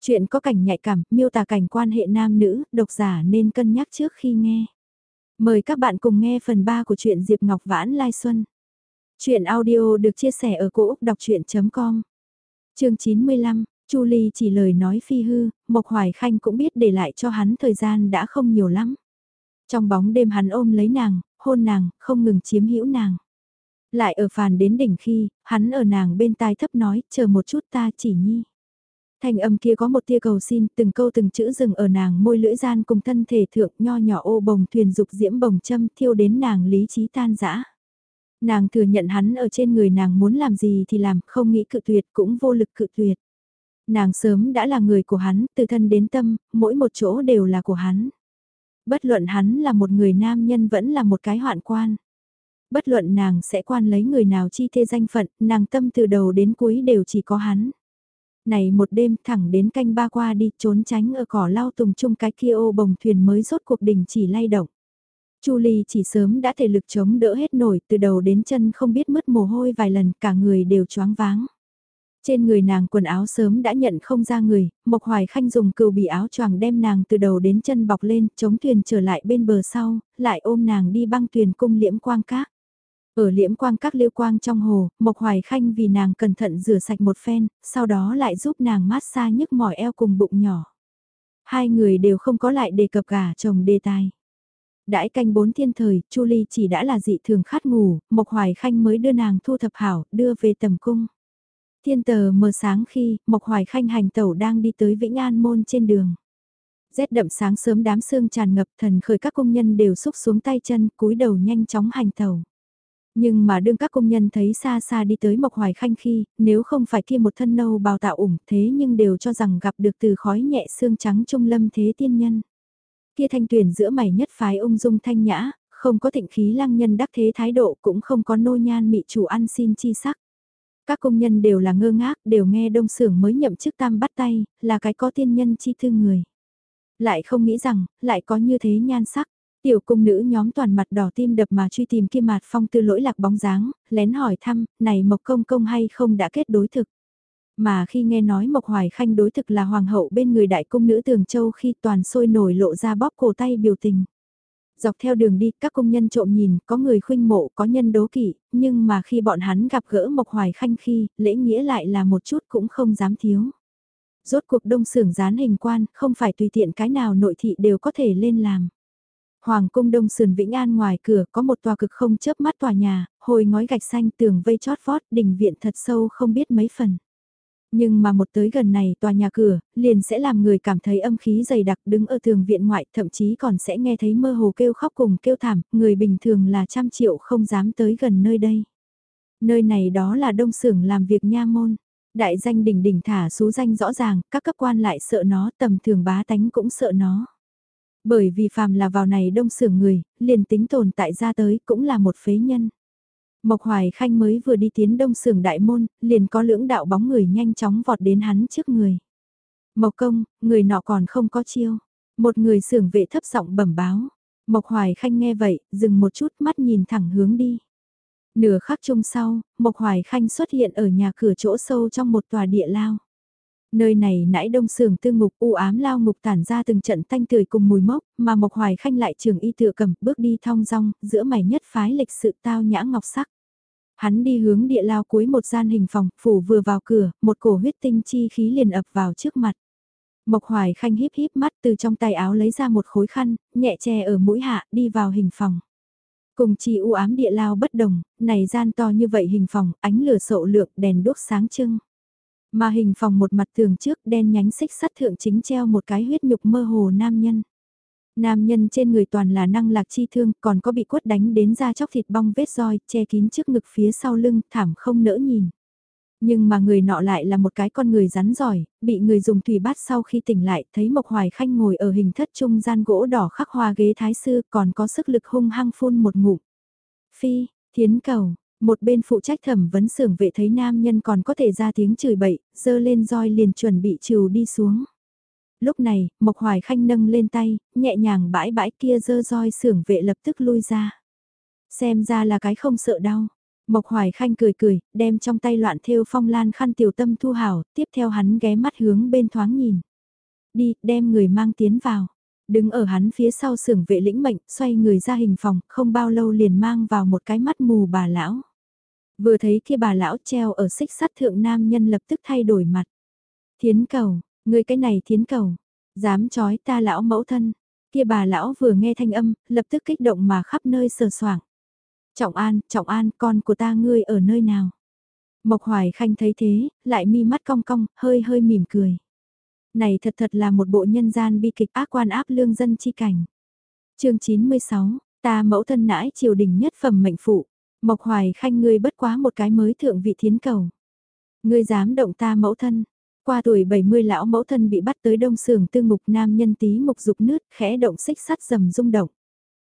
Chuyện có cảnh nhạy cảm, miêu tả cảnh quan hệ nam nữ, độc giả nên cân nhắc trước khi nghe. Mời các bạn cùng nghe phần 3 của truyện Diệp Ngọc Vãn Lai Xuân. Chuyện audio được chia sẻ ở cỗ đọc chuyện.com Chương 95, Chu Ly chỉ lời nói phi hư, Mộc Hoài Khanh cũng biết để lại cho hắn thời gian đã không nhiều lắm. Trong bóng đêm hắn ôm lấy nàng, hôn nàng, không ngừng chiếm hữu nàng. Lại ở phàn đến đỉnh khi, hắn ở nàng bên tai thấp nói, chờ một chút ta chỉ nhi. Thanh âm kia có một tia cầu xin, từng câu từng chữ dừng ở nàng môi lưỡi gian cùng thân thể thượng nho nhỏ ô bồng thuyền dục diễm bồng châm thiêu đến nàng lý trí tan dã Nàng thừa nhận hắn ở trên người nàng muốn làm gì thì làm, không nghĩ cự tuyệt cũng vô lực cự tuyệt. Nàng sớm đã là người của hắn, từ thân đến tâm, mỗi một chỗ đều là của hắn. Bất luận hắn là một người nam nhân vẫn là một cái hoạn quan. Bất luận nàng sẽ quan lấy người nào chi thê danh phận, nàng tâm từ đầu đến cuối đều chỉ có hắn. Này một đêm thẳng đến canh ba qua đi trốn tránh ở cỏ lau tùng chung cái kia ô bồng thuyền mới rốt cuộc đình chỉ lay động. Chu Ly chỉ sớm đã thể lực chống đỡ hết nổi từ đầu đến chân không biết mất mồ hôi vài lần cả người đều choáng váng. Trên người nàng quần áo sớm đã nhận không ra người, Mộc Hoài Khanh dùng cừu bị áo choàng đem nàng từ đầu đến chân bọc lên, chống thuyền trở lại bên bờ sau, lại ôm nàng đi băng thuyền cung liễm quang cát. Ở liễm quang các liêu quang trong hồ, Mộc Hoài Khanh vì nàng cẩn thận rửa sạch một phen, sau đó lại giúp nàng mát xa nhức mỏi eo cùng bụng nhỏ. Hai người đều không có lại đề cập cả chồng đề tài. Đãi canh bốn thiên thời, Chu Ly chỉ đã là dị thường khát ngủ, Mộc Hoài Khanh mới đưa nàng thu thập hảo, đưa về tầm cung. Thiên tờ mờ sáng khi, Mộc Hoài Khanh hành tẩu đang đi tới Vĩnh An Môn trên đường. Rét đậm sáng sớm đám sương tràn ngập thần khởi các công nhân đều xúc xuống tay chân cúi đầu nhanh chóng hành tẩu. Nhưng mà đương các công nhân thấy xa xa đi tới Mộc Hoài Khanh khi, nếu không phải kia một thân nâu bào tạo ủng thế nhưng đều cho rằng gặp được từ khói nhẹ xương trắng trung lâm thế tiên nhân. Kia thanh tuyển giữa mày nhất phái ung dung thanh nhã, không có thịnh khí lăng nhân đắc thế thái độ cũng không có nô nhan mị chủ ăn xin chi sắc. Các công nhân đều là ngơ ngác, đều nghe đông sưởng mới nhậm chức tam bắt tay, là cái có tiên nhân chi thương người. Lại không nghĩ rằng, lại có như thế nhan sắc. Tiểu cung nữ nhóm toàn mặt đỏ tim đập mà truy tìm kia mặt phong tư lỗi lạc bóng dáng, lén hỏi thăm, này Mộc Công Công hay không đã kết đối thực. Mà khi nghe nói Mộc Hoài Khanh đối thực là hoàng hậu bên người đại cung nữ Tường Châu khi toàn sôi nổi lộ ra bóp cổ tay biểu tình. Dọc theo đường đi, các công nhân trộm nhìn, có người khuynh mộ, có nhân đố kỵ, nhưng mà khi bọn hắn gặp gỡ Mộc Hoài Khanh khi, lễ nghĩa lại là một chút cũng không dám thiếu. Rốt cuộc đông sưởng dán hình quan, không phải tùy tiện cái nào nội thị đều có thể lên làm. Hoàng cung đông sườn Vĩnh An ngoài cửa có một tòa cực không chớp mắt tòa nhà, hồi ngói gạch xanh tường vây chót vót, đình viện thật sâu không biết mấy phần. Nhưng mà một tới gần này tòa nhà cửa, liền sẽ làm người cảm thấy âm khí dày đặc đứng ở tường viện ngoại, thậm chí còn sẽ nghe thấy mơ hồ kêu khóc cùng kêu thảm, người bình thường là trăm triệu không dám tới gần nơi đây. Nơi này đó là đông xưởng làm việc nha môn. Đại danh đỉnh đỉnh thả số danh rõ ràng, các cấp quan lại sợ nó, tầm thường bá tánh cũng sợ nó. Bởi vì phàm là vào này đông sưởng người, liền tính tồn tại ra tới cũng là một phế nhân. Mộc Hoài Khanh mới vừa đi tiến đông sưởng đại môn, liền có lưỡng đạo bóng người nhanh chóng vọt đến hắn trước người. Mộc công, người nọ còn không có chiêu. Một người sưởng vệ thấp giọng bẩm báo. Mộc Hoài Khanh nghe vậy, dừng một chút mắt nhìn thẳng hướng đi. Nửa khắc chung sau, Mộc Hoài Khanh xuất hiện ở nhà cửa chỗ sâu trong một tòa địa lao. Nơi này nãy đông sưởng tư ngục u ám lao ngục tản ra từng trận thanh tươi cùng mùi mốc, mà Mộc Hoài Khanh lại trường y tựa cầm bước đi thong dong giữa mày nhất phái lịch sự tao nhã ngọc sắc. Hắn đi hướng địa lao cuối một gian hình phòng, phủ vừa vào cửa, một cổ huyết tinh chi khí liền ập vào trước mặt. Mộc Hoài Khanh híp híp mắt từ trong tay áo lấy ra một khối khăn, nhẹ che ở mũi hạ, đi vào hình phòng. Cùng chi u ám địa lao bất đồng, này gian to như vậy hình phòng, ánh lửa sộ lượng, đèn đốt sáng trưng. Mà hình phòng một mặt tường trước đen nhánh xích sắt thượng chính treo một cái huyết nhục mơ hồ nam nhân. Nam nhân trên người toàn là năng lạc chi thương, còn có bị quất đánh đến da chóc thịt bong vết roi, che kín trước ngực phía sau lưng, thảm không nỡ nhìn. Nhưng mà người nọ lại là một cái con người rắn giỏi, bị người dùng thủy bát sau khi tỉnh lại, thấy Mộc Hoài Khanh ngồi ở hình thất trung gian gỗ đỏ khắc hoa ghế thái sư, còn có sức lực hung hăng phun một ngụm. Phi, thiến cầu, một bên phụ trách thẩm vấn sưởng vệ thấy nam nhân còn có thể ra tiếng chửi bậy, dơ lên roi liền chuẩn bị trừ đi xuống. Lúc này, Mộc Hoài Khanh nâng lên tay, nhẹ nhàng bãi bãi kia dơ roi sưởng vệ lập tức lui ra. Xem ra là cái không sợ đau. Mộc Hoài Khanh cười cười, đem trong tay loạn thêu phong lan khăn tiểu tâm thu hảo, tiếp theo hắn ghé mắt hướng bên thoáng nhìn. đi, đem người mang tiến vào. Đứng ở hắn phía sau sưởng vệ lĩnh mệnh, xoay người ra hình phòng, không bao lâu liền mang vào một cái mắt mù bà lão. Vừa thấy kia bà lão treo ở xích sắt thượng nam nhân lập tức thay đổi mặt. Thiến cầu, người cái này thiến cầu, dám chói ta lão mẫu thân. Kia bà lão vừa nghe thanh âm, lập tức kích động mà khắp nơi sờ soảng. Trọng An, Trọng An, con của ta ngươi ở nơi nào? Mộc Hoài Khanh thấy thế, lại mi mắt cong cong, hơi hơi mỉm cười. Này thật thật là một bộ nhân gian bi kịch ác quan áp lương dân chi cảnh. chương 96, ta mẫu thân nãi triều đình nhất phẩm mệnh phụ. Mộc Hoài Khanh ngươi bất quá một cái mới thượng vị thiến cầu. Ngươi dám động ta mẫu thân. Qua tuổi 70 lão mẫu thân bị bắt tới đông sưởng tư mục nam nhân tí mục dục nước khẽ động xích sắt dầm rung động.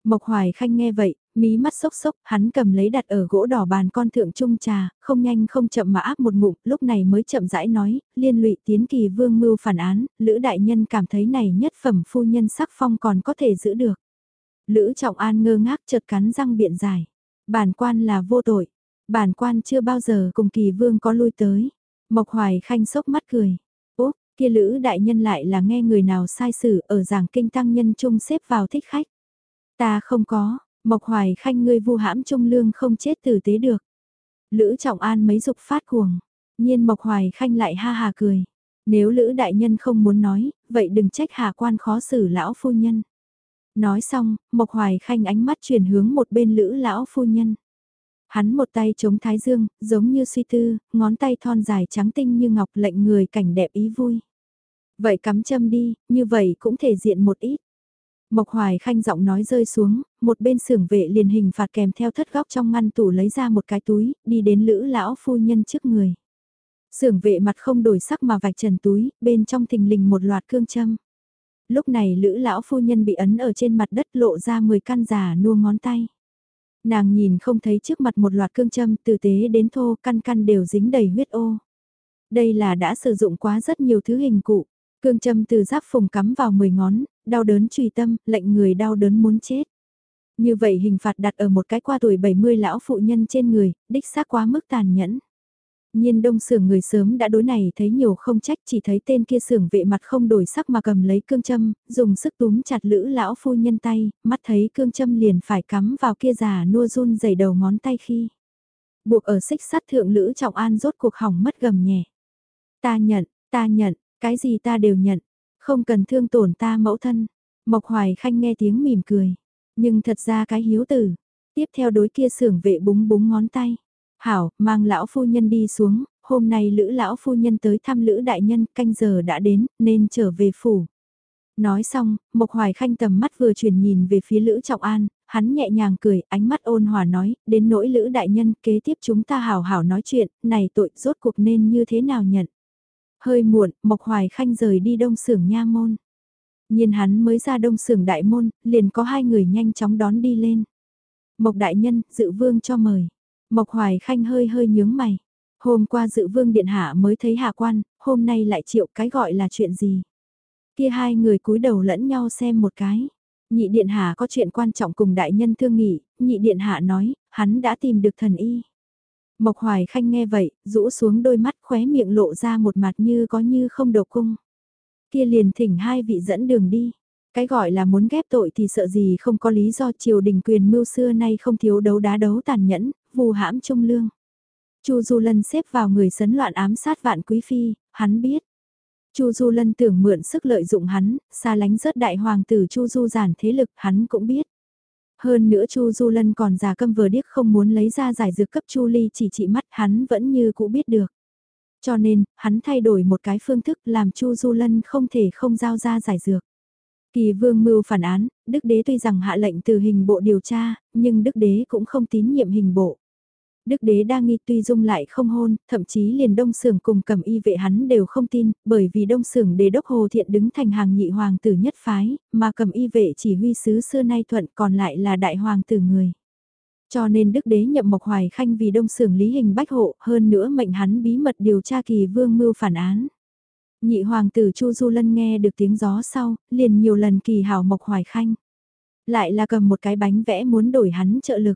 Mộc Hoài Khanh nghe vậy, mí mắt sốc sốc, hắn cầm lấy đặt ở gỗ đỏ bàn con thượng trung trà, không nhanh không chậm mà áp một ngụm, lúc này mới chậm rãi nói, liên lụy tiến kỳ vương mưu phản án, Lữ Đại Nhân cảm thấy này nhất phẩm phu nhân sắc phong còn có thể giữ được. Lữ Trọng An ngơ ngác chợt cắn răng biện giải. Bản quan là vô tội. Bản quan chưa bao giờ cùng kỳ vương có lui tới. Mộc Hoài Khanh sốc mắt cười. Úp, kia Lữ Đại Nhân lại là nghe người nào sai xử ở giảng kinh tăng nhân trung xếp vào thích khách. Ta không có, Mộc Hoài Khanh ngươi vu hãm trung lương không chết tử tế được. Lữ Trọng An mấy dục phát cuồng. Nhiên Mộc Hoài Khanh lại ha hà cười. Nếu Lữ Đại Nhân không muốn nói, vậy đừng trách hạ quan khó xử lão phu nhân. Nói xong, Mộc Hoài Khanh ánh mắt chuyển hướng một bên Lữ lão phu nhân. Hắn một tay chống thái dương, giống như suy tư, ngón tay thon dài trắng tinh như ngọc lệnh người cảnh đẹp ý vui. Vậy cắm châm đi, như vậy cũng thể diện một ít. Mộc Hoài Khanh giọng nói rơi xuống, một bên sưởng vệ liền hình phạt kèm theo thất góc trong ngăn tủ lấy ra một cái túi, đi đến lữ lão phu nhân trước người. Sưởng vệ mặt không đổi sắc mà vạch trần túi, bên trong thình lình một loạt cương châm. Lúc này lữ lão phu nhân bị ấn ở trên mặt đất lộ ra 10 căn giả nua ngón tay. Nàng nhìn không thấy trước mặt một loạt cương châm từ tế đến thô căn căn đều dính đầy huyết ô. Đây là đã sử dụng quá rất nhiều thứ hình cụ. Cương châm từ giáp phùng cắm vào 10 ngón, đau đớn trùy tâm, lệnh người đau đớn muốn chết. Như vậy hình phạt đặt ở một cái qua tuổi 70 lão phụ nhân trên người, đích xác quá mức tàn nhẫn. Nhiên đông sưởng người sớm đã đối này thấy nhiều không trách chỉ thấy tên kia sưởng vệ mặt không đổi sắc mà cầm lấy cương châm, dùng sức túm chặt lữ lão phu nhân tay, mắt thấy cương châm liền phải cắm vào kia già nua run dày đầu ngón tay khi. Buộc ở xích sắt thượng lữ trọng an rốt cuộc hỏng mất gầm nhẹ. Ta nhận, ta nhận, cái gì ta đều nhận, không cần thương tổn ta mẫu thân. Mộc Hoài Khanh nghe tiếng mỉm cười. Nhưng thật ra cái hiếu tử. Tiếp theo đối kia sưởng vệ búng búng ngón tay. Hảo, mang lão phu nhân đi xuống, hôm nay lữ lão phu nhân tới thăm lữ đại nhân, canh giờ đã đến, nên trở về phủ. Nói xong, Mộc Hoài Khanh tầm mắt vừa chuyển nhìn về phía Lữ Trọng An, hắn nhẹ nhàng cười, ánh mắt ôn hòa nói, đến nỗi Lữ Đại Nhân kế tiếp chúng ta hào hảo nói chuyện, này tội rốt cuộc nên như thế nào nhận. Hơi muộn, Mộc Hoài Khanh rời đi đông sưởng nha môn. Nhìn hắn mới ra đông sưởng đại môn, liền có hai người nhanh chóng đón đi lên. Mộc Đại Nhân, dự vương cho mời. Mộc Hoài Khanh hơi hơi nhướng mày. Hôm qua dự vương điện hạ mới thấy hạ quan, hôm nay lại chịu cái gọi là chuyện gì. Kia hai người cúi đầu lẫn nhau xem một cái. Nhị điện hạ có chuyện quan trọng cùng đại nhân thương nghị, nhị điện hạ nói, hắn đã tìm được thần y. Mộc Hoài Khanh nghe vậy, rũ xuống đôi mắt khóe miệng lộ ra một mặt như có như không đầu cung. Kia liền thỉnh hai vị dẫn đường đi. Cái gọi là muốn ghép tội thì sợ gì không có lý do triều đình quyền mưu xưa nay không thiếu đấu đá đấu tàn nhẫn, vù hãm trung lương. Chu Du Lân xếp vào người sấn loạn ám sát vạn quý phi, hắn biết. Chu Du Lân tưởng mượn sức lợi dụng hắn, xa lánh rớt đại hoàng tử Chu Du giản thế lực, hắn cũng biết. Hơn nữa Chu Du Lân còn già câm vừa điếc không muốn lấy ra giải dược cấp Chu Ly chỉ trị mắt hắn vẫn như cũ biết được. Cho nên, hắn thay đổi một cái phương thức làm Chu Du Lân không thể không giao ra giải dược. Kỳ vương mưu phản án, Đức Đế tuy rằng hạ lệnh từ hình bộ điều tra, nhưng Đức Đế cũng không tín nhiệm hình bộ. Đức đế đa nghi tuy dung lại không hôn, thậm chí liền đông sưởng cùng cầm y vệ hắn đều không tin, bởi vì đông sưởng đế đốc hồ thiện đứng thành hàng nhị hoàng tử nhất phái, mà cầm y vệ chỉ huy sứ xưa nay thuận còn lại là đại hoàng tử người. Cho nên đức đế nhậm Mộc Hoài Khanh vì đông sưởng lý hình bách hộ, hơn nữa mệnh hắn bí mật điều tra kỳ vương mưu phản án. Nhị hoàng tử Chu Du Lân nghe được tiếng gió sau, liền nhiều lần kỳ hảo Mộc Hoài Khanh. Lại là cầm một cái bánh vẽ muốn đổi hắn trợ lực.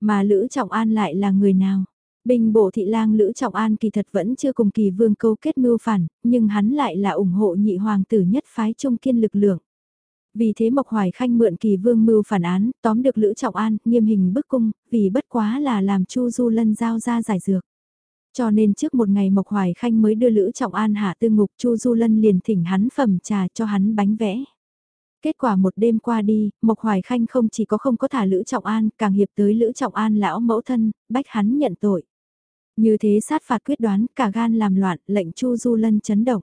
Mà Lữ Trọng An lại là người nào? Bình bộ thị lang Lữ Trọng An kỳ thật vẫn chưa cùng kỳ vương câu kết mưu phản, nhưng hắn lại là ủng hộ nhị hoàng tử nhất phái trung kiên lực lượng. Vì thế Mộc Hoài Khanh mượn kỳ vương mưu phản án, tóm được Lữ Trọng An, nghiêm hình bức cung, vì bất quá là làm Chu Du Lân giao ra giải dược. Cho nên trước một ngày Mộc Hoài Khanh mới đưa Lữ Trọng An hạ tư ngục Chu Du Lân liền thỉnh hắn phẩm trà cho hắn bánh vẽ. Kết quả một đêm qua đi, Mộc Hoài Khanh không chỉ có không có thả Lữ Trọng An, càng hiệp tới Lữ Trọng An lão mẫu thân, bách hắn nhận tội. Như thế sát phạt quyết đoán, cả gan làm loạn, lệnh Chu Du Lân chấn động.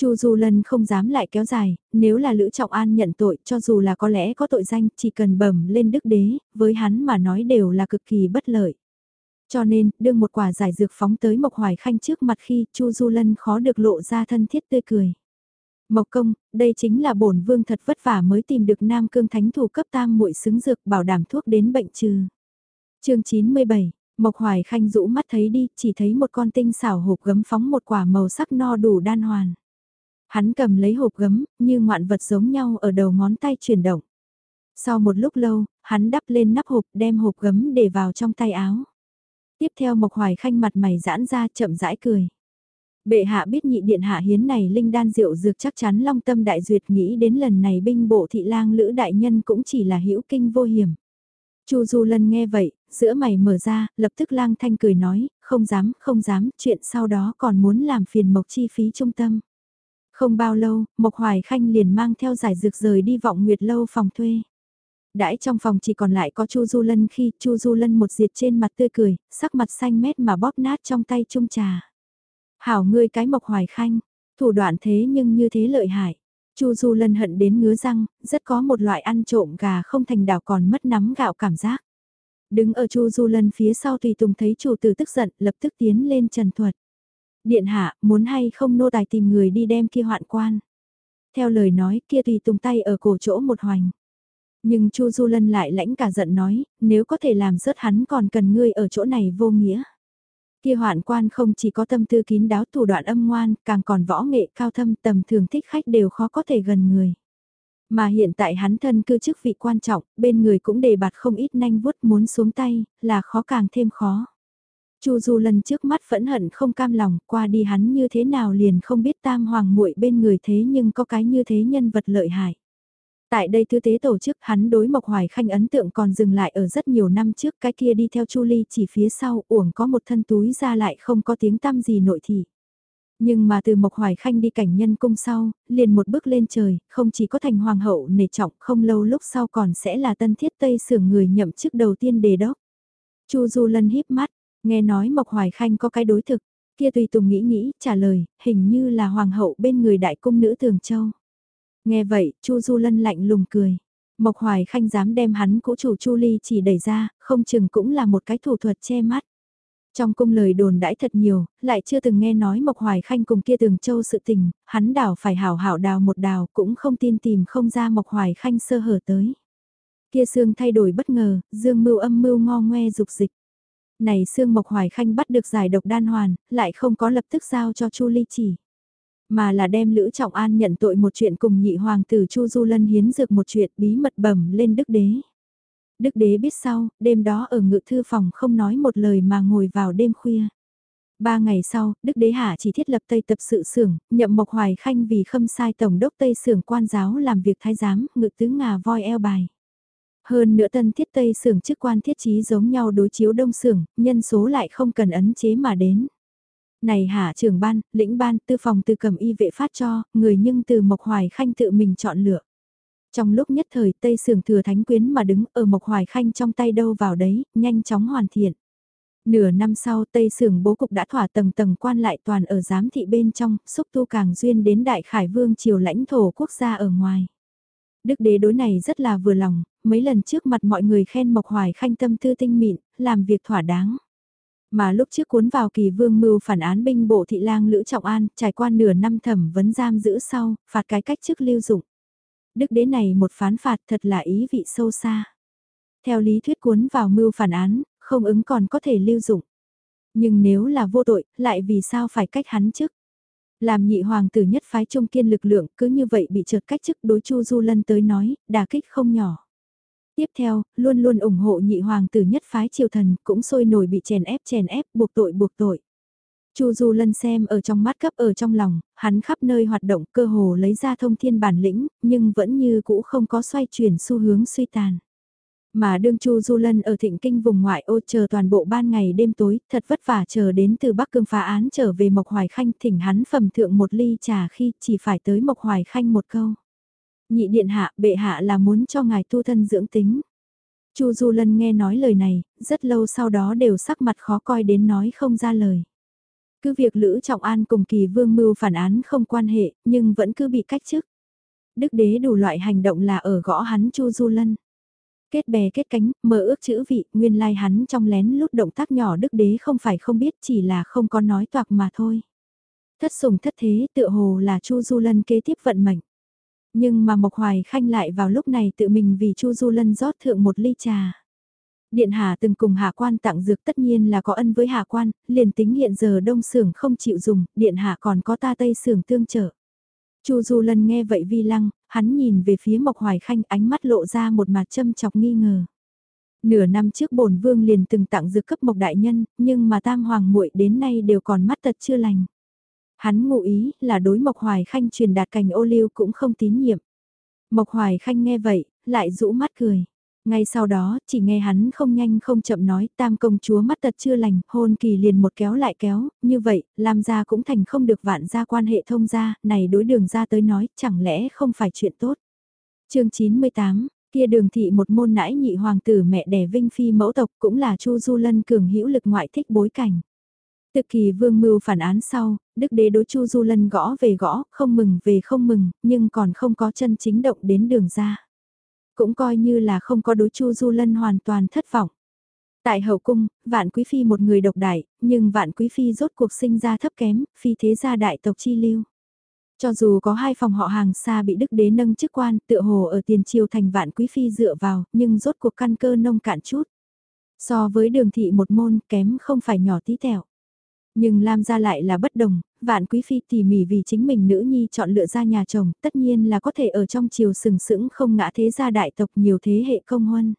Chu Du Lân không dám lại kéo dài, nếu là Lữ Trọng An nhận tội, cho dù là có lẽ có tội danh, chỉ cần bẩm lên đức đế, với hắn mà nói đều là cực kỳ bất lợi. Cho nên, đương một quả giải dược phóng tới Mộc Hoài Khanh trước mặt khi Chu Du Lân khó được lộ ra thân thiết tươi cười. Mộc công, đây chính là bổn vương thật vất vả mới tìm được Nam Cương Thánh thủ cấp tam muội xứng dược bảo đảm thuốc đến bệnh trừ. chương 97, Mộc Hoài Khanh rũ mắt thấy đi, chỉ thấy một con tinh xảo hộp gấm phóng một quả màu sắc no đủ đan hoàn. Hắn cầm lấy hộp gấm, như ngoạn vật giống nhau ở đầu ngón tay chuyển động. Sau một lúc lâu, hắn đắp lên nắp hộp đem hộp gấm để vào trong tay áo. Tiếp theo Mộc Hoài Khanh mặt mày giãn ra chậm rãi cười. Bệ hạ biết nhị điện hạ hiến này linh đan rượu dược chắc chắn long tâm đại duyệt nghĩ đến lần này binh bộ thị lang lữ đại nhân cũng chỉ là hữu kinh vô hiểm. Chu Du Lân nghe vậy, giữa mày mở ra, lập tức lang thanh cười nói, không dám, không dám, chuyện sau đó còn muốn làm phiền mộc chi phí trung tâm. Không bao lâu, Mộc Hoài Khanh liền mang theo giải dược rời đi vọng nguyệt lâu phòng thuê. Đãi trong phòng chỉ còn lại có Chu Du Lân khi Chu Du Lân một diệt trên mặt tươi cười, sắc mặt xanh mét mà bóp nát trong tay trung trà. Hảo ngươi cái Mộc Hoài Khanh, thủ đoạn thế nhưng như thế lợi hại. Chu Du Lân hận đến ngứa răng, rất có một loại ăn trộm gà không thành đảo còn mất nắm gạo cảm giác. Đứng ở Chu Du Lân phía sau Tùy Tùng thấy chủ tử tức giận, lập tức tiến lên trần thuật. Điện hạ, muốn hay không nô tài tìm người đi đem kia hoạn quan. Theo lời nói kia Tùy Tùng tay ở cổ chỗ một hoành. Nhưng Chu Du Lân lại lãnh cả giận nói, nếu có thể làm rớt hắn còn cần ngươi ở chỗ này vô nghĩa. Kia hoạn quan không chỉ có tâm tư kín đáo thủ đoạn âm ngoan, càng còn võ nghệ cao thâm tầm thường thích khách đều khó có thể gần người. Mà hiện tại hắn thân cư chức vị quan trọng, bên người cũng đề bạt không ít nanh vuốt muốn xuống tay, là khó càng thêm khó. Chu Du Lân trước mắt phẫn hận không cam lòng, qua đi hắn như thế nào liền không biết tam hoàng muội bên người thế nhưng có cái như thế nhân vật lợi hại. Tại đây thư tế tổ chức hắn đối Mộc Hoài Khanh ấn tượng còn dừng lại ở rất nhiều năm trước cái kia đi theo Chu Ly chỉ phía sau uổng có một thân túi ra lại không có tiếng tăm gì nội thị. Nhưng mà từ Mộc Hoài Khanh đi cảnh nhân cung sau, liền một bước lên trời, không chỉ có thành hoàng hậu nể trọng không lâu lúc sau còn sẽ là tân thiết tây sưởng người nhậm chức đầu tiên đề đốc. Chu Du Lân híp mắt, nghe nói Mộc Hoài Khanh có cái đối thực, kia tùy tùng nghĩ nghĩ, trả lời, hình như là hoàng hậu bên người đại cung nữ thường Châu. Nghe vậy, Chu Du Lân lạnh lùng cười. Mộc Hoài Khanh dám đem hắn cũ chủ Chu Ly chỉ đẩy ra, không chừng cũng là một cái thủ thuật che mắt. Trong cung lời đồn đãi thật nhiều, lại chưa từng nghe nói Mộc Hoài Khanh cùng kia tường châu sự tình, hắn đảo phải hảo hảo đào một đào cũng không tin tìm không ra Mộc Hoài Khanh sơ hở tới. Kia xương thay đổi bất ngờ, dương mưu âm mưu ngo ngoe dục dịch. Này xương Mộc Hoài Khanh bắt được giải độc đan hoàn, lại không có lập tức giao cho Chu Ly chỉ. Mà là đem Lữ Trọng An nhận tội một chuyện cùng nhị hoàng tử Chu Du Lân hiến dược một chuyện bí mật bẩm lên đức đế. Đức đế biết sau, đêm đó ở ngự thư phòng không nói một lời mà ngồi vào đêm khuya. Ba ngày sau, Đức Đế Hạ chỉ thiết lập Tây tập sự xưởng, nhậm Mộc Hoài Khanh vì khâm sai Tổng đốc Tây xưởng quan giáo làm việc thái giám, ngự tứ ngà voi eo bài. Hơn nữa tân thiết Tây xưởng chức quan thiết trí giống nhau đối chiếu đông xưởng, nhân số lại không cần ấn chế mà đến. Này hạ trưởng ban, lĩnh ban, tư phòng từ cầm y vệ phát cho, người nhưng từ Mộc Hoài Khanh tự mình chọn lựa. Trong lúc nhất thời Tây Sưởng thừa thánh quyến mà đứng ở Mộc Hoài Khanh trong tay đâu vào đấy, nhanh chóng hoàn thiện. Nửa năm sau Tây Sưởng bố cục đã thỏa tầng tầng quan lại toàn ở giám thị bên trong, xúc tu càng duyên đến Đại Khải Vương triều lãnh thổ quốc gia ở ngoài. Đức đế đối này rất là vừa lòng, mấy lần trước mặt mọi người khen Mộc Hoài Khanh tâm tư tinh mịn, làm việc thỏa đáng. Mà lúc trước cuốn vào kỳ vương mưu phản án binh bộ thị lang Lữ Trọng An, trải qua nửa năm thẩm vấn giam giữ sau, phạt cái cách chức lưu dụng. Đức đế này một phán phạt thật là ý vị sâu xa. Theo lý thuyết cuốn vào mưu phản án, không ứng còn có thể lưu dụng. Nhưng nếu là vô tội, lại vì sao phải cách hắn chức? Làm nhị hoàng tử nhất phái trung kiên lực lượng cứ như vậy bị trượt cách chức đối chu du lân tới nói, đà kích không nhỏ. Tiếp theo, luôn luôn ủng hộ nhị hoàng tử nhất phái triều thần, cũng sôi nổi bị chèn ép chèn ép, buộc tội buộc tội. Chu Du Lân xem ở trong mắt cấp ở trong lòng, hắn khắp nơi hoạt động cơ hồ lấy ra thông thiên bản lĩnh, nhưng vẫn như cũ không có xoay chuyển xu hướng suy tàn. Mà đương Chu Du Lân ở thịnh kinh vùng ngoại ô chờ toàn bộ ban ngày đêm tối, thật vất vả chờ đến từ Bắc Cương phá án trở về Mộc Hoài Khanh thỉnh hắn phẩm thượng một ly trà khi chỉ phải tới Mộc Hoài Khanh một câu. Nhị điện hạ, bệ hạ là muốn cho ngài tu thân dưỡng tính. Chu Du Lân nghe nói lời này, rất lâu sau đó đều sắc mặt khó coi đến nói không ra lời. Cứ việc Lữ Trọng An cùng kỳ vương mưu phản án không quan hệ, nhưng vẫn cứ bị cách chức. Đức đế đủ loại hành động là ở gõ hắn Chu Du Lân. Kết bè kết cánh, mơ ước chữ vị, nguyên lai hắn trong lén lút động tác nhỏ đức đế không phải không biết chỉ là không có nói toạc mà thôi. Thất sùng thất thế tựa hồ là Chu Du Lân kế tiếp vận mệnh. Nhưng mà Mộc Hoài Khanh lại vào lúc này tự mình vì Chu Du Lân rót thượng một ly trà. Điện Hà từng cùng Hạ Quan tặng dược tất nhiên là có ân với Hạ Quan, liền tính hiện giờ đông sưởng không chịu dùng, Điện Hạ còn có ta tây sưởng tương trợ. Chu Du Lân nghe vậy vi lăng, hắn nhìn về phía Mộc Hoài Khanh ánh mắt lộ ra một mặt châm chọc nghi ngờ. Nửa năm trước bổn vương liền từng tặng dược cấp Mộc Đại Nhân, nhưng mà tam hoàng muội đến nay đều còn mắt tật chưa lành. Hắn ngụ ý là đối Mộc Hoài Khanh truyền đạt cành ô liu cũng không tín nhiệm. Mộc Hoài Khanh nghe vậy, lại rũ mắt cười. Ngay sau đó, chỉ nghe hắn không nhanh không chậm nói, tam công chúa mắt tật chưa lành, hôn kỳ liền một kéo lại kéo, như vậy, làm ra cũng thành không được vạn ra quan hệ thông ra, này đối đường ra tới nói, chẳng lẽ không phải chuyện tốt. chương 98, kia đường thị một môn nãi nhị hoàng tử mẹ đẻ Vinh Phi mẫu tộc cũng là Chu Du Lân cường hữu lực ngoại thích bối cảnh. Từ kỳ vương mưu phản án sau, đức đế đối Chu Du Lân gõ về gõ, không mừng về không mừng, nhưng còn không có chân chính động đến đường ra. Cũng coi như là không có đối Chu Du Lân hoàn toàn thất vọng. Tại hậu cung, vạn quý phi một người độc đại, nhưng vạn quý phi rốt cuộc sinh ra thấp kém, phi thế gia đại tộc chi lưu. Cho dù có hai phòng họ hàng xa bị đức đế nâng chức quan, tựa hồ ở tiền triều thành vạn quý phi dựa vào, nhưng rốt cuộc căn cơ nông cạn chút. So với đường thị một môn kém không phải nhỏ tí tẹo. Nhưng Lam gia lại là bất đồng, vạn quý phi tỉ mỉ vì chính mình nữ nhi chọn lựa ra nhà chồng, tất nhiên là có thể ở trong chiều sừng sững không ngã thế gia đại tộc nhiều thế hệ công huân.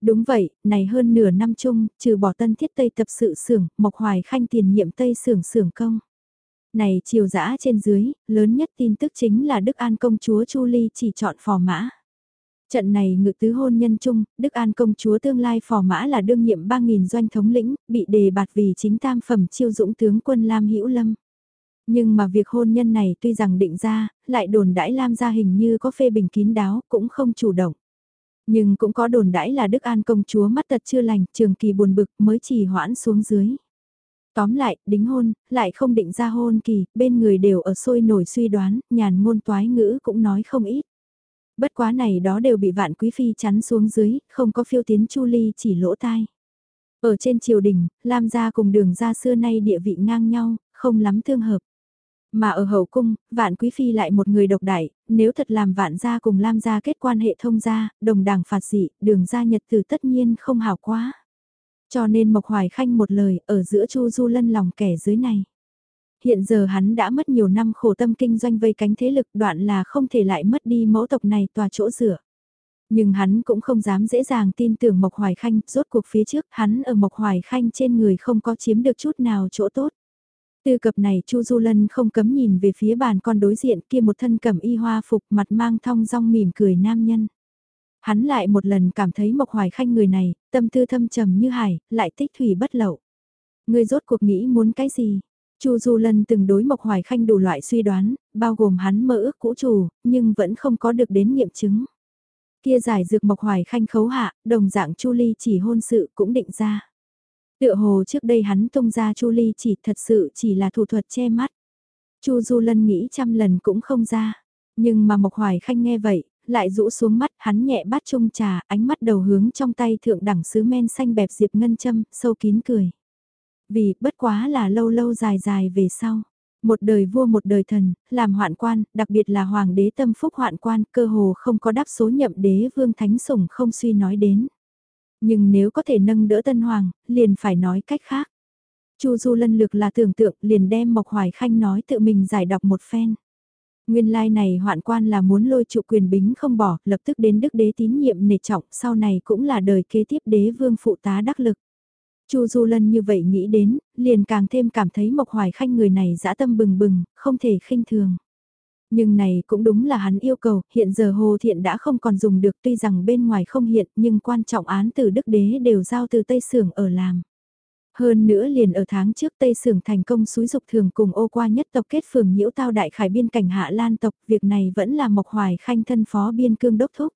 Đúng vậy, này hơn nửa năm chung, trừ bỏ tân thiết tây tập sự xưởng, Mộc Hoài Khanh tiền nhiệm tây xưởng xưởng công. Này chiều dã trên dưới, lớn nhất tin tức chính là Đức An công chúa Chu Ly chỉ chọn phò mã. Trận này ngự tứ hôn nhân chung, Đức An công chúa tương lai phò mã là đương nhiệm 3.000 doanh thống lĩnh, bị đề bạt vì chính tam phẩm chiêu dũng tướng quân Lam Hữu Lâm. Nhưng mà việc hôn nhân này tuy rằng định ra, lại đồn đãi Lam gia hình như có phê bình kín đáo, cũng không chủ động. Nhưng cũng có đồn đãi là Đức An công chúa mắt tật chưa lành, trường kỳ buồn bực mới chỉ hoãn xuống dưới. Tóm lại, đính hôn, lại không định ra hôn kỳ, bên người đều ở sôi nổi suy đoán, nhàn ngôn toái ngữ cũng nói không ít. Bất quá này đó đều bị vạn quý phi chắn xuống dưới, không có phiêu tiến chu ly chỉ lỗ tai. Ở trên triều đình, Lam gia cùng đường gia xưa nay địa vị ngang nhau, không lắm thương hợp. Mà ở hậu cung, vạn quý phi lại một người độc đại, nếu thật làm vạn gia cùng Lam gia kết quan hệ thông gia, đồng đảng phạt dị, đường gia nhật từ tất nhiên không hảo quá. Cho nên Mộc Hoài Khanh một lời, ở giữa Chu Du Lân lòng kẻ dưới này. Hiện giờ hắn đã mất nhiều năm khổ tâm kinh doanh vây cánh thế lực đoạn là không thể lại mất đi mẫu tộc này tòa chỗ dựa. Nhưng hắn cũng không dám dễ dàng tin tưởng Mộc Hoài Khanh, rốt cuộc phía trước hắn ở Mộc Hoài Khanh trên người không có chiếm được chút nào chỗ tốt. Từ cập này Chu Du Lân không cấm nhìn về phía bàn con đối diện kia một thân cẩm y hoa phục mặt mang thong dong mỉm cười nam nhân. Hắn lại một lần cảm thấy Mộc Hoài Khanh người này, tâm tư thâm trầm như hải, lại tích thủy bất lậu. Người rốt cuộc nghĩ muốn cái gì? Chu Du Lân từng đối Mộc Hoài Khanh đủ loại suy đoán, bao gồm hắn mơ ước cũ chủ, nhưng vẫn không có được đến nghiệm chứng. Kia giải dược Mộc Hoài Khanh khấu hạ, đồng dạng Chu Ly chỉ hôn sự cũng định ra. Tựa hồ trước đây hắn tung ra Chu Ly chỉ thật sự chỉ là thủ thuật che mắt. Chu Du Lân nghĩ trăm lần cũng không ra. Nhưng mà Mộc Hoài Khanh nghe vậy, lại rũ xuống mắt, hắn nhẹ bát chung trà, ánh mắt đầu hướng trong tay thượng đẳng sứ men xanh bẹp diệp ngân châm, sâu kín cười. Vì, bất quá là lâu lâu dài dài về sau. Một đời vua một đời thần, làm hoạn quan, đặc biệt là hoàng đế tâm phúc hoạn quan, cơ hồ không có đáp số nhậm đế vương thánh sủng không suy nói đến. Nhưng nếu có thể nâng đỡ tân hoàng, liền phải nói cách khác. Chu Du lân lực là tưởng tượng liền đem Mộc Hoài Khanh nói tự mình giải đọc một phen. Nguyên lai like này hoạn quan là muốn lôi trụ quyền bính không bỏ, lập tức đến đức đế tín nhiệm nể trọng, sau này cũng là đời kế tiếp đế vương phụ tá đắc lực. Chu Du Lân như vậy nghĩ đến, liền càng thêm cảm thấy Mộc Hoài Khanh người này dã tâm bừng bừng, không thể khinh thường. Nhưng này cũng đúng là hắn yêu cầu, hiện giờ Hồ Thiện đã không còn dùng được tuy rằng bên ngoài không hiện nhưng quan trọng án từ Đức Đế đều giao từ Tây Sưởng ở làm. Hơn nữa liền ở tháng trước Tây Sưởng thành công suối dục thường cùng ô qua nhất tộc kết phường nhiễu tao đại khải biên cảnh Hạ Lan tộc, việc này vẫn là Mộc Hoài Khanh thân phó biên cương đốc thúc.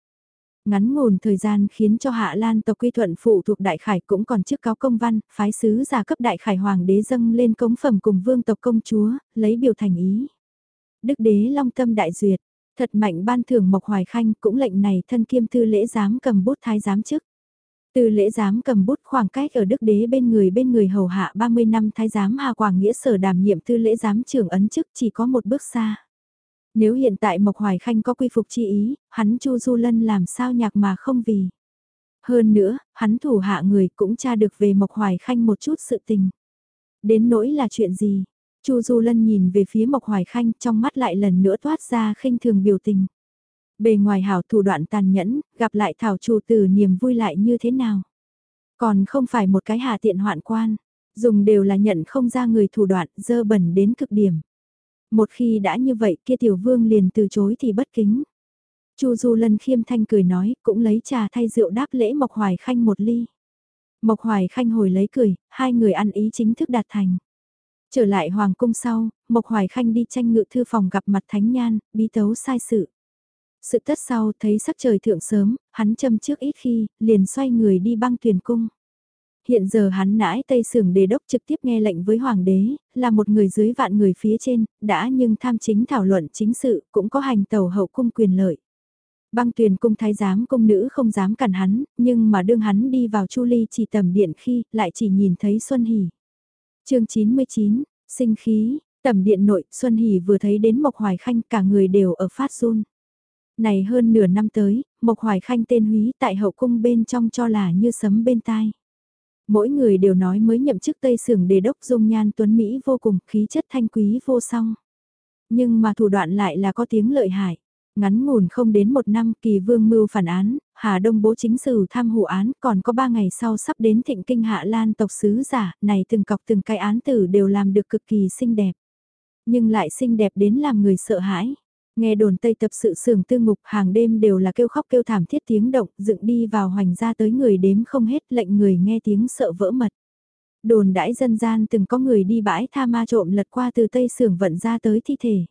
Ngắn ngủn thời gian khiến cho Hạ Lan tộc quy thuận phụ thuộc đại khải cũng còn trước cáo công văn, phái sứ giả cấp đại khải hoàng đế dâng lên cống phẩm cùng vương tộc công chúa, lấy biểu thành ý. Đức đế long tâm đại duyệt, thật mạnh ban thưởng Mộc Hoài Khanh cũng lệnh này thân kiêm tư lễ giám cầm bút thái giám chức. Từ lễ giám cầm bút khoảng cách ở Đức Đế bên người bên người hầu hạ 30 năm thái giám Hà Quảng Nghĩa sở đảm nhiệm tư lễ giám trưởng ấn chức chỉ có một bước xa. Nếu hiện tại Mộc Hoài Khanh có quy phục chi ý, hắn Chu Du Lân làm sao nhạc mà không vì. Hơn nữa, hắn thủ hạ người cũng tra được về Mộc Hoài Khanh một chút sự tình. Đến nỗi là chuyện gì? Chu Du Lân nhìn về phía Mộc Hoài Khanh trong mắt lại lần nữa toát ra khinh thường biểu tình. Bề ngoài hảo thủ đoạn tàn nhẫn, gặp lại thảo Chu tử niềm vui lại như thế nào. Còn không phải một cái hạ tiện hoạn quan, dùng đều là nhận không ra người thủ đoạn dơ bẩn đến cực điểm. Một khi đã như vậy kia tiểu vương liền từ chối thì bất kính. Chu Du Lân khiêm thanh cười nói, cũng lấy trà thay rượu đáp lễ Mộc Hoài Khanh một ly. Mộc Hoài Khanh hồi lấy cười, hai người ăn ý chính thức đạt thành. Trở lại Hoàng cung sau, Mộc Hoài Khanh đi tranh ngự thư phòng gặp mặt Thánh Nhan, bí tấu sai sự. Sự tất sau thấy sắc trời thượng sớm, hắn châm trước ít khi, liền xoay người đi băng tuyển cung. Hiện giờ hắn nãi Tây Sưởng đề đốc trực tiếp nghe lệnh với Hoàng đế, là một người dưới vạn người phía trên, đã nhưng tham chính thảo luận chính sự, cũng có hành tàu hậu cung quyền lợi. Băng tuyển cung thái giám cung nữ không dám cản hắn, nhưng mà đương hắn đi vào chu ly chỉ tầm điện khi, lại chỉ nhìn thấy Xuân Hỷ. chương 99, sinh khí, tầm điện nội, Xuân Hỷ vừa thấy đến Mộc Hoài Khanh cả người đều ở phát run. Này hơn nửa năm tới, Mộc Hoài Khanh tên húy tại hậu cung bên trong cho là như sấm bên tai. Mỗi người đều nói mới nhậm chức Tây Sưởng đề đốc dung nhan tuấn Mỹ vô cùng, khí chất thanh quý vô song. Nhưng mà thủ đoạn lại là có tiếng lợi hại. Ngắn ngủn không đến một năm kỳ vương mưu phản án, Hà Đông bố chính sử tham hủ án còn có ba ngày sau sắp đến thịnh kinh Hạ Lan tộc sứ giả, này từng cọc từng cái án tử đều làm được cực kỳ xinh đẹp. Nhưng lại xinh đẹp đến làm người sợ hãi. Nghe đồn Tây tập sự sưởng tư ngục hàng đêm đều là kêu khóc kêu thảm thiết tiếng động, dựng đi vào hoành ra tới người đếm không hết lệnh người nghe tiếng sợ vỡ mật. Đồn đãi dân gian từng có người đi bãi tha ma trộm lật qua từ Tây sưởng vận ra tới thi thể.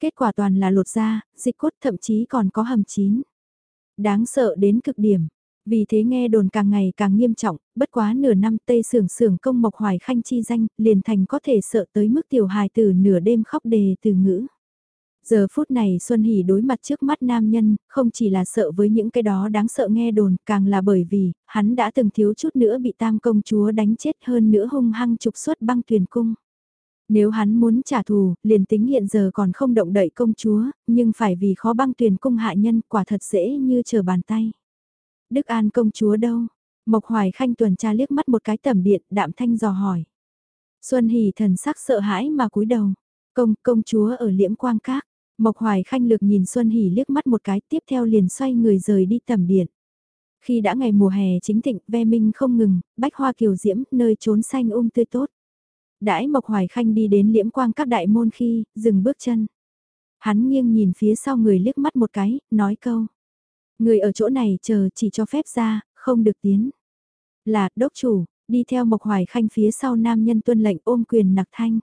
Kết quả toàn là lột da, dịch cốt thậm chí còn có hầm chín. Đáng sợ đến cực điểm. Vì thế nghe đồn càng ngày càng nghiêm trọng, bất quá nửa năm Tây sưởng sưởng công mộc hoài khanh chi danh, liền thành có thể sợ tới mức tiểu hài từ nửa đêm khóc đề từ ngữ. Giờ phút này Xuân Hỷ đối mặt trước mắt nam nhân, không chỉ là sợ với những cái đó đáng sợ nghe đồn, càng là bởi vì, hắn đã từng thiếu chút nữa bị tam công chúa đánh chết hơn nữa hung hăng trục xuất băng thuyền cung. Nếu hắn muốn trả thù, liền tính hiện giờ còn không động đậy công chúa, nhưng phải vì khó băng thuyền cung hạ nhân quả thật dễ như chờ bàn tay. Đức An công chúa đâu? Mộc Hoài Khanh tuần tra liếc mắt một cái tầm điện, đạm thanh dò hỏi. Xuân Hỷ thần sắc sợ hãi mà cúi đầu. Công, công chúa ở liễm quang các. Mộc Hoài Khanh lược nhìn Xuân Hỷ liếc mắt một cái tiếp theo liền xoay người rời đi tầm điện. Khi đã ngày mùa hè chính thịnh ve minh không ngừng, bách hoa kiều diễm, nơi trốn xanh um tươi tốt. Đãi Mộc Hoài Khanh đi đến liễm quang các đại môn khi, dừng bước chân. Hắn nghiêng nhìn phía sau người liếc mắt một cái, nói câu. Người ở chỗ này chờ chỉ cho phép ra, không được tiến. Là, đốc chủ, đi theo Mộc Hoài Khanh phía sau nam nhân tuân lệnh ôm quyền nặc thanh.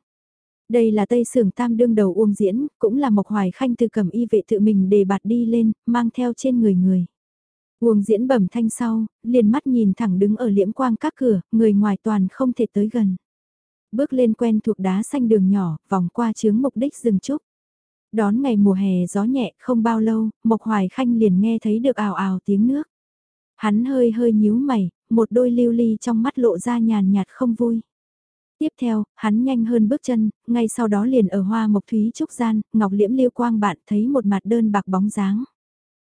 Đây là Tây Sưởng Tam đương đầu uông diễn, cũng là Mộc Hoài Khanh từ cầm y vệ tự mình đề bạt đi lên, mang theo trên người người. Uông diễn bẩm thanh sau, liền mắt nhìn thẳng đứng ở liễm quang các cửa, người ngoài toàn không thể tới gần. Bước lên quen thuộc đá xanh đường nhỏ, vòng qua chướng mục đích dừng trúc. Đón ngày mùa hè gió nhẹ không bao lâu, Mộc Hoài Khanh liền nghe thấy được ào ào tiếng nước. Hắn hơi hơi nhíu mày, một đôi lưu ly trong mắt lộ ra nhàn nhạt không vui. Tiếp theo, hắn nhanh hơn bước chân, ngay sau đó liền ở hoa mộc thúy trúc gian, ngọc liễm liêu quang bạn thấy một mặt đơn bạc bóng dáng.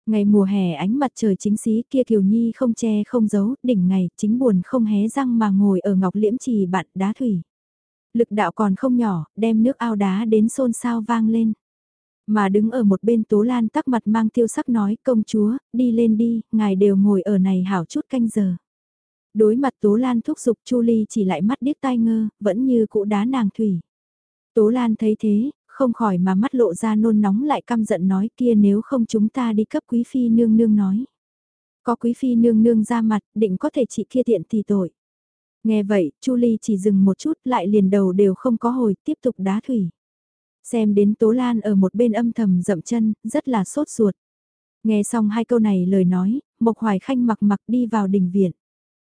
Ngày mùa hè ánh mặt trời chính xí kia Kiều Nhi không che không giấu, đỉnh ngày, chính buồn không hé răng mà ngồi ở ngọc liễm trì bạn đá thủy. Lực đạo còn không nhỏ, đem nước ao đá đến xôn xao vang lên. Mà đứng ở một bên Tố Lan tắc mặt mang tiêu sắc nói công chúa, đi lên đi, ngài đều ngồi ở này hảo chút canh giờ. Đối mặt Tố Lan thúc giục Chu Ly chỉ lại mắt điếc tai ngơ, vẫn như cũ đá nàng thủy. Tố Lan thấy thế, không khỏi mà mắt lộ ra nôn nóng lại căm giận nói kia nếu không chúng ta đi cấp quý phi nương nương nói. Có quý phi nương nương ra mặt, định có thể trị kia tiện thì tội. Nghe vậy, Chu Ly chỉ dừng một chút lại liền đầu đều không có hồi, tiếp tục đá thủy. Xem đến Tố Lan ở một bên âm thầm dậm chân, rất là sốt ruột. Nghe xong hai câu này lời nói, Mộc Hoài Khanh mặc mặc đi vào đình viện.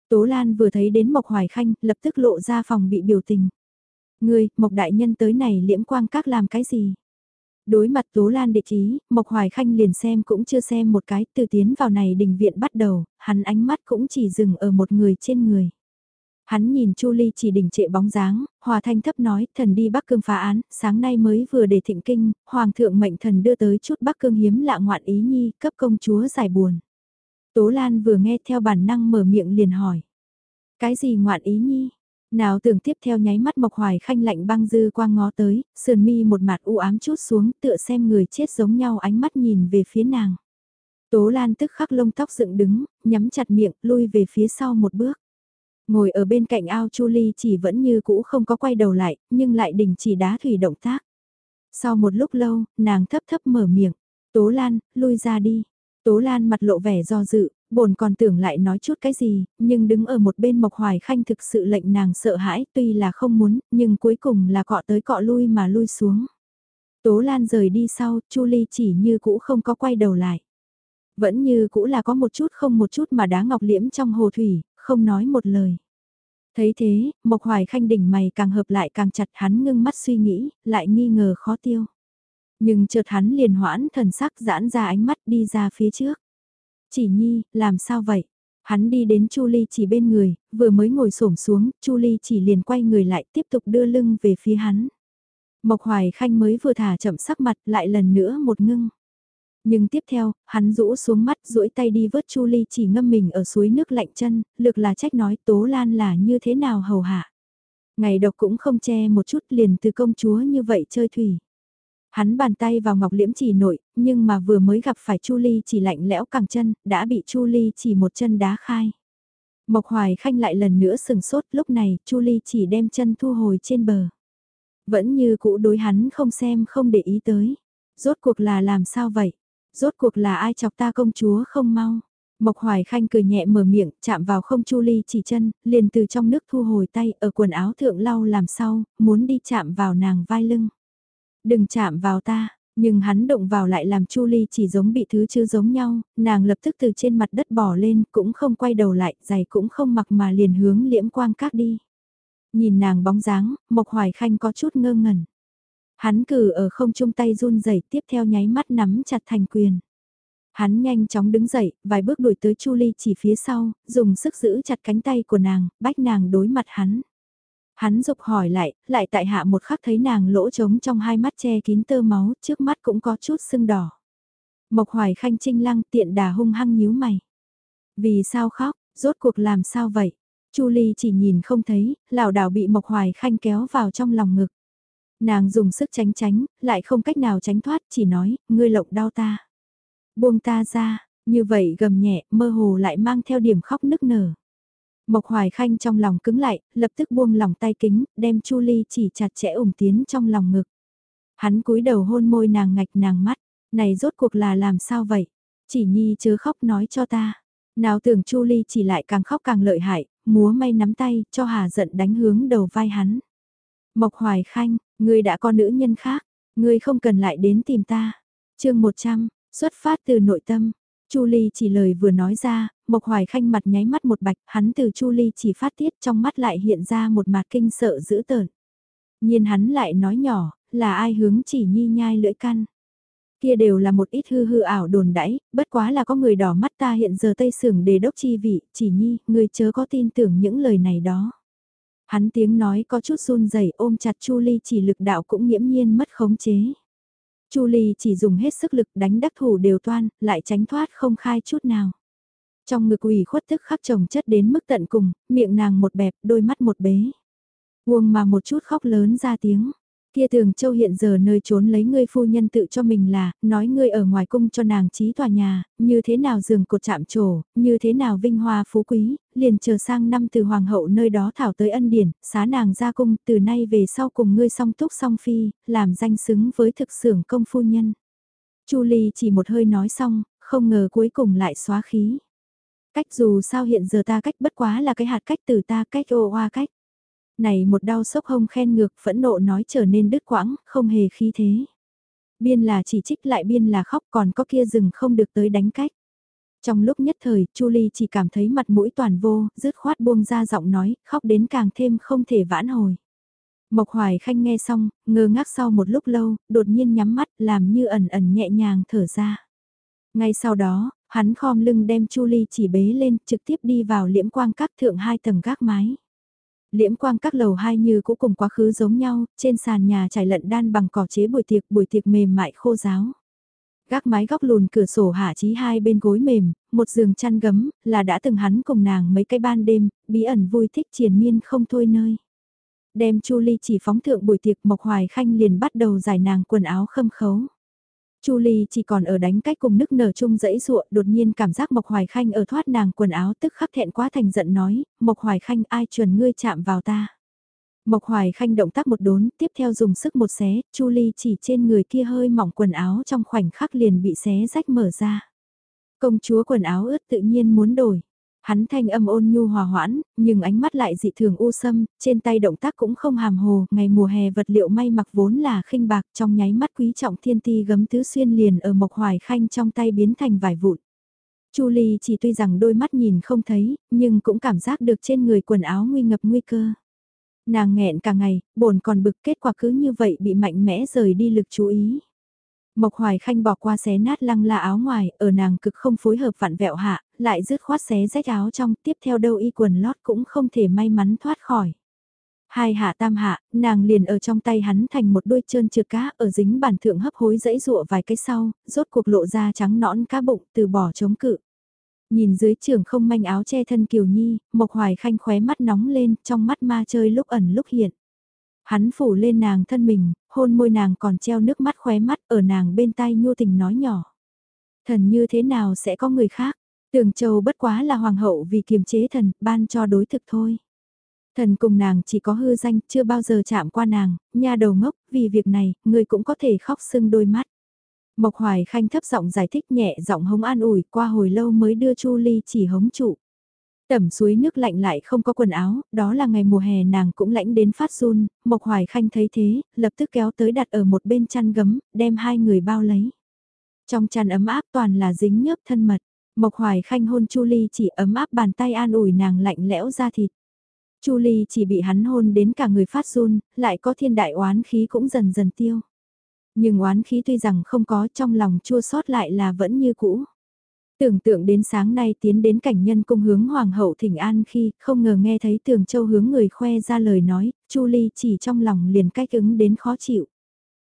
Tố Lan vừa thấy đến Mộc Hoài Khanh, lập tức lộ ra phòng bị biểu tình. Ngươi, Mộc Đại Nhân tới này liễm quang các làm cái gì? Đối mặt Tố Lan địa chí, Mộc Hoài Khanh liền xem cũng chưa xem một cái, từ tiến vào này đình viện bắt đầu, hắn ánh mắt cũng chỉ dừng ở một người trên người. Hắn nhìn Chu Ly chỉ đỉnh trệ bóng dáng, hòa thanh thấp nói, thần đi Bắc Cương phá án, sáng nay mới vừa để thịnh kinh, Hoàng thượng mệnh thần đưa tới chút Bắc Cương hiếm lạ ngoạn ý nhi, cấp công chúa giải buồn. Tố Lan vừa nghe theo bản năng mở miệng liền hỏi. Cái gì ngoạn ý nhi? Nào tưởng tiếp theo nháy mắt Mộc Hoài Khanh lạnh băng dư quang ngó tới, sườn mi một mặt u ám chút xuống tựa xem người chết giống nhau ánh mắt nhìn về phía nàng. Tố Lan tức khắc lông tóc dựng đứng, nhắm chặt miệng, lui về phía sau một bước. Ngồi ở bên cạnh ao Chu Ly chỉ vẫn như cũ không có quay đầu lại, nhưng lại đình chỉ đá thủy động tác. Sau một lúc lâu, nàng thấp thấp mở miệng. Tố Lan, lui ra đi. Tố Lan mặt lộ vẻ do dự, bồn còn tưởng lại nói chút cái gì, nhưng đứng ở một bên Mộc Hoài Khanh thực sự lệnh nàng sợ hãi tuy là không muốn, nhưng cuối cùng là cọ tới cọ lui mà lui xuống. Tố Lan rời đi sau, Chu Ly chỉ như cũ không có quay đầu lại. Vẫn như cũ là có một chút không một chút mà đá ngọc liễm trong hồ thủy, không nói một lời. Thấy thế, Mộc Hoài Khanh đỉnh mày càng hợp lại càng chặt hắn ngưng mắt suy nghĩ, lại nghi ngờ khó tiêu. Nhưng chợt hắn liền hoãn thần sắc giãn ra ánh mắt đi ra phía trước. Chỉ nhi, làm sao vậy? Hắn đi đến Chu Ly chỉ bên người, vừa mới ngồi xổm xuống, Chu Ly chỉ liền quay người lại tiếp tục đưa lưng về phía hắn. Mộc Hoài Khanh mới vừa thả chậm sắc mặt lại lần nữa một ngưng. Nhưng tiếp theo, hắn rũ xuống mắt duỗi tay đi vớt Chu Ly chỉ ngâm mình ở suối nước lạnh chân, lực là trách nói Tố Lan là như thế nào hầu hạ. Ngày độc cũng không che một chút liền từ công chúa như vậy chơi thủy. Hắn bàn tay vào ngọc liễm chỉ nội, nhưng mà vừa mới gặp phải Chu Ly chỉ lạnh lẽo cẳng chân, đã bị Chu Ly chỉ một chân đá khai. Mộc Hoài Khanh lại lần nữa sừng sốt, lúc này Chu Ly chỉ đem chân thu hồi trên bờ. Vẫn như cũ đối hắn không xem không để ý tới. Rốt cuộc là làm sao vậy? Rốt cuộc là ai chọc ta công chúa không mau? Mộc Hoài Khanh cười nhẹ mở miệng, chạm vào không Chu Ly chỉ chân, liền từ trong nước thu hồi tay ở quần áo thượng lau làm sau, muốn đi chạm vào nàng vai lưng. Đừng chạm vào ta, nhưng hắn động vào lại làm Chu Ly chỉ giống bị thứ chứ giống nhau, nàng lập tức từ trên mặt đất bỏ lên, cũng không quay đầu lại, giày cũng không mặc mà liền hướng liễm quang các đi. Nhìn nàng bóng dáng, Mộc Hoài Khanh có chút ngơ ngẩn. Hắn cử ở không chung tay run rẩy tiếp theo nháy mắt nắm chặt thành quyền. Hắn nhanh chóng đứng dậy, vài bước đuổi tới Chu Ly chỉ phía sau, dùng sức giữ chặt cánh tay của nàng, bách nàng đối mặt hắn. Hắn dục hỏi lại, lại tại hạ một khắc thấy nàng lỗ trống trong hai mắt che kín tơ máu, trước mắt cũng có chút sưng đỏ. Mộc hoài khanh trinh lăng tiện đà hung hăng nhíu mày. Vì sao khóc, rốt cuộc làm sao vậy? Chu Ly chỉ nhìn không thấy, lảo đảo bị Mộc Hoài Khanh kéo vào trong lòng ngực. Nàng dùng sức tránh tránh, lại không cách nào tránh thoát, chỉ nói, ngươi lộng đau ta. Buông ta ra, như vậy gầm nhẹ, mơ hồ lại mang theo điểm khóc nức nở. Mộc Hoài Khanh trong lòng cứng lại, lập tức buông lòng tay kính, đem Chu Ly chỉ chặt chẽ ủng tiến trong lòng ngực. Hắn cúi đầu hôn môi nàng ngạch nàng mắt, này rốt cuộc là làm sao vậy? Chỉ nhi chớ khóc nói cho ta. Nào tưởng Chu Ly chỉ lại càng khóc càng lợi hại, múa may nắm tay, cho Hà giận đánh hướng đầu vai hắn. Mộc Hoài Khanh, ngươi đã có nữ nhân khác, ngươi không cần lại đến tìm ta. chương 100, xuất phát từ nội tâm, Chu Ly chỉ lời vừa nói ra, Mộc Hoài Khanh mặt nháy mắt một bạch, hắn từ Chu Ly chỉ phát tiết trong mắt lại hiện ra một mặt kinh sợ dữ tợn. Nhiên hắn lại nói nhỏ, là ai hướng chỉ nhi nhai lưỡi căn. Kia đều là một ít hư hư ảo đồn đãi, bất quá là có người đỏ mắt ta hiện giờ tây sưởng đề đốc chi vị, chỉ nhi, người chớ có tin tưởng những lời này đó. Hắn tiếng nói có chút run rẩy ôm chặt Chu Ly chỉ lực đạo cũng nghiễm nhiên mất khống chế. Chu Ly chỉ dùng hết sức lực đánh đắc thủ đều toan, lại tránh thoát không khai chút nào. Trong ngực ủy khuất tức khắc chồng chất đến mức tận cùng, miệng nàng một bẹp, đôi mắt một bế. Uông mà một chút khóc lớn ra tiếng. Kia tường châu hiện giờ nơi trốn lấy ngươi phu nhân tự cho mình là, nói ngươi ở ngoài cung cho nàng trí tòa nhà, như thế nào giường cột chạm trổ, như thế nào vinh hoa phú quý, liền chờ sang năm từ hoàng hậu nơi đó thảo tới ân điển, xá nàng ra cung, từ nay về sau cùng ngươi song túc song phi, làm danh xứng với thực xưởng công phu nhân. Chu Ly chỉ một hơi nói xong, không ngờ cuối cùng lại xóa khí. Cách dù sao hiện giờ ta cách bất quá là cái hạt cách từ ta cách ô hoa cách. Này một đau sốc hông khen ngược phẫn nộ nói trở nên đứt quãng, không hề khí thế. Biên là chỉ trích lại biên là khóc còn có kia rừng không được tới đánh cách. Trong lúc nhất thời, Chu Ly chỉ cảm thấy mặt mũi toàn vô, rứt khoát buông ra giọng nói, khóc đến càng thêm không thể vãn hồi. Mộc Hoài Khanh nghe xong, ngơ ngác sau một lúc lâu, đột nhiên nhắm mắt, làm như ẩn ẩn nhẹ nhàng thở ra. Ngay sau đó, hắn khom lưng đem Chu Ly chỉ bế lên, trực tiếp đi vào liễm quang các thượng hai tầng gác mái. Liễm quang các lầu hai như cũ cùng quá khứ giống nhau, trên sàn nhà trải lận đan bằng cỏ chế buổi tiệc, buổi tiệc mềm mại khô giáo. Gác mái góc lùn cửa sổ hạ trí hai bên gối mềm, một giường chăn gấm, là đã từng hắn cùng nàng mấy cái ban đêm, bí ẩn vui thích triền miên không thôi nơi. Đem Chu Ly chỉ phóng thượng buổi tiệc Mộc Hoài Khanh liền bắt đầu giải nàng quần áo khâm khấu. Chu Ly chỉ còn ở đánh cách cùng nức nở chung dãy ruộng, đột nhiên cảm giác Mộc Hoài Khanh ở thoát nàng quần áo tức khắc thẹn quá thành giận nói, Mộc Hoài Khanh ai chuẩn ngươi chạm vào ta. Mộc Hoài Khanh động tác một đốn, tiếp theo dùng sức một xé, Chu Ly chỉ trên người kia hơi mỏng quần áo trong khoảnh khắc liền bị xé rách mở ra. Công chúa quần áo ướt tự nhiên muốn đổi. Hắn thanh âm ôn nhu hòa hoãn, nhưng ánh mắt lại dị thường u sâm, trên tay động tác cũng không hàm hồ, ngày mùa hè vật liệu may mặc vốn là khinh bạc trong nháy mắt quý trọng thiên ti gấm tứ xuyên liền ở mộc hoài khanh trong tay biến thành vải vụn. Chu Ly chỉ tuy rằng đôi mắt nhìn không thấy, nhưng cũng cảm giác được trên người quần áo nguy ngập nguy cơ. Nàng nghẹn cả ngày, bồn còn bực kết quả cứ như vậy bị mạnh mẽ rời đi lực chú ý. Mộc Hoài Khanh bỏ qua xé nát lăng la áo ngoài, ở nàng cực không phối hợp vặn vẹo hạ, lại rứt khoát xé rách áo trong, tiếp theo đâu y quần lót cũng không thể may mắn thoát khỏi. Hai hạ tam hạ, nàng liền ở trong tay hắn thành một đôi trơn trượt cá ở dính bàn thượng hấp hối dãy rụa vài cái sau, rốt cuộc lộ ra trắng nõn cá bụng từ bỏ chống cự. Nhìn dưới trường không manh áo che thân Kiều Nhi, Mộc Hoài Khanh khóe mắt nóng lên, trong mắt ma chơi lúc ẩn lúc hiện. Hắn phủ lên nàng thân mình, hôn môi nàng còn treo nước mắt khóe mắt ở nàng bên tay nhu tình nói nhỏ. Thần như thế nào sẽ có người khác? Tường Châu bất quá là hoàng hậu vì kiềm chế thần, ban cho đối thực thôi. Thần cùng nàng chỉ có hư danh, chưa bao giờ chạm qua nàng, nha đầu ngốc, vì việc này, người cũng có thể khóc sưng đôi mắt. Mộc Hoài Khanh thấp giọng giải thích nhẹ giọng hống an ủi qua hồi lâu mới đưa Chu Ly chỉ hống trụ. Tẩm suối nước lạnh lại không có quần áo, đó là ngày mùa hè nàng cũng lãnh đến phát run, Mộc Hoài Khanh thấy thế, lập tức kéo tới đặt ở một bên chăn gấm, đem hai người bao lấy. Trong chăn ấm áp toàn là dính nhớp thân mật, Mộc Hoài Khanh hôn Chu Ly chỉ ấm áp bàn tay an ủi nàng lạnh lẽo ra thịt. Chu Ly chỉ bị hắn hôn đến cả người phát run, lại có thiên đại oán khí cũng dần dần tiêu. Nhưng oán khí tuy rằng không có trong lòng chua sót lại là vẫn như cũ. Tưởng tượng đến sáng nay tiến đến cảnh nhân cung hướng hoàng hậu thỉnh an khi không ngờ nghe thấy tường châu hướng người khoe ra lời nói, Chu Ly chỉ trong lòng liền cách ứng đến khó chịu.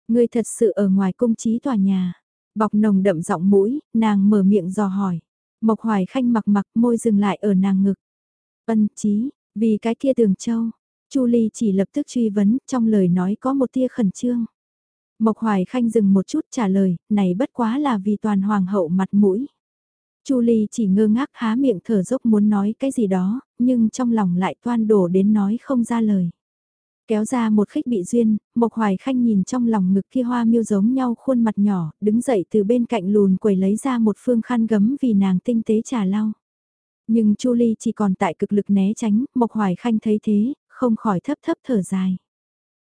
Người thật sự ở ngoài cung trí tòa nhà, bọc nồng đậm giọng mũi, nàng mở miệng dò hỏi. Mộc hoài khanh mặc mặc môi dừng lại ở nàng ngực. Ân chí, vì cái kia tường châu, Chu Ly chỉ lập tức truy vấn, trong lời nói có một tia khẩn trương. Mộc Hoài Khanh dừng một chút trả lời, này bất quá là vì toàn hoàng hậu mặt mũi. Chu Ly chỉ ngơ ngác há miệng thở dốc muốn nói cái gì đó, nhưng trong lòng lại toan đổ đến nói không ra lời. Kéo ra một khích bị duyên, Mộc Hoài Khanh nhìn trong lòng ngực kia hoa miêu giống nhau khuôn mặt nhỏ, đứng dậy từ bên cạnh lùn quầy lấy ra một phương khăn gấm vì nàng tinh tế trà lau. Nhưng Chu Ly chỉ còn tại cực lực né tránh, Mộc Hoài Khanh thấy thế, không khỏi thấp thấp thở dài.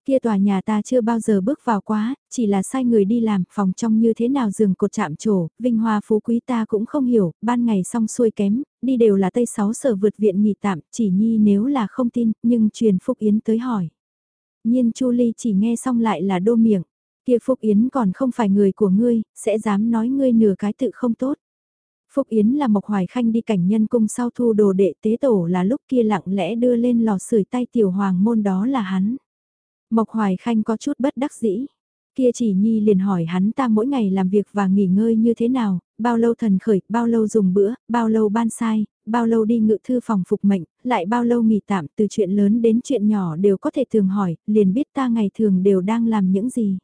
Kia tòa nhà ta chưa bao giờ bước vào quá, chỉ là sai người đi làm, phòng trong như thế nào giường cột chạm trổ, vinh hoa phú quý ta cũng không hiểu, ban ngày xong xuôi kém, đi đều là tây sáu sở vượt viện nghỉ tạm, chỉ nhi nếu là không tin, nhưng truyền Phúc Yến tới hỏi. Nhiên Chu Ly chỉ nghe xong lại là đô miệng, kia Phúc Yến còn không phải người của ngươi, sẽ dám nói ngươi nửa cái tự không tốt. Phúc Yến là Mộc Hoài Khanh đi cảnh nhân cung sau thu đồ đệ tế tổ là lúc kia lặng lẽ đưa lên lò sưởi tay tiểu hoàng môn đó là hắn. Mộc Hoài Khanh có chút bất đắc dĩ. Kia chỉ nhi liền hỏi hắn ta mỗi ngày làm việc và nghỉ ngơi như thế nào, bao lâu thần khởi, bao lâu dùng bữa, bao lâu ban sai, bao lâu đi ngự thư phòng phục mệnh, lại bao lâu nghỉ tạm từ chuyện lớn đến chuyện nhỏ đều có thể thường hỏi, liền biết ta ngày thường đều đang làm những gì.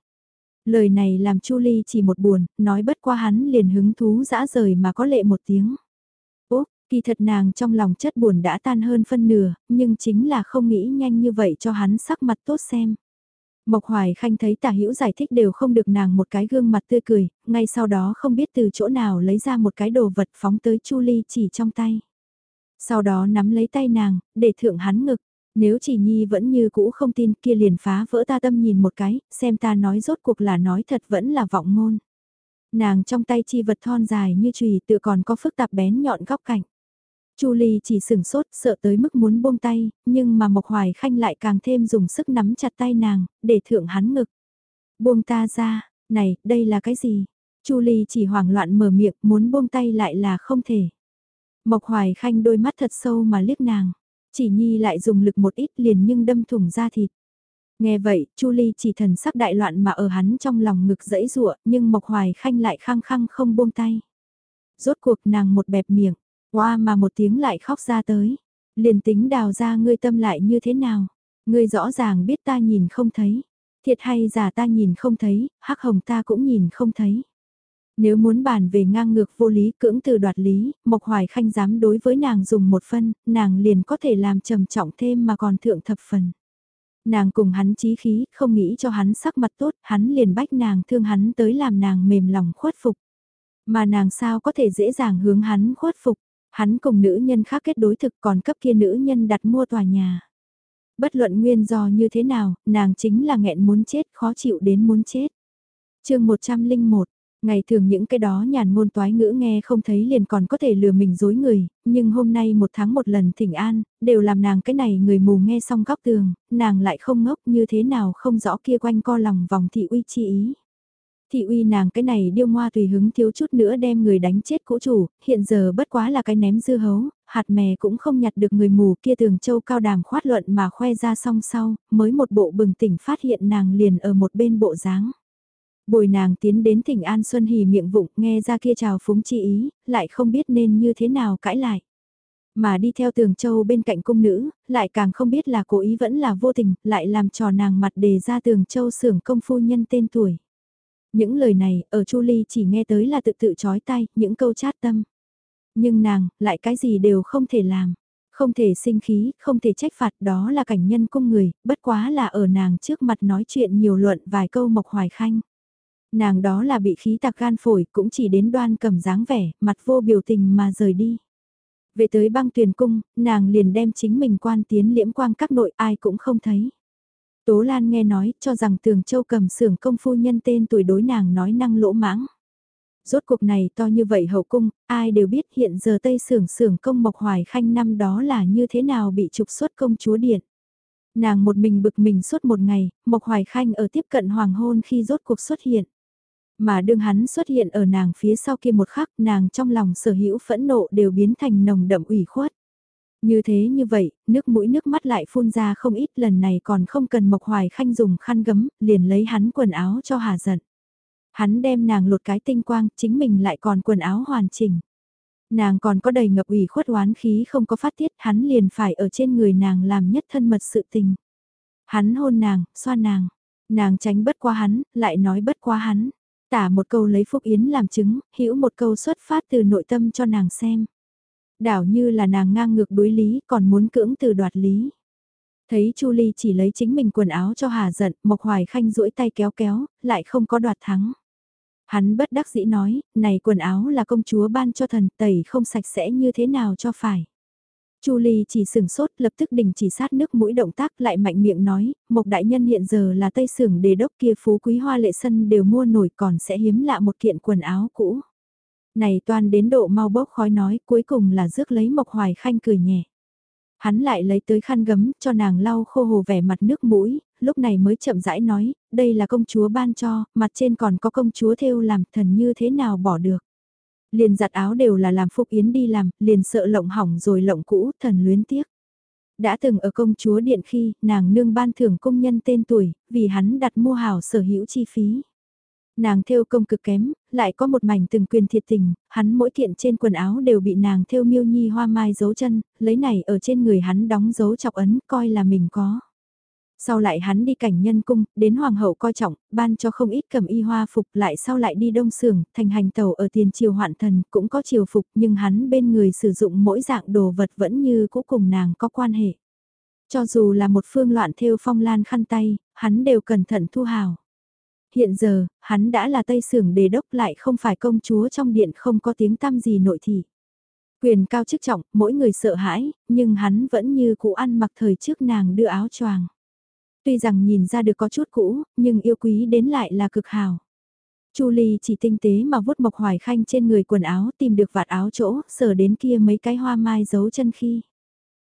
Lời này làm Chu Ly chỉ một buồn, nói bất qua hắn liền hứng thú dã rời mà có lệ một tiếng. Kỳ thật nàng trong lòng chất buồn đã tan hơn phân nửa, nhưng chính là không nghĩ nhanh như vậy cho hắn sắc mặt tốt xem. Mộc Hoài Khanh thấy Tả Hữu giải thích đều không được nàng một cái gương mặt tươi cười, ngay sau đó không biết từ chỗ nào lấy ra một cái đồ vật phóng tới Chu Ly chỉ trong tay. Sau đó nắm lấy tay nàng, để thượng hắn ngực. Nếu chỉ nhi vẫn như cũ không tin kia liền phá vỡ ta tâm nhìn một cái, xem ta nói rốt cuộc là nói thật vẫn là vọng ngôn. Nàng trong tay chi vật thon dài như chùy tự còn có phức tạp bén nhọn góc cạnh. Chu Ly chỉ sừng sốt sợ tới mức muốn buông tay, nhưng mà Mộc Hoài Khanh lại càng thêm dùng sức nắm chặt tay nàng, để thượng hắn ngực. Buông ta ra, này, đây là cái gì? Chu Ly chỉ hoảng loạn mở miệng, muốn buông tay lại là không thể. Mộc Hoài Khanh đôi mắt thật sâu mà liếc nàng, chỉ nhi lại dùng lực một ít liền nhưng đâm thủng ra thịt. Nghe vậy, Chu Ly chỉ thần sắc đại loạn mà ở hắn trong lòng ngực dẫy rụa, nhưng Mộc Hoài Khanh lại khăng khăng không buông tay. Rốt cuộc nàng một bẹp miệng, Hoa mà một tiếng lại khóc ra tới. Liền tính đào ra ngươi tâm lại như thế nào. Ngươi rõ ràng biết ta nhìn không thấy. Thiệt hay giả ta nhìn không thấy, hắc hồng ta cũng nhìn không thấy. Nếu muốn bàn về ngang ngược vô lý cưỡng từ đoạt lý, Mộc Hoài Khanh dám đối với nàng dùng một phân, nàng liền có thể làm trầm trọng thêm mà còn thượng thập phần. Nàng cùng hắn chí khí, không nghĩ cho hắn sắc mặt tốt, hắn liền bách nàng thương hắn tới làm nàng mềm lòng khuất phục. Mà nàng sao có thể dễ dàng hướng hắn khuất phục, Hắn cùng nữ nhân khác kết đối thực còn cấp kia nữ nhân đặt mua tòa nhà. Bất luận nguyên do như thế nào, nàng chính là nghẹn muốn chết, khó chịu đến muốn chết. chương 101 Ngày thường những cái đó nhàn ngôn toái ngữ nghe không thấy liền còn có thể lừa mình dối người, nhưng hôm nay một tháng một lần thỉnh an, đều làm nàng cái này người mù nghe xong góc tường, nàng lại không ngốc như thế nào không rõ kia quanh co lòng vòng thị uy chi ý. Thị uy nàng cái này điêu ngoa tùy hứng thiếu chút nữa đem người đánh chết cũ chủ, hiện giờ bất quá là cái ném dưa hấu, hạt mè cũng không nhặt được người mù kia tường châu cao đàm khoát luận mà khoe ra song sau, mới một bộ bừng tỉnh phát hiện nàng liền ở một bên bộ dáng. Bồi nàng tiến đến thỉnh An Xuân Hì miệng vụng nghe ra kia chào phúng chi ý, lại không biết nên như thế nào cãi lại. Mà đi theo tường châu bên cạnh cung nữ, lại càng không biết là cố ý vẫn là vô tình, lại làm trò nàng mặt đề ra tường châu sưởng công phu nhân tên tuổi. Những lời này, ở Chu Ly chỉ nghe tới là tự tự chói tay, những câu chát tâm. Nhưng nàng, lại cái gì đều không thể làm. Không thể sinh khí, không thể trách phạt, đó là cảnh nhân cung người, bất quá là ở nàng trước mặt nói chuyện nhiều luận vài câu mộc hoài khanh. Nàng đó là bị khí tạc gan phổi, cũng chỉ đến đoan cầm dáng vẻ, mặt vô biểu tình mà rời đi. Về tới băng tuyền cung, nàng liền đem chính mình quan tiến liễm quang các nội ai cũng không thấy. Tố Lan nghe nói cho rằng Tường Châu cầm xưởng công phu nhân tên tuổi đối nàng nói năng lỗ mãng. Rốt cuộc này to như vậy hậu cung, ai đều biết hiện giờ Tây xưởng xưởng công Mộc Hoài Khanh năm đó là như thế nào bị trục xuất công chúa điện. Nàng một mình bực mình suốt một ngày, Mộc Hoài Khanh ở tiếp cận hoàng hôn khi rốt cuộc xuất hiện. Mà đương hắn xuất hiện ở nàng phía sau kia một khắc nàng trong lòng sở hữu phẫn nộ đều biến thành nồng đậm ủy khuất. Như thế như vậy, nước mũi nước mắt lại phun ra không ít lần này còn không cần Mộc Hoài Khanh dùng khăn gấm, liền lấy hắn quần áo cho hà giận. Hắn đem nàng lột cái tinh quang, chính mình lại còn quần áo hoàn chỉnh. Nàng còn có đầy ngập ủy khuất oán khí không có phát tiết, hắn liền phải ở trên người nàng làm nhất thân mật sự tình. Hắn hôn nàng, xoa nàng, nàng tránh bất qua hắn, lại nói bất qua hắn. Tả một câu lấy Phúc Yến làm chứng, hữu một câu xuất phát từ nội tâm cho nàng xem. Đảo như là nàng ngang ngược đối lý còn muốn cưỡng từ đoạt lý. Thấy Chu Ly chỉ lấy chính mình quần áo cho Hà giận, Mộc Hoài Khanh duỗi tay kéo kéo, lại không có đoạt thắng. Hắn bất đắc dĩ nói, này quần áo là công chúa ban cho thần tẩy không sạch sẽ như thế nào cho phải. Chu Ly chỉ sừng sốt lập tức đình chỉ sát nước mũi động tác lại mạnh miệng nói, Mộc đại nhân hiện giờ là tây sưởng đề đốc kia phú quý hoa lệ sân đều mua nổi còn sẽ hiếm lạ một kiện quần áo cũ. Này toan đến độ mau bốc khói nói cuối cùng là rước lấy Mộc Hoài Khanh cười nhẹ. Hắn lại lấy tới khăn gấm cho nàng lau khô hồ vẻ mặt nước mũi, lúc này mới chậm rãi nói, đây là công chúa ban cho, mặt trên còn có công chúa theo làm thần như thế nào bỏ được. Liền giặt áo đều là làm Phúc Yến đi làm, liền sợ lộng hỏng rồi lộng cũ, thần luyến tiếc. Đã từng ở công chúa điện khi, nàng nương ban thưởng công nhân tên tuổi, vì hắn đặt mua hảo sở hữu chi phí. Nàng thêu công cực kém, lại có một mảnh từng quyền thiệt tình, hắn mỗi kiện trên quần áo đều bị nàng thêu miêu nhi hoa mai dấu chân, lấy này ở trên người hắn đóng dấu chọc ấn, coi là mình có. Sau lại hắn đi cảnh nhân cung, đến hoàng hậu coi trọng, ban cho không ít cầm y hoa phục lại sau lại đi đông sưởng, thành hành tàu ở tiền triều hoạn thần, cũng có triều phục nhưng hắn bên người sử dụng mỗi dạng đồ vật vẫn như cũ cùng nàng có quan hệ. Cho dù là một phương loạn thêu phong lan khăn tay, hắn đều cẩn thận thu hào. Hiện giờ, hắn đã là tây sưởng đề đốc lại không phải công chúa trong điện không có tiếng tăm gì nội thị. Quyền cao chức trọng, mỗi người sợ hãi, nhưng hắn vẫn như cũ ăn mặc thời trước nàng đưa áo choàng. Tuy rằng nhìn ra được có chút cũ, nhưng yêu quý đến lại là cực hào. Chu Ly chỉ tinh tế mà vuốt mộc hoài khanh trên người quần áo tìm được vạt áo chỗ, sờ đến kia mấy cái hoa mai giấu chân khi.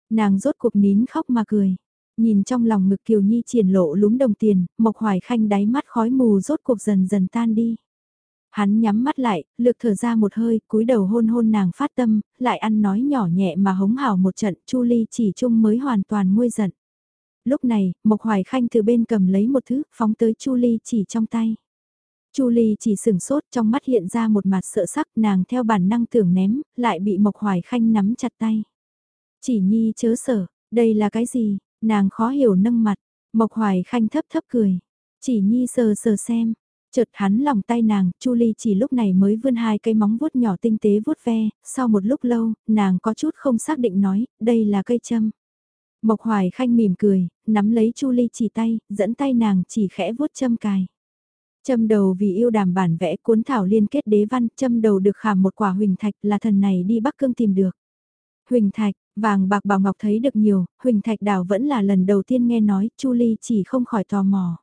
Nàng rốt cuộc nín khóc mà cười. Nhìn trong lòng ngực Kiều Nhi triển lộ lúm đồng tiền, Mộc Hoài Khanh đáy mắt khói mù rốt cuộc dần dần tan đi. Hắn nhắm mắt lại, lược thở ra một hơi, cúi đầu hôn hôn nàng phát tâm, lại ăn nói nhỏ nhẹ mà hống hào một trận, Chu Ly chỉ chung mới hoàn toàn nguôi giận. Lúc này, Mộc Hoài Khanh từ bên cầm lấy một thứ, phóng tới Chu Ly chỉ trong tay. Chu Ly chỉ sửng sốt trong mắt hiện ra một mặt sợ sắc nàng theo bản năng tưởng ném, lại bị Mộc Hoài Khanh nắm chặt tay. Chỉ nhi chớ sở, đây là cái gì, nàng khó hiểu nâng mặt, Mộc Hoài Khanh thấp thấp cười. Chỉ nhi sờ sờ xem, chợt hắn lòng tay nàng, Chu Ly chỉ lúc này mới vươn hai cây móng vuốt nhỏ tinh tế vuốt ve, sau một lúc lâu, nàng có chút không xác định nói, đây là cây châm. Mộc Hoài Khanh mỉm cười, nắm lấy Chu Ly chỉ tay, dẫn tay nàng chỉ khẽ vuốt châm cài. Châm đầu vì yêu đàm bản vẽ cuốn thảo liên kết đế văn, châm đầu được khảm một quả huỳnh thạch là thần này đi Bắc Cương tìm được. Huỳnh thạch, vàng bạc bảo ngọc thấy được nhiều, huỳnh thạch đảo vẫn là lần đầu tiên nghe nói, Chu Ly chỉ không khỏi tò mò.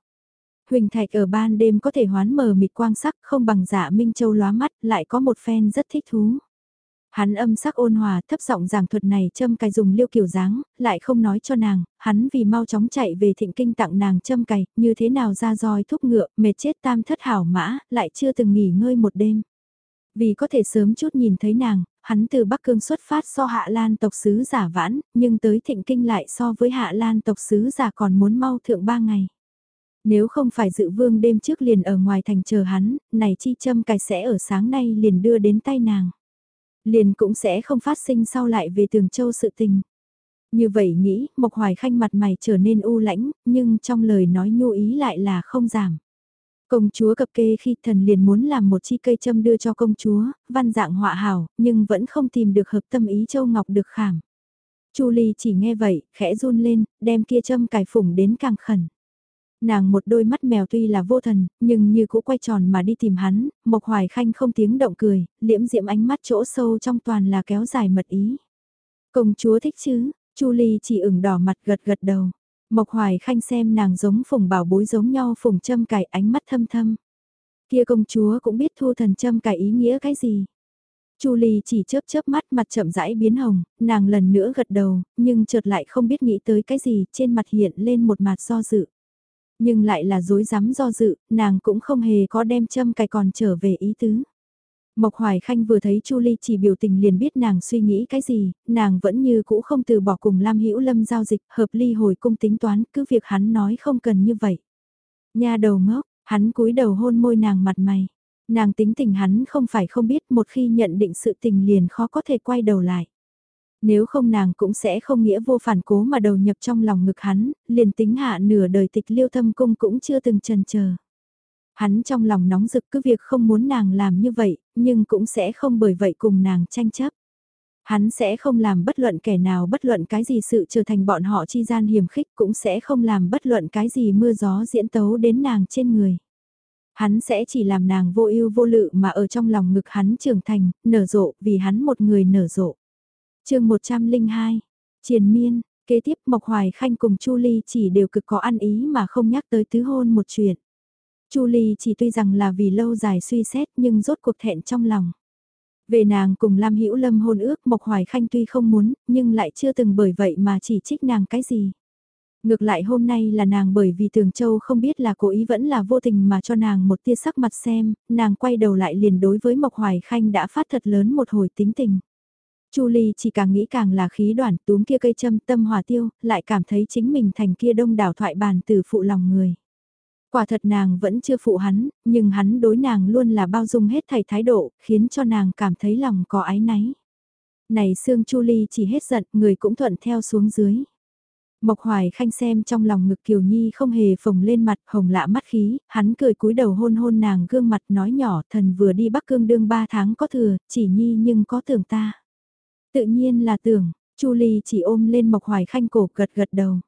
Huỳnh thạch ở ban đêm có thể hoán mờ mịt quang sắc không bằng dạ Minh Châu lóa mắt, lại có một phen rất thích thú. Hắn âm sắc ôn hòa thấp giọng giảng thuật này châm cài dùng liêu kiểu dáng, lại không nói cho nàng, hắn vì mau chóng chạy về thịnh kinh tặng nàng châm cài, như thế nào ra roi thúc ngựa, mệt chết tam thất hảo mã, lại chưa từng nghỉ ngơi một đêm. Vì có thể sớm chút nhìn thấy nàng, hắn từ Bắc Cương xuất phát so Hạ Lan tộc sứ giả vãn, nhưng tới thịnh kinh lại so với Hạ Lan tộc sứ giả còn muốn mau thượng ba ngày. Nếu không phải dự vương đêm trước liền ở ngoài thành chờ hắn, này chi châm cài sẽ ở sáng nay liền đưa đến tay nàng liền cũng sẽ không phát sinh sau lại về tường châu sự tình. Như vậy nghĩ, Mộc Hoài Khanh mặt mày trở nên u lãnh, nhưng trong lời nói nhu ý lại là không giảm. Công chúa cập kê khi thần liền muốn làm một chi cây châm đưa cho công chúa, văn dạng họa hảo, nhưng vẫn không tìm được hợp tâm ý châu ngọc được khảm. Chu Ly chỉ nghe vậy, khẽ run lên, đem kia châm cài phủng đến càng khẩn. Nàng một đôi mắt mèo tuy là vô thần, nhưng như cũ quay tròn mà đi tìm hắn, Mộc Hoài Khanh không tiếng động cười, liễm diễm ánh mắt chỗ sâu trong toàn là kéo dài mật ý. Công chúa thích chứ, Chu Ly chỉ ửng đỏ mặt gật gật đầu. Mộc Hoài Khanh xem nàng giống phùng bảo bối giống nhau phùng châm cải ánh mắt thâm thâm. Kia công chúa cũng biết thu thần châm cải ý nghĩa cái gì. Chu Ly chỉ chớp chớp mắt mặt chậm rãi biến hồng, nàng lần nữa gật đầu, nhưng chợt lại không biết nghĩ tới cái gì, trên mặt hiện lên một mặt do dự nhưng lại là dối rắm do dự, nàng cũng không hề có đem châm cài còn trở về ý tứ. Mộc Hoài Khanh vừa thấy Chu Ly chỉ biểu tình liền biết nàng suy nghĩ cái gì, nàng vẫn như cũ không từ bỏ cùng Lam Hữu Lâm giao dịch, hợp ly hồi cung tính toán, cứ việc hắn nói không cần như vậy. Nha đầu ngốc, hắn cúi đầu hôn môi nàng mặt mày. Nàng tính tình hắn không phải không biết một khi nhận định sự tình liền khó có thể quay đầu lại. Nếu không nàng cũng sẽ không nghĩa vô phản cố mà đầu nhập trong lòng ngực hắn, liền tính hạ nửa đời tịch liêu thâm cung cũng chưa từng chần chờ. Hắn trong lòng nóng rực cứ việc không muốn nàng làm như vậy, nhưng cũng sẽ không bởi vậy cùng nàng tranh chấp. Hắn sẽ không làm bất luận kẻ nào bất luận cái gì sự trở thành bọn họ chi gian hiểm khích cũng sẽ không làm bất luận cái gì mưa gió diễn tấu đến nàng trên người. Hắn sẽ chỉ làm nàng vô ưu vô lự mà ở trong lòng ngực hắn trưởng thành, nở rộ vì hắn một người nở rộ chương 102, triền miên, kế tiếp Mộc Hoài Khanh cùng Chu Ly chỉ đều cực có ăn ý mà không nhắc tới tứ hôn một chuyện. Chu Ly chỉ tuy rằng là vì lâu dài suy xét nhưng rốt cuộc thẹn trong lòng. Về nàng cùng Lam Hữu Lâm hôn ước Mộc Hoài Khanh tuy không muốn, nhưng lại chưa từng bởi vậy mà chỉ trích nàng cái gì. Ngược lại hôm nay là nàng bởi vì Tường Châu không biết là cố ý vẫn là vô tình mà cho nàng một tia sắc mặt xem, nàng quay đầu lại liền đối với Mộc Hoài Khanh đã phát thật lớn một hồi tính tình. Chu Ly chỉ càng nghĩ càng là khí đoạn túm kia cây châm tâm hòa tiêu, lại cảm thấy chính mình thành kia đông đảo thoại bàn từ phụ lòng người. Quả thật nàng vẫn chưa phụ hắn, nhưng hắn đối nàng luôn là bao dung hết thảy thái độ, khiến cho nàng cảm thấy lòng có ái náy. Này Sương Chu Ly chỉ hết giận, người cũng thuận theo xuống dưới. Mộc Hoài Khanh xem trong lòng ngực Kiều Nhi không hề phồng lên mặt hồng lạ mắt khí, hắn cười cúi đầu hôn hôn nàng gương mặt nói nhỏ thần vừa đi Bắc Cương đương ba tháng có thừa, chỉ Nhi nhưng có tưởng ta. Tự nhiên là tưởng, Chu Ly chỉ ôm lên Mộc Hoài Khanh cổ gật gật đầu.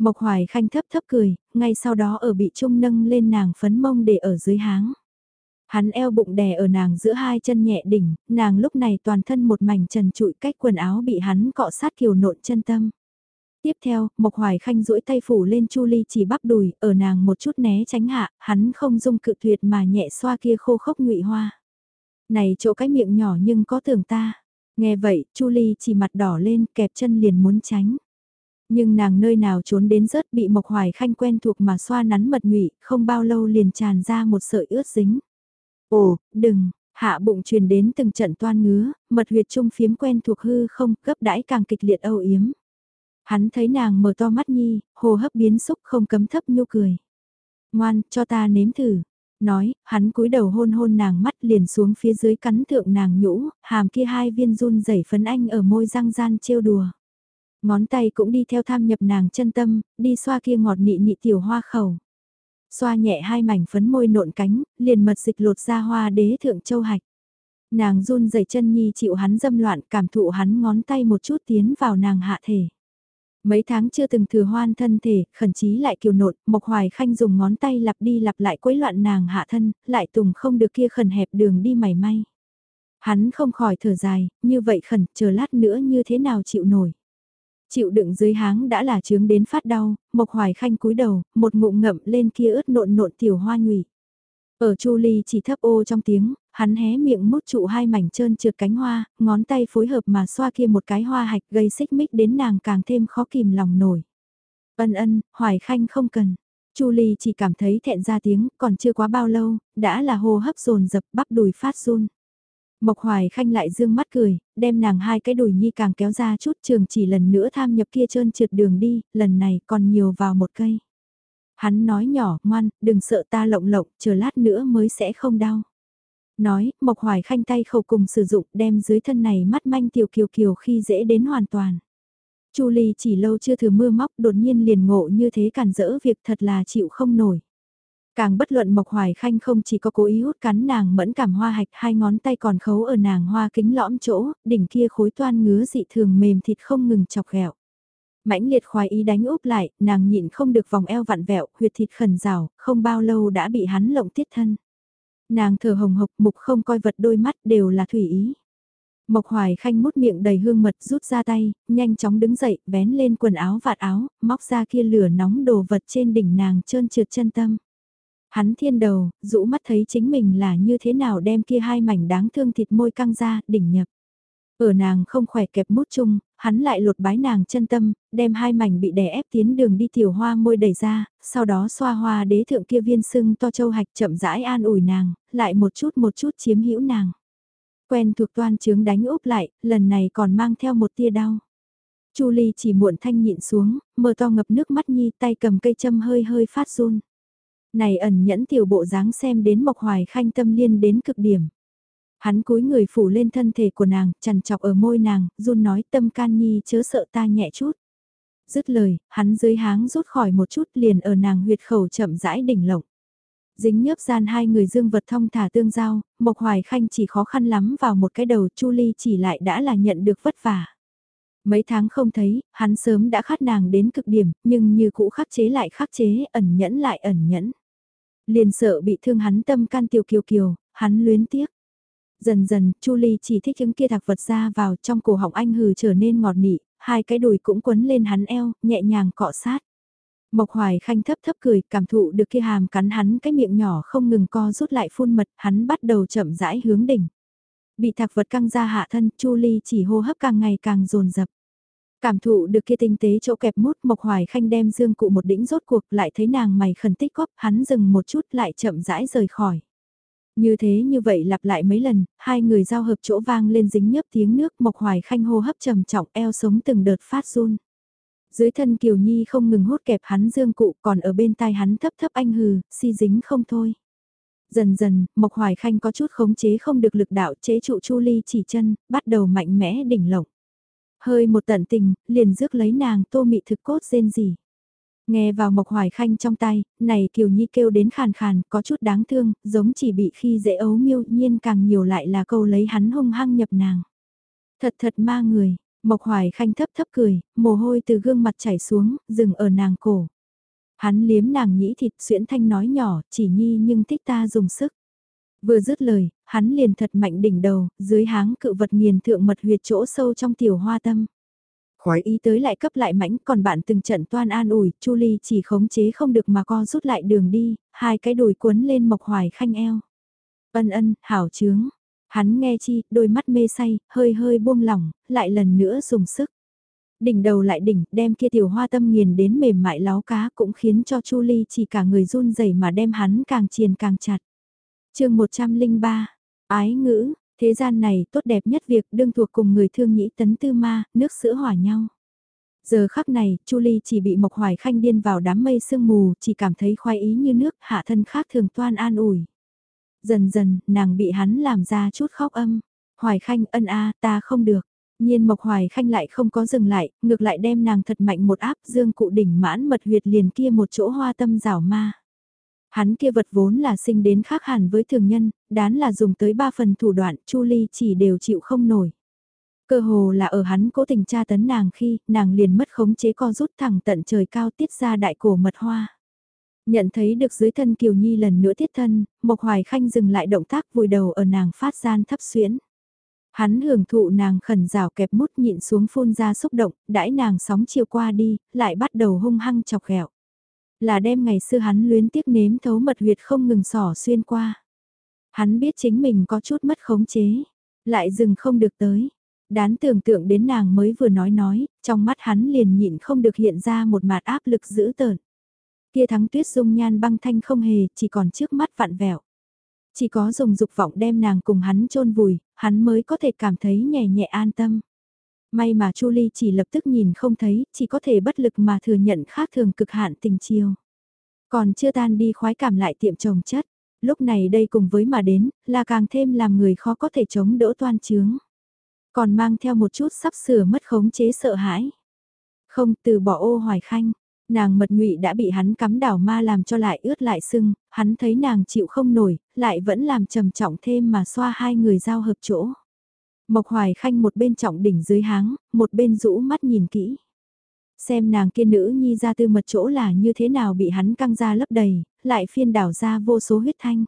Mộc Hoài Khanh thấp thấp cười, ngay sau đó ở bị trung nâng lên nàng phấn mông để ở dưới háng. Hắn eo bụng đè ở nàng giữa hai chân nhẹ đỉnh, nàng lúc này toàn thân một mảnh trần trụi cách quần áo bị hắn cọ sát kiều nộn chân tâm. Tiếp theo, Mộc Hoài Khanh duỗi tay phủ lên Chu Ly chỉ bắp đùi, ở nàng một chút né tránh hạ, hắn không dung cự tuyệt mà nhẹ xoa kia khô khốc ngụy hoa. Này chỗ cái miệng nhỏ nhưng có tưởng ta. Nghe vậy, Chu Ly chỉ mặt đỏ lên, kẹp chân liền muốn tránh. Nhưng nàng nơi nào trốn đến rớt bị Mộc Hoài Khanh quen thuộc mà xoa nắn mật ngụy, không bao lâu liền tràn ra một sợi ướt dính. Ồ, đừng, hạ bụng truyền đến từng trận toan ngứa, mật huyệt trung phiếm quen thuộc hư không, cấp đãi càng kịch liệt âu yếm. Hắn thấy nàng mở to mắt nhi, hồ hấp biến xúc không cấm thấp nhu cười. Ngoan, cho ta nếm thử. Nói, hắn cúi đầu hôn hôn nàng mắt liền xuống phía dưới cắn thượng nàng nhũ, hàm kia hai viên run rẩy phấn anh ở môi răng gian trêu đùa. Ngón tay cũng đi theo tham nhập nàng chân tâm, đi xoa kia ngọt nị nị tiểu hoa khẩu. Xoa nhẹ hai mảnh phấn môi nộn cánh, liền mật dịch lột ra hoa đế thượng châu hạch. Nàng run rẩy chân nhi chịu hắn dâm loạn cảm thụ hắn ngón tay một chút tiến vào nàng hạ thể. Mấy tháng chưa từng thừa hoan thân thể, khẩn chí lại kiều nộn, Mộc Hoài Khanh dùng ngón tay lặp đi lặp lại quấy loạn nàng hạ thân, lại tùng không được kia khẩn hẹp đường đi mảy may. Hắn không khỏi thở dài, như vậy khẩn, chờ lát nữa như thế nào chịu nổi. Chịu đựng dưới háng đã là chướng đến phát đau, Mộc Hoài Khanh cúi đầu, một ngụm ngậm lên kia ướt nộn nộn tiểu hoa nhụy. Ở Chu Ly chỉ thấp ô trong tiếng, hắn hé miệng mút trụ hai mảnh trơn trượt cánh hoa, ngón tay phối hợp mà xoa kia một cái hoa hạch gây xích mích đến nàng càng thêm khó kìm lòng nổi. Ân ân, Hoài Khanh không cần. Chu Ly chỉ cảm thấy thẹn ra tiếng, còn chưa quá bao lâu, đã là hô hấp dồn dập bắp đùi phát run. Mộc Hoài Khanh lại dương mắt cười, đem nàng hai cái đùi nhi càng kéo ra chút trường chỉ lần nữa tham nhập kia trơn trượt đường đi, lần này còn nhiều vào một cây. Hắn nói nhỏ, ngoan, đừng sợ ta lộng lộng, chờ lát nữa mới sẽ không đau. Nói, Mộc Hoài Khanh tay khẩu cùng sử dụng đem dưới thân này mắt manh tiểu kiều kiều khi dễ đến hoàn toàn. Chu Ly chỉ lâu chưa thừa mưa móc đột nhiên liền ngộ như thế cản rỡ việc thật là chịu không nổi. Càng bất luận Mộc Hoài Khanh không chỉ có cố ý hút cắn nàng mẫn cảm hoa hạch hai ngón tay còn khấu ở nàng hoa kính lõm chỗ, đỉnh kia khối toan ngứa dị thường mềm thịt không ngừng chọc ghẹo. Mãnh liệt khoái ý đánh úp lại, nàng nhịn không được vòng eo vặn vẹo, huyệt thịt khẩn rào, không bao lâu đã bị hắn lộng tiết thân. Nàng thở hồng hộc mục không coi vật đôi mắt đều là thủy ý. Mộc Hoài Khanh mút miệng đầy hương mật rút ra tay, nhanh chóng đứng dậy, vén lên quần áo vạt áo, móc ra kia lửa nóng đồ vật trên đỉnh nàng trơn trượt chân tâm. Hắn thiên đầu, rũ mắt thấy chính mình là như thế nào đem kia hai mảnh đáng thương thịt môi căng ra, đỉnh nhập. Ở nàng không khỏe kẹp mút chung, hắn lại lột bái nàng chân tâm, đem hai mảnh bị đè ép tiến đường đi tiểu hoa môi đẩy ra, sau đó xoa hoa đế thượng kia viên sưng to châu hạch chậm rãi an ủi nàng, lại một chút một chút chiếm hữu nàng. Quen thuộc toan trướng đánh úp lại, lần này còn mang theo một tia đau. Chu Ly chỉ muộn thanh nhịn xuống, mờ to ngập nước mắt nhi tay cầm cây châm hơi hơi phát run. Này ẩn nhẫn tiểu bộ dáng xem đến Mộc Hoài Khanh tâm liên đến cực điểm. Hắn cúi người phủ lên thân thể của nàng, chằn chọc ở môi nàng, run nói tâm can nhi chớ sợ ta nhẹ chút. Dứt lời, hắn dưới háng rút khỏi một chút liền ở nàng huyệt khẩu chậm rãi đỉnh lộng. Dính nhớp gian hai người dương vật thông thả tương giao, Mộc Hoài Khanh chỉ khó khăn lắm vào một cái đầu Chu Ly chỉ lại đã là nhận được vất vả. Mấy tháng không thấy, hắn sớm đã khát nàng đến cực điểm, nhưng như cũ khắc chế lại khắc chế, ẩn nhẫn lại ẩn nhẫn. Liền sợ bị thương hắn tâm can tiểu kiều kiều, hắn luyến tiếc. Dần dần, Chu Ly chỉ thích những kia thạc vật ra vào trong cổ họng anh hừ trở nên ngọt nị, hai cái đùi cũng quấn lên hắn eo, nhẹ nhàng cọ sát. Mộc Hoài Khanh thấp thấp cười, cảm thụ được kia hàm cắn hắn cái miệng nhỏ không ngừng co rút lại phun mật, hắn bắt đầu chậm rãi hướng đỉnh. Bị thạc vật căng ra hạ thân, Chu Ly chỉ hô hấp càng ngày càng dồn dập. Cảm thụ được kia tinh tế chỗ kẹp mút Mộc Hoài Khanh đem dương cụ một đỉnh rốt cuộc lại thấy nàng mày khẩn tích góp hắn dừng một chút lại chậm rãi rời khỏi. Như thế như vậy lặp lại mấy lần, hai người giao hợp chỗ vang lên dính nhấp tiếng nước Mộc Hoài Khanh hô hấp trầm trọng eo sống từng đợt phát run. Dưới thân Kiều Nhi không ngừng hút kẹp hắn dương cụ còn ở bên tai hắn thấp thấp anh hừ, si dính không thôi. Dần dần, Mộc Hoài Khanh có chút khống chế không được lực đạo chế trụ Chu Ly chỉ chân, bắt đầu mạnh mẽ đỉnh lộng. Hơi một tận tình, liền rước lấy nàng tô mị thực cốt rên gì. Nghe vào Mộc Hoài Khanh trong tay, này Kiều Nhi kêu đến khàn khàn, có chút đáng thương, giống chỉ bị khi dễ ấu miêu nhiên càng nhiều lại là câu lấy hắn hung hăng nhập nàng. Thật thật ma người, Mộc Hoài Khanh thấp thấp cười, mồ hôi từ gương mặt chảy xuống, dừng ở nàng cổ. Hắn liếm nàng nhĩ thịt xuyễn thanh nói nhỏ, chỉ nhi nhưng thích ta dùng sức. Vừa dứt lời, hắn liền thật mạnh đỉnh đầu, dưới háng cự vật nghiền thượng mật huyệt chỗ sâu trong tiểu hoa tâm. Khói ý tới lại cấp lại mãnh, còn bạn từng trận toan an ủi, Chu Ly chỉ khống chế không được mà co rút lại đường đi, hai cái đùi cuốn lên mộc hoài khanh eo. Ân ân, hảo chướng. Hắn nghe chi, đôi mắt mê say, hơi hơi buông lỏng, lại lần nữa dùng sức. Đỉnh đầu lại đỉnh, đem kia tiểu hoa tâm nghiền đến mềm mại láo cá cũng khiến cho Chu Ly chỉ cả người run rẩy mà đem hắn càng triền càng chặt chương 103, ái ngữ, thế gian này tốt đẹp nhất việc đương thuộc cùng người thương nhĩ tấn tư ma, nước sữa hỏa nhau. Giờ khắc này, Chu Ly chỉ bị Mộc Hoài Khanh điên vào đám mây sương mù, chỉ cảm thấy khoái ý như nước, hạ thân khác thường toan an ủi. Dần dần, nàng bị hắn làm ra chút khóc âm. Hoài Khanh ân a, ta không được. Nhiên Mộc Hoài Khanh lại không có dừng lại, ngược lại đem nàng thật mạnh một áp dương cụ đỉnh mãn mật huyệt liền kia một chỗ hoa tâm rảo ma. Hắn kia vật vốn là sinh đến khác hẳn với thường nhân, đán là dùng tới ba phần thủ đoạn, Chu Ly chỉ đều chịu không nổi. Cơ hồ là ở hắn cố tình tra tấn nàng khi, nàng liền mất khống chế co rút thẳng tận trời cao tiết ra đại cổ mật hoa. Nhận thấy được dưới thân Kiều Nhi lần nữa tiết thân, Mộc Hoài Khanh dừng lại động tác vùi đầu ở nàng phát gian thấp xuyến. Hắn hưởng thụ nàng khẩn rào kẹp mút nhịn xuống phun ra xúc động, đãi nàng sóng chiều qua đi, lại bắt đầu hung hăng chọc ghẹo. Là đem ngày xưa hắn luyến tiếc nếm thấu mật huyệt không ngừng sỏ xuyên qua. Hắn biết chính mình có chút mất khống chế, lại dừng không được tới. Đán tưởng tượng đến nàng mới vừa nói nói, trong mắt hắn liền nhịn không được hiện ra một mạt áp lực dữ tợn. Kia thắng tuyết dung nhan băng thanh không hề, chỉ còn trước mắt vạn vẹo. Chỉ có dùng dục vọng đem nàng cùng hắn chôn vùi, hắn mới có thể cảm thấy nhẹ nhẹ an tâm. May mà Chu Ly chỉ lập tức nhìn không thấy, chỉ có thể bất lực mà thừa nhận khác thường cực hạn tình chiều. Còn chưa tan đi khoái cảm lại tiệm trồng chất, lúc này đây cùng với mà đến, là càng thêm làm người khó có thể chống đỡ toan chướng. Còn mang theo một chút sắp sửa mất khống chế sợ hãi. Không từ bỏ ô hoài khanh, Nàng mật ngụy đã bị hắn cắm đảo ma làm cho lại ướt lại sưng, hắn thấy nàng chịu không nổi, lại vẫn làm trầm trọng thêm mà xoa hai người giao hợp chỗ. Mộc Hoài Khanh một bên trọng đỉnh dưới háng, một bên rũ mắt nhìn kỹ. Xem nàng kia nữ nhi ra tư mật chỗ là như thế nào bị hắn căng ra lấp đầy, lại phiên đảo ra vô số huyết thanh.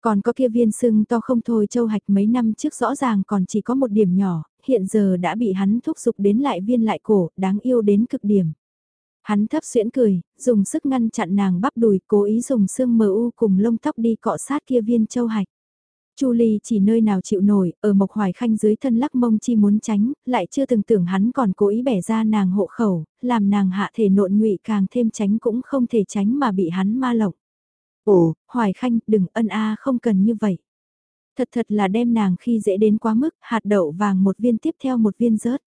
Còn có kia viên sưng to không thôi châu hạch mấy năm trước rõ ràng còn chỉ có một điểm nhỏ, hiện giờ đã bị hắn thúc giục đến lại viên lại cổ, đáng yêu đến cực điểm. Hắn thấp xuyễn cười, dùng sức ngăn chặn nàng bắp đùi, cố ý dùng xương mờ u cùng lông tóc đi cọ sát kia viên châu hạch. Chu Ly chỉ nơi nào chịu nổi, ở Mộc Hoài Khanh dưới thân lắc mông chi muốn tránh, lại chưa từng tưởng hắn còn cố ý bẻ ra nàng hộ khẩu, làm nàng hạ thể nộn nhụy càng thêm tránh cũng không thể tránh mà bị hắn ma lộng. Ồ, Hoài Khanh, đừng ân a không cần như vậy. Thật thật là đem nàng khi dễ đến quá mức, hạt đậu vàng một viên tiếp theo một viên rớt.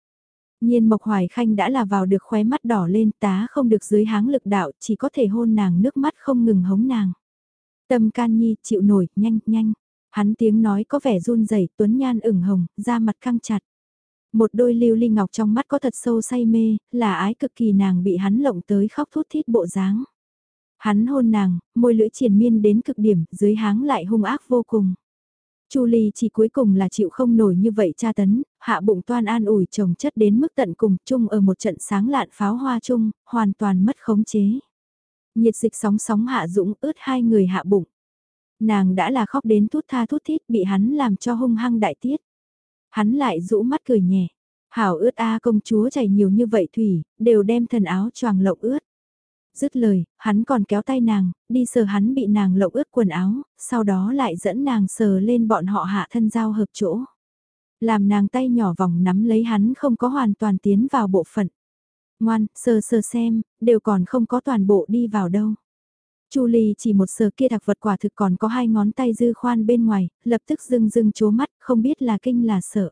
Nhiên Mộc Hoài Khanh đã là vào được khóe mắt đỏ lên tá không được dưới háng lực đạo chỉ có thể hôn nàng nước mắt không ngừng hống nàng. Tâm can nhi chịu nổi, nhanh, nhanh. Hắn tiếng nói có vẻ run rẩy tuấn nhan ửng hồng, da mặt căng chặt. Một đôi lưu ly ngọc trong mắt có thật sâu say mê, là ái cực kỳ nàng bị hắn lộng tới khóc thút thít bộ dáng. Hắn hôn nàng, môi lưỡi triền miên đến cực điểm, dưới háng lại hung ác vô cùng. Chu Ly chỉ cuối cùng là chịu không nổi như vậy tra tấn, hạ bụng toan an ủi chồng chất đến mức tận cùng chung ở một trận sáng lạn pháo hoa chung, hoàn toàn mất khống chế. Nhiệt dịch sóng sóng hạ dũng ướt hai người hạ bụng. Nàng đã là khóc đến thút tha thút thít bị hắn làm cho hung hăng đại tiết. Hắn lại rũ mắt cười nhẹ. Hảo ướt a công chúa chảy nhiều như vậy thủy, đều đem thần áo choàng lộng ướt. Dứt lời, hắn còn kéo tay nàng, đi sờ hắn bị nàng lộng ướt quần áo, sau đó lại dẫn nàng sờ lên bọn họ hạ thân giao hợp chỗ. Làm nàng tay nhỏ vòng nắm lấy hắn không có hoàn toàn tiến vào bộ phận. Ngoan, sờ sờ xem, đều còn không có toàn bộ đi vào đâu. Chu Ly chỉ một sờ kia đặc vật quả thực còn có hai ngón tay dư khoan bên ngoài, lập tức dưng dưng chố mắt, không biết là kinh là sợ.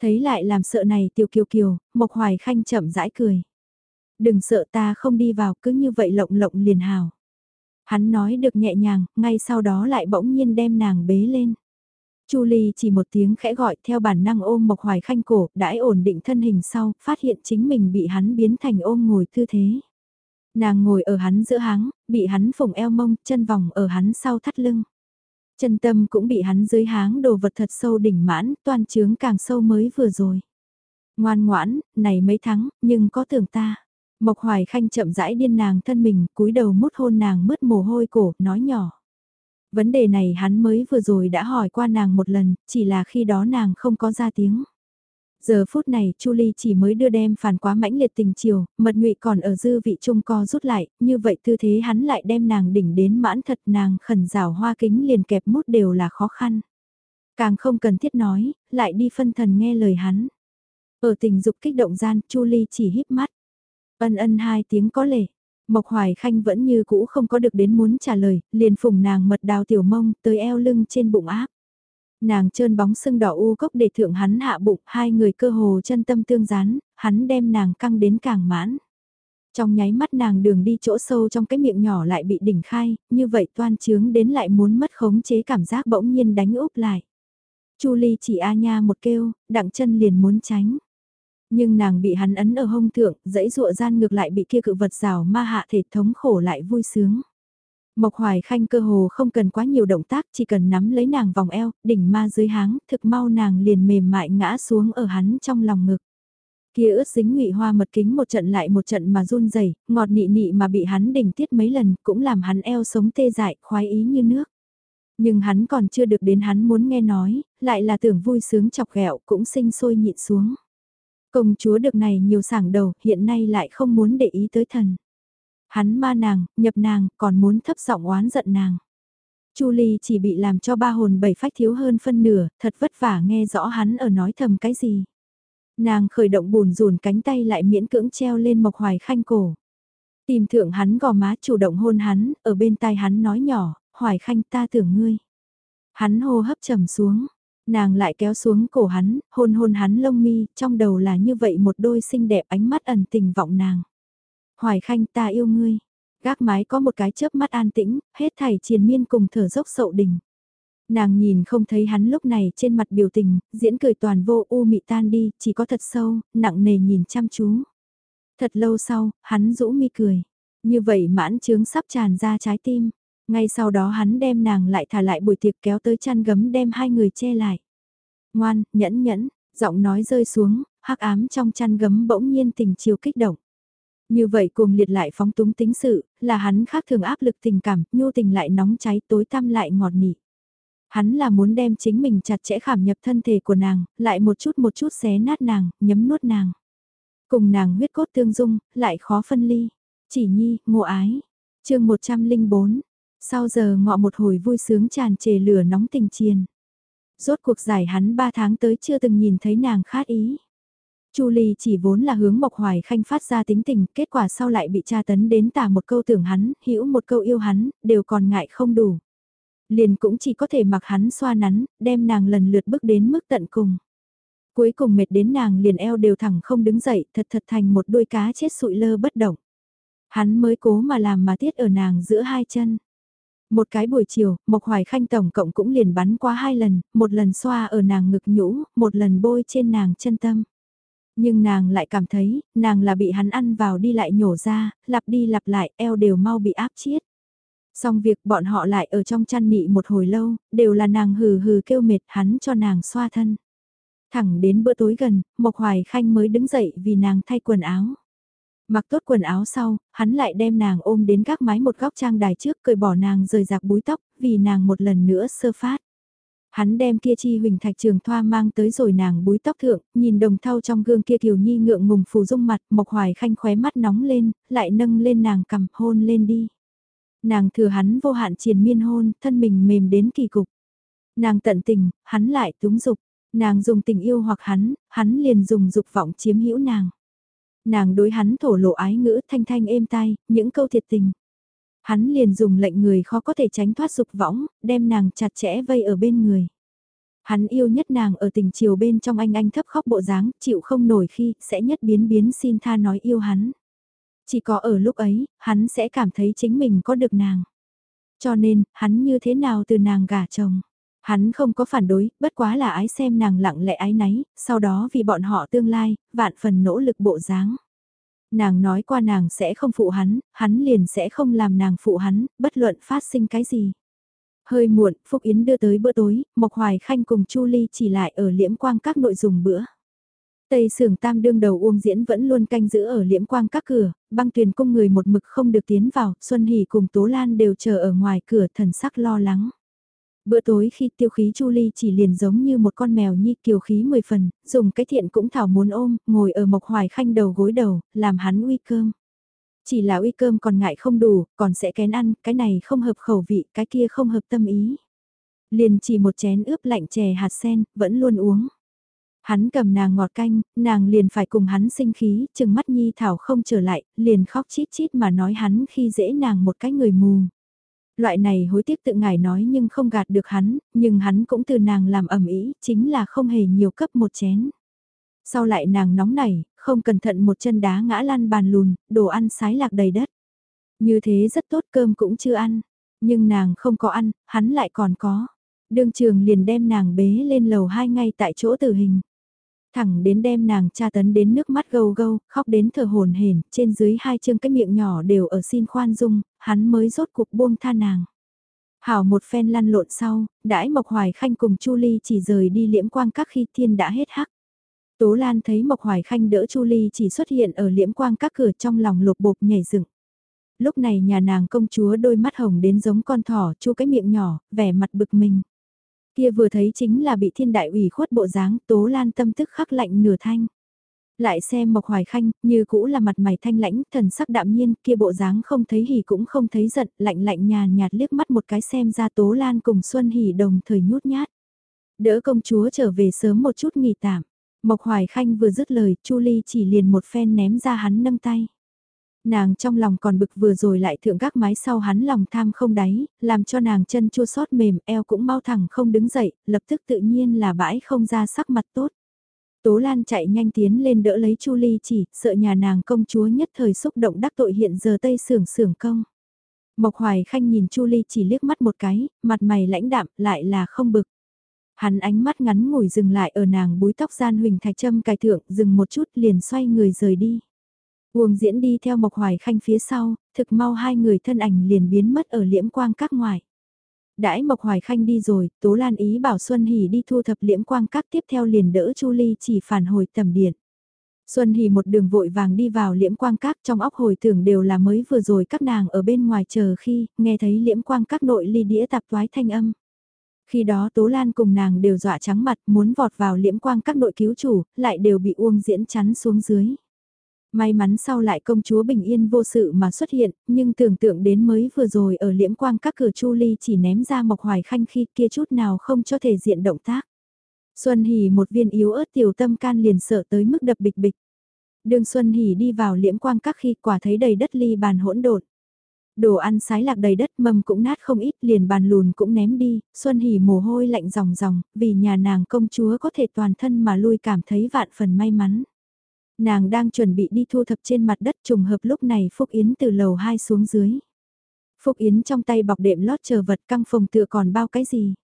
Thấy lại làm sợ này tiểu kiều kiều, Mộc Hoài Khanh chậm rãi cười. Đừng sợ ta không đi vào cứ như vậy lộng lộng liền hào. Hắn nói được nhẹ nhàng, ngay sau đó lại bỗng nhiên đem nàng bế lên. Chu Ly chỉ một tiếng khẽ gọi theo bản năng ôm Mộc Hoài Khanh cổ, đãi ổn định thân hình sau, phát hiện chính mình bị hắn biến thành ôm ngồi tư thế. Nàng ngồi ở hắn giữa háng, bị hắn phồng eo mông, chân vòng ở hắn sau thắt lưng. Chân tâm cũng bị hắn dưới háng đồ vật thật sâu đỉnh mãn, toàn trướng càng sâu mới vừa rồi. Ngoan ngoãn, này mấy tháng, nhưng có tưởng ta. Mộc Hoài Khanh chậm rãi điên nàng thân mình, cúi đầu mút hôn nàng mứt mồ hôi cổ, nói nhỏ. Vấn đề này hắn mới vừa rồi đã hỏi qua nàng một lần, chỉ là khi đó nàng không có ra tiếng. Giờ phút này Chu Ly chỉ mới đưa đem phản quá mãnh liệt tình chiều, mật ngụy còn ở dư vị trung co rút lại, như vậy tư thế hắn lại đem nàng đỉnh đến mãn thật nàng khẩn rào hoa kính liền kẹp mút đều là khó khăn. Càng không cần thiết nói, lại đi phân thần nghe lời hắn. Ở tình dục kích động gian, Chu Ly chỉ híp mắt. Ân ân hai tiếng có lệ. Mộc Hoài Khanh vẫn như cũ không có được đến muốn trả lời, liền phùng nàng mật đào tiểu mông tới eo lưng trên bụng áp. Nàng trơn bóng sưng đỏ u cốc để thượng hắn hạ bụng, hai người cơ hồ chân tâm tương gián, hắn đem nàng căng đến càng mãn. Trong nháy mắt nàng đường đi chỗ sâu trong cái miệng nhỏ lại bị đỉnh khai, như vậy toan trướng đến lại muốn mất khống chế cảm giác bỗng nhiên đánh úp lại. Chu Ly chỉ a nha một kêu, đặng chân liền muốn tránh. Nhưng nàng bị hắn ấn ở hông thượng, dãy dụa gian ngược lại bị kia cự vật rào ma hạ thể thống khổ lại vui sướng. Mộc Hoài Khanh cơ hồ không cần quá nhiều động tác, chỉ cần nắm lấy nàng vòng eo, đỉnh ma dưới háng, thực mau nàng liền mềm mại ngã xuống ở hắn trong lòng ngực. Kia ướt dính ngụy hoa mật kính một trận lại một trận mà run rẩy, ngọt nị nị mà bị hắn đỉnh tiết mấy lần, cũng làm hắn eo sống tê dại, khoái ý như nước. Nhưng hắn còn chưa được đến hắn muốn nghe nói, lại là tưởng vui sướng chọc ghẹo cũng sinh sôi nhịn xuống. Công chúa được này nhiều sảng đầu, hiện nay lại không muốn để ý tới thần. Hắn ma nàng, nhập nàng, còn muốn thấp giọng oán giận nàng. Chu Ly chỉ bị làm cho ba hồn bảy phách thiếu hơn phân nửa, thật vất vả nghe rõ hắn ở nói thầm cái gì. Nàng khởi động bùn rùn cánh tay lại miễn cưỡng treo lên mộc hoài khanh cổ. Tìm thượng hắn gò má chủ động hôn hắn, ở bên tai hắn nói nhỏ, hoài khanh ta tưởng ngươi. Hắn hô hấp trầm xuống, nàng lại kéo xuống cổ hắn, hôn hôn hắn lông mi, trong đầu là như vậy một đôi xinh đẹp ánh mắt ẩn tình vọng nàng. Hoài Khanh ta yêu ngươi. Gác mái có một cái chớp mắt an tĩnh, hết thảy triền miên cùng thở dốc sậu đỉnh. Nàng nhìn không thấy hắn lúc này trên mặt biểu tình, diễn cười toàn vô u mị tan đi, chỉ có thật sâu, nặng nề nhìn chăm chú. Thật lâu sau, hắn rũ mi cười. Như vậy mãn trướng sắp tràn ra trái tim. Ngay sau đó hắn đem nàng lại thả lại buổi tiệc kéo tới chăn gấm đem hai người che lại. Ngoan, nhẫn nhẫn, giọng nói rơi xuống, hắc ám trong chăn gấm bỗng nhiên tình chiều kích động. Như vậy cuồng liệt lại phóng túng tính sự, là hắn khác thường áp lực tình cảm, nhu tình lại nóng cháy tối tăm lại ngọt nị. Hắn là muốn đem chính mình chặt chẽ khảm nhập thân thể của nàng, lại một chút một chút xé nát nàng, nhấm nuốt nàng. Cùng nàng huyết cốt tương dung, lại khó phân ly. Chỉ nhi, ngộ ái. chương 104. Sau giờ ngọ một hồi vui sướng tràn trề lửa nóng tình chiền. Rốt cuộc giải hắn ba tháng tới chưa từng nhìn thấy nàng khát ý. Chu Ly chỉ vốn là hướng Mộc Hoài Khanh phát ra tính tình, kết quả sau lại bị tra tấn đến tả một câu tưởng hắn, hữu một câu yêu hắn, đều còn ngại không đủ. Liền cũng chỉ có thể mặc hắn xoa nắn, đem nàng lần lượt bước đến mức tận cùng. Cuối cùng mệt đến nàng liền eo đều thẳng không đứng dậy, thật thật thành một đôi cá chết sụi lơ bất động. Hắn mới cố mà làm mà tiết ở nàng giữa hai chân. Một cái buổi chiều, Mộc Hoài Khanh tổng cộng cũng liền bắn qua hai lần, một lần xoa ở nàng ngực nhũ, một lần bôi trên nàng chân tâm. Nhưng nàng lại cảm thấy, nàng là bị hắn ăn vào đi lại nhổ ra, lặp đi lặp lại, eo đều mau bị áp chiết. Xong việc bọn họ lại ở trong chăn nị một hồi lâu, đều là nàng hừ hừ kêu mệt hắn cho nàng xoa thân. Thẳng đến bữa tối gần, Mộc Hoài Khanh mới đứng dậy vì nàng thay quần áo. Mặc tốt quần áo sau, hắn lại đem nàng ôm đến các mái một góc trang đài trước cởi bỏ nàng rời rạc búi tóc, vì nàng một lần nữa sơ phát. Hắn đem kia chi huỳnh thạch trường thoa mang tới rồi nàng búi tóc thượng, nhìn đồng thau trong gương kia kiều nhi ngượng ngùng phù dung mặt, mộc hoài khanh khóe mắt nóng lên, lại nâng lên nàng cầm hôn lên đi. Nàng thừa hắn vô hạn triền miên hôn, thân mình mềm đến kỳ cục. Nàng tận tình, hắn lại túng dục, nàng dùng tình yêu hoặc hắn, hắn liền dùng dục vọng chiếm hữu nàng. Nàng đối hắn thổ lộ ái ngữ thanh thanh êm tai, những câu thiệt tình. Hắn liền dùng lệnh người khó có thể tránh thoát dục võng, đem nàng chặt chẽ vây ở bên người. Hắn yêu nhất nàng ở tình chiều bên trong anh anh thấp khóc bộ dáng, chịu không nổi khi sẽ nhất biến biến xin tha nói yêu hắn. Chỉ có ở lúc ấy, hắn sẽ cảm thấy chính mình có được nàng. Cho nên, hắn như thế nào từ nàng gả chồng. Hắn không có phản đối, bất quá là ái xem nàng lặng lẽ ái náy, sau đó vì bọn họ tương lai, vạn phần nỗ lực bộ dáng. Nàng nói qua nàng sẽ không phụ hắn, hắn liền sẽ không làm nàng phụ hắn, bất luận phát sinh cái gì. Hơi muộn, Phúc Yến đưa tới bữa tối, Mộc Hoài Khanh cùng Chu Ly chỉ lại ở liễm quang các nội dùng bữa. Tây sưởng tam đương đầu Uông Diễn vẫn luôn canh giữ ở liễm quang các cửa, băng tuyền cung người một mực không được tiến vào, Xuân Hỷ cùng Tố Lan đều chờ ở ngoài cửa thần sắc lo lắng. Bữa tối khi tiêu khí Chu Ly chỉ liền giống như một con mèo nhi kiều khí mười phần, dùng cái thiện cũng thảo muốn ôm, ngồi ở mộc hoài khanh đầu gối đầu, làm hắn uy cơm. Chỉ là uy cơm còn ngại không đủ, còn sẽ kén ăn, cái này không hợp khẩu vị, cái kia không hợp tâm ý. Liền chỉ một chén ướp lạnh chè hạt sen, vẫn luôn uống. Hắn cầm nàng ngọt canh, nàng liền phải cùng hắn sinh khí, chừng mắt nhi thảo không trở lại, liền khóc chít chít mà nói hắn khi dễ nàng một cái người mù. Loại này hối tiếc tự ngài nói nhưng không gạt được hắn, nhưng hắn cũng từ nàng làm ẩm ý, chính là không hề nhiều cấp một chén. Sau lại nàng nóng nảy, không cẩn thận một chân đá ngã lăn bàn lùn, đồ ăn sái lạc đầy đất. Như thế rất tốt cơm cũng chưa ăn, nhưng nàng không có ăn, hắn lại còn có. Đương trường liền đem nàng bế lên lầu hai ngay tại chỗ tử hình. Thẳng đến đem nàng tra tấn đến nước mắt gâu gâu, khóc đến thở hồn hển, trên dưới hai chương cái miệng nhỏ đều ở xin khoan dung, hắn mới rốt cuộc buông tha nàng. Hảo một phen lăn lộn sau, đãi Mộc Hoài Khanh cùng Chu Ly chỉ rời đi liễm quang các khi thiên đã hết hắc. Tố Lan thấy Mộc Hoài Khanh đỡ Chu Ly chỉ xuất hiện ở liễm quang các cửa trong lòng lục bột nhảy dựng. Lúc này nhà nàng công chúa đôi mắt hồng đến giống con thỏ, chu cái miệng nhỏ, vẻ mặt bực mình. Kia vừa thấy chính là bị thiên đại ủy khuất bộ dáng, Tố Lan tâm tức khắc lạnh nửa thanh. Lại xem Mộc Hoài Khanh, như cũ là mặt mày thanh lãnh, thần sắc đạm nhiên, kia bộ dáng không thấy hỉ cũng không thấy giận, lạnh lạnh nhàn nhạt liếc mắt một cái xem ra Tố Lan cùng Xuân Hỉ đồng thời nhút nhát. Đỡ công chúa trở về sớm một chút nghỉ tạm. Mộc Hoài Khanh vừa dứt lời, Chu Ly chỉ liền một phen ném ra hắn nâng tay. Nàng trong lòng còn bực vừa rồi lại thượng gác mái sau hắn lòng tham không đáy, làm cho nàng chân chua xót mềm, eo cũng mau thẳng không đứng dậy, lập tức tự nhiên là bãi không ra sắc mặt tốt. Tố Lan chạy nhanh tiến lên đỡ lấy Chu Ly chỉ, sợ nhà nàng công chúa nhất thời xúc động đắc tội hiện giờ tây sưởng sưởng công. Mộc Hoài Khanh nhìn Chu Ly chỉ liếc mắt một cái, mặt mày lãnh đạm, lại là không bực. Hắn ánh mắt ngắn ngủi dừng lại ở nàng búi tóc gian huỳnh thạch châm cài thượng, dừng một chút liền xoay người rời đi. Uông diễn đi theo Mộc Hoài Khanh phía sau, thực mau hai người thân ảnh liền biến mất ở liễm quang các ngoài. Đãi Mộc Hoài Khanh đi rồi, Tố Lan ý bảo Xuân Hỷ đi thu thập liễm quang các tiếp theo liền đỡ Chu Ly chỉ phản hồi tầm điện. Xuân Hỷ một đường vội vàng đi vào liễm quang các trong óc hồi tưởng đều là mới vừa rồi các nàng ở bên ngoài chờ khi nghe thấy liễm quang các nội ly đĩa tạp toái thanh âm. Khi đó Tố Lan cùng nàng đều dọa trắng mặt muốn vọt vào liễm quang các nội cứu chủ, lại đều bị Uông diễn chắn xuống dưới. May mắn sau lại công chúa bình yên vô sự mà xuất hiện, nhưng tưởng tượng đến mới vừa rồi ở liễm quang các cửa chu ly chỉ ném ra mộc hoài khanh khi kia chút nào không cho thể diện động tác. Xuân Hỷ một viên yếu ớt tiểu tâm can liền sợ tới mức đập bịch bịch. Đường Xuân Hỷ đi vào liễm quang các khi quả thấy đầy đất ly bàn hỗn độn. Đồ ăn sái lạc đầy đất mâm cũng nát không ít liền bàn lùn cũng ném đi, Xuân Hỷ mồ hôi lạnh ròng ròng, vì nhà nàng công chúa có thể toàn thân mà lui cảm thấy vạn phần may mắn. Nàng đang chuẩn bị đi thu thập trên mặt đất trùng hợp lúc này Phúc Yến từ lầu 2 xuống dưới. Phúc Yến trong tay bọc đệm lót chờ vật căng phòng tựa còn bao cái gì.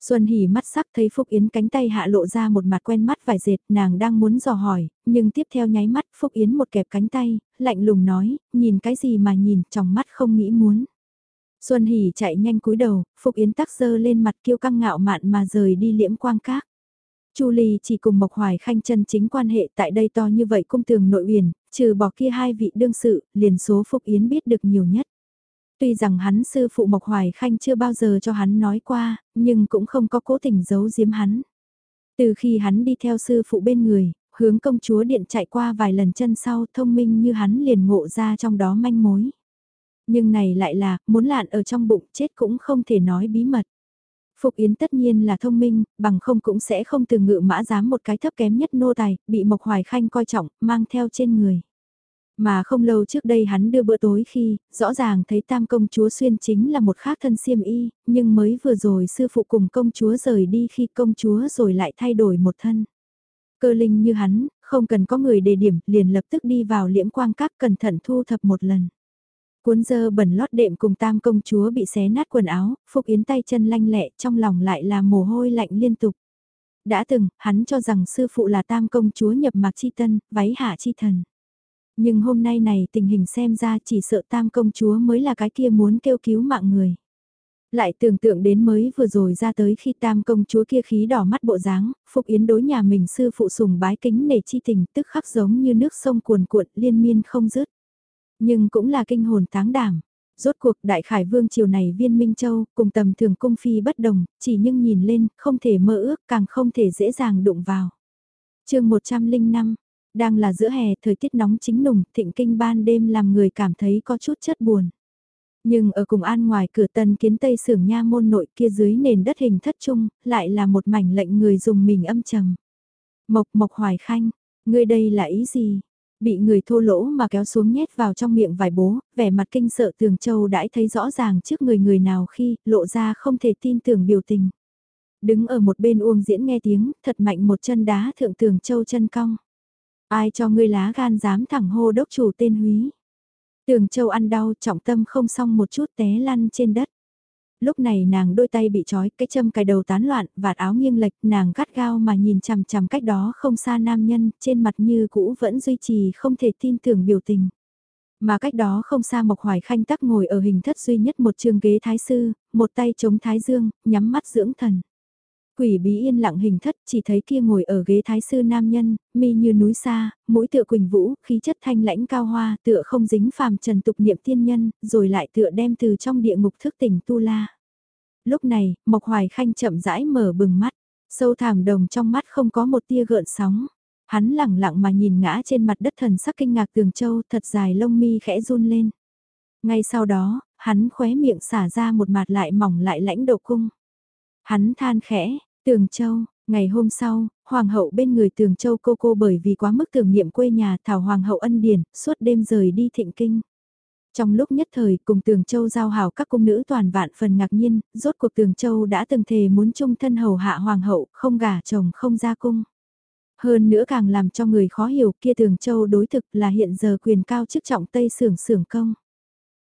Xuân Hỷ mắt sắc thấy Phúc Yến cánh tay hạ lộ ra một mặt quen mắt vải dệt, nàng đang muốn dò hỏi, nhưng tiếp theo nháy mắt Phúc Yến một kẹp cánh tay, lạnh lùng nói, nhìn cái gì mà nhìn, trong mắt không nghĩ muốn. Xuân Hỷ chạy nhanh cúi đầu, Phúc Yến tắc dơ lên mặt kiêu căng ngạo mạn mà rời đi liễm quang các. Chu Ly chỉ cùng Mộc Hoài Khanh chân chính quan hệ tại đây to như vậy cung tường nội uyển, trừ bỏ kia hai vị đương sự, liền số Phúc Yến biết được nhiều nhất. Tuy rằng hắn sư phụ Mộc Hoài Khanh chưa bao giờ cho hắn nói qua, nhưng cũng không có cố tình giấu giếm hắn. Từ khi hắn đi theo sư phụ bên người, hướng công chúa điện chạy qua vài lần chân sau thông minh như hắn liền ngộ ra trong đó manh mối. Nhưng này lại là, muốn lạn ở trong bụng chết cũng không thể nói bí mật. Phục Yến tất nhiên là thông minh, bằng không cũng sẽ không từ ngự mã dám một cái thấp kém nhất nô tài, bị Mộc Hoài Khanh coi trọng, mang theo trên người. Mà không lâu trước đây hắn đưa bữa tối khi, rõ ràng thấy tam công chúa xuyên chính là một khác thân siêm y, nhưng mới vừa rồi sư phụ cùng công chúa rời đi khi công chúa rồi lại thay đổi một thân. Cơ linh như hắn, không cần có người đề điểm, liền lập tức đi vào liễm quang các cẩn thận thu thập một lần. Cuốn dơ bẩn lót đệm cùng tam công chúa bị xé nát quần áo, phục Yến tay chân lanh lẹ trong lòng lại là mồ hôi lạnh liên tục. Đã từng, hắn cho rằng sư phụ là tam công chúa nhập mạc chi tân, váy hạ chi thần. Nhưng hôm nay này tình hình xem ra chỉ sợ tam công chúa mới là cái kia muốn kêu cứu mạng người. Lại tưởng tượng đến mới vừa rồi ra tới khi tam công chúa kia khí đỏ mắt bộ dáng, phục Yến đối nhà mình sư phụ sùng bái kính nể chi tình tức khắc giống như nước sông cuồn cuộn liên miên không dứt nhưng cũng là kinh hồn táng đảm. Rốt cuộc đại khải vương triều này viên Minh Châu cùng tầm thường cung phi bất đồng, chỉ nhưng nhìn lên, không thể mơ ước, càng không thể dễ dàng đụng vào. chương 105, đang là giữa hè, thời tiết nóng chính nùng, thịnh kinh ban đêm làm người cảm thấy có chút chất buồn. Nhưng ở cùng an ngoài cửa tân kiến tây sưởng nha môn nội kia dưới nền đất hình thất trung, lại là một mảnh lệnh người dùng mình âm trầm. Mộc mộc hoài khanh, ngươi đây là ý gì? Bị người thô lỗ mà kéo xuống nhét vào trong miệng vài bố, vẻ mặt kinh sợ tường châu đãi thấy rõ ràng trước người người nào khi lộ ra không thể tin tưởng biểu tình. Đứng ở một bên uông diễn nghe tiếng, thật mạnh một chân đá thượng tường châu chân cong. Ai cho ngươi lá gan dám thẳng hô đốc chủ tên húy. Tường châu ăn đau trọng tâm không xong một chút té lăn trên đất. Lúc này nàng đôi tay bị trói, cái châm cài đầu tán loạn, vạt áo nghiêng lệch, nàng gắt gao mà nhìn chằm chằm cách đó không xa nam nhân, trên mặt như cũ vẫn duy trì không thể tin tưởng biểu tình. Mà cách đó không xa Mộc Hoài Khanh tắc ngồi ở hình thất duy nhất một trường ghế thái sư, một tay chống thái dương, nhắm mắt dưỡng thần. Quỷ bí yên lặng hình thất chỉ thấy kia ngồi ở ghế thái sư nam nhân, mi như núi xa, mũi tựa quỳnh vũ, khí chất thanh lãnh cao hoa, tựa không dính phàm trần tục niệm tiên nhân, rồi lại tựa đem từ trong địa ngục thức tỉnh tu la. Lúc này, Mộc Hoài Khanh chậm rãi mở bừng mắt, sâu thảm đồng trong mắt không có một tia gợn sóng. Hắn lẳng lặng mà nhìn ngã trên mặt đất thần sắc kinh ngạc tường châu thật dài lông mi khẽ run lên. Ngay sau đó, hắn khóe miệng xả ra một mặt lại mỏng lại lãnh độ cung. Hắn than khẽ, Tường Châu, ngày hôm sau, Hoàng hậu bên người Tường Châu cô cô bởi vì quá mức tưởng niệm quê nhà thảo Hoàng hậu ân điển, suốt đêm rời đi thịnh kinh. Trong lúc nhất thời cùng Tường Châu giao hảo các cung nữ toàn vạn phần ngạc nhiên, rốt cuộc Tường Châu đã từng thề muốn chung thân hầu hạ Hoàng hậu, không gả chồng không ra cung. Hơn nữa càng làm cho người khó hiểu kia Tường Châu đối thực là hiện giờ quyền cao chức trọng Tây Sưởng Sưởng Công.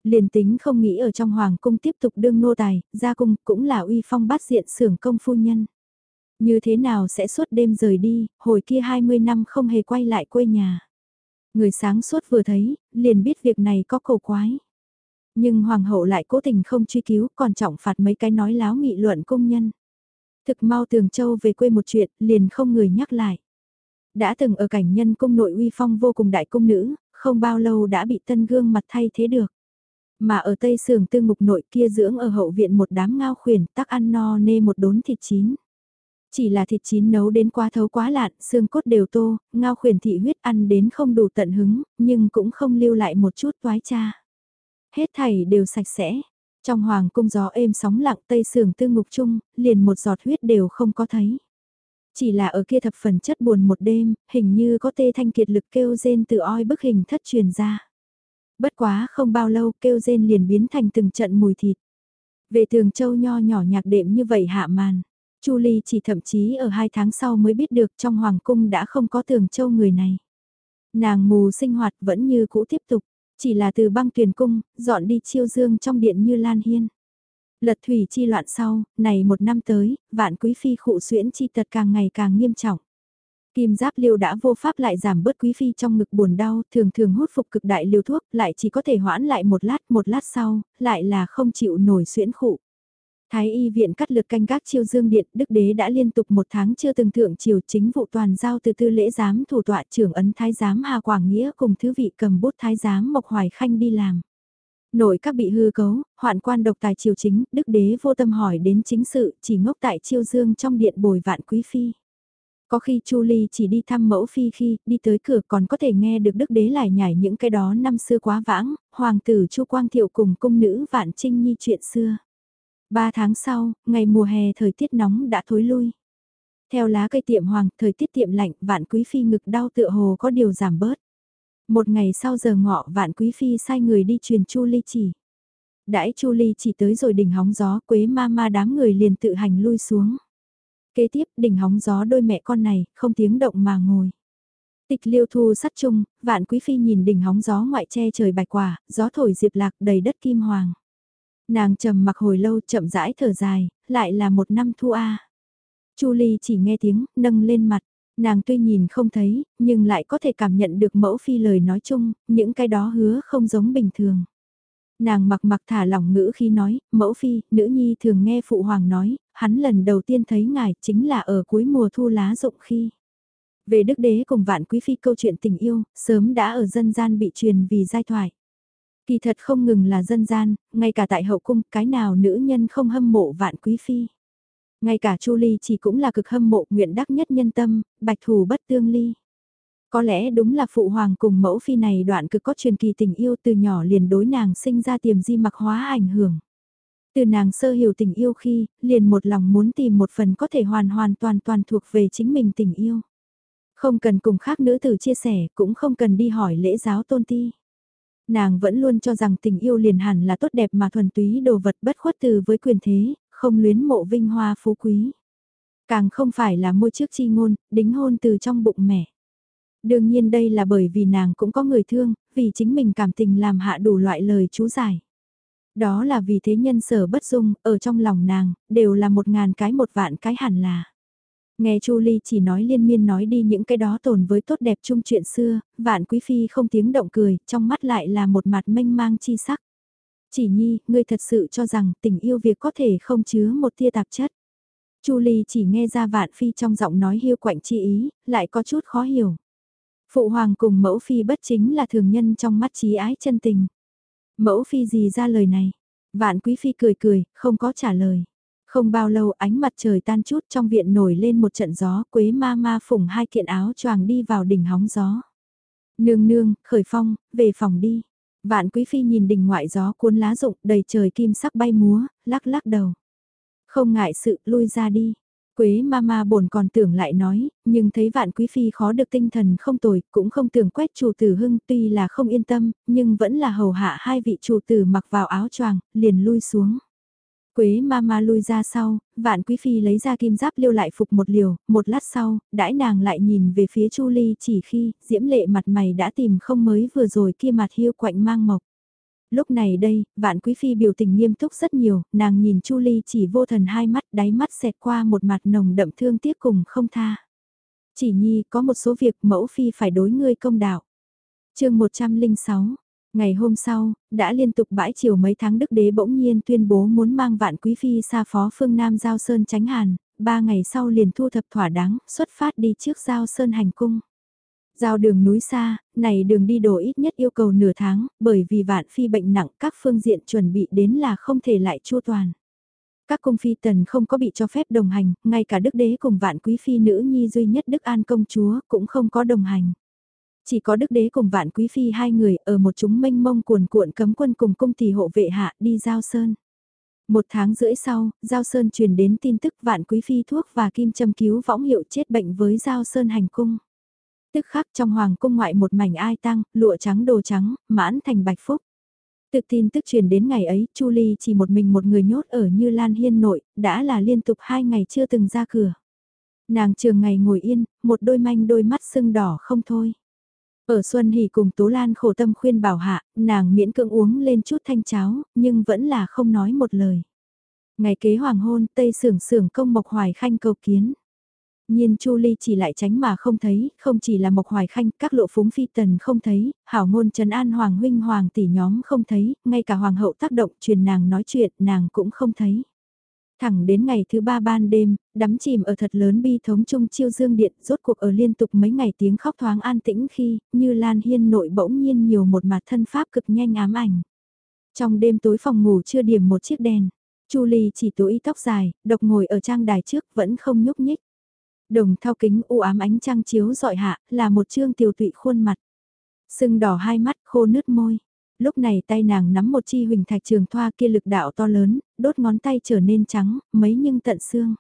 Liền tính không nghĩ ở trong hoàng cung tiếp tục đương nô tài, ra cung cũng là uy phong bát diện sưởng công phu nhân. Như thế nào sẽ suốt đêm rời đi, hồi kia 20 năm không hề quay lại quê nhà. Người sáng suốt vừa thấy, liền biết việc này có cầu quái. Nhưng hoàng hậu lại cố tình không truy cứu, còn trọng phạt mấy cái nói láo nghị luận công nhân. Thực mau tường châu về quê một chuyện, liền không người nhắc lại. Đã từng ở cảnh nhân cung nội uy phong vô cùng đại cung nữ, không bao lâu đã bị tân gương mặt thay thế được. Mà ở tây sườn tương mục nội kia dưỡng ở hậu viện một đám ngao khuyển tắc ăn no nê một đốn thịt chín. Chỉ là thịt chín nấu đến quá thấu quá lạn, xương cốt đều tô, ngao khuyển thị huyết ăn đến không đủ tận hứng, nhưng cũng không lưu lại một chút toái cha. Hết thảy đều sạch sẽ. Trong hoàng cung gió êm sóng lặng tây sườn tương ngục chung, liền một giọt huyết đều không có thấy. Chỉ là ở kia thập phần chất buồn một đêm, hình như có tê thanh kiệt lực kêu rên từ oi bức hình thất truyền ra. Bất quá không bao lâu kêu rên liền biến thành từng trận mùi thịt. Về tường châu nho nhỏ nhạc đệm như vậy hạ màn. Chu Ly chỉ thậm chí ở hai tháng sau mới biết được trong hoàng cung đã không có tường châu người này. Nàng mù sinh hoạt vẫn như cũ tiếp tục, chỉ là từ băng tuyển cung, dọn đi chiêu dương trong điện như Lan Hiên. Lật thủy chi loạn sau, này một năm tới, vạn quý phi khụ xuyễn chi tật càng ngày càng nghiêm trọng. Kim giáp liêu đã vô pháp lại giảm bớt quý phi trong ngực buồn đau, thường thường hút phục cực đại liều thuốc, lại chỉ có thể hoãn lại một lát, một lát sau, lại là không chịu nổi xuyễn khụ. Thái y viện cắt lực canh gác chiêu dương điện, đức đế đã liên tục một tháng chưa từng thượng triều chính vụ toàn giao từ tư lễ giám thủ tọa trưởng ấn thái giám Hà Quảng Nghĩa cùng thứ vị cầm bút thái giám Mộc Hoài Khanh đi làm. Nội các bị hư cấu, hoạn quan độc tài triều chính, đức đế vô tâm hỏi đến chính sự, chỉ ngốc tại chiêu dương trong điện bồi vạn quý phi. Có khi Chu Ly chỉ đi thăm mẫu phi khi đi tới cửa còn có thể nghe được đức đế lại nhảy những cái đó năm xưa quá vãng, hoàng tử Chu Quang Thiệu cùng cung nữ Vạn Trinh Nhi chuyện xưa. Ba tháng sau, ngày mùa hè thời tiết nóng đã thối lui. Theo lá cây tiệm hoàng, thời tiết tiệm lạnh, Vạn Quý Phi ngực đau tựa hồ có điều giảm bớt. Một ngày sau giờ ngọ Vạn Quý Phi sai người đi truyền Chu Ly chỉ. Đãi Chu Ly chỉ tới rồi đỉnh hóng gió, Quế ma ma đám người liền tự hành lui xuống. Kế tiếp đỉnh hóng gió đôi mẹ con này, không tiếng động mà ngồi. Tịch liêu thu sắt chung, vạn quý phi nhìn đỉnh hóng gió ngoại che trời bạch quả, gió thổi diệp lạc đầy đất kim hoàng. Nàng trầm mặc hồi lâu chậm rãi thở dài, lại là một năm thu a. Chu Ly chỉ nghe tiếng, nâng lên mặt. Nàng tuy nhìn không thấy, nhưng lại có thể cảm nhận được mẫu phi lời nói chung, những cái đó hứa không giống bình thường. Nàng mặc mặc thả lỏng ngữ khi nói, mẫu phi, nữ nhi thường nghe phụ hoàng nói, hắn lần đầu tiên thấy ngài chính là ở cuối mùa thu lá rụng khi. Về đức đế cùng vạn quý phi câu chuyện tình yêu, sớm đã ở dân gian bị truyền vì giai thoại. Kỳ thật không ngừng là dân gian, ngay cả tại hậu cung, cái nào nữ nhân không hâm mộ vạn quý phi. Ngay cả Chu Ly chỉ cũng là cực hâm mộ nguyện đắc nhất nhân tâm, bạch thù bất tương ly. Có lẽ đúng là phụ hoàng cùng mẫu phi này đoạn cực có truyền kỳ tình yêu từ nhỏ liền đối nàng sinh ra tiềm di mặc hóa ảnh hưởng. Từ nàng sơ hiểu tình yêu khi, liền một lòng muốn tìm một phần có thể hoàn hoàn toàn toàn thuộc về chính mình tình yêu. Không cần cùng khác nữ tử chia sẻ, cũng không cần đi hỏi lễ giáo tôn ti. Nàng vẫn luôn cho rằng tình yêu liền hẳn là tốt đẹp mà thuần túy đồ vật bất khuất từ với quyền thế, không luyến mộ vinh hoa phú quý. Càng không phải là môi trước chi ngôn, đính hôn từ trong bụng mẹ. Đương nhiên đây là bởi vì nàng cũng có người thương, vì chính mình cảm tình làm hạ đủ loại lời chú giải. Đó là vì thế nhân sở bất dung, ở trong lòng nàng, đều là một ngàn cái một vạn cái hẳn là. Nghe Chu Ly chỉ nói liên miên nói đi những cái đó tồn với tốt đẹp chung chuyện xưa, vạn quý phi không tiếng động cười, trong mắt lại là một mặt mênh mang chi sắc. Chỉ nhi, ngươi thật sự cho rằng tình yêu việc có thể không chứa một tia tạp chất. Chu Ly chỉ nghe ra vạn phi trong giọng nói hiu quạnh chi ý, lại có chút khó hiểu. Phụ hoàng cùng mẫu phi bất chính là thường nhân trong mắt trí ái chân tình. Mẫu phi gì ra lời này? Vạn quý phi cười cười, không có trả lời. Không bao lâu ánh mặt trời tan chút trong viện nổi lên một trận gió, quế ma ma phủng hai kiện áo choàng đi vào đỉnh hóng gió. Nương nương, khởi phong, về phòng đi. Vạn quý phi nhìn đỉnh ngoại gió cuốn lá rụng đầy trời kim sắc bay múa, lắc lắc đầu. Không ngại sự, lui ra đi. Quế mama bổn còn tưởng lại nói, nhưng thấy vạn quý phi khó được tinh thần không tồi, cũng không tưởng quét chủ tử hưng tuy là không yên tâm, nhưng vẫn là hầu hạ hai vị chủ tử mặc vào áo choàng, liền lui xuống. Quế mama lui ra sau, vạn quý phi lấy ra kim giáp liêu lại phục một liều, một lát sau, đãi nàng lại nhìn về phía chu ly chỉ khi, diễm lệ mặt mày đã tìm không mới vừa rồi kia mặt hiu quạnh mang mộc. Lúc này đây, vạn quý phi biểu tình nghiêm túc rất nhiều, nàng nhìn chu ly chỉ vô thần hai mắt đáy mắt xẹt qua một mặt nồng đậm thương tiếc cùng không tha. Chỉ nhi có một số việc mẫu phi phải đối ngươi công đạo. chương 106 Ngày hôm sau, đã liên tục bãi chiều mấy tháng đức đế bỗng nhiên tuyên bố muốn mang vạn quý phi xa phó phương Nam Giao Sơn tránh hàn, ba ngày sau liền thu thập thỏa đáng, xuất phát đi trước Giao Sơn hành cung. Giao đường núi xa, này đường đi đổ ít nhất yêu cầu nửa tháng, bởi vì vạn phi bệnh nặng các phương diện chuẩn bị đến là không thể lại chua toàn. Các cung phi tần không có bị cho phép đồng hành, ngay cả đức đế cùng vạn quý phi nữ nhi duy nhất đức an công chúa cũng không có đồng hành. Chỉ có đức đế cùng vạn quý phi hai người ở một chúng mênh mông cuồn cuộn cấm quân cùng cung tỷ hộ vệ hạ đi giao sơn. Một tháng rưỡi sau, Giao Sơn truyền đến tin tức vạn quý phi thuốc và kim châm cứu võng hiệu chết bệnh với Giao Sơn hành cung. Tức khắc trong hoàng cung ngoại một mảnh ai tăng, lụa trắng đồ trắng, mãn thành bạch phúc. Tự tin tức truyền đến ngày ấy, Chu Ly chỉ một mình một người nhốt ở Như Lan Hiên nội, đã là liên tục hai ngày chưa từng ra cửa. Nàng trường ngày ngồi yên, một đôi manh đôi mắt sưng đỏ không thôi. Ở Xuân Hỷ cùng Tố Lan khổ tâm khuyên bảo hạ, nàng miễn cưỡng uống lên chút thanh cháo, nhưng vẫn là không nói một lời. Ngày kế hoàng hôn, Tây Sưởng Sưởng công Mộc Hoài Khanh cầu kiến. Nhiên Chu Ly chỉ lại tránh mà không thấy, không chỉ là Mộc Hoài Khanh, các lộ phúng phi tần không thấy, hảo ngôn trấn an hoàng huynh hoàng tỷ nhóm không thấy, ngay cả hoàng hậu tác động truyền nàng nói chuyện, nàng cũng không thấy. Thẳng đến ngày thứ ba ban đêm, đắm chìm ở thật lớn bi thống chung chiêu dương điện, rốt cuộc ở liên tục mấy ngày tiếng khóc thoáng an tĩnh khi, như Lan Hiên nội bỗng nhiên nhiều một mặt thân pháp cực nhanh ám ảnh. Trong đêm tối phòng ngủ chưa điểm một chiếc đèn, Chu Ly chỉ tối tóc dài, độc ngồi ở trang đài trước vẫn không nhúc nhích. Đồng thao kính u ám ánh trăng chiếu dọi hạ, là một trương tiêu tụy khuôn mặt. Sưng đỏ hai mắt khô nứt môi lúc này tay nàng nắm một chi huỳnh thạch trường thoa kia lực đạo to lớn, đốt ngón tay trở nên trắng, mấy nhưng tận xương.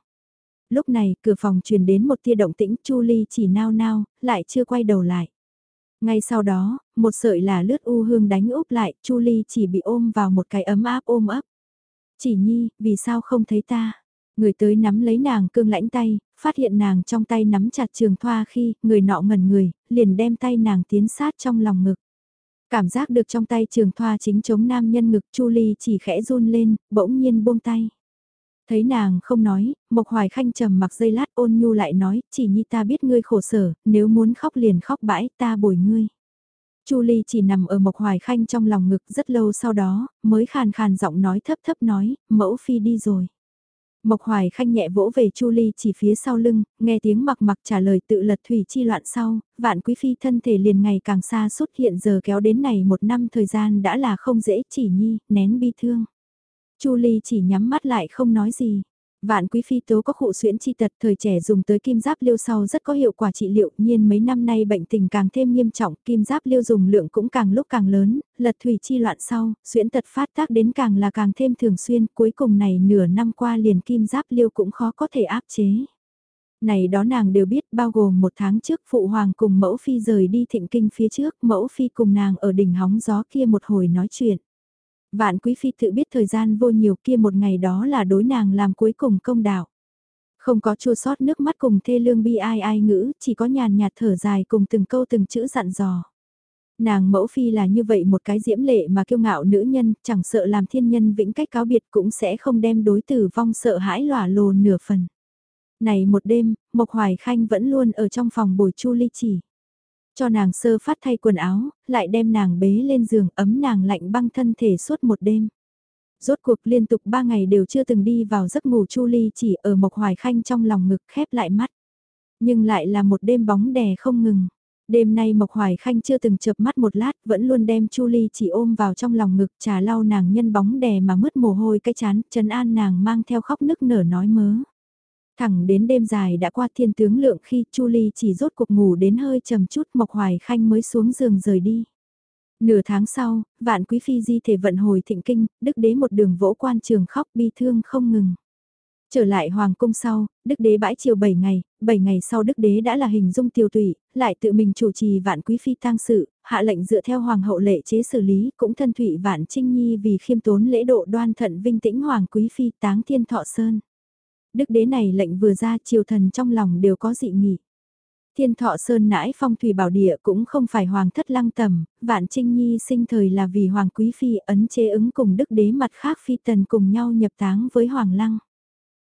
Lúc này, cửa phòng truyền đến một tia động tĩnh, Chu Ly chỉ nao nao, lại chưa quay đầu lại. Ngay sau đó, một sợi là lướt u hương đánh úp lại, Chu Ly chỉ bị ôm vào một cái ấm áp ôm ấp. Chỉ nhi, vì sao không thấy ta? Người tới nắm lấy nàng cương lãnh tay, phát hiện nàng trong tay nắm chặt trường thoa khi người nọ ngẩn người, liền đem tay nàng tiến sát trong lòng ngực. Cảm giác được trong tay trường thoa chính chống nam nhân ngực Chu Ly chỉ khẽ run lên, bỗng nhiên buông tay. Thấy nàng không nói, Mộc Hoài Khanh trầm mặc dây lát ôn nhu lại nói, chỉ nhi ta biết ngươi khổ sở, nếu muốn khóc liền khóc bãi ta bồi ngươi. Chu Ly chỉ nằm ở Mộc Hoài Khanh trong lòng ngực rất lâu sau đó, mới khàn khàn giọng nói thấp thấp nói, mẫu phi đi rồi. Mộc Hoài Khanh nhẹ vỗ về Chu Ly chỉ phía sau lưng, nghe tiếng mặc mặc trả lời tự lật thủy chi loạn sau, vạn quý phi thân thể liền ngày càng xa suốt hiện giờ kéo đến này một năm thời gian đã là không dễ chỉ nhi, nén bi thương. Chu Ly chỉ nhắm mắt lại không nói gì. Vạn quý phi tố có khụ xuyễn chi tật thời trẻ dùng tới kim giáp liêu sau rất có hiệu quả trị liệu nhiên mấy năm nay bệnh tình càng thêm nghiêm trọng kim giáp liêu dùng lượng cũng càng lúc càng lớn, lật thủy chi loạn sau, xuyễn tật phát tác đến càng là càng thêm thường xuyên cuối cùng này nửa năm qua liền kim giáp liêu cũng khó có thể áp chế. Này đó nàng đều biết bao gồm một tháng trước phụ hoàng cùng mẫu phi rời đi thịnh kinh phía trước mẫu phi cùng nàng ở đỉnh hóng gió kia một hồi nói chuyện. Vạn quý phi tự biết thời gian vô nhiều kia một ngày đó là đối nàng làm cuối cùng công đạo. Không có chua sót nước mắt cùng thê lương bi ai ai ngữ, chỉ có nhàn nhạt thở dài cùng từng câu từng chữ dặn dò. Nàng mẫu phi là như vậy một cái diễm lệ mà kiêu ngạo nữ nhân, chẳng sợ làm thiên nhân vĩnh cách cáo biệt cũng sẽ không đem đối tử vong sợ hãi lỏa lồ nửa phần. Này một đêm, Mộc Hoài Khanh vẫn luôn ở trong phòng bồi chu ly chỉ cho nàng sơ phát thay quần áo, lại đem nàng bế lên giường ấm nàng lạnh băng thân thể suốt một đêm. Rốt cuộc liên tục ba ngày đều chưa từng đi vào giấc ngủ Chu Ly chỉ ở Mộc Hoài Khanh trong lòng ngực khép lại mắt. Nhưng lại là một đêm bóng đè không ngừng. Đêm nay Mộc Hoài Khanh chưa từng chợp mắt một lát, vẫn luôn đem Chu Ly chỉ ôm vào trong lòng ngực, trà lau nàng nhân bóng đè mà mứt mồ hôi cái chán, trấn an nàng mang theo khóc nức nở nói mớ. Thẳng đến đêm dài đã qua thiên tướng lượng khi Chu Ly chỉ rốt cuộc ngủ đến hơi trầm chút Mộc Hoài Khanh mới xuống giường rời đi. Nửa tháng sau, vạn quý phi di thể vận hồi thịnh kinh, đức đế một đường vỗ quan trường khóc bi thương không ngừng. Trở lại hoàng cung sau, đức đế bãi chiều 7 ngày, 7 ngày sau đức đế đã là hình dung tiêu tụy, lại tự mình chủ trì vạn quý phi tang sự, hạ lệnh dựa theo hoàng hậu lệ chế xử lý, cũng thân thụy vạn trinh nhi vì khiêm tốn lễ độ đoan thận vinh tĩnh hoàng quý phi táng thiên thọ sơn. Đức đế này lệnh vừa ra triều thần trong lòng đều có dị nghị. Thiên thọ sơn nãi phong thủy bảo địa cũng không phải hoàng thất lăng tầm, vạn trinh nhi sinh thời là vì hoàng quý phi ấn chế ứng cùng đức đế mặt khác phi tần cùng nhau nhập táng với hoàng lăng.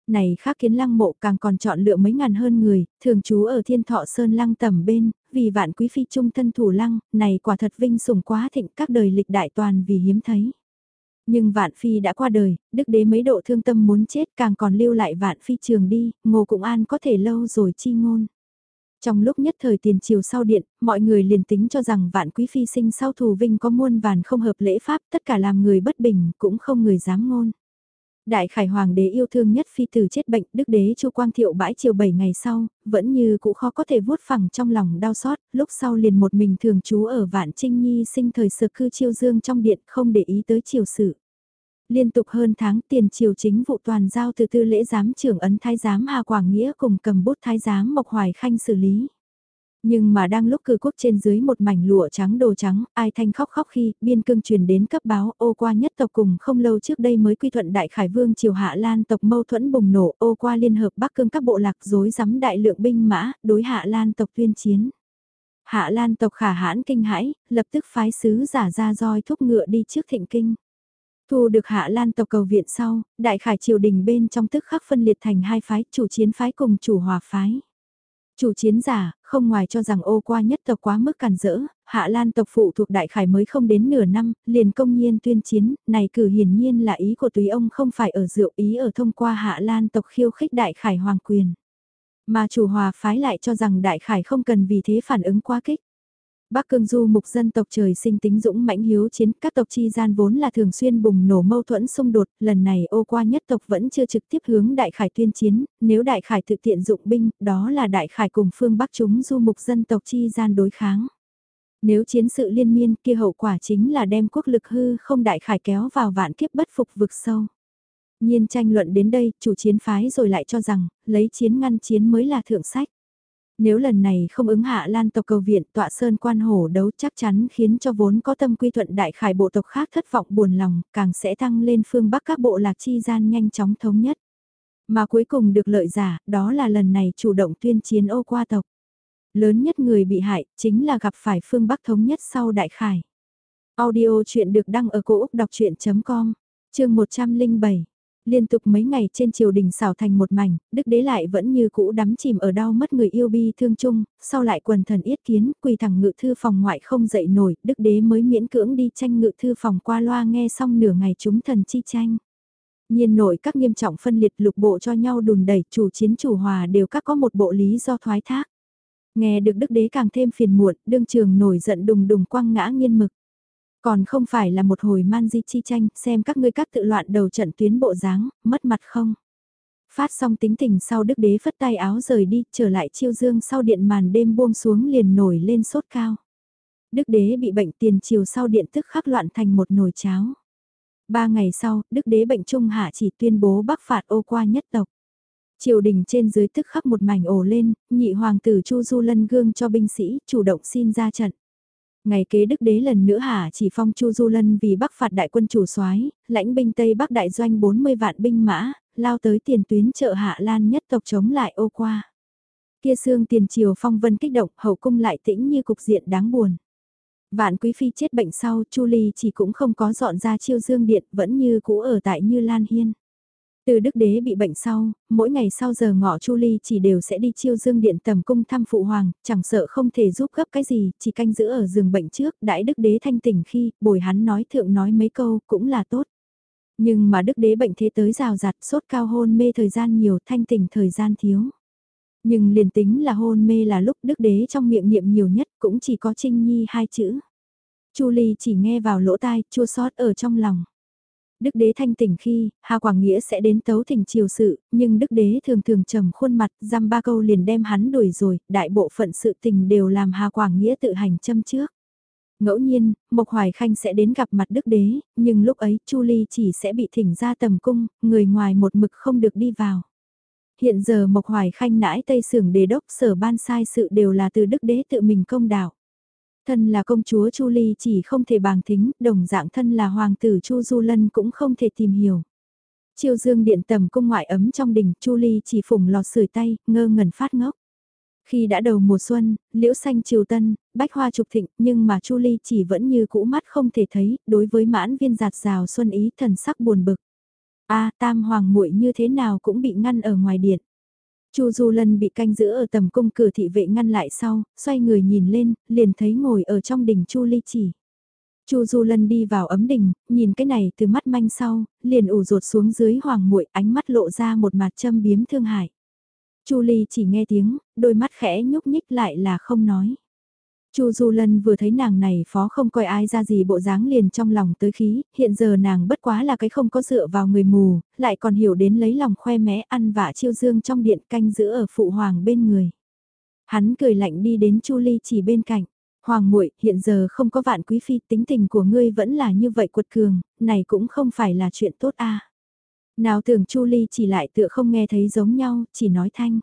Này khác kiến lăng mộ càng còn chọn lựa mấy ngàn hơn người, thường trú ở thiên thọ sơn lăng tầm bên, vì vạn quý phi trung thân thủ lăng, này quả thật vinh sủng quá thịnh các đời lịch đại toàn vì hiếm thấy. Nhưng vạn phi đã qua đời, đức đế mấy độ thương tâm muốn chết càng còn lưu lại vạn phi trường đi, ngô cũng an có thể lâu rồi chi ngôn. Trong lúc nhất thời tiền triều sau điện, mọi người liền tính cho rằng vạn quý phi sinh sau thù vinh có muôn vàn không hợp lễ pháp tất cả làm người bất bình cũng không người dám ngôn. Đại khải hoàng đế yêu thương nhất phi tử chết bệnh, đức đế chu quang thiệu bãi chiều 7 ngày sau, vẫn như cũ khó có thể vuốt phẳng trong lòng đau xót, lúc sau liền một mình thường trú ở vạn trinh nhi sinh thời sơ cư chiêu dương trong điện không để ý tới triều sự. Liên tục hơn tháng tiền triều chính vụ toàn giao từ tư lễ giám trưởng ấn thái giám Hà Quảng Nghĩa cùng cầm bút thái giám Mộc Hoài Khanh xử lý. Nhưng mà đang lúc cử quốc trên dưới một mảnh lụa trắng đồ trắng, ai thanh khóc khóc khi biên cương truyền đến cấp báo ô qua nhất tộc cùng không lâu trước đây mới quy thuận đại khải vương triều hạ lan tộc mâu thuẫn bùng nổ ô qua liên hợp bắc cương các bộ lạc dối rắm đại lượng binh mã đối hạ lan tộc tuyên chiến. Hạ lan tộc khả hãn kinh hãi, lập tức phái sứ giả ra roi thúc ngựa đi trước thịnh kinh. Thu được Hạ Lan tộc cầu viện sau, đại khải triều đình bên trong tức khắc phân liệt thành hai phái, chủ chiến phái cùng chủ hòa phái. Chủ chiến giả, không ngoài cho rằng ô qua nhất tộc quá mức càn rỡ, Hạ Lan tộc phụ thuộc Đại Khải mới không đến nửa năm, liền công nhiên tuyên chiến, này cử hiển nhiên là ý của túy ông không phải ở rượu ý ở thông qua Hạ Lan tộc khiêu khích Đại Khải hoàng quyền. Mà chủ hòa phái lại cho rằng Đại Khải không cần vì thế phản ứng quá kích. Bắc Cương Du mục dân tộc trời sinh tính dũng mãnh hiếu chiến, các tộc chi gian vốn là thường xuyên bùng nổ mâu thuẫn xung đột, lần này ô qua nhất tộc vẫn chưa trực tiếp hướng Đại Khải tuyên chiến, nếu Đại Khải thực tiện dụng binh, đó là Đại Khải cùng phương Bắc chúng du mục dân tộc chi gian đối kháng. Nếu chiến sự liên miên kia hậu quả chính là đem quốc lực hư không Đại Khải kéo vào vạn kiếp bất phục vực sâu. Nhiên tranh luận đến đây, chủ chiến phái rồi lại cho rằng, lấy chiến ngăn chiến mới là thượng sách. Nếu lần này không ứng hạ lan tộc cầu viện tọa sơn quan hổ đấu chắc chắn khiến cho vốn có tâm quy thuận đại khải bộ tộc khác thất vọng buồn lòng, càng sẽ tăng lên phương bắc các bộ lạc chi gian nhanh chóng thống nhất. Mà cuối cùng được lợi giả, đó là lần này chủ động tuyên chiến ô qua tộc. Lớn nhất người bị hại, chính là gặp phải phương Bắc thống nhất sau đại khải. Audio chuyện được đăng ở cổ Úc đọc chuyện.com, chương 107 liên tục mấy ngày trên triều đình xảo thành một mảnh, đức đế lại vẫn như cũ đắm chìm ở đau mất người yêu bi thương chung, sau lại quần thần yết kiến, quỳ thẳng ngự thư phòng ngoại không dậy nổi, đức đế mới miễn cưỡng đi tranh ngự thư phòng qua loa nghe xong nửa ngày chúng thần chi tranh. Nhiên nội các nghiêm trọng phân liệt lục bộ cho nhau đùn đẩy, chủ chiến chủ hòa đều các có một bộ lý do thoái thác. Nghe được đức đế càng thêm phiền muộn, đương trường nổi giận đùng đùng quăng ngã nghiên mực. Còn không phải là một hồi man di chi tranh, xem các ngươi các tự loạn đầu trận tuyến bộ dáng, mất mặt không. Phát xong tính tình sau đức đế phất tay áo rời đi, trở lại chiêu dương sau điện màn đêm buông xuống liền nổi lên sốt cao. Đức đế bị bệnh tiền chiều sau điện tức khắc loạn thành một nồi cháo. Ba ngày sau, đức đế bệnh trung hạ chỉ tuyên bố bắc phạt ô qua nhất tộc. Triều đình trên dưới tức khắc một mảnh ổ lên, nhị hoàng tử Chu Du Lân gương cho binh sĩ, chủ động xin ra trận. Ngày kế đức đế lần nữa hạ chỉ phong Chu Du Lân vì bắc phạt đại quân chủ soái lãnh binh Tây Bắc đại doanh 40 vạn binh mã, lao tới tiền tuyến trợ Hạ Lan nhất tộc chống lại ô qua. Kia xương tiền triều phong vân kích động, hậu cung lại tĩnh như cục diện đáng buồn. Vạn quý phi chết bệnh sau, Chu Ly chỉ cũng không có dọn ra chiêu dương điện, vẫn như cũ ở tại Như Lan Hiên. Từ đức đế bị bệnh sau, mỗi ngày sau giờ ngọ Chu Ly chỉ đều sẽ đi chiêu dương điện tầm cung thăm phụ hoàng, chẳng sợ không thể giúp gấp cái gì, chỉ canh giữ ở giường bệnh trước, đãi đức đế thanh tỉnh khi, bồi hắn nói thượng nói mấy câu, cũng là tốt. Nhưng mà đức đế bệnh thế tới rào rạt, sốt cao hôn mê thời gian nhiều, thanh tỉnh thời gian thiếu. Nhưng liền tính là hôn mê là lúc đức đế trong miệng niệm nhiều nhất cũng chỉ có trinh nhi hai chữ. Chu Ly chỉ nghe vào lỗ tai, chua sót ở trong lòng. Đức đế thanh tỉnh khi, Hà Quảng Nghĩa sẽ đến tấu thỉnh triều sự, nhưng đức đế thường thường trầm khuôn mặt, giam ba câu liền đem hắn đuổi rồi, đại bộ phận sự tình đều làm Hà Quảng Nghĩa tự hành châm trước. Ngẫu nhiên, Mộc Hoài Khanh sẽ đến gặp mặt đức đế, nhưng lúc ấy Chu Ly chỉ sẽ bị thỉnh ra tầm cung, người ngoài một mực không được đi vào. Hiện giờ Mộc Hoài Khanh nãi Tây Sưởng đề đốc sở ban sai sự đều là từ đức đế tự mình công đạo. Thân là công chúa Chu Ly chỉ không thể bàng thính, đồng dạng thân là hoàng tử Chu Du Lân cũng không thể tìm hiểu. Chiêu dương điện tầm cung ngoại ấm trong đình, Chu Ly chỉ phùng lò sưởi tay, ngơ ngẩn phát ngốc. Khi đã đầu mùa xuân, liễu xanh triều tân, bách hoa trục thịnh, nhưng mà Chu Ly chỉ vẫn như cũ mắt không thể thấy, đối với mãn viên giạt rào xuân ý thần sắc buồn bực. A, tam hoàng muội như thế nào cũng bị ngăn ở ngoài điện. Chu Du Lân bị canh giữ ở tầm cung cửa thị vệ ngăn lại sau, xoay người nhìn lên, liền thấy ngồi ở trong đỉnh Chu Ly chỉ. Chu Du Lân đi vào ấm đình, nhìn cái này từ mắt manh sau, liền ủ rột xuống dưới hoàng muội, ánh mắt lộ ra một mặt châm biếm thương hại. Chu Ly chỉ nghe tiếng, đôi mắt khẽ nhúc nhích lại là không nói. Chu Du Lân vừa thấy nàng này phó không coi ai ra gì bộ dáng liền trong lòng tới khí, hiện giờ nàng bất quá là cái không có dựa vào người mù, lại còn hiểu đến lấy lòng khoe mẽ ăn vạ chiêu dương trong điện canh giữ ở phụ hoàng bên người. Hắn cười lạnh đi đến Chu Ly chỉ bên cạnh. Hoàng muội hiện giờ không có vạn quý phi tính tình của ngươi vẫn là như vậy quật cường, này cũng không phải là chuyện tốt a. Nào tưởng Chu Ly chỉ lại tựa không nghe thấy giống nhau, chỉ nói thanh.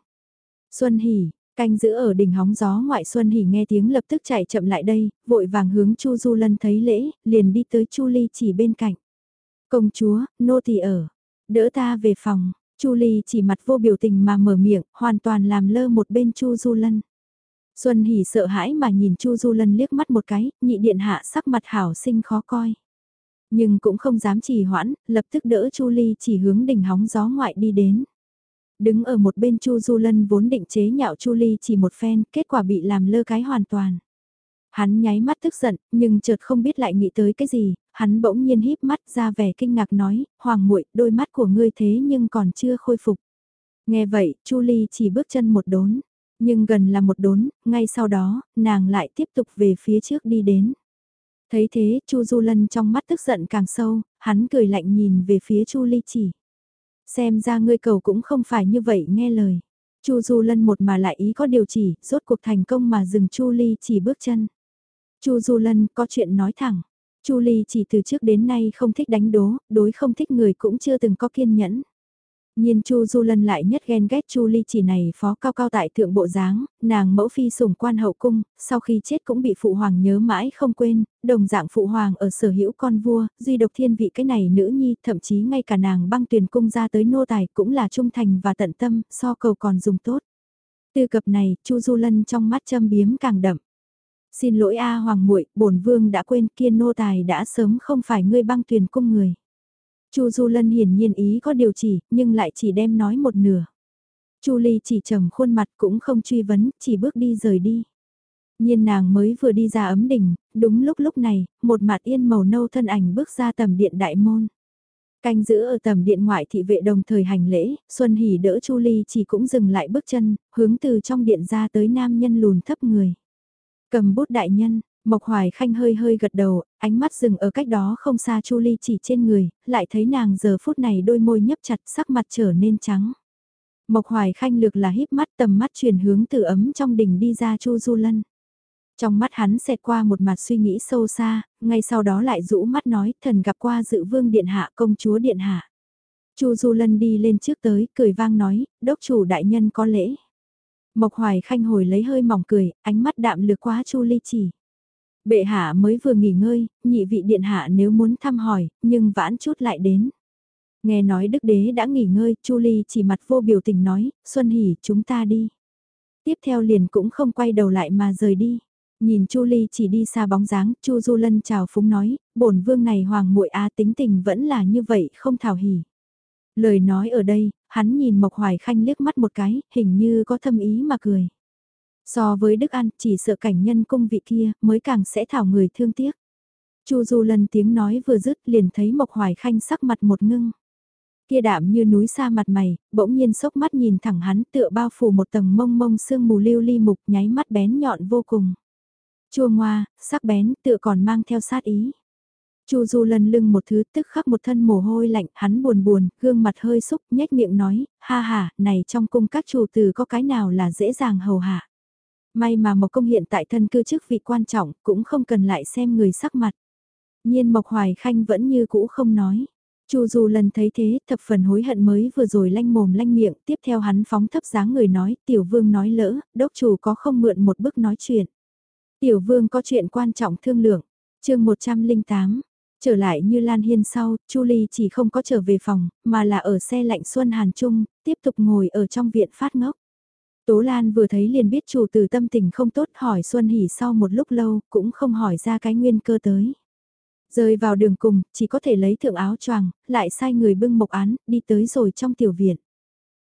Xuân hỉ, Canh giữ ở đỉnh hóng gió ngoại Xuân Hỉ nghe tiếng lập tức chạy chậm lại đây, vội vàng hướng Chu Du Lân thấy lễ, liền đi tới Chu Ly chỉ bên cạnh. Công chúa, nô tỳ ở, đỡ ta về phòng, Chu Ly chỉ mặt vô biểu tình mà mở miệng, hoàn toàn làm lơ một bên Chu Du Lân. Xuân Hỉ sợ hãi mà nhìn Chu Du Lân liếc mắt một cái, nhị điện hạ sắc mặt hảo sinh khó coi. Nhưng cũng không dám trì hoãn, lập tức đỡ Chu Ly chỉ hướng đỉnh hóng gió ngoại đi đến. Đứng ở một bên Chu Du Lân vốn định chế nhạo Chu Ly chỉ một phen, kết quả bị làm lơ cái hoàn toàn. Hắn nháy mắt tức giận, nhưng chợt không biết lại nghĩ tới cái gì, hắn bỗng nhiên híp mắt ra vẻ kinh ngạc nói, "Hoàng muội, đôi mắt của ngươi thế nhưng còn chưa khôi phục." Nghe vậy, Chu Ly chỉ bước chân một đốn, nhưng gần là một đốn, ngay sau đó, nàng lại tiếp tục về phía trước đi đến. Thấy thế, Chu Du Lân trong mắt tức giận càng sâu, hắn cười lạnh nhìn về phía Chu Ly chỉ. Xem ra ngươi cầu cũng không phải như vậy nghe lời. Chu Du Lân một mà lại ý có điều chỉ, rốt cuộc thành công mà dừng Chu Ly chỉ bước chân. Chu Du Lân có chuyện nói thẳng. Chu Ly chỉ từ trước đến nay không thích đánh đố, đối không thích người cũng chưa từng có kiên nhẫn. Nhiên Chu Du Lân lại nhất ghen ghét Chu Ly chỉ này phó cao cao tại thượng bộ dáng, nàng mẫu phi sủng quan hậu cung, sau khi chết cũng bị phụ hoàng nhớ mãi không quên, đồng dạng phụ hoàng ở sở hữu con vua, duy độc thiên vị cái này nữ nhi, thậm chí ngay cả nàng băng tuyển cung ra tới nô tài cũng là trung thành và tận tâm, so cầu còn dùng tốt. Từ cập này, Chu Du Lân trong mắt châm biếm càng đậm. Xin lỗi a hoàng muội, bổn vương đã quên kia nô tài đã sớm không phải ngươi băng tuyển cung người. Chu Du Lân hiển nhiên ý có điều chỉ, nhưng lại chỉ đem nói một nửa. Chu Ly chỉ trầm khuôn mặt cũng không truy vấn, chỉ bước đi rời đi. Nhiên nàng mới vừa đi ra ấm đỉnh, đúng lúc lúc này, một mặt yên màu nâu thân ảnh bước ra tầm điện đại môn. Canh giữ ở tầm điện ngoại thị vệ đồng thời hành lễ, Xuân Hỷ đỡ Chu Ly chỉ cũng dừng lại bước chân, hướng từ trong điện ra tới nam nhân lùn thấp người. Cầm bút đại nhân, Mộc Hoài Khanh hơi hơi gật đầu, ánh mắt dừng ở cách đó không xa Chu Ly chỉ trên người, lại thấy nàng giờ phút này đôi môi nhấp chặt sắc mặt trở nên trắng. Mộc Hoài Khanh lược là híp mắt tầm mắt chuyển hướng từ ấm trong đỉnh đi ra Chu Du Lân. Trong mắt hắn xẹt qua một mặt suy nghĩ sâu xa, ngay sau đó lại rũ mắt nói thần gặp qua dự vương điện hạ công chúa điện hạ. Chu Du Lân đi lên trước tới, cười vang nói, đốc chủ đại nhân có lễ. Mộc Hoài Khanh hồi lấy hơi mỏng cười, ánh mắt đạm lược quá Chu Ly chỉ. Bệ hạ mới vừa nghỉ ngơi, nhị vị điện hạ nếu muốn thăm hỏi, nhưng vãn chút lại đến. Nghe nói đức đế đã nghỉ ngơi, Chu Ly chỉ mặt vô biểu tình nói, Xuân Hỷ chúng ta đi. Tiếp theo liền cũng không quay đầu lại mà rời đi. Nhìn Chu Ly chỉ đi xa bóng dáng, Chu Du Lân chào phúng nói, bổn vương này hoàng muội a tính tình vẫn là như vậy, không thảo hỉ. Lời nói ở đây, hắn nhìn Mộc Hoài Khanh liếc mắt một cái, hình như có thâm ý mà cười. So với Đức An, chỉ sợ cảnh nhân cung vị kia mới càng sẽ thảo người thương tiếc. Chu Du Lân tiếng nói vừa dứt liền thấy Mộc Hoài Khanh sắc mặt một ngưng. Kia đạm như núi xa mặt mày, bỗng nhiên sốc mắt nhìn thẳng hắn tựa bao phủ một tầng mông mông sương mù lưu ly mục nháy mắt bén nhọn vô cùng. Chua ngoa, sắc bén tựa còn mang theo sát ý. Chu Du lần lưng một thứ tức khắc một thân mồ hôi lạnh, hắn buồn buồn, gương mặt hơi xúc, nhếch miệng nói, ha ha, này trong cung các chủ tử có cái nào là dễ dàng hầu hạ. May mà Mộc Công hiện tại thân cư chức vị quan trọng, cũng không cần lại xem người sắc mặt. Nhiên Mộc Hoài Khanh vẫn như cũ không nói. Chu Du lần thấy thế, thập phần hối hận mới vừa rồi lanh mồm lanh miệng, tiếp theo hắn phóng thấp dáng người nói, tiểu vương nói lỡ, đốc chủ có không mượn một bước nói chuyện. Tiểu vương có chuyện quan trọng thương lượng. chương 108, trở lại như Lan Hiên sau, Chu Ly chỉ không có trở về phòng, mà là ở xe lạnh Xuân Hàn Trung, tiếp tục ngồi ở trong viện phát ngốc. Tố Lan vừa thấy liền biết chủ tử tâm tình không tốt hỏi Xuân Hỷ sau một lúc lâu cũng không hỏi ra cái nguyên cơ tới. Rơi vào đường cùng, chỉ có thể lấy thượng áo choàng, lại sai người bưng mộc án, đi tới rồi trong tiểu viện.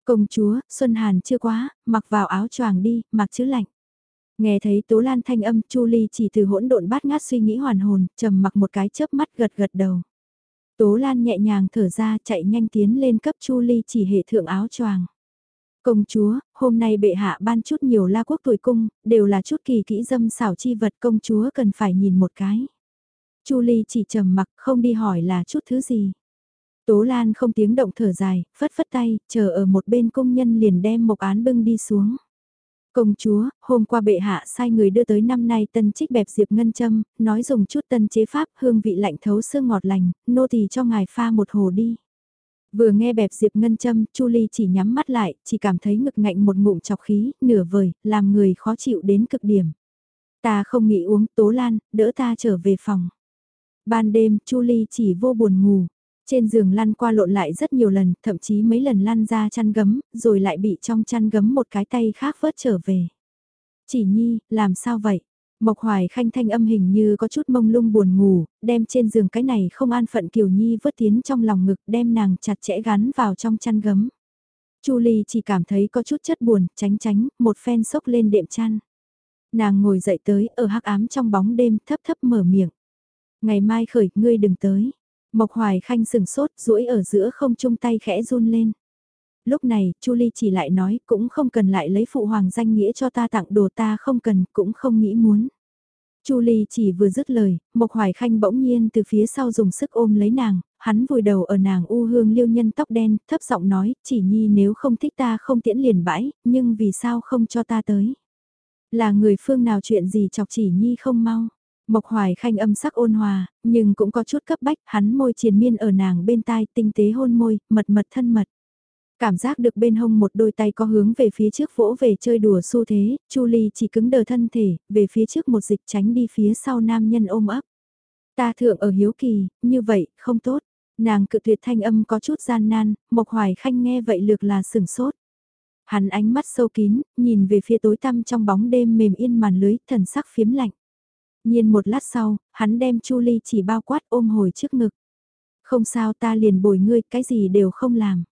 Công chúa, Xuân Hàn chưa quá, mặc vào áo choàng đi, mặc chứ lạnh. Nghe thấy Tố Lan thanh âm, Chu Ly chỉ từ hỗn độn bát ngát suy nghĩ hoàn hồn, trầm mặc một cái chớp mắt gật gật đầu. Tố Lan nhẹ nhàng thở ra, chạy nhanh tiến lên cấp Chu Ly chỉ hệ thượng áo choàng. Công chúa, hôm nay bệ hạ ban chút nhiều la quốc tuổi cung, đều là chút kỳ kỹ dâm xảo chi vật công chúa cần phải nhìn một cái. Chu Ly chỉ trầm mặc không đi hỏi là chút thứ gì. Tố Lan không tiếng động thở dài, phất phất tay, chờ ở một bên công nhân liền đem một án bưng đi xuống. Công chúa, hôm qua bệ hạ sai người đưa tới năm nay tân trích bẹp diệp ngân châm, nói dùng chút tân chế pháp hương vị lạnh thấu xương ngọt lành, nô tỳ cho ngài pha một hồ đi. Vừa nghe bẹp Diệp Ngân Châm, Chu Ly chỉ nhắm mắt lại, chỉ cảm thấy ngực ngạnh một ngụm chọc khí, nửa vời, làm người khó chịu đến cực điểm. Ta không nghĩ uống, Tố Lan, đỡ ta trở về phòng. Ban đêm, Chu Ly chỉ vô buồn ngủ. Trên giường lăn qua lộn lại rất nhiều lần, thậm chí mấy lần lăn ra chăn gấm, rồi lại bị trong chăn gấm một cái tay khác vớt trở về. Chỉ nhi, làm sao vậy? Mộc Hoài Khanh thanh âm hình như có chút mông lung buồn ngủ, đem trên giường cái này không an phận Kiều Nhi vớt tiến trong lòng ngực đem nàng chặt chẽ gắn vào trong chăn gấm. Chu Ly chỉ cảm thấy có chút chất buồn, tránh tránh, một phen sốc lên đệm chăn. Nàng ngồi dậy tới, ở hắc ám trong bóng đêm, thấp thấp mở miệng. Ngày mai khởi, ngươi đừng tới. Mộc Hoài Khanh sừng sốt, duỗi ở giữa không chung tay khẽ run lên. Lúc này, Chu Ly chỉ lại nói, cũng không cần lại lấy phụ hoàng danh nghĩa cho ta tặng đồ ta không cần, cũng không nghĩ muốn. Chu Ly chỉ vừa dứt lời, Mộc Hoài Khanh bỗng nhiên từ phía sau dùng sức ôm lấy nàng, hắn vùi đầu ở nàng u hương liêu nhân tóc đen, thấp giọng nói, chỉ nhi nếu không thích ta không tiễn liền bãi, nhưng vì sao không cho ta tới? Là người phương nào chuyện gì chọc chỉ nhi không mau? Mộc Hoài Khanh âm sắc ôn hòa, nhưng cũng có chút cấp bách, hắn môi triền miên ở nàng bên tai tinh tế hôn môi, mật mật thân mật. Cảm giác được bên hông một đôi tay có hướng về phía trước vỗ về chơi đùa xu thế, Chu Ly chỉ cứng đờ thân thể, về phía trước một dịch tránh đi phía sau nam nhân ôm ấp. Ta thượng ở hiếu kỳ, như vậy, không tốt. Nàng cự tuyệt thanh âm có chút gian nan, Mộc Hoài Khanh nghe vậy lược là sừng sốt. Hắn ánh mắt sâu kín, nhìn về phía tối tăm trong bóng đêm mềm yên màn lưới, thần sắc phiếm lạnh. Nhiên một lát sau, hắn đem Chu Ly chỉ bao quát ôm hồi trước ngực. Không sao ta liền bồi ngươi, cái gì đều không làm.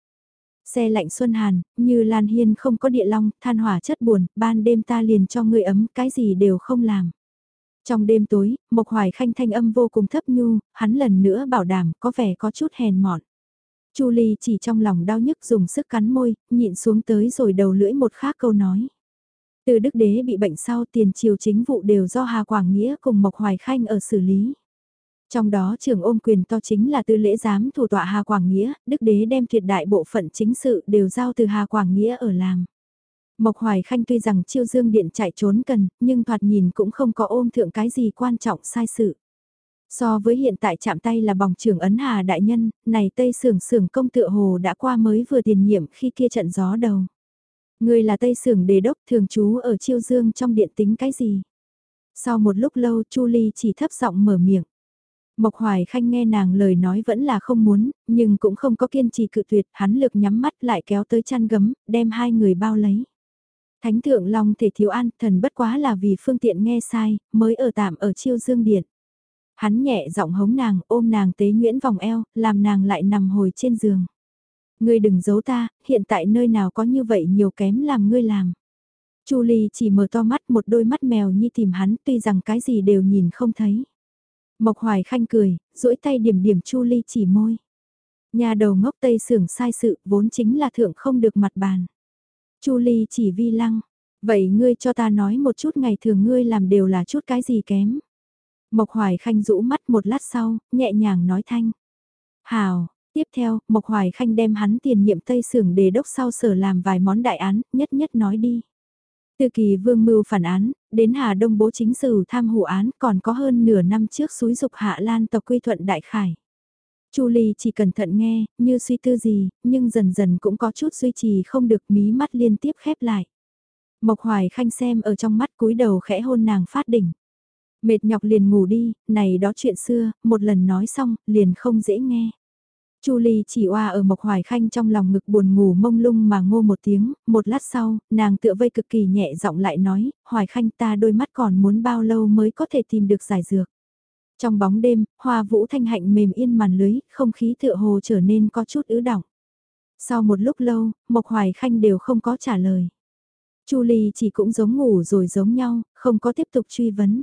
Xe lạnh xuân hàn, như Lan Hiên không có địa long, than hỏa chất buồn, ban đêm ta liền cho ngươi ấm, cái gì đều không làm. Trong đêm tối, Mộc Hoài Khanh thanh âm vô cùng thấp nhu, hắn lần nữa bảo đảm có vẻ có chút hèn mọn. Chu Ly chỉ trong lòng đau nhức dùng sức cắn môi, nhịn xuống tới rồi đầu lưỡi một khác câu nói. Từ đức đế bị bệnh sau tiền triều chính vụ đều do Hà Quảng Nghĩa cùng Mộc Hoài Khanh ở xử lý. Trong đó trưởng ôm quyền to chính là tư lễ giám thủ tọa Hà Quảng Nghĩa, đức đế đem tuyệt đại bộ phận chính sự đều giao từ Hà Quảng Nghĩa ở làm. Mộc Hoài Khanh tuy rằng chiêu dương điện chạy trốn cần, nhưng thoạt nhìn cũng không có ôm thượng cái gì quan trọng sai sự. So với hiện tại chạm tay là bòng trưởng ấn hà đại nhân, này Tây Sưởng Sưởng công tựa hồ đã qua mới vừa tiền nhiệm khi kia trận gió đầu. Người là Tây Sưởng đề đốc thường trú ở chiêu dương trong điện tính cái gì? Sau một lúc lâu Chu Ly chỉ thấp giọng mở miệng. Mộc Hoài Khanh nghe nàng lời nói vẫn là không muốn, nhưng cũng không có kiên trì cự tuyệt, hắn lực nhắm mắt lại kéo tới chăn gấm, đem hai người bao lấy. Thánh thượng Long thể thiếu an, thần bất quá là vì phương tiện nghe sai, mới ở tạm ở chiêu dương điện. Hắn nhẹ giọng hống nàng, ôm nàng tế nhuyễn vòng eo, làm nàng lại nằm hồi trên giường. Ngươi đừng giấu ta, hiện tại nơi nào có như vậy nhiều kém làm ngươi làm. Chu Ly chỉ mở to mắt một đôi mắt mèo như tìm hắn tuy rằng cái gì đều nhìn không thấy. Mộc Hoài Khanh cười, duỗi tay điểm điểm Chu Ly chỉ môi. Nhà đầu ngốc tây sưởng sai sự vốn chính là thượng không được mặt bàn. Chu Ly chỉ vi lăng, vậy ngươi cho ta nói một chút ngày thường ngươi làm đều là chút cái gì kém. Mộc Hoài Khanh rũ mắt một lát sau, nhẹ nhàng nói thanh. Hào, tiếp theo, Mộc Hoài Khanh đem hắn tiền nhiệm Tây Sưởng đề đốc sau sở làm vài món đại án, nhất nhất nói đi. Từ kỳ vương mưu phản án, đến Hà Đông bố chính sử tham hủ án còn có hơn nửa năm trước suối dục Hạ Lan tộc quy thuận Đại Khải. Chu Ly chỉ cẩn thận nghe, như suy tư gì, nhưng dần dần cũng có chút duy trì không được mí mắt liên tiếp khép lại. Mộc Hoài Khanh xem ở trong mắt cúi đầu khẽ hôn nàng phát đỉnh. Mệt nhọc liền ngủ đi, này đó chuyện xưa, một lần nói xong, liền không dễ nghe. Chu Ly chỉ oa ở Mộc Hoài Khanh trong lòng ngực buồn ngủ mông lung mà ngô một tiếng, một lát sau, nàng tựa vây cực kỳ nhẹ giọng lại nói, Hoài Khanh ta đôi mắt còn muốn bao lâu mới có thể tìm được giải dược. Trong bóng đêm, hoa vũ thanh hạnh mềm yên màn lưới, không khí tựa hồ trở nên có chút ứ động. Sau một lúc lâu, Mộc Hoài Khanh đều không có trả lời. Chu Ly chỉ cũng giống ngủ rồi giống nhau, không có tiếp tục truy vấn.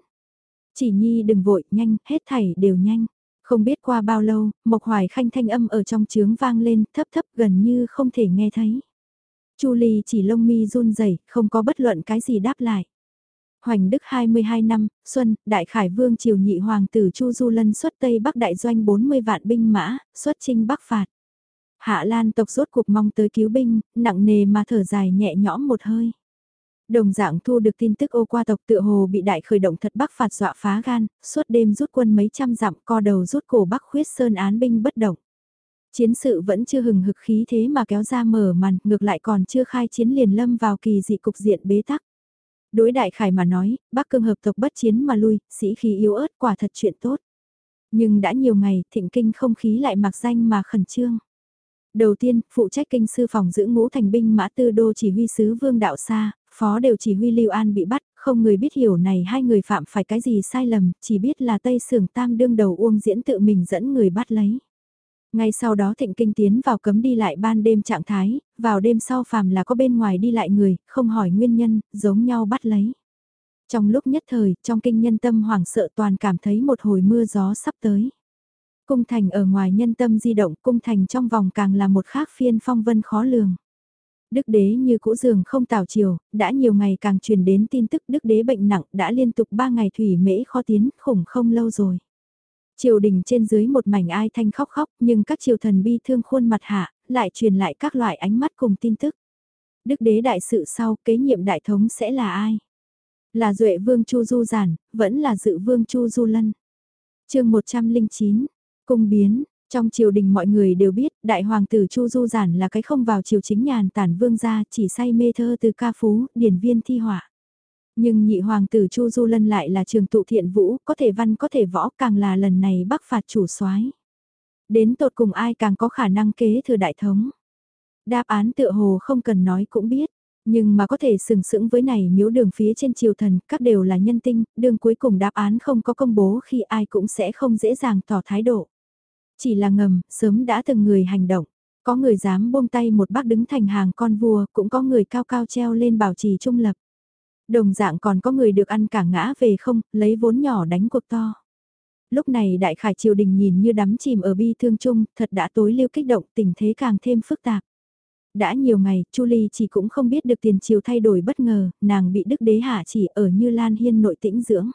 Chỉ nhi đừng vội, nhanh, hết thảy đều nhanh. Không biết qua bao lâu, Mộc Hoài Khanh thanh âm ở trong trướng vang lên, thấp thấp gần như không thể nghe thấy. Chu Ly chỉ lông mi run rẩy, không có bất luận cái gì đáp lại. Hoành Đức 22 năm, Xuân, Đại Khải Vương triều nhị hoàng tử Chu Du Lân xuất Tây Bắc đại doanh 40 vạn binh mã, xuất chinh Bắc phạt. Hạ Lan tộc rốt cuộc mong tới cứu binh, nặng nề mà thở dài nhẹ nhõm một hơi. Đồng dạng thu được tin tức ô qua tộc tựa hồ bị đại khởi động thật bắc phạt dọa phá gan, suốt đêm rút quân mấy trăm dặm co đầu rút cổ bắc khuyết sơn án binh bất động. Chiến sự vẫn chưa hừng hực khí thế mà kéo ra mở màn, ngược lại còn chưa khai chiến liền lâm vào kỳ dị cục diện bế tắc. Đối đại khải mà nói, bắc cương hợp tộc bất chiến mà lui, sĩ khí yếu ớt quả thật chuyện tốt. Nhưng đã nhiều ngày, thịnh kinh không khí lại mặc danh mà khẩn trương. Đầu tiên, phụ trách kinh sư phòng giữ ngũ thành binh mã tư đô chỉ huy sứ Vương Đạo Sa, phó đều chỉ huy Lưu An bị bắt, không người biết hiểu này hai người phạm phải cái gì sai lầm, chỉ biết là Tây Sưởng Tam đương đầu Uông Diễn tự mình dẫn người bắt lấy. Ngay sau đó thịnh kinh tiến vào cấm đi lại ban đêm trạng thái, vào đêm sau phàm là có bên ngoài đi lại người, không hỏi nguyên nhân, giống nhau bắt lấy. Trong lúc nhất thời, trong kinh nhân tâm hoảng sợ toàn cảm thấy một hồi mưa gió sắp tới. Cung thành ở ngoài nhân tâm di động, cung thành trong vòng càng là một khác phiên phong vân khó lường. Đức đế như cũ giường không tảo chiều, đã nhiều ngày càng truyền đến tin tức đức đế bệnh nặng đã liên tục 3 ngày thủy mễ khó tiến, khủng không lâu rồi. Triều đình trên dưới một mảnh ai thanh khóc khóc nhưng các triều thần bi thương khuôn mặt hạ, lại truyền lại các loại ánh mắt cùng tin tức. Đức đế đại sự sau kế nhiệm đại thống sẽ là ai? Là Duệ Vương Chu Du Giản, vẫn là Dự Vương Chu Du Lân. chương 109, Cung Biến, trong triều đình mọi người đều biết, đại hoàng tử Chu Du Giản là cái không vào triều chính nhàn tản vương gia, chỉ say mê thơ từ ca phú, điển viên thi họa. Nhưng nhị hoàng tử Chu Du Lân lại là trường tụ thiện vũ, có thể văn có thể võ, càng là lần này bắc phạt chủ soái. Đến tột cùng ai càng có khả năng kế thừa đại thống. Đáp án tựa hồ không cần nói cũng biết. Nhưng mà có thể sừng sững với này miếu đường phía trên triều thần, các đều là nhân tinh, đường cuối cùng đáp án không có công bố khi ai cũng sẽ không dễ dàng tỏ thái độ. Chỉ là ngầm, sớm đã từng người hành động. Có người dám buông tay một bác đứng thành hàng con vua, cũng có người cao cao treo lên bảo trì trung lập. Đồng dạng còn có người được ăn cả ngã về không, lấy vốn nhỏ đánh cuộc to. Lúc này đại khải triều đình nhìn như đắm chìm ở bi thương chung, thật đã tối lưu kích động tình thế càng thêm phức tạp. Đã nhiều ngày, Chu Ly chỉ cũng không biết được tiền triều thay đổi bất ngờ, nàng bị đức đế hạ chỉ ở như Lan Hiên nội tĩnh dưỡng.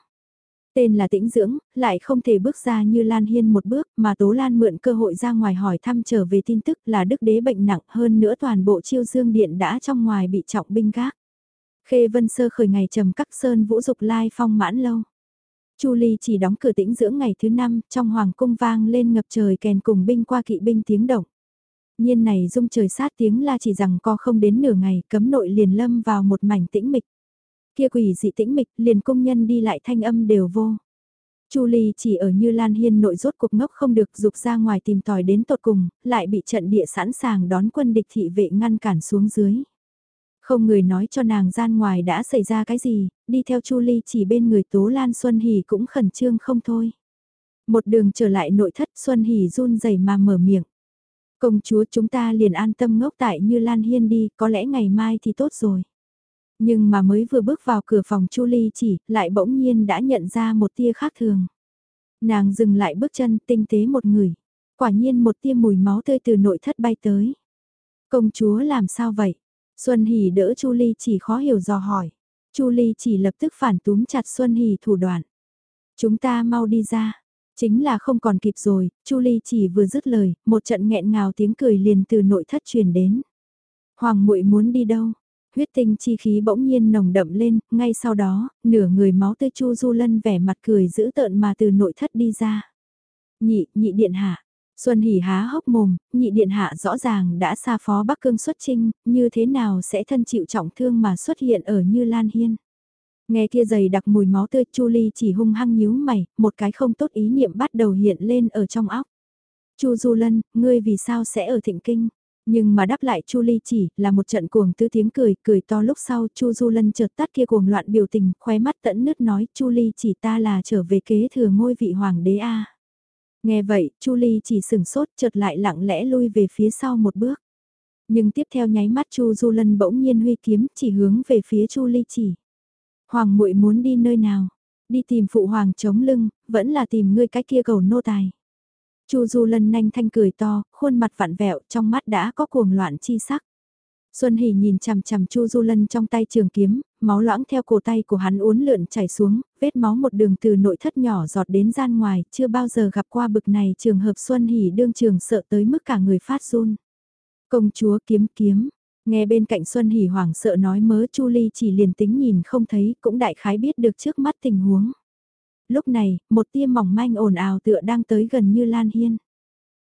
Tên là tĩnh dưỡng, lại không thể bước ra như Lan Hiên một bước mà Tố Lan mượn cơ hội ra ngoài hỏi thăm trở về tin tức là đức đế bệnh nặng hơn nữa toàn bộ chiêu dương điện đã trong ngoài bị trọng binh gác. Khê Vân Sơ khởi ngày trầm các sơn vũ dục lai phong mãn lâu. Chu Ly chỉ đóng cửa tĩnh dưỡng ngày thứ năm, trong hoàng cung vang lên ngập trời kèn cùng binh qua kỵ binh tiếng động. Nhiên này dung trời sát tiếng la chỉ rằng co không đến nửa ngày, cấm nội liền lâm vào một mảnh tĩnh mịch. Kia quỷ dị tĩnh mịch, liền công nhân đi lại thanh âm đều vô. Chu Ly chỉ ở như Lan Hiên nội rốt cuộc ngốc không được dục ra ngoài tìm tòi đến tột cùng, lại bị trận địa sẵn sàng đón quân địch thị vệ ngăn cản xuống dưới. Không người nói cho nàng gian ngoài đã xảy ra cái gì, đi theo Chu Ly chỉ bên người Tố Lan Xuân Hỷ cũng khẩn trương không thôi. Một đường trở lại nội thất Xuân Hỷ run rẩy mà mở miệng. Công chúa chúng ta liền an tâm ngốc tại như Lan Hiên đi, có lẽ ngày mai thì tốt rồi. Nhưng mà mới vừa bước vào cửa phòng Chu Ly chỉ, lại bỗng nhiên đã nhận ra một tia khác thường. Nàng dừng lại bước chân tinh tế một người. Quả nhiên một tia mùi máu tươi từ nội thất bay tới. Công chúa làm sao vậy? Xuân Hỷ đỡ Chu Ly chỉ khó hiểu dò hỏi. Chu Ly chỉ lập tức phản túm chặt Xuân Hỷ thủ đoạn. Chúng ta mau đi ra. Chính là không còn kịp rồi, Chu Ly chỉ vừa dứt lời, một trận nghẹn ngào tiếng cười liền từ nội thất truyền đến. Hoàng muội muốn đi đâu? Huyết tinh chi khí bỗng nhiên nồng đậm lên, ngay sau đó, nửa người máu tươi Chu Du Lân vẻ mặt cười dữ tợn mà từ nội thất đi ra. Nhị, nhị điện hạ, Xuân hỉ há hốc mồm, nhị điện hạ rõ ràng đã xa phó Bắc Cương xuất trinh, như thế nào sẽ thân chịu trọng thương mà xuất hiện ở như Lan Hiên. Nghe kia dày đặc mùi máu tươi Chu Ly chỉ hung hăng nhíu mày, một cái không tốt ý niệm bắt đầu hiện lên ở trong óc. Chu Du Lân, ngươi vì sao sẽ ở thịnh kinh? Nhưng mà đáp lại Chu Ly chỉ là một trận cuồng tư tiếng cười, cười to lúc sau Chu Du Lân chợt tắt kia cuồng loạn biểu tình, khóe mắt tẫn nứt nói Chu Ly chỉ ta là trở về kế thừa ngôi vị hoàng đế A. Nghe vậy, Chu Ly chỉ sửng sốt chợt lại lặng lẽ lui về phía sau một bước. Nhưng tiếp theo nháy mắt Chu Du Lân bỗng nhiên huy kiếm chỉ hướng về phía Chu Ly chỉ. Hoàng muội muốn đi nơi nào? Đi tìm phụ hoàng chống lưng, vẫn là tìm ngươi cái kia cầu nô tài. Chu Du Lân nhanh thanh cười to, khuôn mặt vặn vẹo, trong mắt đã có cuồng loạn chi sắc. Xuân Hỷ nhìn chằm chằm Chu Du Lân trong tay trường kiếm, máu loãng theo cổ tay của hắn uốn lượn chảy xuống, vết máu một đường từ nội thất nhỏ giọt đến gian ngoài, chưa bao giờ gặp qua bực này trường hợp Xuân Hỷ đương trường sợ tới mức cả người phát run. Công chúa kiếm kiếm, nghe bên cạnh Xuân Hỷ hoảng sợ nói mớ Chu Ly chỉ liền tính nhìn không thấy cũng đại khái biết được trước mắt tình huống. Lúc này, một tia mỏng manh ồn ào tựa đang tới gần như Lan Hiên.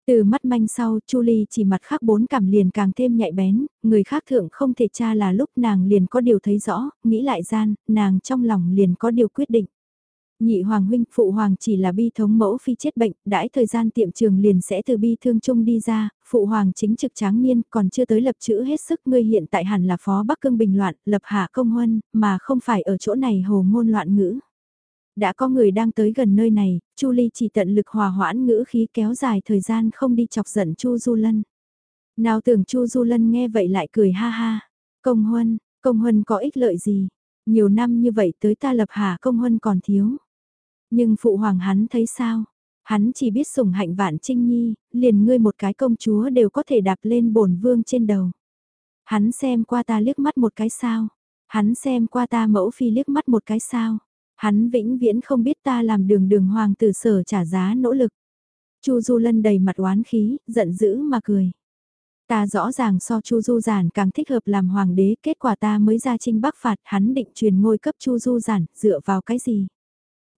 Từ mắt manh sau, Chu Ly chỉ mặt khác bốn cảm liền càng thêm nhạy bén, người khác thượng không thể tra là lúc nàng liền có điều thấy rõ, nghĩ lại gian, nàng trong lòng liền có điều quyết định. Nhị hoàng huynh, phụ hoàng chỉ là bi thống mẫu phi chết bệnh, đãi thời gian tiệm trường liền sẽ từ bi thương chung đi ra, phụ hoàng chính trực tráng niên, còn chưa tới lập chữ hết sức, ngươi hiện tại hẳn là phó Bắc Cương bình loạn, lập hạ công huân, mà không phải ở chỗ này hồ ngôn loạn ngữ. Đã có người đang tới gần nơi này, Chu Ly chỉ tận lực hòa hoãn ngữ khí kéo dài thời gian không đi chọc giận Chu Du Lân. Nào tưởng Chu Du Lân nghe vậy lại cười ha ha. Công huân, công huân có ích lợi gì? Nhiều năm như vậy tới ta lập hà công huân còn thiếu. Nhưng phụ hoàng hắn thấy sao? Hắn chỉ biết sủng hạnh vạn trinh nhi, liền ngươi một cái công chúa đều có thể đạp lên bổn vương trên đầu. Hắn xem qua ta liếc mắt một cái sao? Hắn xem qua ta mẫu phi liếc mắt một cái sao? Hắn vĩnh viễn không biết ta làm đường đường hoàng tử sở trả giá nỗ lực. Chu Du Lân đầy mặt oán khí, giận dữ mà cười. Ta rõ ràng so Chu Du Giản càng thích hợp làm hoàng đế, kết quả ta mới ra trinh bắc phạt, hắn định truyền ngôi cấp Chu Du Giản, dựa vào cái gì?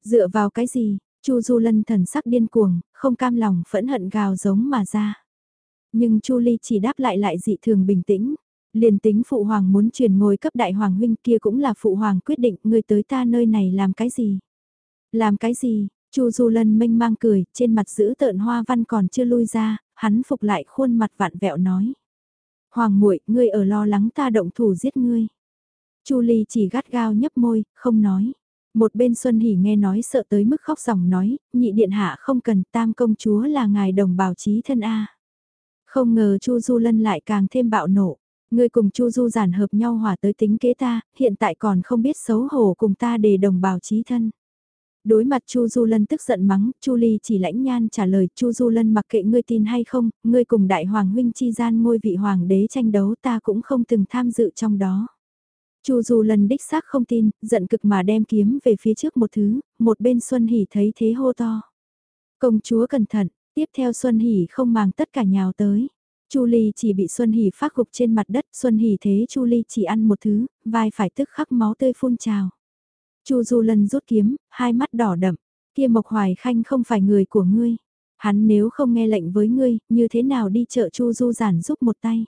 Dựa vào cái gì? Chu Du Lân thần sắc điên cuồng, không cam lòng phẫn hận gào giống mà ra. Nhưng Chu Ly chỉ đáp lại lại dị thường bình tĩnh. Liền tính phụ hoàng muốn truyền ngôi cấp đại hoàng huynh kia cũng là phụ hoàng quyết định người tới ta nơi này làm cái gì. Làm cái gì, Chu Du Lân mênh mang cười, trên mặt giữ tợn hoa văn còn chưa lui ra, hắn phục lại khuôn mặt vạn vẹo nói. Hoàng muội, ngươi ở lo lắng ta động thủ giết ngươi. Chu Ly chỉ gắt gao nhấp môi, không nói. Một bên Xuân Hỷ nghe nói sợ tới mức khóc ròng nói, nhị điện hạ không cần tam công chúa là ngài đồng bào trí thân A. Không ngờ Chu Du Lân lại càng thêm bạo nộ. Ngươi cùng Chu Du giản hợp nhau hòa tới tính kế ta, hiện tại còn không biết xấu hổ cùng ta để đồng bào trí thân. Đối mặt Chu Du Lân tức giận mắng, Chu Ly chỉ lãnh nhan trả lời Chu Du Lân mặc kệ ngươi tin hay không, ngươi cùng đại hoàng huynh chi gian ngôi vị hoàng đế tranh đấu ta cũng không từng tham dự trong đó. Chu Du Lân đích xác không tin, giận cực mà đem kiếm về phía trước một thứ, một bên Xuân Hỉ thấy thế hô to. Công chúa cẩn thận, tiếp theo Xuân Hỉ không màng tất cả nhào tới. Chu Ly chỉ bị Xuân Hỷ phát gục trên mặt đất, Xuân Hỷ thế Chu Ly chỉ ăn một thứ, vai phải tức khắc máu tươi phun trào. Chu Du Lân rút kiếm, hai mắt đỏ đậm, kia Mộc Hoài Khanh không phải người của ngươi. Hắn nếu không nghe lệnh với ngươi, như thế nào đi chợ Chu Du giản giúp một tay.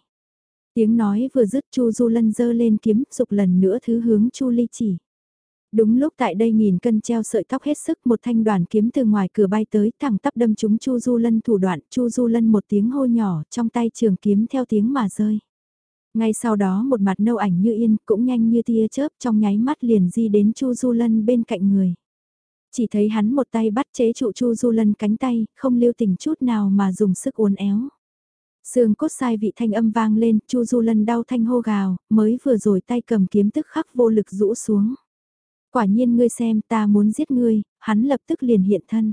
Tiếng nói vừa dứt Chu Du Lân giơ lên kiếm, dục lần nữa thứ hướng Chu Ly chỉ. Đúng lúc tại đây nghìn cân treo sợi tóc hết sức một thanh đoàn kiếm từ ngoài cửa bay tới thẳng tắp đâm chúng Chu Du Lân thủ đoạn Chu Du Lân một tiếng hô nhỏ trong tay trường kiếm theo tiếng mà rơi. Ngay sau đó một mặt nâu ảnh như yên cũng nhanh như tia chớp trong nháy mắt liền di đến Chu Du Lân bên cạnh người. Chỉ thấy hắn một tay bắt chế trụ Chu Du Lân cánh tay, không lưu tình chút nào mà dùng sức uốn éo. Sương cốt sai vị thanh âm vang lên, Chu Du Lân đau thanh hô gào, mới vừa rồi tay cầm kiếm tức khắc vô lực rũ xuống. Quả nhiên ngươi xem ta muốn giết ngươi, hắn lập tức liền hiện thân.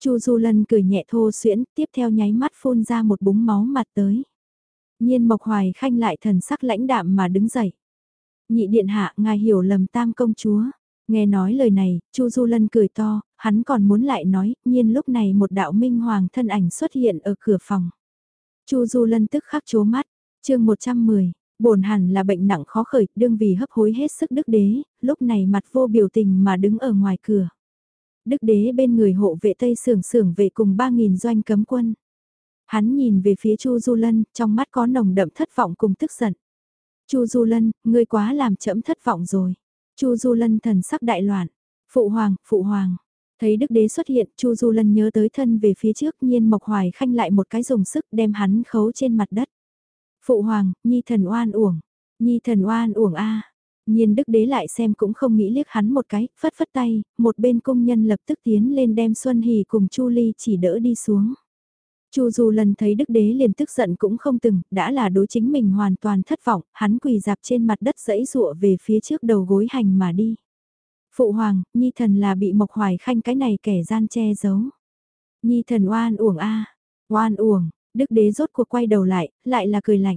Chu Du Lân cười nhẹ thô xuyễn, tiếp theo nháy mắt phun ra một búng máu mặt tới. Nhiên Mộc Hoài Khanh lại thần sắc lãnh đạm mà đứng dậy. Nhị điện hạ, ngài hiểu lầm tam công chúa. Nghe nói lời này, Chu Du Lân cười to, hắn còn muốn lại nói, nhiên lúc này một đạo minh hoàng thân ảnh xuất hiện ở cửa phòng. Chu Du Lân tức khắc chố mắt, chương 110, bổn hẳn là bệnh nặng khó khởi, đương vì hấp hối hết sức đức đế, lúc này mặt vô biểu tình mà đứng ở ngoài cửa. Đức đế bên người hộ vệ Tây sưởng sưởng về cùng 3.000 doanh cấm quân. Hắn nhìn về phía Chu Du Lân, trong mắt có nồng đậm thất vọng cùng tức giận. Chu Du Lân, ngươi quá làm chậm thất vọng rồi. Chu Du Lân thần sắc đại loạn. Phụ hoàng, phụ hoàng. Thấy đức đế xuất hiện, Chu Du Lân nhớ tới thân về phía trước, nhiên Mộc Hoài khanh lại một cái dùng sức đem hắn khấu trên mặt đất. Phụ hoàng, nhi thần oan uổng. Nhi thần oan uổng a. Nhiên đức đế lại xem cũng không nghĩ liếc hắn một cái, phất phất tay, một bên công nhân lập tức tiến lên đem Xuân Hỷ cùng Chu Ly chỉ đỡ đi xuống. Chu Du lần thấy đức đế liền tức giận cũng không từng, đã là đối chính mình hoàn toàn thất vọng, hắn quỳ dạp trên mặt đất dẫy dụa về phía trước đầu gối hành mà đi. Phụ hoàng, Nhi thần là bị Mộc Hoài Khanh cái này kẻ gian che giấu. Nhi thần oan uổng a, oan uổng, đức đế rốt cuộc quay đầu lại, lại là cười lạnh.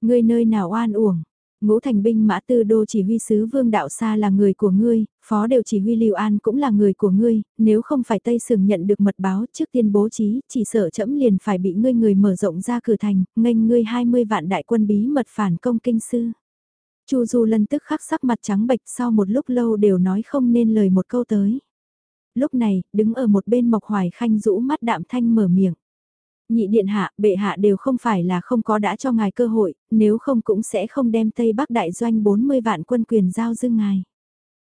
Ngươi nơi nào oan uổng, Ngũ thành binh mã tư đô chỉ huy sứ Vương Đạo xa là người của ngươi, phó đều chỉ huy Lưu An cũng là người của ngươi, nếu không phải Tây Sừng nhận được mật báo trước tiên bố trí, chỉ sợ chẫm liền phải bị ngươi người mở rộng ra cửa thành, nghênh ngươi 20 vạn đại quân bí mật phản công kinh sư. Chu Du Lân tức khắc sắc mặt trắng bệch sau một lúc lâu đều nói không nên lời một câu tới. Lúc này, đứng ở một bên Mộc Hoài Khanh rũ mắt đạm thanh mở miệng nhị điện hạ, bệ hạ đều không phải là không có đã cho ngài cơ hội, nếu không cũng sẽ không đem Tây Bắc đại doanh 40 vạn quân quyền giao dư ngài.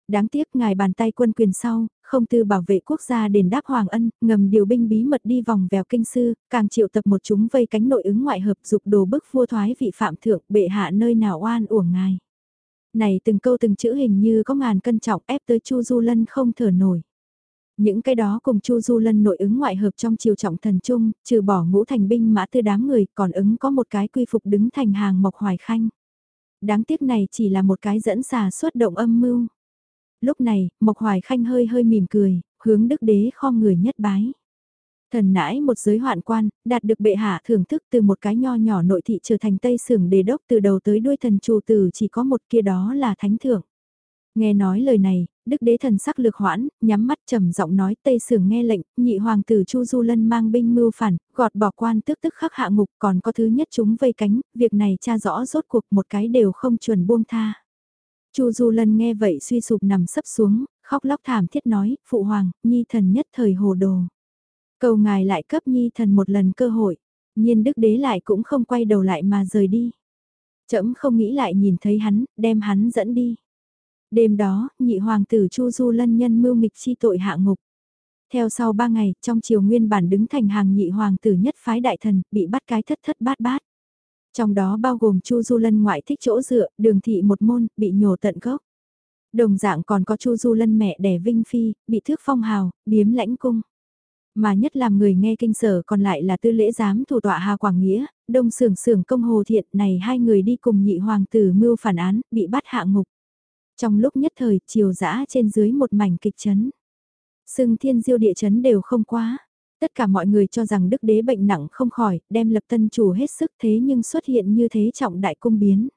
Đáng tiếc ngài bàn tay quân quyền sau, không tư bảo vệ quốc gia đền đáp hoàng ân, ngầm điều binh bí mật đi vòng vèo kinh sư, càng triệu tập một chúng vây cánh nội ứng ngoại hợp dục đồ bức vua thoái vị phạm thượng bệ hạ nơi nào oan uổng ngài. Này từng câu từng chữ hình như có ngàn cân trọng ép tới Chu Du Lân không thở nổi. Những cái đó cùng Chu Du Lân nội ứng ngoại hợp trong triều trọng thần chung trừ bỏ ngũ thành binh mã tư đám người, còn ứng có một cái quy phục đứng thành hàng mộc hoài khanh. Đáng tiếc này chỉ là một cái dẫn xà xuất động âm mưu. Lúc này, Mộc Hoài Khanh hơi hơi mỉm cười, hướng đức đế kho người nhất bái. Thần nãi một giới hoạn quan, đạt được bệ hạ thưởng thức từ một cái nho nhỏ nội thị trở thành tây sưởng đề đốc từ đầu tới đuôi thần chủ tử chỉ có một kia đó là thánh thưởng. Nghe nói lời này, đức đế thần sắc lược hoãn, nhắm mắt trầm giọng nói tây sưởng nghe lệnh, nhị hoàng tử Chu Du Lân mang binh mưu phản, gọt bỏ quan tức tức khắc hạ ngục còn có thứ nhất chúng vây cánh, việc này cha rõ rốt cuộc một cái đều không chuẩn buông tha. Chu Du Lân nghe vậy suy sụp nằm sấp xuống, khóc lóc thảm thiết nói, phụ hoàng, nhi thần nhất thời hồ đồ. Cầu ngài lại cấp nhi thần một lần cơ hội, nhiên đức đế lại cũng không quay đầu lại mà rời đi. Chấm không nghĩ lại nhìn thấy hắn, đem hắn dẫn đi. Đêm đó, nhị hoàng tử Chu Du Lân nhân mưu nghịch chi tội hạ ngục. Theo sau ba ngày, trong triều nguyên bản đứng thành hàng nhị hoàng tử nhất phái đại thần, bị bắt cái thất thất bát bát. Trong đó bao gồm Chu Du Lân ngoại thích chỗ dựa, đường thị một môn, bị nhổ tận gốc. Đồng dạng còn có Chu Du Lân mẹ đẻ Vinh Phi, bị thước phong hào, biếm lãnh cung. Mà nhất làm người nghe kinh sở còn lại là tư lễ giám thủ tọa Hà Quảng Nghĩa, đông sưởng sưởng công hồ thiện này hai người đi cùng nhị hoàng tử mưu phản án, bị bắt hạ ngục. Trong lúc nhất thời, chiều dã trên dưới một mảnh kịch chấn. Sưng thiên diêu địa chấn đều không quá. Tất cả mọi người cho rằng đức đế bệnh nặng không khỏi, đem lập tân chủ hết sức thế nhưng xuất hiện như thế trọng đại cung biến.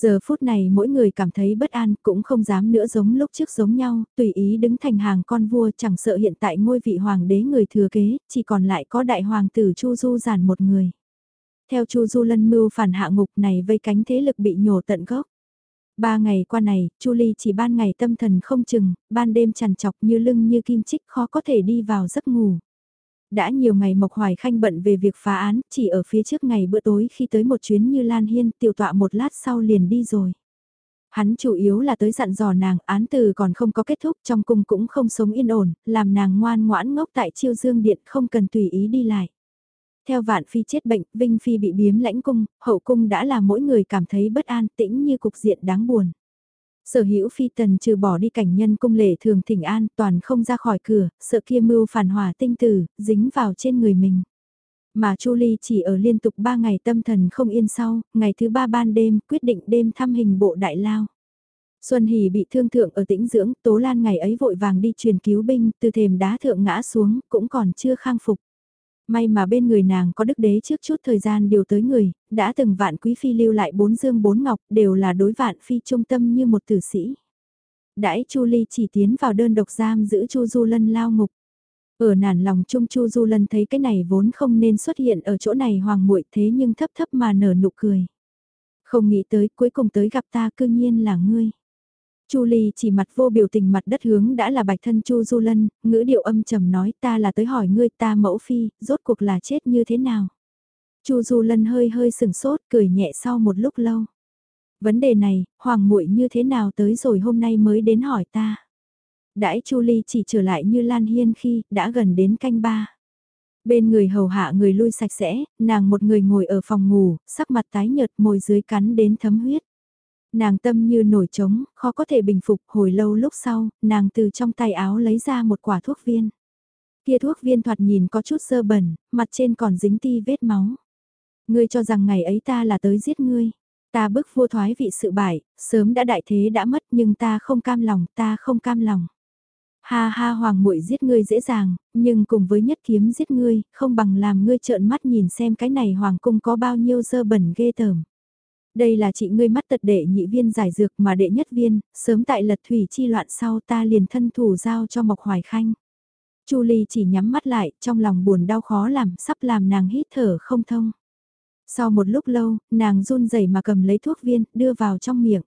Giờ phút này mỗi người cảm thấy bất an cũng không dám nữa giống lúc trước giống nhau, tùy ý đứng thành hàng con vua chẳng sợ hiện tại ngôi vị hoàng đế người thừa kế, chỉ còn lại có đại hoàng tử Chu Du giản một người. Theo Chu Du lân mưu phản hạ ngục này vây cánh thế lực bị nhổ tận gốc. Ba ngày qua này, Chu Ly chỉ ban ngày tâm thần không chừng, ban đêm chằn chọc như lưng như kim chích khó có thể đi vào giấc ngủ. Đã nhiều ngày Mộc Hoài Khanh bận về việc phá án, chỉ ở phía trước ngày bữa tối khi tới một chuyến như Lan Hiên tiểu tọa một lát sau liền đi rồi. Hắn chủ yếu là tới dặn dò nàng, án từ còn không có kết thúc trong cung cũng không sống yên ổn, làm nàng ngoan ngoãn ngốc tại chiêu dương điện không cần tùy ý đi lại. Theo vạn phi chết bệnh, Vinh Phi bị biếm lãnh cung, hậu cung đã là mỗi người cảm thấy bất an tĩnh như cục diện đáng buồn. Sở hữu phi tần trừ bỏ đi cảnh nhân cung lệ thường thỉnh an toàn không ra khỏi cửa, sợ kia mưu phản hòa tinh tử, dính vào trên người mình. Mà Chu Ly chỉ ở liên tục 3 ngày tâm thần không yên sau, ngày thứ ba ban đêm quyết định đêm thăm hình bộ đại lao. Xuân Hỷ bị thương thượng ở tĩnh dưỡng, Tố Lan ngày ấy vội vàng đi truyền cứu binh, từ thềm đá thượng ngã xuống, cũng còn chưa khang phục. May mà bên người nàng có đức đế trước chút thời gian điều tới người, đã từng vạn quý phi lưu lại bốn dương bốn ngọc đều là đối vạn phi trung tâm như một tử sĩ. Đãi Chu Ly chỉ tiến vào đơn độc giam giữ Chu Du Lân lao ngục. Ở nản lòng Trung Chu Du Lân thấy cái này vốn không nên xuất hiện ở chỗ này hoàng muội thế nhưng thấp thấp mà nở nụ cười. Không nghĩ tới cuối cùng tới gặp ta cư nhiên là ngươi. Chu Ly chỉ mặt vô biểu tình mặt đất hướng đã là bạch thân Chu Du Lân, ngữ điệu âm trầm nói ta là tới hỏi ngươi ta mẫu phi, rốt cuộc là chết như thế nào. Chu Du Lân hơi hơi sừng sốt, cười nhẹ sau một lúc lâu. Vấn đề này, hoàng muội như thế nào tới rồi hôm nay mới đến hỏi ta. Đãi Chu Ly chỉ trở lại như Lan Hiên khi đã gần đến canh ba. Bên người hầu hạ người lui sạch sẽ, nàng một người ngồi ở phòng ngủ, sắc mặt tái nhợt môi dưới cắn đến thấm huyết. Nàng tâm như nổi trống, khó có thể bình phục, hồi lâu lúc sau, nàng từ trong tay áo lấy ra một quả thuốc viên. Kia thuốc viên thoạt nhìn có chút sơ bẩn, mặt trên còn dính ti vết máu. Ngươi cho rằng ngày ấy ta là tới giết ngươi. Ta bức vua thoái vị sự bại, sớm đã đại thế đã mất nhưng ta không cam lòng, ta không cam lòng. Ha ha hoàng muội giết ngươi dễ dàng, nhưng cùng với nhất kiếm giết ngươi, không bằng làm ngươi trợn mắt nhìn xem cái này hoàng cung có bao nhiêu dơ bẩn ghê tởm. Đây là chị ngươi mắt tật đệ nhị viên giải dược mà đệ nhất viên, sớm tại lật thủy chi loạn sau ta liền thân thủ giao cho Mộc Hoài Khanh. Chu Ly chỉ nhắm mắt lại, trong lòng buồn đau khó làm, sắp làm nàng hít thở không thông. Sau một lúc lâu, nàng run rẩy mà cầm lấy thuốc viên, đưa vào trong miệng.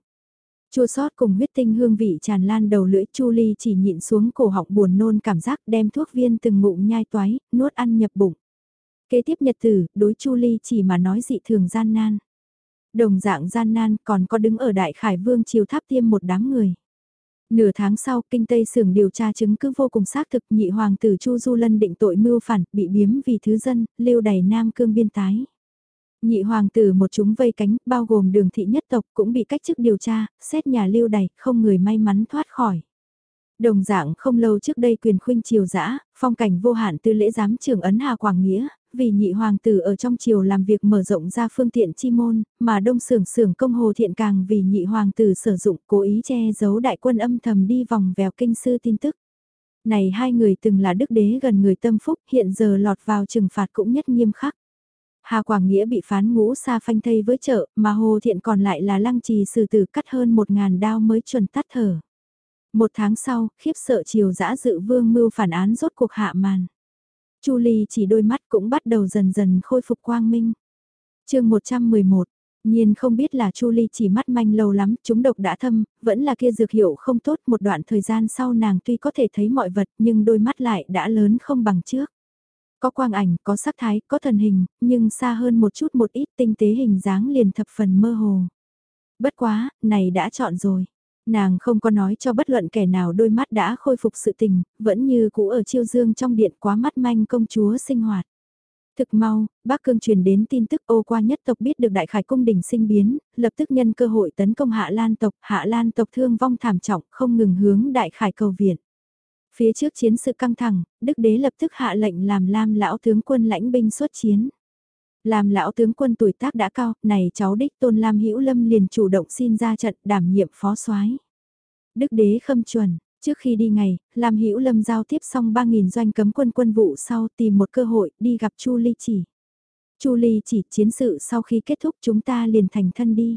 Chua sót cùng huyết tinh hương vị tràn lan đầu lưỡi Chu Ly chỉ nhịn xuống cổ họng buồn nôn cảm giác đem thuốc viên từng ngụm nhai toái, nuốt ăn nhập bụng. Kế tiếp nhật tử, đối Chu Ly chỉ mà nói dị thường gian nan. Đồng dạng gian nan còn có đứng ở Đại Khải Vương chiều tháp tiêm một đám người. Nửa tháng sau, kinh Tây xưởng điều tra chứng cứ vô cùng xác thực nhị hoàng tử Chu Du Lân định tội mưu phản, bị biếm vì thứ dân, lưu đầy Nam Cương biên tái. Nhị hoàng tử một chúng vây cánh, bao gồm đường thị nhất tộc cũng bị cách chức điều tra, xét nhà lưu đầy, không người may mắn thoát khỏi. Đồng dạng không lâu trước đây quyền khuynh triều dã phong cảnh vô hạn tư lễ giám trưởng ấn Hà Quảng Nghĩa, vì nhị hoàng tử ở trong triều làm việc mở rộng ra phương tiện chi môn, mà đông sưởng sưởng công hồ thiện càng vì nhị hoàng tử sử dụng cố ý che giấu đại quân âm thầm đi vòng vèo kinh sư tin tức. Này hai người từng là đức đế gần người tâm phúc hiện giờ lọt vào trừng phạt cũng nhất nghiêm khắc. Hà Quảng Nghĩa bị phán ngũ xa phanh thây với chợ, mà Hồ Thiện còn lại là lăng trì sư tử cắt hơn một ngàn đao mới chuẩn tắt thở. Một tháng sau, khiếp sợ chiều dã dự vương mưu phản án rốt cuộc hạ màn. Chu Ly chỉ đôi mắt cũng bắt đầu dần dần khôi phục quang minh. chương 111 Nhiên không biết là Chu Ly chỉ mắt manh lâu lắm, chúng độc đã thâm, vẫn là kia dược hiệu không tốt một đoạn thời gian sau nàng tuy có thể thấy mọi vật nhưng đôi mắt lại đã lớn không bằng trước. Có quang ảnh, có sắc thái, có thần hình, nhưng xa hơn một chút một ít tinh tế hình dáng liền thập phần mơ hồ. Bất quá, này đã chọn rồi. Nàng không có nói cho bất luận kẻ nào đôi mắt đã khôi phục sự tình, vẫn như cũ ở chiêu dương trong điện quá mắt manh công chúa sinh hoạt. Thực mau, Bắc Cương truyền đến tin tức ô qua nhất tộc biết được đại khải cung đình sinh biến, lập tức nhân cơ hội tấn công Hạ Lan tộc, Hạ Lan tộc thương vong thảm trọng, không ngừng hướng đại khải cầu viện. Phía trước chiến sự căng thẳng, Đức đế lập tức hạ lệnh làm Lam lão tướng quân lãnh binh xuất chiến. Làm lão tướng quân tuổi tác đã cao, này cháu đích tôn Lam Hữu Lâm liền chủ động xin ra trận đảm nhiệm phó soái. Đức đế khâm chuẩn, trước khi đi ngày, Lam Hữu Lâm giao tiếp xong 3.000 doanh cấm quân quân vụ sau tìm một cơ hội đi gặp Chu Ly chỉ. Chu Ly chỉ chiến sự sau khi kết thúc chúng ta liền thành thân đi.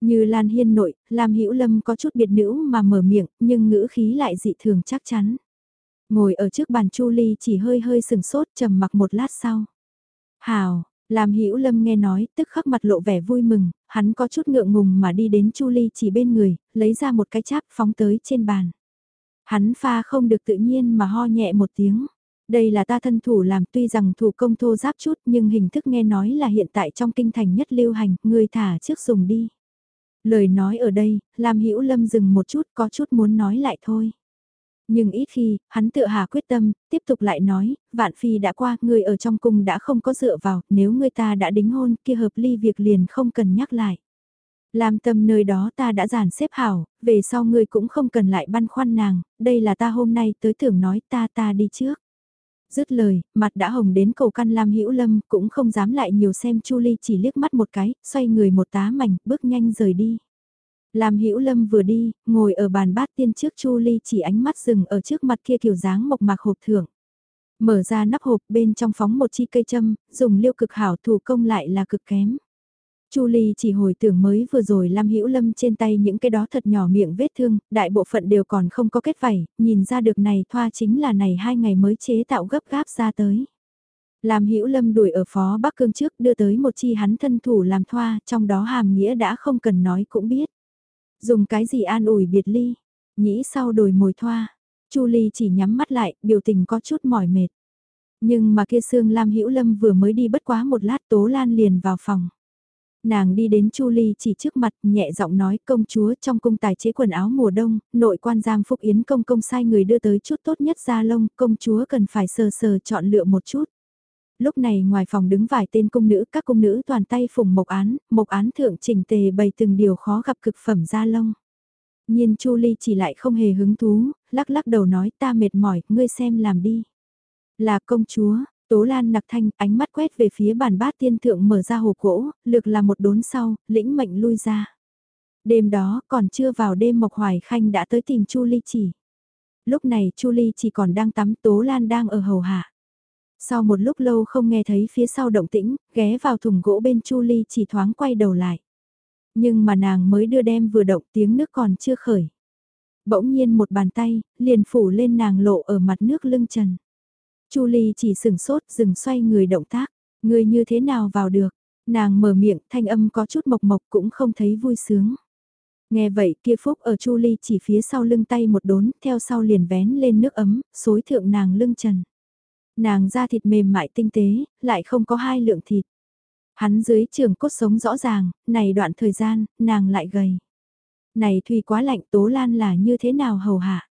Như Lan Hiên nội, Lam Hữu Lâm có chút biệt nữ mà mở miệng, nhưng ngữ khí lại dị thường chắc chắn. Ngồi ở trước bàn Chu Ly chỉ hơi hơi sừng sốt trầm mặc một lát sau. Hào, làm Hữu Lâm nghe nói, tức khắc mặt lộ vẻ vui mừng, hắn có chút ngượng ngùng mà đi đến Chu Ly chỉ bên người, lấy ra một cái cháp phóng tới trên bàn. Hắn pha không được tự nhiên mà ho nhẹ một tiếng. Đây là ta thân thủ làm tuy rằng thủ công thô giáp chút nhưng hình thức nghe nói là hiện tại trong kinh thành nhất lưu hành, người thả trước dùng đi. Lời nói ở đây, làm Hữu Lâm dừng một chút có chút muốn nói lại thôi. Nhưng ít khi, hắn tự hà quyết tâm, tiếp tục lại nói, vạn phi đã qua, người ở trong cung đã không có dựa vào, nếu người ta đã đính hôn, kia hợp ly việc liền không cần nhắc lại. Làm tâm nơi đó ta đã giản xếp hảo, về sau ngươi cũng không cần lại băn khoăn nàng, đây là ta hôm nay tới tưởng nói ta ta đi trước. Dứt lời, mặt đã hồng đến cầu căn Lam Hữu Lâm cũng không dám lại nhiều xem Chu Ly chỉ liếc mắt một cái, xoay người một tá mảnh, bước nhanh rời đi làm Hữu Lâm vừa đi, ngồi ở bàn bát tiên trước Chu Ly chỉ ánh mắt dừng ở trước mặt kia kiểu dáng mộc mạc hộp thưởng. Mở ra nắp hộp bên trong phóng một chi cây châm, dùng liêu cực hảo thủ công lại là cực kém. Chu Ly chỉ hồi tưởng mới vừa rồi Lam Hữu Lâm trên tay những cái đó thật nhỏ miệng vết thương, đại bộ phận đều còn không có kết vảy, nhìn ra được này thoa chính là này hai ngày mới chế tạo gấp gáp ra tới. Lam Hữu Lâm đuổi ở phó Bắc Cương trước đưa tới một chi hắn thân thủ làm thoa, trong đó hàm nghĩa đã không cần nói cũng biết. Dùng cái gì an ủi biệt ly, nhĩ sau đồi mồi thoa, Chu Ly chỉ nhắm mắt lại, biểu tình có chút mỏi mệt. Nhưng mà kia Sương Lam Hữu Lâm vừa mới đi bất quá một lát Tố Lan liền vào phòng. Nàng đi đến Chu Ly chỉ trước mặt nhẹ giọng nói công chúa trong cung tài chế quần áo mùa đông, nội quan giam Phúc Yến công công sai người đưa tới chút tốt nhất ra lông, công chúa cần phải sờ sờ chọn lựa một chút. Lúc này ngoài phòng đứng vài tên cung nữ, các cung nữ toàn tay phùng mộc án, mộc án thượng trình tề bày từng điều khó gặp cực phẩm da lông. Nhiên Chu Ly chỉ lại không hề hứng thú, lắc lắc đầu nói ta mệt mỏi, ngươi xem làm đi. Là công chúa, Tố Lan nặc thanh, ánh mắt quét về phía bàn bát tiên thượng mở ra hồ gỗ, lược là một đốn sau, lĩnh mệnh lui ra. Đêm đó, còn chưa vào đêm Mộc Hoài Khanh đã tới tìm Chu Ly chỉ. Lúc này Chu Ly chỉ còn đang tắm Tố Lan đang ở hầu hạ. Sau một lúc lâu không nghe thấy phía sau động tĩnh, ghé vào thùng gỗ bên Chu Ly chỉ thoáng quay đầu lại. Nhưng mà nàng mới đưa đem vừa động tiếng nước còn chưa khởi. Bỗng nhiên một bàn tay, liền phủ lên nàng lộ ở mặt nước lưng trần. Chu Ly chỉ sừng sốt dừng xoay người động tác, người như thế nào vào được, nàng mở miệng thanh âm có chút mộc mộc cũng không thấy vui sướng. Nghe vậy kia Phúc ở Chu Ly chỉ phía sau lưng tay một đốn, theo sau liền vén lên nước ấm, xối thượng nàng lưng trần. Nàng da thịt mềm mại tinh tế, lại không có hai lượng thịt. Hắn dưới trường cốt sống rõ ràng, này đoạn thời gian, nàng lại gầy. Này Thùy quá lạnh Tố Lan là như thế nào hầu hạ?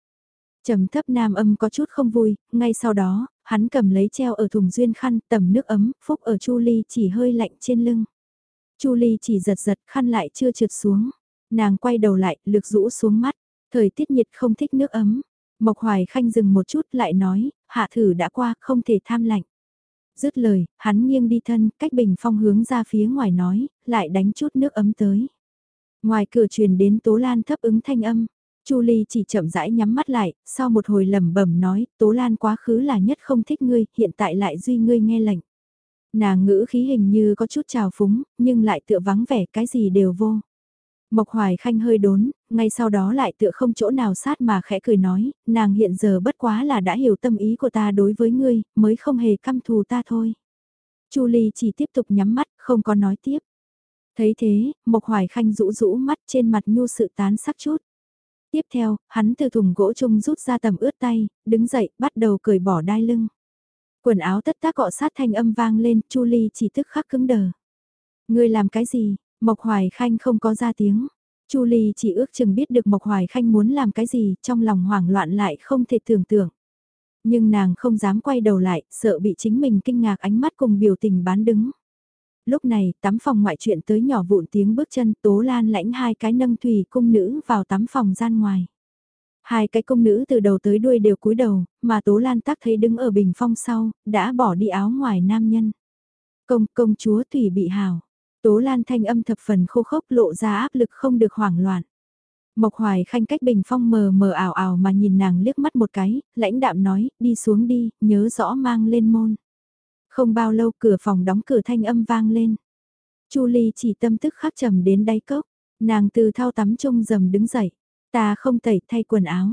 trầm thấp nam âm có chút không vui, ngay sau đó, hắn cầm lấy treo ở thùng duyên khăn tầm nước ấm, phúc ở Chu Ly chỉ hơi lạnh trên lưng. Chu Ly chỉ giật giật khăn lại chưa trượt xuống. Nàng quay đầu lại, lược rũ xuống mắt. Thời tiết nhiệt không thích nước ấm. Mộc Hoài Khanh dừng một chút lại nói, hạ thử đã qua, không thể tham lạnh. Dứt lời, hắn nghiêng đi thân, cách bình phong hướng ra phía ngoài nói, lại đánh chút nước ấm tới. Ngoài cửa truyền đến Tố Lan thấp ứng thanh âm, Chu Ly chỉ chậm rãi nhắm mắt lại, sau một hồi lẩm bẩm nói, Tố Lan quá khứ là nhất không thích ngươi, hiện tại lại duy ngươi nghe lệnh. Nàng ngữ khí hình như có chút trào phúng, nhưng lại tựa vắng vẻ cái gì đều vô. Mộc Hoài Khanh hơi đốn, ngay sau đó lại tựa không chỗ nào sát mà khẽ cười nói, nàng hiện giờ bất quá là đã hiểu tâm ý của ta đối với ngươi, mới không hề căm thù ta thôi. Chu Ly chỉ tiếp tục nhắm mắt, không có nói tiếp. Thấy thế, Mộc Hoài Khanh rũ rũ mắt trên mặt nhu sự tán sắc chút. Tiếp theo, hắn từ thùng gỗ chung rút ra tầm ướt tay, đứng dậy, bắt đầu cởi bỏ đai lưng. Quần áo tất tác cọ sát thanh âm vang lên, Chu Ly chỉ tức khắc cứng đờ. Ngươi làm cái gì? Mộc Hoài Khanh không có ra tiếng. Chu Ly chỉ ước chừng biết được Mộc Hoài Khanh muốn làm cái gì, trong lòng hoảng loạn lại không thể tưởng tượng. Nhưng nàng không dám quay đầu lại, sợ bị chính mình kinh ngạc ánh mắt cùng biểu tình bán đứng. Lúc này, tắm phòng ngoại chuyện tới nhỏ vụn tiếng bước chân Tố Lan lãnh hai cái nâng thủy cung nữ vào tắm phòng gian ngoài. Hai cái công nữ từ đầu tới đuôi đều cúi đầu, mà Tố Lan tác thấy đứng ở bình phong sau, đã bỏ đi áo ngoài nam nhân. Công công chúa Thủy bị hào. Tố Lan thanh âm thập phần khô khốc lộ ra áp lực không được hoảng loạn. Mộc Hoài Khanh cách bình phong mờ mờ ảo ảo mà nhìn nàng liếc mắt một cái, lãnh đạm nói, đi xuống đi, nhớ rõ mang lên môn. Không bao lâu cửa phòng đóng cửa thanh âm vang lên. Chu Ly chỉ tâm tức khắc trầm đến đáy cốc, nàng từ thao tắm trông dầm đứng dậy, ta không tẩy thay quần áo.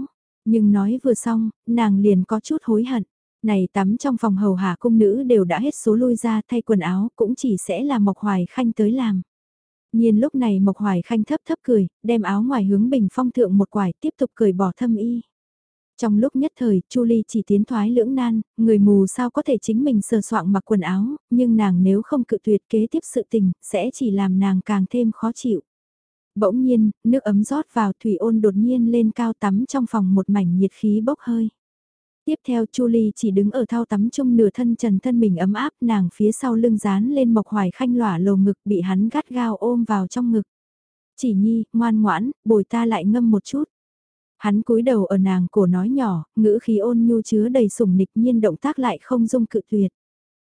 Nhưng nói vừa xong, nàng liền có chút hối hận. Này tắm trong phòng hầu hạ cung nữ đều đã hết số lui ra thay quần áo cũng chỉ sẽ là Mộc Hoài Khanh tới làm. Nhiên lúc này Mộc Hoài Khanh thấp thấp cười, đem áo ngoài hướng bình phong thượng một quải tiếp tục cười bỏ thâm y. Trong lúc nhất thời, Chu Ly chỉ tiến thoái lưỡng nan, người mù sao có thể chính mình sờ soạng mặc quần áo, nhưng nàng nếu không cự tuyệt kế tiếp sự tình, sẽ chỉ làm nàng càng thêm khó chịu. Bỗng nhiên, nước ấm rót vào thủy ôn đột nhiên lên cao tắm trong phòng một mảnh nhiệt khí bốc hơi. Tiếp theo Chu Ly chỉ đứng ở thao tắm chung nửa thân trần thân mình ấm áp nàng phía sau lưng dán lên mộc hoài khanh lỏa lồ ngực bị hắn gắt gao ôm vào trong ngực. Chỉ nhi, ngoan ngoãn, bồi ta lại ngâm một chút. Hắn cúi đầu ở nàng cổ nói nhỏ, ngữ khí ôn nhu chứa đầy sủng nịch nhiên động tác lại không dung cự tuyệt.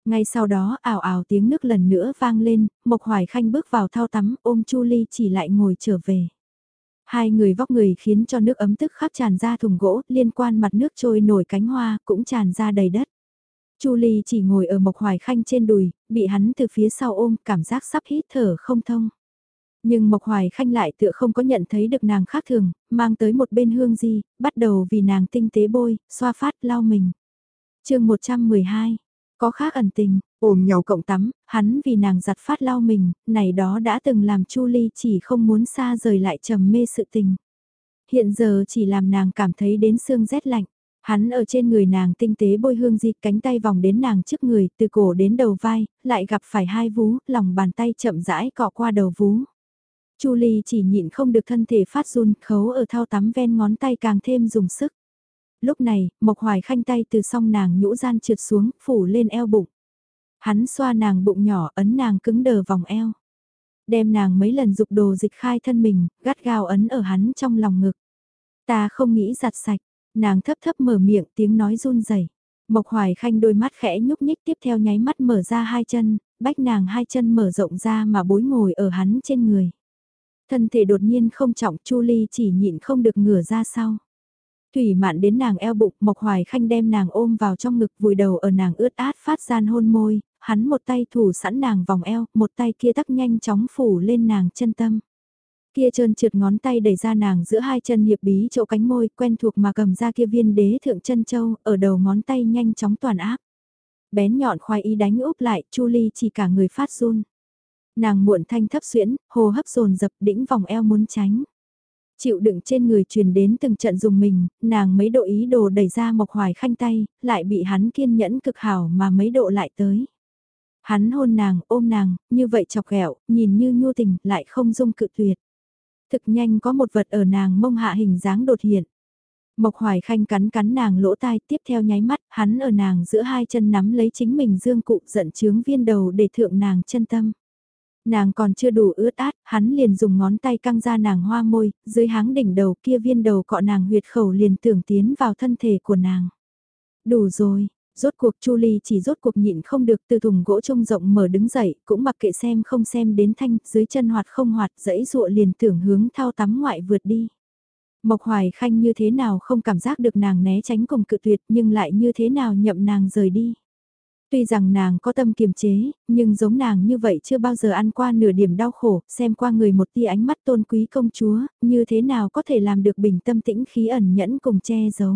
Ngay sau đó ảo ảo tiếng nước lần nữa vang lên, Mộc Hoài Khanh bước vào thao tắm ôm Chu Ly chỉ lại ngồi trở về. Hai người vóc người khiến cho nước ấm tức khắp tràn ra thùng gỗ, liên quan mặt nước trôi nổi cánh hoa cũng tràn ra đầy đất. Chu Ly chỉ ngồi ở Mộc Hoài Khanh trên đùi, bị hắn từ phía sau ôm, cảm giác sắp hít thở không thông. Nhưng Mộc Hoài Khanh lại tựa không có nhận thấy được nàng khác thường, mang tới một bên hương di, bắt đầu vì nàng tinh tế bôi, xoa phát lau mình. chương 112, có khác ẩn tình, ôm nhau cộng tắm, hắn vì nàng giặt phát lau mình, này đó đã từng làm Chu Ly chỉ không muốn xa rời lại trầm mê sự tình. Hiện giờ chỉ làm nàng cảm thấy đến xương rét lạnh. Hắn ở trên người nàng tinh tế bôi hương di cánh tay vòng đến nàng trước người, từ cổ đến đầu vai, lại gặp phải hai vú, lòng bàn tay chậm rãi cọ qua đầu vú. Chu Ly chỉ nhịn không được thân thể phát run, khấu ở thao tắm ven ngón tay càng thêm dùng sức. Lúc này, Mộc Hoài khanh tay từ song nàng nhũ gian trượt xuống, phủ lên eo bụng. Hắn xoa nàng bụng nhỏ, ấn nàng cứng đờ vòng eo. Đem nàng mấy lần dục đồ dịch khai thân mình, gắt gao ấn ở hắn trong lòng ngực. Ta không nghĩ giặt sạch, nàng thấp thấp mở miệng tiếng nói run rẩy. Mộc Hoài Khanh đôi mắt khẽ nhúc nhích tiếp theo nháy mắt mở ra hai chân, bách nàng hai chân mở rộng ra mà bối ngồi ở hắn trên người. Thân thể đột nhiên không trọng Chu Ly chỉ nhịn không được ngửa ra sau. Thủy mạn đến nàng eo bụng, Mộc Hoài Khanh đem nàng ôm vào trong ngực vùi đầu ở nàng ướt át phát gian hôn môi, hắn một tay thủ sẵn nàng vòng eo, một tay kia tắc nhanh chóng phủ lên nàng chân tâm. Kia trơn trượt ngón tay đẩy ra nàng giữa hai chân hiệp bí chỗ cánh môi, quen thuộc mà cầm ra kia viên đế thượng chân châu, ở đầu ngón tay nhanh chóng toàn áp. Bén nhọn khoai ý đánh úp lại, Chu Ly chỉ cả người phát run. Nàng muộn thanh thấp xuyễn, hồ hấp dồn dập đĩnh vòng eo muốn tránh. Chịu đựng trên người truyền đến từng trận dùng mình, nàng mấy độ ý đồ đẩy ra mộc hoài khanh tay, lại bị hắn kiên nhẫn cực hảo mà mấy độ lại tới. Hắn hôn nàng, ôm nàng, như vậy chọc ghẹo, nhìn như nhu tình, lại không dung cự tuyệt. Thực nhanh có một vật ở nàng mông hạ hình dáng đột hiện. Mộc Hoài Khanh cắn cắn nàng lỗ tai tiếp theo nháy mắt, hắn ở nàng giữa hai chân nắm lấy chính mình dương cụ giận chướng viên đầu để thượng nàng chân tâm. Nàng còn chưa đủ ướt át, hắn liền dùng ngón tay căng ra nàng hoa môi, dưới háng đỉnh đầu kia viên đầu cọ nàng huyệt khẩu liền tưởng tiến vào thân thể của nàng. Đủ rồi, rốt cuộc Chu Ly chỉ rốt cuộc nhịn không được từ thùng gỗ trông rộng mở đứng dậy, cũng mặc kệ xem không xem đến thanh, dưới chân hoạt không hoạt, dẫy dụa liền tưởng hướng thao tắm ngoại vượt đi. Mộc Hoài Khanh như thế nào không cảm giác được nàng né tránh cùng cự tuyệt nhưng lại như thế nào nhậm nàng rời đi. Tuy rằng nàng có tâm kiềm chế, nhưng giống nàng như vậy chưa bao giờ ăn qua nửa điểm đau khổ, xem qua người một tia ánh mắt tôn quý công chúa, như thế nào có thể làm được bình tâm tĩnh khí ẩn nhẫn cùng che giấu.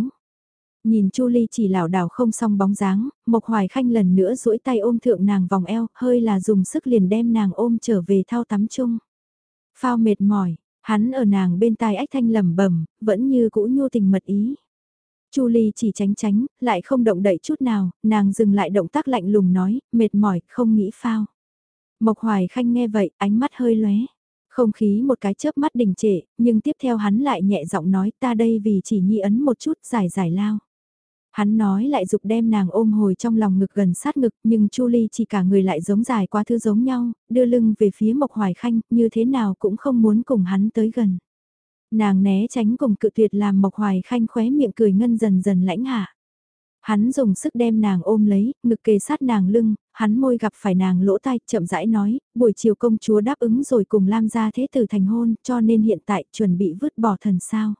Nhìn Chu Ly chỉ lảo đảo không xong bóng dáng, Mộc Hoài Khanh lần nữa duỗi tay ôm thượng nàng vòng eo, hơi là dùng sức liền đem nàng ôm trở về thao tắm chung. Phao mệt mỏi, hắn ở nàng bên tai ách thanh lẩm bẩm, vẫn như cũ nhu tình mật ý. Chu Ly chỉ tránh tránh, lại không động đậy chút nào, nàng dừng lại động tác lạnh lùng nói, mệt mỏi, không nghĩ phao. Mộc Hoài Khanh nghe vậy, ánh mắt hơi lóe. Không khí một cái chớp mắt đình trệ, nhưng tiếp theo hắn lại nhẹ giọng nói ta đây vì chỉ nhi ấn một chút giải giải lao. Hắn nói lại dục đem nàng ôm hồi trong lòng ngực gần sát ngực nhưng Chu Ly chỉ cả người lại giống dài quá thứ giống nhau, đưa lưng về phía Mộc Hoài Khanh như thế nào cũng không muốn cùng hắn tới gần. Nàng né tránh cùng cự tuyệt làm Mộc Hoài Khanh khóe miệng cười ngân dần dần lãnh hạ. Hắn dùng sức đem nàng ôm lấy, ngực kề sát nàng lưng, hắn môi gặp phải nàng lỗ tai, chậm rãi nói, buổi chiều công chúa đáp ứng rồi cùng Lam gia thế tử thành hôn, cho nên hiện tại chuẩn bị vứt bỏ thần sao.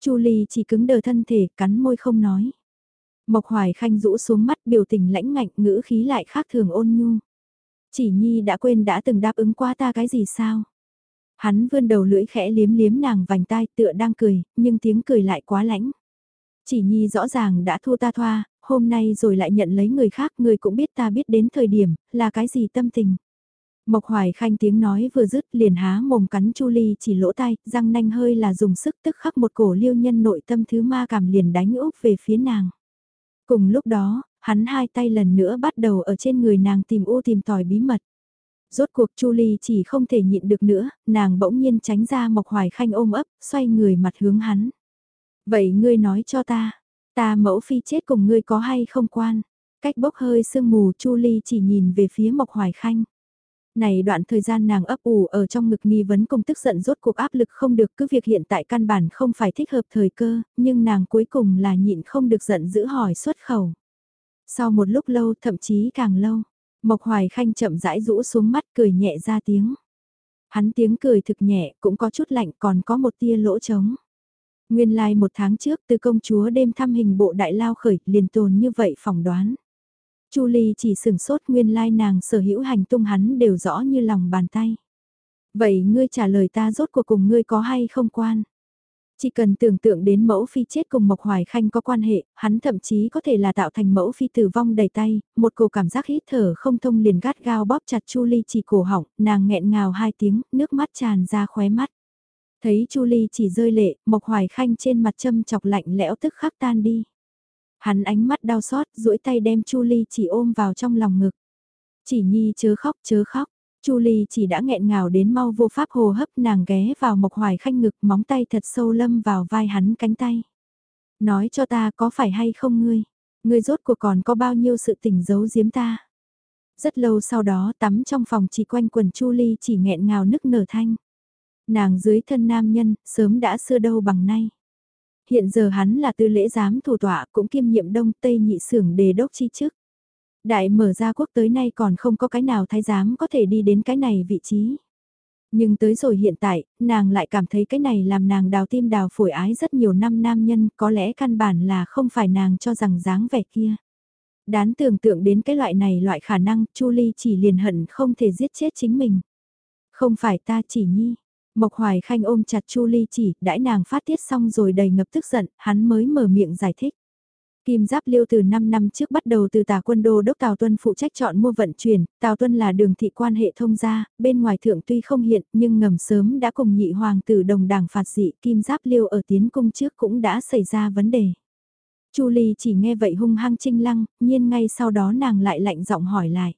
Chu Ly chỉ cứng đờ thân thể, cắn môi không nói. Mộc Hoài Khanh rũ xuống mắt biểu tình lãnh ngạnh ngữ khí lại khác thường ôn nhu. Chỉ Nhi đã quên đã từng đáp ứng qua ta cái gì sao? Hắn vươn đầu lưỡi khẽ liếm liếm nàng vành tai tựa đang cười, nhưng tiếng cười lại quá lãnh. Chỉ Nhi rõ ràng đã thua ta thoa, hôm nay rồi lại nhận lấy người khác, người cũng biết ta biết đến thời điểm, là cái gì tâm tình. Mộc Hoài Khanh tiếng nói vừa dứt liền há mồm cắn Chu Ly chỉ lỗ tai, răng nanh hơi là dùng sức tức khắc một cổ liêu nhân nội tâm thứ ma cảm liền đánh úp về phía nàng. Cùng lúc đó, hắn hai tay lần nữa bắt đầu ở trên người nàng tìm ô tìm tòi bí mật. Rốt cuộc Chu Ly chỉ không thể nhịn được nữa, nàng bỗng nhiên tránh ra Mộc Hoài Khanh ôm ấp, xoay người mặt hướng hắn. Vậy ngươi nói cho ta, ta mẫu phi chết cùng ngươi có hay không quan? Cách bốc hơi sương mù Chu Ly chỉ nhìn về phía Mộc Hoài Khanh. Này đoạn thời gian nàng ấp ủ ở trong ngực nghi vấn công tức giận rốt cuộc áp lực không được cứ việc hiện tại căn bản không phải thích hợp thời cơ, nhưng nàng cuối cùng là nhịn không được giận giữ hỏi xuất khẩu. Sau một lúc lâu thậm chí càng lâu, Mộc Hoài Khanh chậm rãi rũ xuống mắt cười nhẹ ra tiếng. Hắn tiếng cười thực nhẹ, cũng có chút lạnh, còn có một tia lỗ trống. Nguyên lai like một tháng trước từ công chúa đêm thăm hình bộ đại lao khởi, liền tồn như vậy phỏng đoán. Chu Ly chỉ sừng sốt nguyên lai like nàng sở hữu hành tung hắn đều rõ như lòng bàn tay. Vậy ngươi trả lời ta rốt cuộc cùng ngươi có hay không quan? Chỉ cần tưởng tượng đến mẫu phi chết cùng Mộc Hoài Khanh có quan hệ, hắn thậm chí có thể là tạo thành mẫu phi tử vong đầy tay, một cổ cảm giác hít thở không thông liền gắt gao bóp chặt Chu Ly chỉ cổ họng, nàng nghẹn ngào hai tiếng, nước mắt tràn ra khóe mắt. Thấy Chu Ly chỉ rơi lệ, Mộc Hoài Khanh trên mặt châm chọc lạnh lẽo tức khắc tan đi. Hắn ánh mắt đau xót, duỗi tay đem Chu Ly chỉ ôm vào trong lòng ngực. Chỉ nhi chớ khóc chớ khóc, Chu Ly chỉ đã nghẹn ngào đến mau vô pháp hồ hấp nàng ghé vào Mộc Hoài Khanh ngực móng tay thật sâu lâm vào vai hắn cánh tay. Nói cho ta có phải hay không ngươi, ngươi rốt cuộc còn có bao nhiêu sự tình giấu giếm ta. Rất lâu sau đó tắm trong phòng chỉ quanh quần Chu Ly chỉ nghẹn ngào nức nở thanh. Nàng dưới thân nam nhân, sớm đã xưa đâu bằng nay. Hiện giờ hắn là tư lễ giám thủ tọa cũng kiêm nhiệm đông tây nhị sưởng đề đốc chi chức. Đại mở ra quốc tới nay còn không có cái nào thái giám có thể đi đến cái này vị trí. Nhưng tới rồi hiện tại, nàng lại cảm thấy cái này làm nàng đào tim đào phổi ái rất nhiều năm nam nhân, có lẽ căn bản là không phải nàng cho rằng dáng vẻ kia. Đán tưởng tượng đến cái loại này loại khả năng, Chu Ly chỉ liền hận không thể giết chết chính mình. Không phải ta chỉ nhi, Mộc Hoài Khanh ôm chặt Chu Ly chỉ, đãi nàng phát tiết xong rồi đầy ngập tức giận, hắn mới mở miệng giải thích. Kim Giáp Liêu từ 5 năm trước bắt đầu từ tà quân đô đốc Tào Tuân phụ trách chọn mua vận chuyển, Tào Tuân là đường thị quan hệ thông gia, bên ngoài thượng tuy không hiện nhưng ngầm sớm đã cùng nhị hoàng tử đồng đảng phạt dị Kim Giáp Liêu ở tiến cung trước cũng đã xảy ra vấn đề. Chu Ly chỉ nghe vậy hung hăng trinh lăng, nhiên ngay sau đó nàng lại lạnh giọng hỏi lại.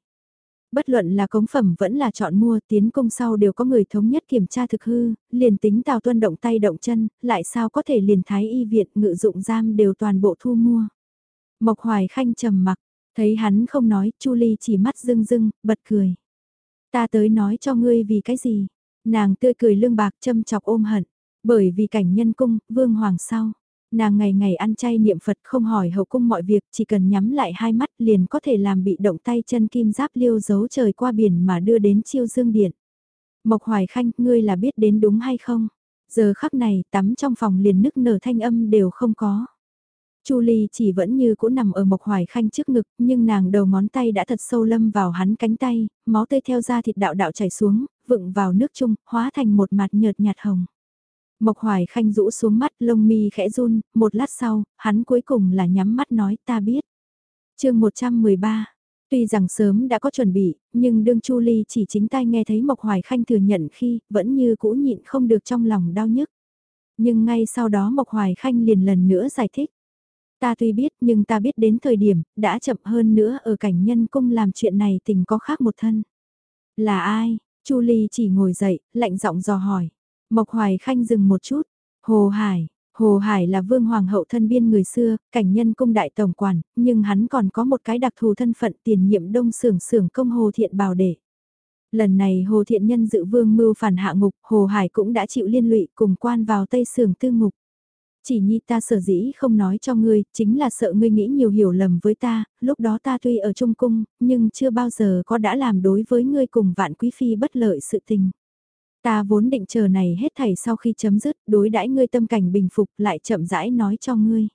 Bất luận là cống phẩm vẫn là chọn mua tiến công sau đều có người thống nhất kiểm tra thực hư, liền tính Tào Tuân động tay động chân, lại sao có thể liền thái y viện ngự dụng giam đều toàn bộ thu mua. Mộc Hoài Khanh trầm mặc, thấy hắn không nói, Chu Ly chỉ mắt rưng rưng, bật cười. Ta tới nói cho ngươi vì cái gì? Nàng tươi cười lương bạc châm chọc ôm hận, bởi vì cảnh nhân cung, vương hoàng sau. Nàng ngày ngày ăn chay niệm Phật không hỏi hậu cung mọi việc, chỉ cần nhắm lại hai mắt liền có thể làm bị động tay chân kim giáp liêu giấu trời qua biển mà đưa đến chiêu dương điện. Mộc Hoài Khanh, ngươi là biết đến đúng hay không? Giờ khắc này, tắm trong phòng liền nức nở thanh âm đều không có. Chu Ly chỉ vẫn như cũ nằm ở Mộc Hoài Khanh trước ngực, nhưng nàng đầu ngón tay đã thật sâu lâm vào hắn cánh tay, máu tươi theo da thịt đạo đạo chảy xuống, vựng vào nước chung, hóa thành một mặt nhợt nhạt hồng. Mộc Hoài Khanh rũ xuống mắt lông mi khẽ run, một lát sau, hắn cuối cùng là nhắm mắt nói ta biết. chương 113 Tuy rằng sớm đã có chuẩn bị, nhưng đương Chu Ly chỉ chính tay nghe thấy Mộc Hoài Khanh thừa nhận khi vẫn như cũ nhịn không được trong lòng đau nhức. Nhưng ngay sau đó Mộc Hoài Khanh liền lần nữa giải thích. Ta tuy biết nhưng ta biết đến thời điểm, đã chậm hơn nữa ở cảnh nhân cung làm chuyện này tình có khác một thân. Là ai? Chu Ly chỉ ngồi dậy, lạnh giọng dò hỏi. Mộc Hoài Khanh dừng một chút. Hồ Hải, Hồ Hải là vương hoàng hậu thân biên người xưa, cảnh nhân cung đại tổng quản, nhưng hắn còn có một cái đặc thù thân phận tiền nhiệm đông sưởng sưởng công Hồ Thiện bảo đệ. Lần này Hồ Thiện Nhân dự vương mưu phản hạ ngục, Hồ Hải cũng đã chịu liên lụy cùng quan vào tây sưởng tư ngục. Chỉ nhi ta sở dĩ không nói cho ngươi, chính là sợ ngươi nghĩ nhiều hiểu lầm với ta, lúc đó ta tuy ở Trung Cung, nhưng chưa bao giờ có đã làm đối với ngươi cùng vạn quý phi bất lợi sự tình. Ta vốn định chờ này hết thảy sau khi chấm dứt, đối đãi ngươi tâm cảnh bình phục lại chậm rãi nói cho ngươi.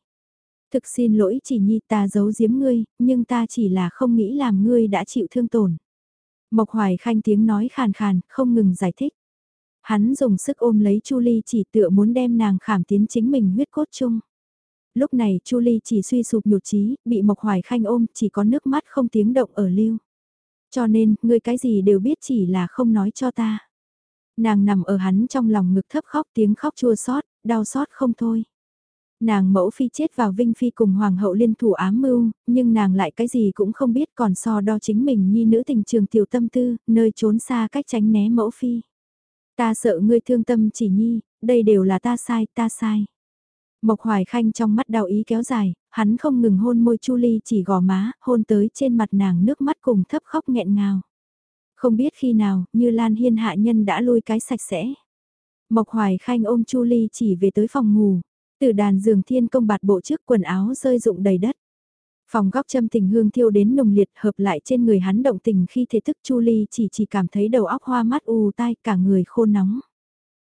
Thực xin lỗi chỉ nhi ta giấu giếm ngươi, nhưng ta chỉ là không nghĩ làm ngươi đã chịu thương tổn. Mộc Hoài Khanh tiếng nói khàn khàn, không ngừng giải thích. Hắn dùng sức ôm lấy Chu Ly chỉ tựa muốn đem nàng khảm tiến chính mình huyết cốt chung. Lúc này Chu Ly chỉ suy sụp nhụt chí, bị Mộc Hoài Khanh ôm, chỉ có nước mắt không tiếng động ở lưu. Cho nên, ngươi cái gì đều biết chỉ là không nói cho ta. Nàng nằm ở hắn trong lòng ngực thấp khóc tiếng khóc chua xót, đau xót không thôi. Nàng mẫu phi chết vào Vinh Phi cùng Hoàng hậu liên thủ ám mưu, nhưng nàng lại cái gì cũng không biết còn so đo chính mình nhi nữ tình trường tiểu tâm tư, nơi trốn xa cách tránh né mẫu phi. Ta sợ ngươi thương tâm chỉ nhi, đây đều là ta sai, ta sai. Mộc Hoài Khanh trong mắt đau ý kéo dài, hắn không ngừng hôn môi Chu Ly chỉ gò má, hôn tới trên mặt nàng nước mắt cùng thấp khóc nghẹn ngào. Không biết khi nào, như Lan Hiên hạ nhân đã lui cái sạch sẽ. Mộc Hoài Khanh ôm Chu Ly chỉ về tới phòng ngủ, từ đàn giường thiên công bạt bộ trước quần áo rơi rụng đầy đất. Phòng góc châm tình hương thiêu đến nồng liệt hợp lại trên người hắn động tình khi thể thức Chu Ly chỉ chỉ cảm thấy đầu óc hoa mắt u tai cả người khô nóng.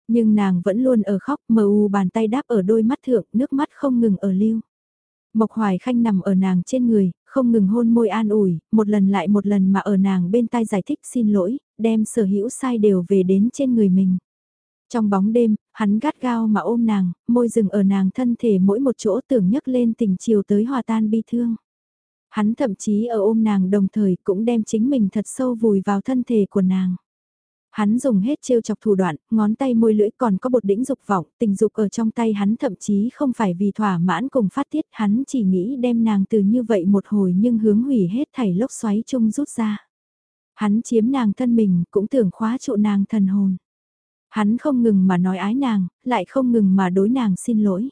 Nhưng nàng vẫn luôn ở khóc mờ u bàn tay đáp ở đôi mắt thượng nước mắt không ngừng ở lưu. Mộc Hoài Khanh nằm ở nàng trên người, không ngừng hôn môi an ủi, một lần lại một lần mà ở nàng bên tai giải thích xin lỗi, đem sở hữu sai đều về đến trên người mình. Trong bóng đêm, hắn gắt gao mà ôm nàng, môi rừng ở nàng thân thể mỗi một chỗ tưởng nhấc lên tình chiều tới hòa tan bi thương. Hắn thậm chí ở ôm nàng đồng thời cũng đem chính mình thật sâu vùi vào thân thể của nàng. Hắn dùng hết trêu chọc thủ đoạn, ngón tay môi lưỡi còn có bột đĩnh dục vọng, tình dục ở trong tay hắn thậm chí không phải vì thỏa mãn cùng phát tiết, hắn chỉ nghĩ đem nàng từ như vậy một hồi nhưng hướng hủy hết thảy lốc xoáy chung rút ra. Hắn chiếm nàng thân mình, cũng tưởng khóa trụ nàng thần hồn. Hắn không ngừng mà nói ái nàng, lại không ngừng mà đối nàng xin lỗi.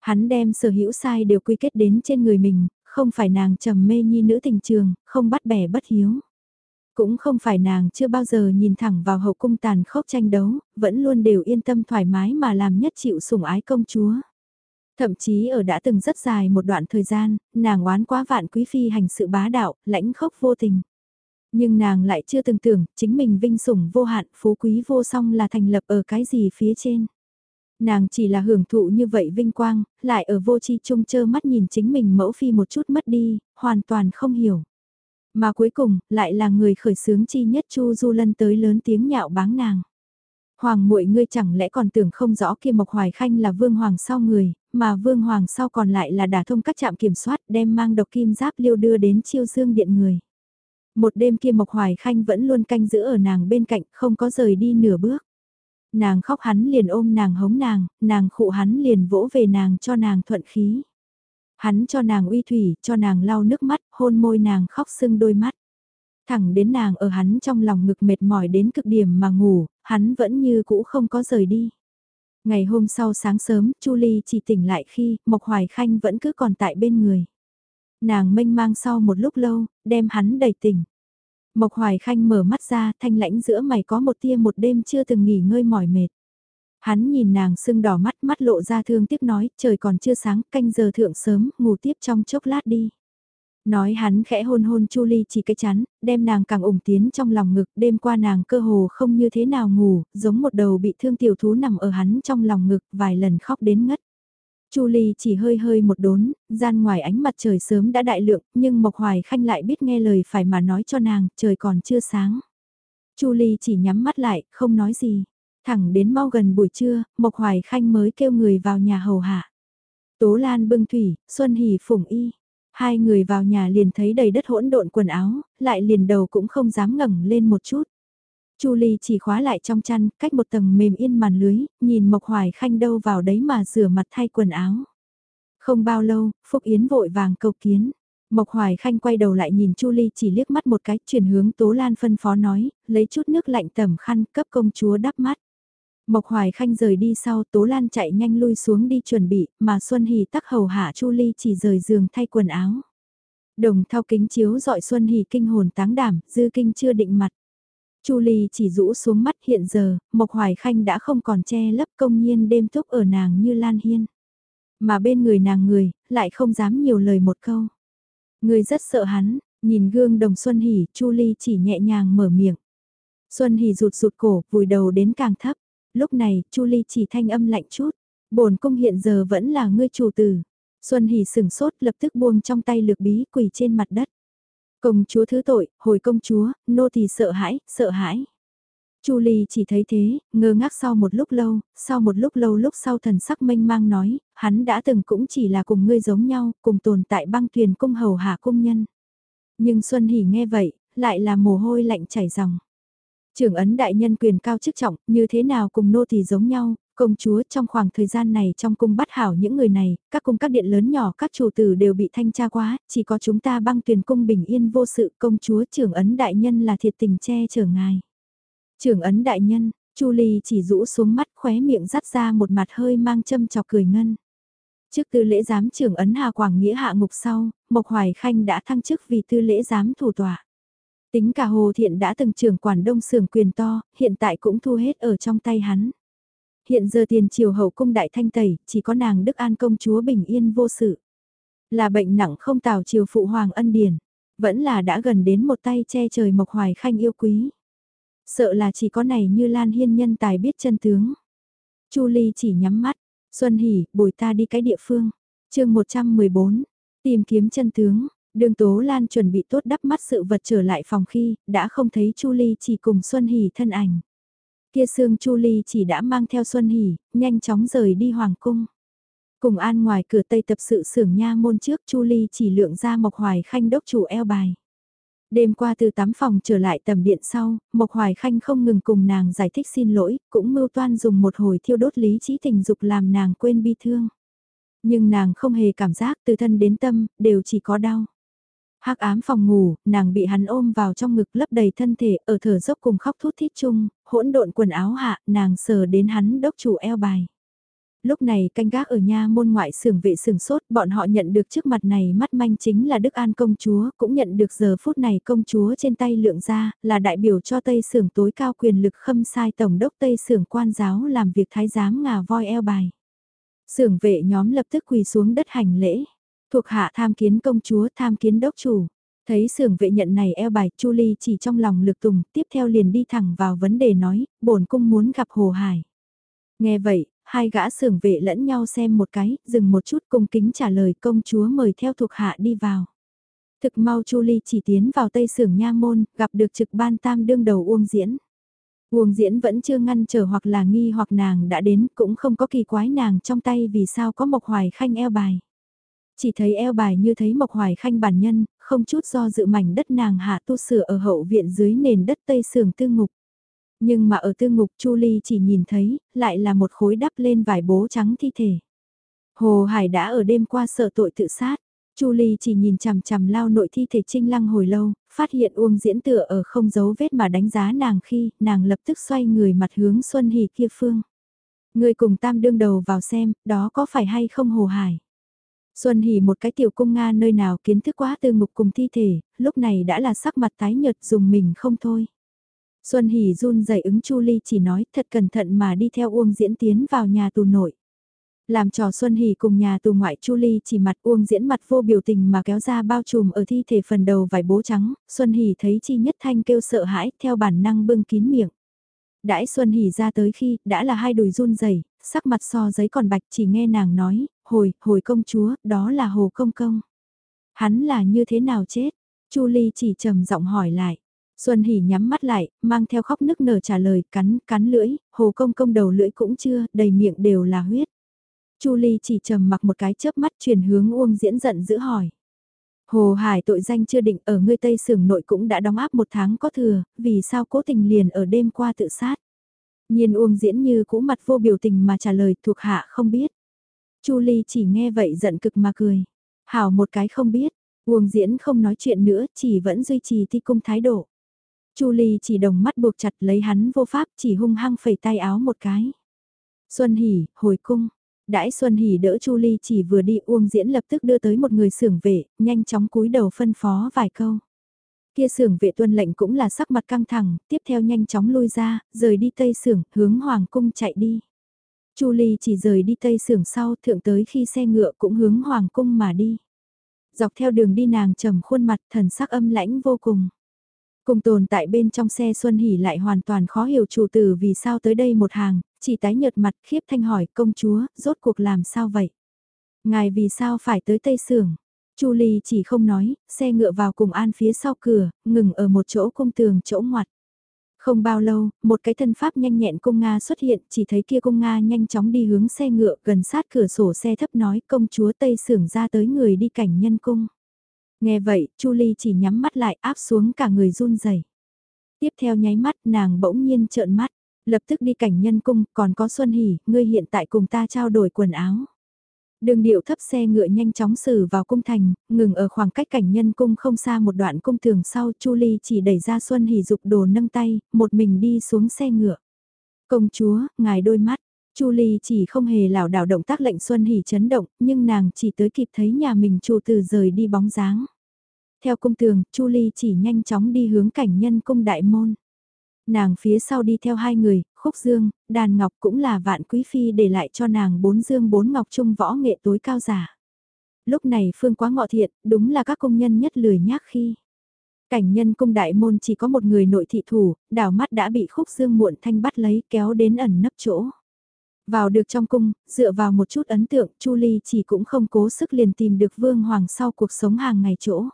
Hắn đem sở hữu sai đều quy kết đến trên người mình, không phải nàng trầm mê nhi nữ tình trường, không bắt bẻ bất hiếu. Cũng không phải nàng chưa bao giờ nhìn thẳng vào hậu cung tàn khốc tranh đấu, vẫn luôn đều yên tâm thoải mái mà làm nhất chịu sủng ái công chúa. Thậm chí ở đã từng rất dài một đoạn thời gian, nàng oán quá vạn quý phi hành sự bá đạo, lãnh khốc vô tình. Nhưng nàng lại chưa từng tưởng, chính mình vinh sủng vô hạn, phú quý vô song là thành lập ở cái gì phía trên. Nàng chỉ là hưởng thụ như vậy vinh quang, lại ở vô chi trung chơ mắt nhìn chính mình mẫu phi một chút mất đi, hoàn toàn không hiểu. Mà cuối cùng, lại là người khởi sướng chi nhất Chu Du Lân tới lớn tiếng nhạo báng nàng. Hoàng muội ngươi chẳng lẽ còn tưởng không rõ kia Mộc Hoài Khanh là vương hoàng sau người, mà vương hoàng sau còn lại là đả thông các trạm kiểm soát đem mang độc kim giáp liêu đưa đến chiêu dương điện người. Một đêm kia Mộc Hoài Khanh vẫn luôn canh giữ ở nàng bên cạnh, không có rời đi nửa bước. Nàng khóc hắn liền ôm nàng hống nàng, nàng khụ hắn liền vỗ về nàng cho nàng thuận khí. Hắn cho nàng uy thủy, cho nàng lau nước mắt, hôn môi nàng khóc sưng đôi mắt. Thẳng đến nàng ở hắn trong lòng ngực mệt mỏi đến cực điểm mà ngủ, hắn vẫn như cũ không có rời đi. Ngày hôm sau sáng sớm, Chu Ly chỉ tỉnh lại khi Mộc Hoài Khanh vẫn cứ còn tại bên người. Nàng mênh mang sau một lúc lâu, đem hắn đầy tỉnh. Mộc Hoài Khanh mở mắt ra, thanh lãnh giữa mày có một tia một đêm chưa từng nghỉ ngơi mỏi mệt. Hắn nhìn nàng sưng đỏ mắt mắt lộ ra thương tiếc nói, trời còn chưa sáng, canh giờ thượng sớm, ngủ tiếp trong chốc lát đi. Nói hắn khẽ hôn hôn Chu Ly chỉ cái chắn, đem nàng càng ủng tiến trong lòng ngực, đêm qua nàng cơ hồ không như thế nào ngủ, giống một đầu bị thương tiểu thú nằm ở hắn trong lòng ngực, vài lần khóc đến ngất. Chu Ly chỉ hơi hơi một đốn, gian ngoài ánh mặt trời sớm đã đại lượng, nhưng Mộc Hoài Khanh lại biết nghe lời phải mà nói cho nàng, trời còn chưa sáng. Chu Ly chỉ nhắm mắt lại, không nói gì. Thẳng đến mau gần buổi trưa, Mộc Hoài Khanh mới kêu người vào nhà hầu hạ. Tố Lan bưng thủy, Xuân Hỷ phủng y. Hai người vào nhà liền thấy đầy đất hỗn độn quần áo, lại liền đầu cũng không dám ngẩng lên một chút. Chu Ly chỉ khóa lại trong chăn, cách một tầng mềm yên màn lưới, nhìn Mộc Hoài Khanh đâu vào đấy mà rửa mặt thay quần áo. Không bao lâu, Phúc Yến vội vàng cầu kiến. Mộc Hoài Khanh quay đầu lại nhìn Chu Ly chỉ liếc mắt một cái, chuyển hướng Tố Lan phân phó nói, lấy chút nước lạnh tẩm khăn cấp công chúa đắp mắt. Mộc Hoài Khanh rời đi sau, Tố Lan chạy nhanh lui xuống đi chuẩn bị, mà Xuân Hỷ tắc hầu hạ Chu Ly chỉ rời giường thay quần áo. Đồng thao kính chiếu dọi Xuân Hỷ kinh hồn táng đảm, dư kinh chưa định mặt. Chu Ly chỉ rũ xuống mắt hiện giờ, Mộc Hoài Khanh đã không còn che lấp công nhiên đêm túc ở nàng như Lan Hiên. Mà bên người nàng người, lại không dám nhiều lời một câu. Người rất sợ hắn, nhìn gương đồng Xuân Hỷ, Chu Ly chỉ nhẹ nhàng mở miệng. Xuân Hỷ rụt rụt cổ, vùi đầu đến càng thấp. Lúc này, Chu Ly chỉ thanh âm lạnh chút. bổn cung hiện giờ vẫn là ngươi chủ tử. Xuân Hỷ sừng sốt lập tức buông trong tay lược bí quỳ trên mặt đất. Công chúa thứ tội, hồi công chúa, nô thì sợ hãi, sợ hãi. Chu Ly chỉ thấy thế, ngơ ngác sau một lúc lâu, sau một lúc lâu lúc sau thần sắc mênh mang nói, hắn đã từng cũng chỉ là cùng ngươi giống nhau, cùng tồn tại băng thuyền cung hầu hạ cung nhân. Nhưng Xuân Hỷ nghe vậy, lại là mồ hôi lạnh chảy ròng. Trưởng ấn đại nhân quyền cao chức trọng, như thế nào cùng nô thì giống nhau, công chúa trong khoảng thời gian này trong cung bắt hảo những người này, các cung các điện lớn nhỏ các chủ tử đều bị thanh tra quá, chỉ có chúng ta băng tuyển cung bình yên vô sự công chúa trưởng ấn đại nhân là thiệt tình che chở ngài. Trưởng ấn đại nhân, Chu Ly chỉ rũ xuống mắt khóe miệng rắt ra một mặt hơi mang châm chọc cười ngân. Trước tư lễ giám trưởng ấn Hà Quảng Nghĩa hạ ngục sau, Mộc Hoài Khanh đã thăng chức vì tư lễ giám thủ tòa. Tính cả Hồ Thiện đã từng trưởng quản đông sưởng quyền to, hiện tại cũng thu hết ở trong tay hắn. Hiện giờ tiền triều hậu cung đại thanh tẩy, chỉ có nàng Đức An công chúa bình yên vô sự. Là bệnh nặng không tào triều phụ hoàng ân điển, vẫn là đã gần đến một tay che trời Mộc Hoài Khanh yêu quý. Sợ là chỉ có này như Lan Hiên nhân tài biết chân tướng. Chu Ly chỉ nhắm mắt, Xuân Hỷ, bồi ta đi cái địa phương. chương 114, tìm kiếm chân tướng, đường Tố Lan chuẩn bị tốt đắp mắt sự vật trở lại phòng khi, đã không thấy Chu Ly chỉ cùng Xuân Hỷ thân ảnh. Kia xương Chu Ly chỉ đã mang theo Xuân Hỷ, nhanh chóng rời đi Hoàng Cung. Cùng an ngoài cửa Tây tập sự xưởng nha môn trước Chu Ly chỉ lượng ra Mộc Hoài Khanh đốc chủ eo bài. Đêm qua từ tắm phòng trở lại tầm điện sau, Mộc Hoài Khanh không ngừng cùng nàng giải thích xin lỗi, cũng mưu toan dùng một hồi thiêu đốt lý trí tình dục làm nàng quên bi thương. Nhưng nàng không hề cảm giác từ thân đến tâm, đều chỉ có đau hắc ám phòng ngủ, nàng bị hắn ôm vào trong ngực lấp đầy thân thể, ở thở dốc cùng khóc thút thít chung, hỗn độn quần áo hạ, nàng sờ đến hắn đốc chủ eo bài. Lúc này canh gác ở nha môn ngoại sưởng vệ sưởng sốt, bọn họ nhận được trước mặt này mắt manh chính là Đức An công chúa, cũng nhận được giờ phút này công chúa trên tay lượng ra, là đại biểu cho Tây sưởng tối cao quyền lực khâm sai tổng đốc Tây sưởng quan giáo làm việc thái giám ngà voi eo bài. Sưởng vệ nhóm lập tức quỳ xuống đất hành lễ, thuộc hạ tham kiến công chúa tham kiến đốc chủ. Thấy sưởng vệ nhận này eo bài, Chu Ly chỉ trong lòng lực tùng, tiếp theo liền đi thẳng vào vấn đề nói, bổn cung muốn gặp Hồ Hải. Nghe vậy, hai gã sưởng vệ lẫn nhau xem một cái, dừng một chút cung kính trả lời công chúa mời theo thuộc hạ đi vào. Thực mau Chu Ly chỉ tiến vào tây sưởng nha môn, gặp được trực ban tam đương đầu Uông Diễn. Uông Diễn vẫn chưa ngăn trở hoặc là nghi hoặc nàng đã đến, cũng không có kỳ quái nàng trong tay vì sao có Mộc Hoài Khanh eo bài. Chỉ thấy eo bài như thấy Mộc Hoài Khanh bản nhân, không chút do dự mảnh đất nàng hạ tu sửa ở hậu viện dưới nền đất tây sưởng tư ngục. Nhưng mà ở tư ngục Chu Ly chỉ nhìn thấy, lại là một khối đắp lên vải bố trắng thi thể. Hồ Hải đã ở đêm qua sợ tội tự sát. Chu Ly chỉ nhìn chằm chằm lao nội thi thể trinh lăng hồi lâu, phát hiện Uông diễn tựa ở không dấu vết mà đánh giá nàng khi nàng lập tức xoay người mặt hướng Xuân Hỷ kia phương. Người cùng tam đương đầu vào xem, đó có phải hay không Hồ Hải. Xuân Hỷ một cái tiểu cung Nga nơi nào kiến thức quá từ ngục cùng thi thể, lúc này đã là sắc mặt tái nhợt dùng mình không thôi. Xuân Hỷ run rẩy ứng Chu Ly chỉ nói thật cẩn thận mà đi theo Uông Diễn tiến vào nhà tù nội. Làm trò Xuân Hỷ cùng nhà tù ngoại Chu Ly chỉ mặt Uông Diễn mặt vô biểu tình mà kéo ra bao trùm ở thi thể phần đầu vải bố trắng, Xuân Hỷ thấy chi nhất thanh kêu sợ hãi theo bản năng bưng kín miệng. Đãi Xuân Hỷ ra tới khi đã là hai đùi run rẩy sắc mặt so giấy còn bạch chỉ nghe nàng nói, hồi, hồi công chúa, đó là hồ công công. Hắn là như thế nào chết? Chu Ly chỉ trầm giọng hỏi lại. Xuân Hỷ nhắm mắt lại, mang theo khóc nức nở trả lời, cắn, cắn lưỡi, hồ công công đầu lưỡi cũng chưa, đầy miệng đều là huyết. Chu Ly chỉ trầm mặc một cái chớp mắt chuyển hướng Uông Diễn giận giữ hỏi. Hồ Hải tội danh chưa định ở ngươi Tây Sưởng nội cũng đã đóng áp một tháng có thừa, vì sao cố tình liền ở đêm qua tự sát. Nhiên Uông Diễn như cũ mặt vô biểu tình mà trả lời thuộc hạ không biết. Chu Ly chỉ nghe vậy giận cực mà cười. Hảo một cái không biết, Uông Diễn không nói chuyện nữa chỉ vẫn duy trì thi cung thái độ. Chu Ly chỉ đồng mắt buộc chặt lấy hắn vô pháp chỉ hung hăng phẩy tay áo một cái. Xuân hỉ, hồi cung. Đãi Xuân Hỷ đỡ Chu Ly chỉ vừa đi Uông Diễn lập tức đưa tới một người sưởng vệ, nhanh chóng cúi đầu phân phó vài câu. Kia sưởng vệ tuân lệnh cũng là sắc mặt căng thẳng, tiếp theo nhanh chóng lui ra, rời đi tây sưởng, hướng hoàng cung chạy đi. Chu Ly chỉ rời đi tây sưởng sau, thượng tới khi xe ngựa cũng hướng hoàng cung mà đi. Dọc theo đường đi nàng trầm khuôn mặt thần sắc âm lãnh vô cùng. Cùng tồn tại bên trong xe Xuân Hỷ lại hoàn toàn khó hiểu chủ tử vì sao tới đây một hàng, chỉ tái nhợt mặt khiếp thanh hỏi công chúa, rốt cuộc làm sao vậy? Ngài vì sao phải tới Tây Sưởng? Chu Ly chỉ không nói, xe ngựa vào cùng an phía sau cửa, ngừng ở một chỗ cung tường chỗ ngoặt. Không bao lâu, một cái thân pháp nhanh nhẹn cung Nga xuất hiện, chỉ thấy kia cung Nga nhanh chóng đi hướng xe ngựa gần sát cửa sổ xe thấp nói công chúa Tây Sưởng ra tới người đi cảnh nhân cung. Nghe vậy, Chu Ly chỉ nhắm mắt lại áp xuống cả người run rẩy. Tiếp theo nháy mắt nàng bỗng nhiên trợn mắt, lập tức đi cảnh nhân cung, còn có Xuân Hỷ, ngươi hiện tại cùng ta trao đổi quần áo. Đường điệu thấp xe ngựa nhanh chóng xử vào cung thành, ngừng ở khoảng cách cảnh nhân cung không xa một đoạn cung tường sau Chu Ly chỉ đẩy ra Xuân Hỷ dục đồ nâng tay, một mình đi xuống xe ngựa. Công chúa, ngài đôi mắt, Chu Ly chỉ không hề lảo đảo động tác lệnh Xuân Hỷ chấn động, nhưng nàng chỉ tới kịp thấy nhà mình chủ từ rời đi bóng dáng. Theo cung tường, Chu Ly chỉ nhanh chóng đi hướng cảnh nhân cung đại môn. Nàng phía sau đi theo hai người, khúc dương, đàn ngọc cũng là vạn quý phi để lại cho nàng bốn dương bốn ngọc trung võ nghệ tối cao giả. Lúc này phương quá ngọ thiện, đúng là các công nhân nhất lười nhác khi. Cảnh nhân cung đại môn chỉ có một người nội thị thủ, đảo mắt đã bị khúc dương muộn thanh bắt lấy kéo đến ẩn nấp chỗ. Vào được trong cung, dựa vào một chút ấn tượng, Chu Ly chỉ cũng không cố sức liền tìm được vương hoàng sau cuộc sống hàng ngày chỗ.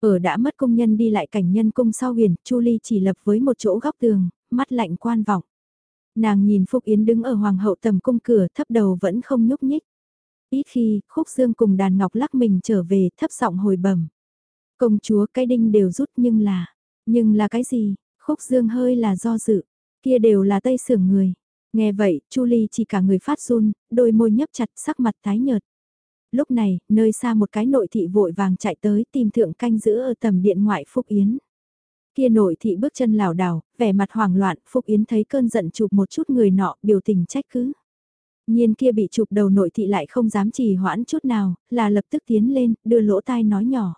Ở đã mất công nhân đi lại cảnh nhân cung sau huyền, Chu Ly chỉ lập với một chỗ góc tường, mắt lạnh quan vọng. Nàng nhìn Phúc Yến đứng ở hoàng hậu tầm cung cửa thấp đầu vẫn không nhúc nhích. Ít khi, khúc dương cùng đàn ngọc lắc mình trở về thấp giọng hồi bẩm Công chúa cái đinh đều rút nhưng là, nhưng là cái gì, khúc dương hơi là do dự, kia đều là tây sưởng người. Nghe vậy, Chu Ly chỉ cả người phát run, đôi môi nhấp chặt sắc mặt tái nhợt. Lúc này, nơi xa một cái nội thị vội vàng chạy tới tìm thượng canh giữ ở tầm điện ngoại Phúc Yến. Kia nội thị bước chân lảo đảo, vẻ mặt hoảng loạn, Phục Yến thấy cơn giận chụp một chút người nọ, biểu tình trách cứ. Nhiên kia bị chụp đầu nội thị lại không dám trì hoãn chút nào, là lập tức tiến lên, đưa lỗ tai nói nhỏ.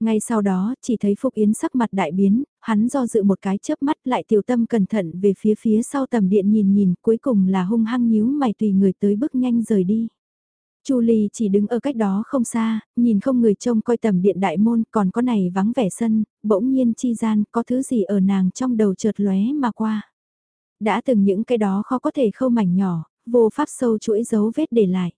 Ngay sau đó, chỉ thấy Phục Yến sắc mặt đại biến, hắn do dự một cái chớp mắt lại tiểu tâm cẩn thận về phía phía sau tầm điện nhìn nhìn, cuối cùng là hung hăng nhíu mày tùy người tới bước nhanh rời đi. Chu Ly chỉ đứng ở cách đó không xa, nhìn không người trông coi tầm điện đại môn còn có này vắng vẻ sân, bỗng nhiên chi gian có thứ gì ở nàng trong đầu chợt lóe mà qua. Đã từng những cái đó khó có thể khâu mảnh nhỏ, vô pháp sâu chuỗi dấu vết để lại.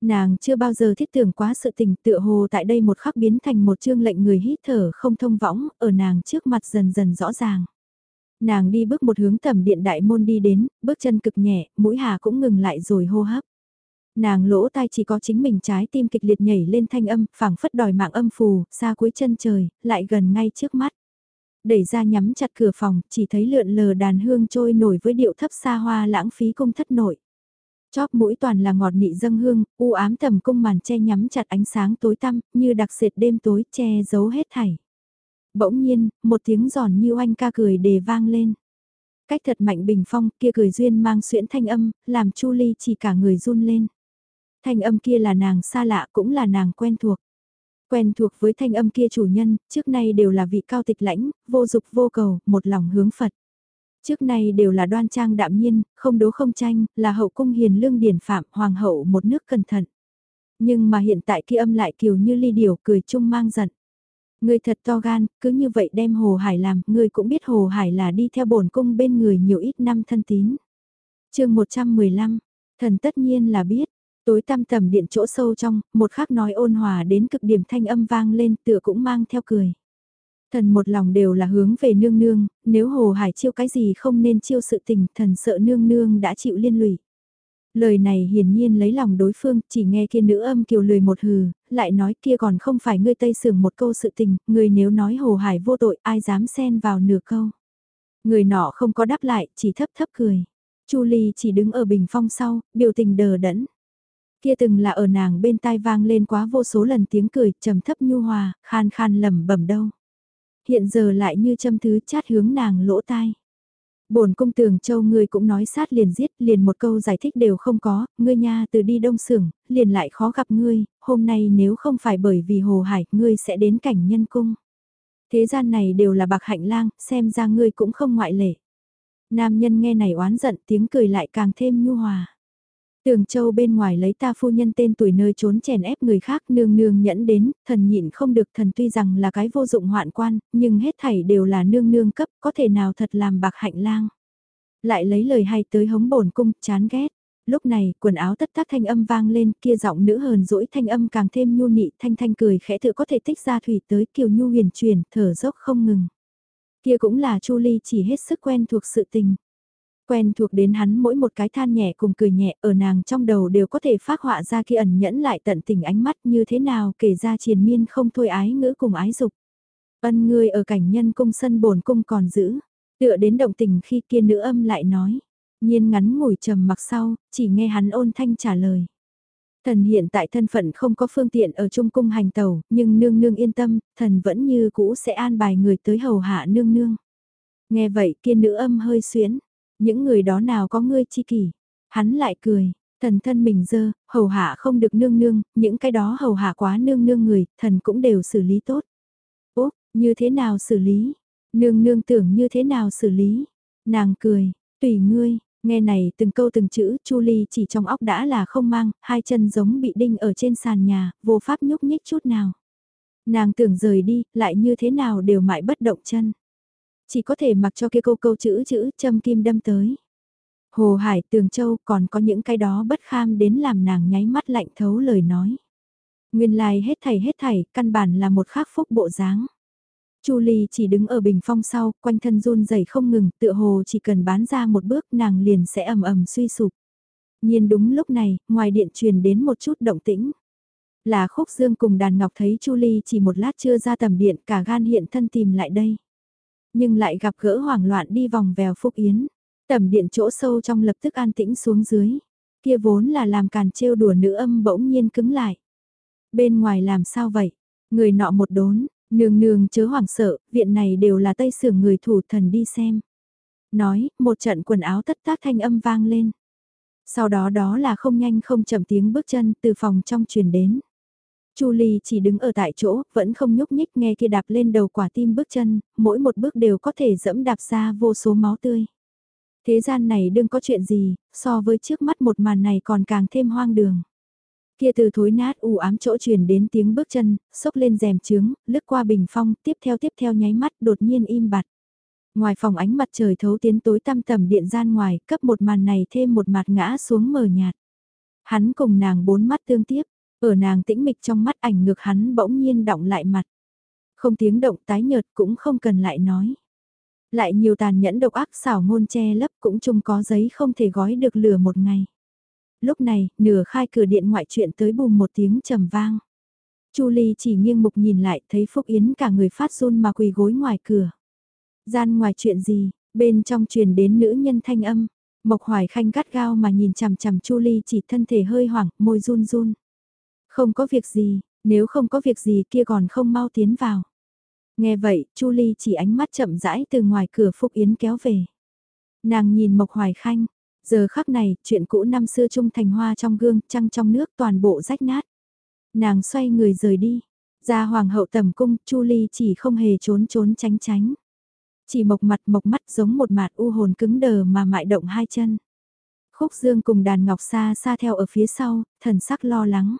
Nàng chưa bao giờ thiết tưởng quá sự tình tựa hồ tại đây một khắc biến thành một chương lệnh người hít thở không thông võng, ở nàng trước mặt dần dần rõ ràng. Nàng đi bước một hướng tầm điện đại môn đi đến, bước chân cực nhẹ, mũi hà cũng ngừng lại rồi hô hấp. Nàng lỗ tai chỉ có chính mình trái tim kịch liệt nhảy lên thanh âm, phảng phất đòi mạng âm phù, xa cuối chân trời, lại gần ngay trước mắt. Đẩy ra nhắm chặt cửa phòng, chỉ thấy lượn lờ đàn hương trôi nổi với điệu thấp xa hoa lãng phí cung thất nội. Chóp mũi toàn là ngọt nị dâng hương, u ám tầm cung màn che nhắm chặt ánh sáng tối tăm, như đặc sệt đêm tối che giấu hết thảy. Bỗng nhiên, một tiếng giòn như oanh ca cười đề vang lên. Cách thật mạnh bình phong kia cười duyên mang xuyễn thanh âm, làm Chu Ly chỉ cả người run lên. Thanh âm kia là nàng xa lạ cũng là nàng quen thuộc. Quen thuộc với thanh âm kia chủ nhân, trước nay đều là vị cao tịch lãnh, vô dục vô cầu, một lòng hướng Phật. Trước nay đều là đoan trang đạm nhiên, không đố không tranh, là hậu cung hiền lương điển phạm, hoàng hậu một nước cẩn thận. Nhưng mà hiện tại kia âm lại kiều như ly điểu cười chung mang giận. Người thật to gan, cứ như vậy đem Hồ Hải làm, người cũng biết Hồ Hải là đi theo bổn cung bên người nhiều ít năm thân tín. chương 115, thần tất nhiên là biết, tối tăm tầm điện chỗ sâu trong, một khắc nói ôn hòa đến cực điểm thanh âm vang lên tựa cũng mang theo cười. Thần một lòng đều là hướng về nương nương, nếu Hồ Hải chiêu cái gì không nên chiêu sự tình, thần sợ nương nương đã chịu liên lụy. Lời này hiển nhiên lấy lòng đối phương, chỉ nghe kia nữ âm kiều lười một hừ, lại nói kia còn không phải ngươi tây sưởng một câu sự tình, người nếu nói Hồ Hải vô tội ai dám xen vào nửa câu. Người nọ không có đáp lại, chỉ thấp thấp cười. Chu Ly chỉ đứng ở bình phong sau, biểu tình đờ đẫn. Kia từng là ở nàng bên tai vang lên quá vô số lần tiếng cười, trầm thấp nhu hòa, khan khan lẩm bẩm đâu. Hiện giờ lại như châm thứ chát hướng nàng lỗ tai. Bổn cung tường châu ngươi cũng nói sát liền giết, liền một câu giải thích đều không có, ngươi nha từ đi đông sưởng, liền lại khó gặp ngươi, hôm nay nếu không phải bởi vì hồ hải, ngươi sẽ đến cảnh nhân cung. Thế gian này đều là bạc hạnh lang, xem ra ngươi cũng không ngoại lệ. Nam nhân nghe này oán giận tiếng cười lại càng thêm nhu hòa. Tường Châu bên ngoài lấy ta phu nhân tên tuổi nơi trốn chèn ép người khác nương nương nhẫn đến, thần nhịn không được thần tuy rằng là cái vô dụng hoạn quan, nhưng hết thảy đều là nương nương cấp, có thể nào thật làm bạc hạnh lang. Lại lấy lời hay tới hống bổn cung, chán ghét. Lúc này, quần áo tất tác thanh âm vang lên, kia giọng nữ hờn dỗi thanh âm càng thêm nhu nị, thanh thanh cười khẽ tự có thể tích ra thủy tới kiều nhu huyền truyền, thở dốc không ngừng. Kia cũng là Chu Ly chỉ hết sức quen thuộc sự tình quen thuộc đến hắn mỗi một cái than nhẹ cùng cười nhẹ ở nàng trong đầu đều có thể phát họa ra kia ẩn nhẫn lại tận tình ánh mắt như thế nào kể ra triền miên không thôi ái ngữ cùng ái dục. Ân người ở cảnh nhân cung sân bổn cung còn giữ, tựa đến động tình khi kia nữ âm lại nói, nhiên ngắn ngủi trầm mặc sau, chỉ nghe hắn ôn thanh trả lời. Thần hiện tại thân phận không có phương tiện ở trung cung hành tàu, nhưng nương nương yên tâm, thần vẫn như cũ sẽ an bài người tới hầu hạ nương nương. Nghe vậy kia nữ âm hơi xuyến, những người đó nào có ngươi chi kỷ. Hắn lại cười, thần thân mình dơ, hầu hạ không được nương nương, những cái đó hầu hạ quá nương nương người, thần cũng đều xử lý tốt. Úp, như thế nào xử lý? Nương nương tưởng như thế nào xử lý? Nàng cười, tùy ngươi, nghe này từng câu từng chữ, Chu Ly chỉ trong óc đã là không mang, hai chân giống bị đinh ở trên sàn nhà, vô pháp nhúc nhích chút nào. Nàng tưởng rời đi, lại như thế nào đều mãi bất động chân. Chỉ có thể mặc cho kia câu câu chữ chữ châm kim đâm tới. Hồ Hải, Tường Châu còn có những cái đó bất kham đến làm nàng nháy mắt lạnh thấu lời nói. Nguyên lai hết thảy hết thảy, căn bản là một khắc phúc bộ dáng. Chu Ly chỉ đứng ở bình phong sau, quanh thân run rẩy không ngừng, tựa hồ chỉ cần bán ra một bước nàng liền sẽ ầm ầm suy sụp. Nhiên đúng lúc này, ngoài điện truyền đến một chút động tĩnh. Là khúc dương cùng đàn ngọc thấy Chu Ly chỉ một lát chưa ra tầm điện cả gan hiện thân tìm lại đây nhưng lại gặp gỡ hoảng loạn đi vòng vèo Phúc Yến. Tầm điện chỗ sâu trong lập tức an tĩnh xuống dưới. Kia vốn là làm càn trêu đùa nữ âm bỗng nhiên cứng lại. Bên ngoài làm sao vậy? Người nọ một đốn, nương nương chớ hoảng sợ, viện này đều là tây sưởng người thủ thần đi xem. Nói, một trận quần áo tất tác thanh âm vang lên. Sau đó đó là không nhanh không chậm tiếng bước chân từ phòng trong truyền đến. Chu Ly chỉ đứng ở tại chỗ, vẫn không nhúc nhích nghe kia đạp lên đầu quả tim bước chân, mỗi một bước đều có thể dẫm đạp ra vô số máu tươi. Thế gian này đừng có chuyện gì, so với trước mắt một màn này còn càng thêm hoang đường. Kia từ thối nát u ám chỗ truyền đến tiếng bước chân, sốc lên rèm trướng, lướt qua bình phong, tiếp theo tiếp theo nháy mắt đột nhiên im bặt. Ngoài phòng ánh mặt trời thấu tiến tối tăm tầm điện gian ngoài, cấp một màn này thêm một mặt ngã xuống mờ nhạt. Hắn cùng nàng bốn mắt tương tiếp, ở nàng tĩnh mịch trong mắt ảnh ngược hắn bỗng nhiên động lại mặt. Không tiếng động tái nhợt cũng không cần lại nói. Lại nhiều tàn nhẫn độc ác xảo ngôn che lấp cũng chung có giấy không thể gói được lửa một ngày. Lúc này, nửa khai cửa điện ngoại chuyện tới bùm một tiếng trầm vang. Chu Ly chỉ nghiêng mục nhìn lại thấy Phúc Yến cả người phát run mà quỳ gối ngoài cửa. Gian ngoài chuyện gì, bên trong truyền đến nữ nhân thanh âm. Mộc Hoài Khanh gắt gao mà nhìn chằm chằm Chu Ly chỉ thân thể hơi hoảng, môi run run. Không có việc gì, nếu không có việc gì kia còn không mau tiến vào. Nghe vậy, Chu Ly chỉ ánh mắt chậm rãi từ ngoài cửa Phúc Yến kéo về. Nàng nhìn Mộc Hoài Khanh, giờ khắc này, chuyện cũ năm xưa trung thành hoa trong gương, trăng trong nước toàn bộ rách nát. Nàng xoay người rời đi, ra hoàng hậu tầm cung, Chu Ly chỉ không hề trốn trốn tránh tránh. Chỉ mộc mặt mộc mắt giống một mạt u hồn cứng đờ mà mại động hai chân. Khúc Dương cùng đàn ngọc xa xa theo ở phía sau, thần sắc lo lắng.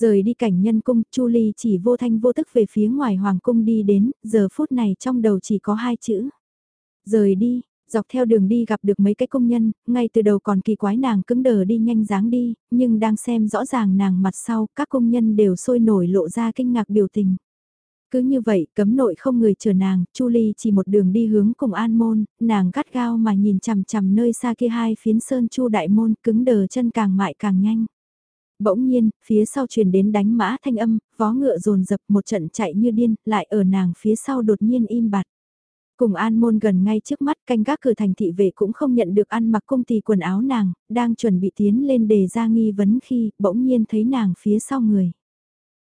Rời đi cảnh nhân cung, Chu Ly chỉ vô thanh vô tức về phía ngoài hoàng cung đi đến, giờ phút này trong đầu chỉ có hai chữ. Rời đi, dọc theo đường đi gặp được mấy cái công nhân, ngay từ đầu còn kỳ quái nàng cứng đờ đi nhanh dáng đi, nhưng đang xem rõ ràng nàng mặt sau, các công nhân đều sôi nổi lộ ra kinh ngạc biểu tình. Cứ như vậy, cấm nội không người chờ nàng, Chu Ly chỉ một đường đi hướng cùng an môn, nàng gắt gao mà nhìn chằm chằm nơi xa kia hai phiến sơn Chu đại môn, cứng đờ chân càng mại càng nhanh. Bỗng nhiên, phía sau truyền đến đánh mã thanh âm, vó ngựa dồn dập một trận chạy như điên, lại ở nàng phía sau đột nhiên im bặt. Cùng an môn gần ngay trước mắt canh gác cửa thành thị vệ cũng không nhận được ăn mặc công ty quần áo nàng, đang chuẩn bị tiến lên đề ra nghi vấn khi bỗng nhiên thấy nàng phía sau người.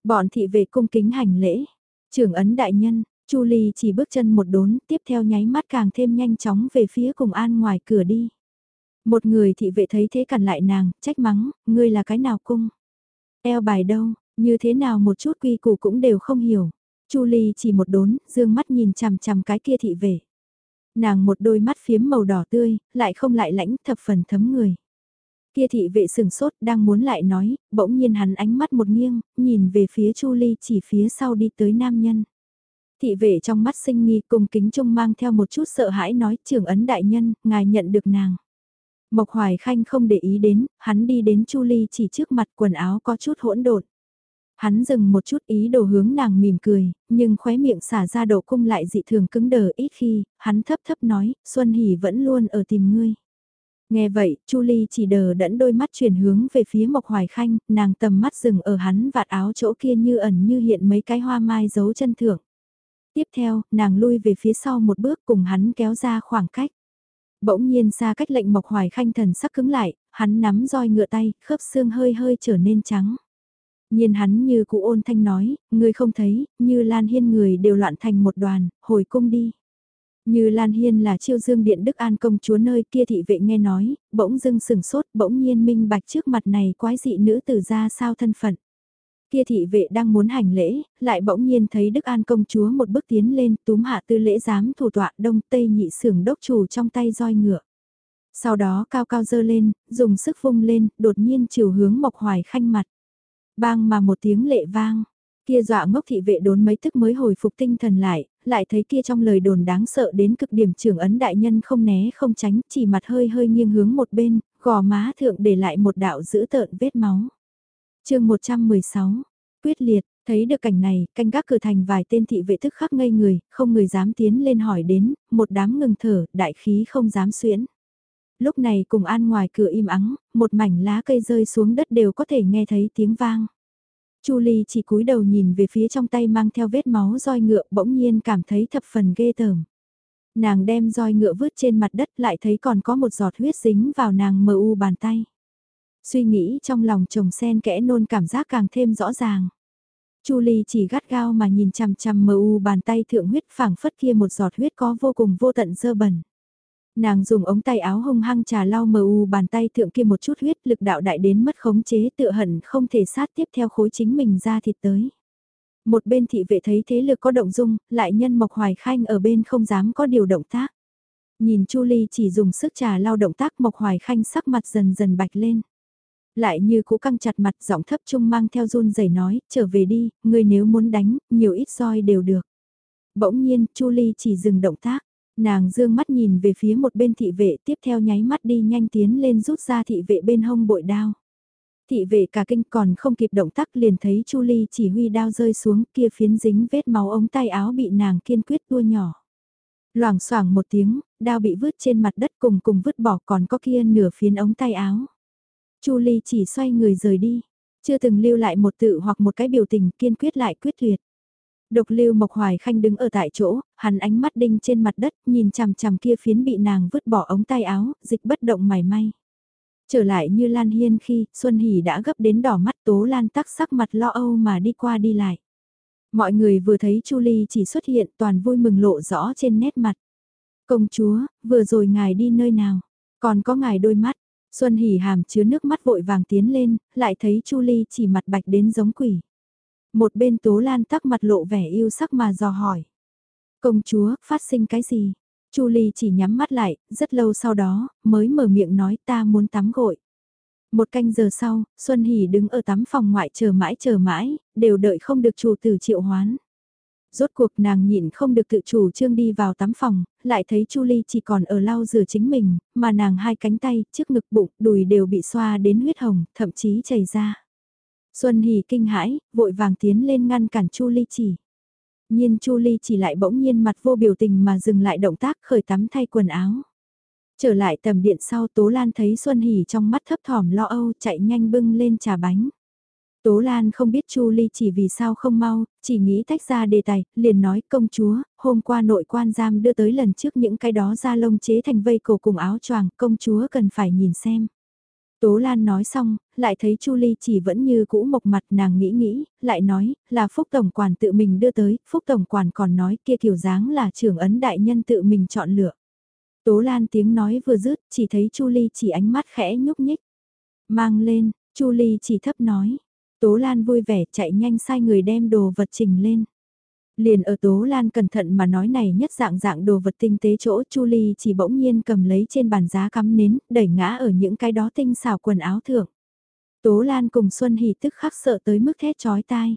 Bọn thị vệ cung kính hành lễ, trưởng ấn đại nhân, Chu Ly chỉ bước chân một đốn, tiếp theo nháy mắt càng thêm nhanh chóng về phía cùng an ngoài cửa đi. Một người thị vệ thấy thế cản lại nàng, trách mắng, ngươi là cái nào cung? Eo bài đâu, như thế nào một chút quy củ cũng đều không hiểu. Chu Ly chỉ một đốn, dương mắt nhìn chằm chằm cái kia thị vệ. Nàng một đôi mắt phiếm màu đỏ tươi, lại không lại lãnh thập phần thấm người. Kia thị vệ sừng sốt đang muốn lại nói, bỗng nhiên hắn ánh mắt một nghiêng, nhìn về phía Chu Ly chỉ phía sau đi tới nam nhân. Thị vệ trong mắt sinh nghi cùng kính trung mang theo một chút sợ hãi nói trưởng ấn đại nhân, ngài nhận được nàng. Mộc Hoài Khanh không để ý đến, hắn đi đến Chu Ly chỉ trước mặt quần áo có chút hỗn độn. Hắn dừng một chút ý đồ hướng nàng mỉm cười, nhưng khóe miệng xả ra độ cung lại dị thường cứng đờ ít khi, hắn thấp thấp nói, Xuân Hỷ vẫn luôn ở tìm ngươi. Nghe vậy, Chu Ly chỉ đờ đẫn đôi mắt chuyển hướng về phía Mộc Hoài Khanh, nàng tầm mắt dừng ở hắn vạt áo chỗ kia như ẩn như hiện mấy cái hoa mai giấu chân thượng. Tiếp theo, nàng lui về phía sau một bước cùng hắn kéo ra khoảng cách. Bỗng nhiên xa cách lệnh Mộc Hoài Khanh thần sắc cứng lại, hắn nắm roi ngựa tay, khớp xương hơi hơi trở nên trắng. Nhiên hắn như cụ ôn thanh nói, người không thấy, như Lan Hiên người đều loạn thành một đoàn, hồi cung đi. Như Lan Hiên là chiêu dương điện Đức An công chúa nơi kia thị vệ nghe nói, bỗng dưng sừng sốt, bỗng nhiên minh bạch trước mặt này quái dị nữ tử ra sao thân phận. Kia thị vệ đang muốn hành lễ, lại bỗng nhiên thấy Đức An công chúa một bước tiến lên túm hạ tư lễ giám thủ tọa đông tây nhị sưởng đốc chủ trong tay roi ngựa. Sau đó cao cao dơ lên, dùng sức vung lên, đột nhiên chiều hướng mộc hoài khanh mặt. Bang mà một tiếng lệ vang, kia dọa ngốc thị vệ đốn mấy tức mới hồi phục tinh thần lại, lại thấy kia trong lời đồn đáng sợ đến cực điểm trưởng ấn đại nhân không né không tránh, chỉ mặt hơi hơi nghiêng hướng một bên, gò má thượng để lại một đạo dữ tợn vết máu chương 116, quyết liệt, thấy được cảnh này, canh gác cửa thành vài tên thị vệ thức khắc ngây người, không người dám tiến lên hỏi đến, một đám ngừng thở, đại khí không dám xuyễn. Lúc này cùng an ngoài cửa im ắng, một mảnh lá cây rơi xuống đất đều có thể nghe thấy tiếng vang. Chu Ly chỉ cúi đầu nhìn về phía trong tay mang theo vết máu roi ngựa bỗng nhiên cảm thấy thập phần ghê tởm. Nàng đem roi ngựa vứt trên mặt đất lại thấy còn có một giọt huyết dính vào nàng mờ u bàn tay. Suy nghĩ trong lòng chồng sen kẽ nôn cảm giác càng thêm rõ ràng. Chu Ly chỉ gắt gao mà nhìn chằm chằm mờ u bàn tay thượng huyết phảng phất kia một giọt huyết có vô cùng vô tận dơ bẩn. Nàng dùng ống tay áo hung hăng trà lau mờ u bàn tay thượng kia một chút huyết lực đạo đại đến mất khống chế tựa hận không thể sát tiếp theo khối chính mình ra thịt tới. Một bên thị vệ thấy thế lực có động dung, lại nhân mộc hoài khanh ở bên không dám có điều động tác. Nhìn Chu Ly chỉ dùng sức trà lau động tác mộc hoài khanh sắc mặt dần dần bạch lên. Lại như cũ căng chặt mặt giọng thấp trung mang theo run rẩy nói, trở về đi, ngươi nếu muốn đánh, nhiều ít roi đều được. Bỗng nhiên, Chu Ly chỉ dừng động tác. Nàng dương mắt nhìn về phía một bên thị vệ tiếp theo nháy mắt đi nhanh tiến lên rút ra thị vệ bên hông bội đao. Thị vệ cả kinh còn không kịp động tác liền thấy Chu Ly chỉ huy đao rơi xuống kia phiến dính vết máu ống tay áo bị nàng kiên quyết tua nhỏ. Loảng xoảng một tiếng, đao bị vứt trên mặt đất cùng cùng vứt bỏ còn có kia nửa phiến ống tay áo. Chu Ly chỉ xoay người rời đi, chưa từng lưu lại một tự hoặc một cái biểu tình kiên quyết lại quyết tuyệt. Độc lưu Mộc Hoài Khanh đứng ở tại chỗ, hắn ánh mắt đinh trên mặt đất, nhìn chằm chằm kia phiến bị nàng vứt bỏ ống tay áo, dịch bất động mày may. Trở lại như Lan Hiên khi, Xuân Hỷ đã gấp đến đỏ mắt Tố Lan tắc sắc mặt lo âu mà đi qua đi lại. Mọi người vừa thấy Chu Ly chỉ xuất hiện toàn vui mừng lộ rõ trên nét mặt. Công chúa, vừa rồi ngài đi nơi nào? Còn có ngài đôi mắt. Xuân hỉ hàm chứa nước mắt vội vàng tiến lên, lại thấy Chu Ly chỉ mặt bạch đến giống quỷ. Một bên Tố Lan tắc mặt lộ vẻ yêu sắc mà dò hỏi. Công chúa, phát sinh cái gì? Chu Ly chỉ nhắm mắt lại, rất lâu sau đó, mới mở miệng nói ta muốn tắm gội. Một canh giờ sau, Xuân Hỷ đứng ở tắm phòng ngoại chờ mãi chờ mãi, đều đợi không được chủ tử triệu hoán. Rốt cuộc nàng nhịn không được tự chủ trương đi vào tắm phòng, lại thấy Chu Ly chỉ còn ở lau rửa chính mình, mà nàng hai cánh tay, trước ngực bụng, đùi đều bị xoa đến huyết hồng, thậm chí chảy ra. Xuân Hỷ kinh hãi, vội vàng tiến lên ngăn cản Chu Ly chỉ. Nhiên Chu Ly chỉ lại bỗng nhiên mặt vô biểu tình mà dừng lại động tác khởi tắm thay quần áo. Trở lại tầm điện sau Tố Lan thấy Xuân Hỷ trong mắt thấp thỏm lo âu chạy nhanh bưng lên trà bánh. Tố Lan không biết Chu Ly chỉ vì sao không mau, chỉ nghĩ tách ra đề tài, liền nói công chúa, hôm qua nội quan giam đưa tới lần trước những cái đó ra lông chế thành vây cổ cùng áo choàng, công chúa cần phải nhìn xem. Tố Lan nói xong, lại thấy Chu Ly chỉ vẫn như cũ mộc mặt nàng nghĩ nghĩ, lại nói, là Phúc Tổng Quản tự mình đưa tới, Phúc Tổng Quản còn nói kia kiểu dáng là trưởng ấn đại nhân tự mình chọn lựa. Tố Lan tiếng nói vừa dứt, chỉ thấy Chu Ly chỉ ánh mắt khẽ nhúc nhích. Mang lên, Chu Ly chỉ thấp nói. Tố Lan vui vẻ chạy nhanh sai người đem đồ vật trình lên. Liền ở Tố Lan cẩn thận mà nói này nhất dạng dạng đồ vật tinh tế chỗ Chu Ly chỉ bỗng nhiên cầm lấy trên bàn giá cắm nến, đẩy ngã ở những cái đó tinh xảo quần áo thượng. Tố Lan cùng Xuân Hỷ tức khắc sợ tới mức thét chói tai.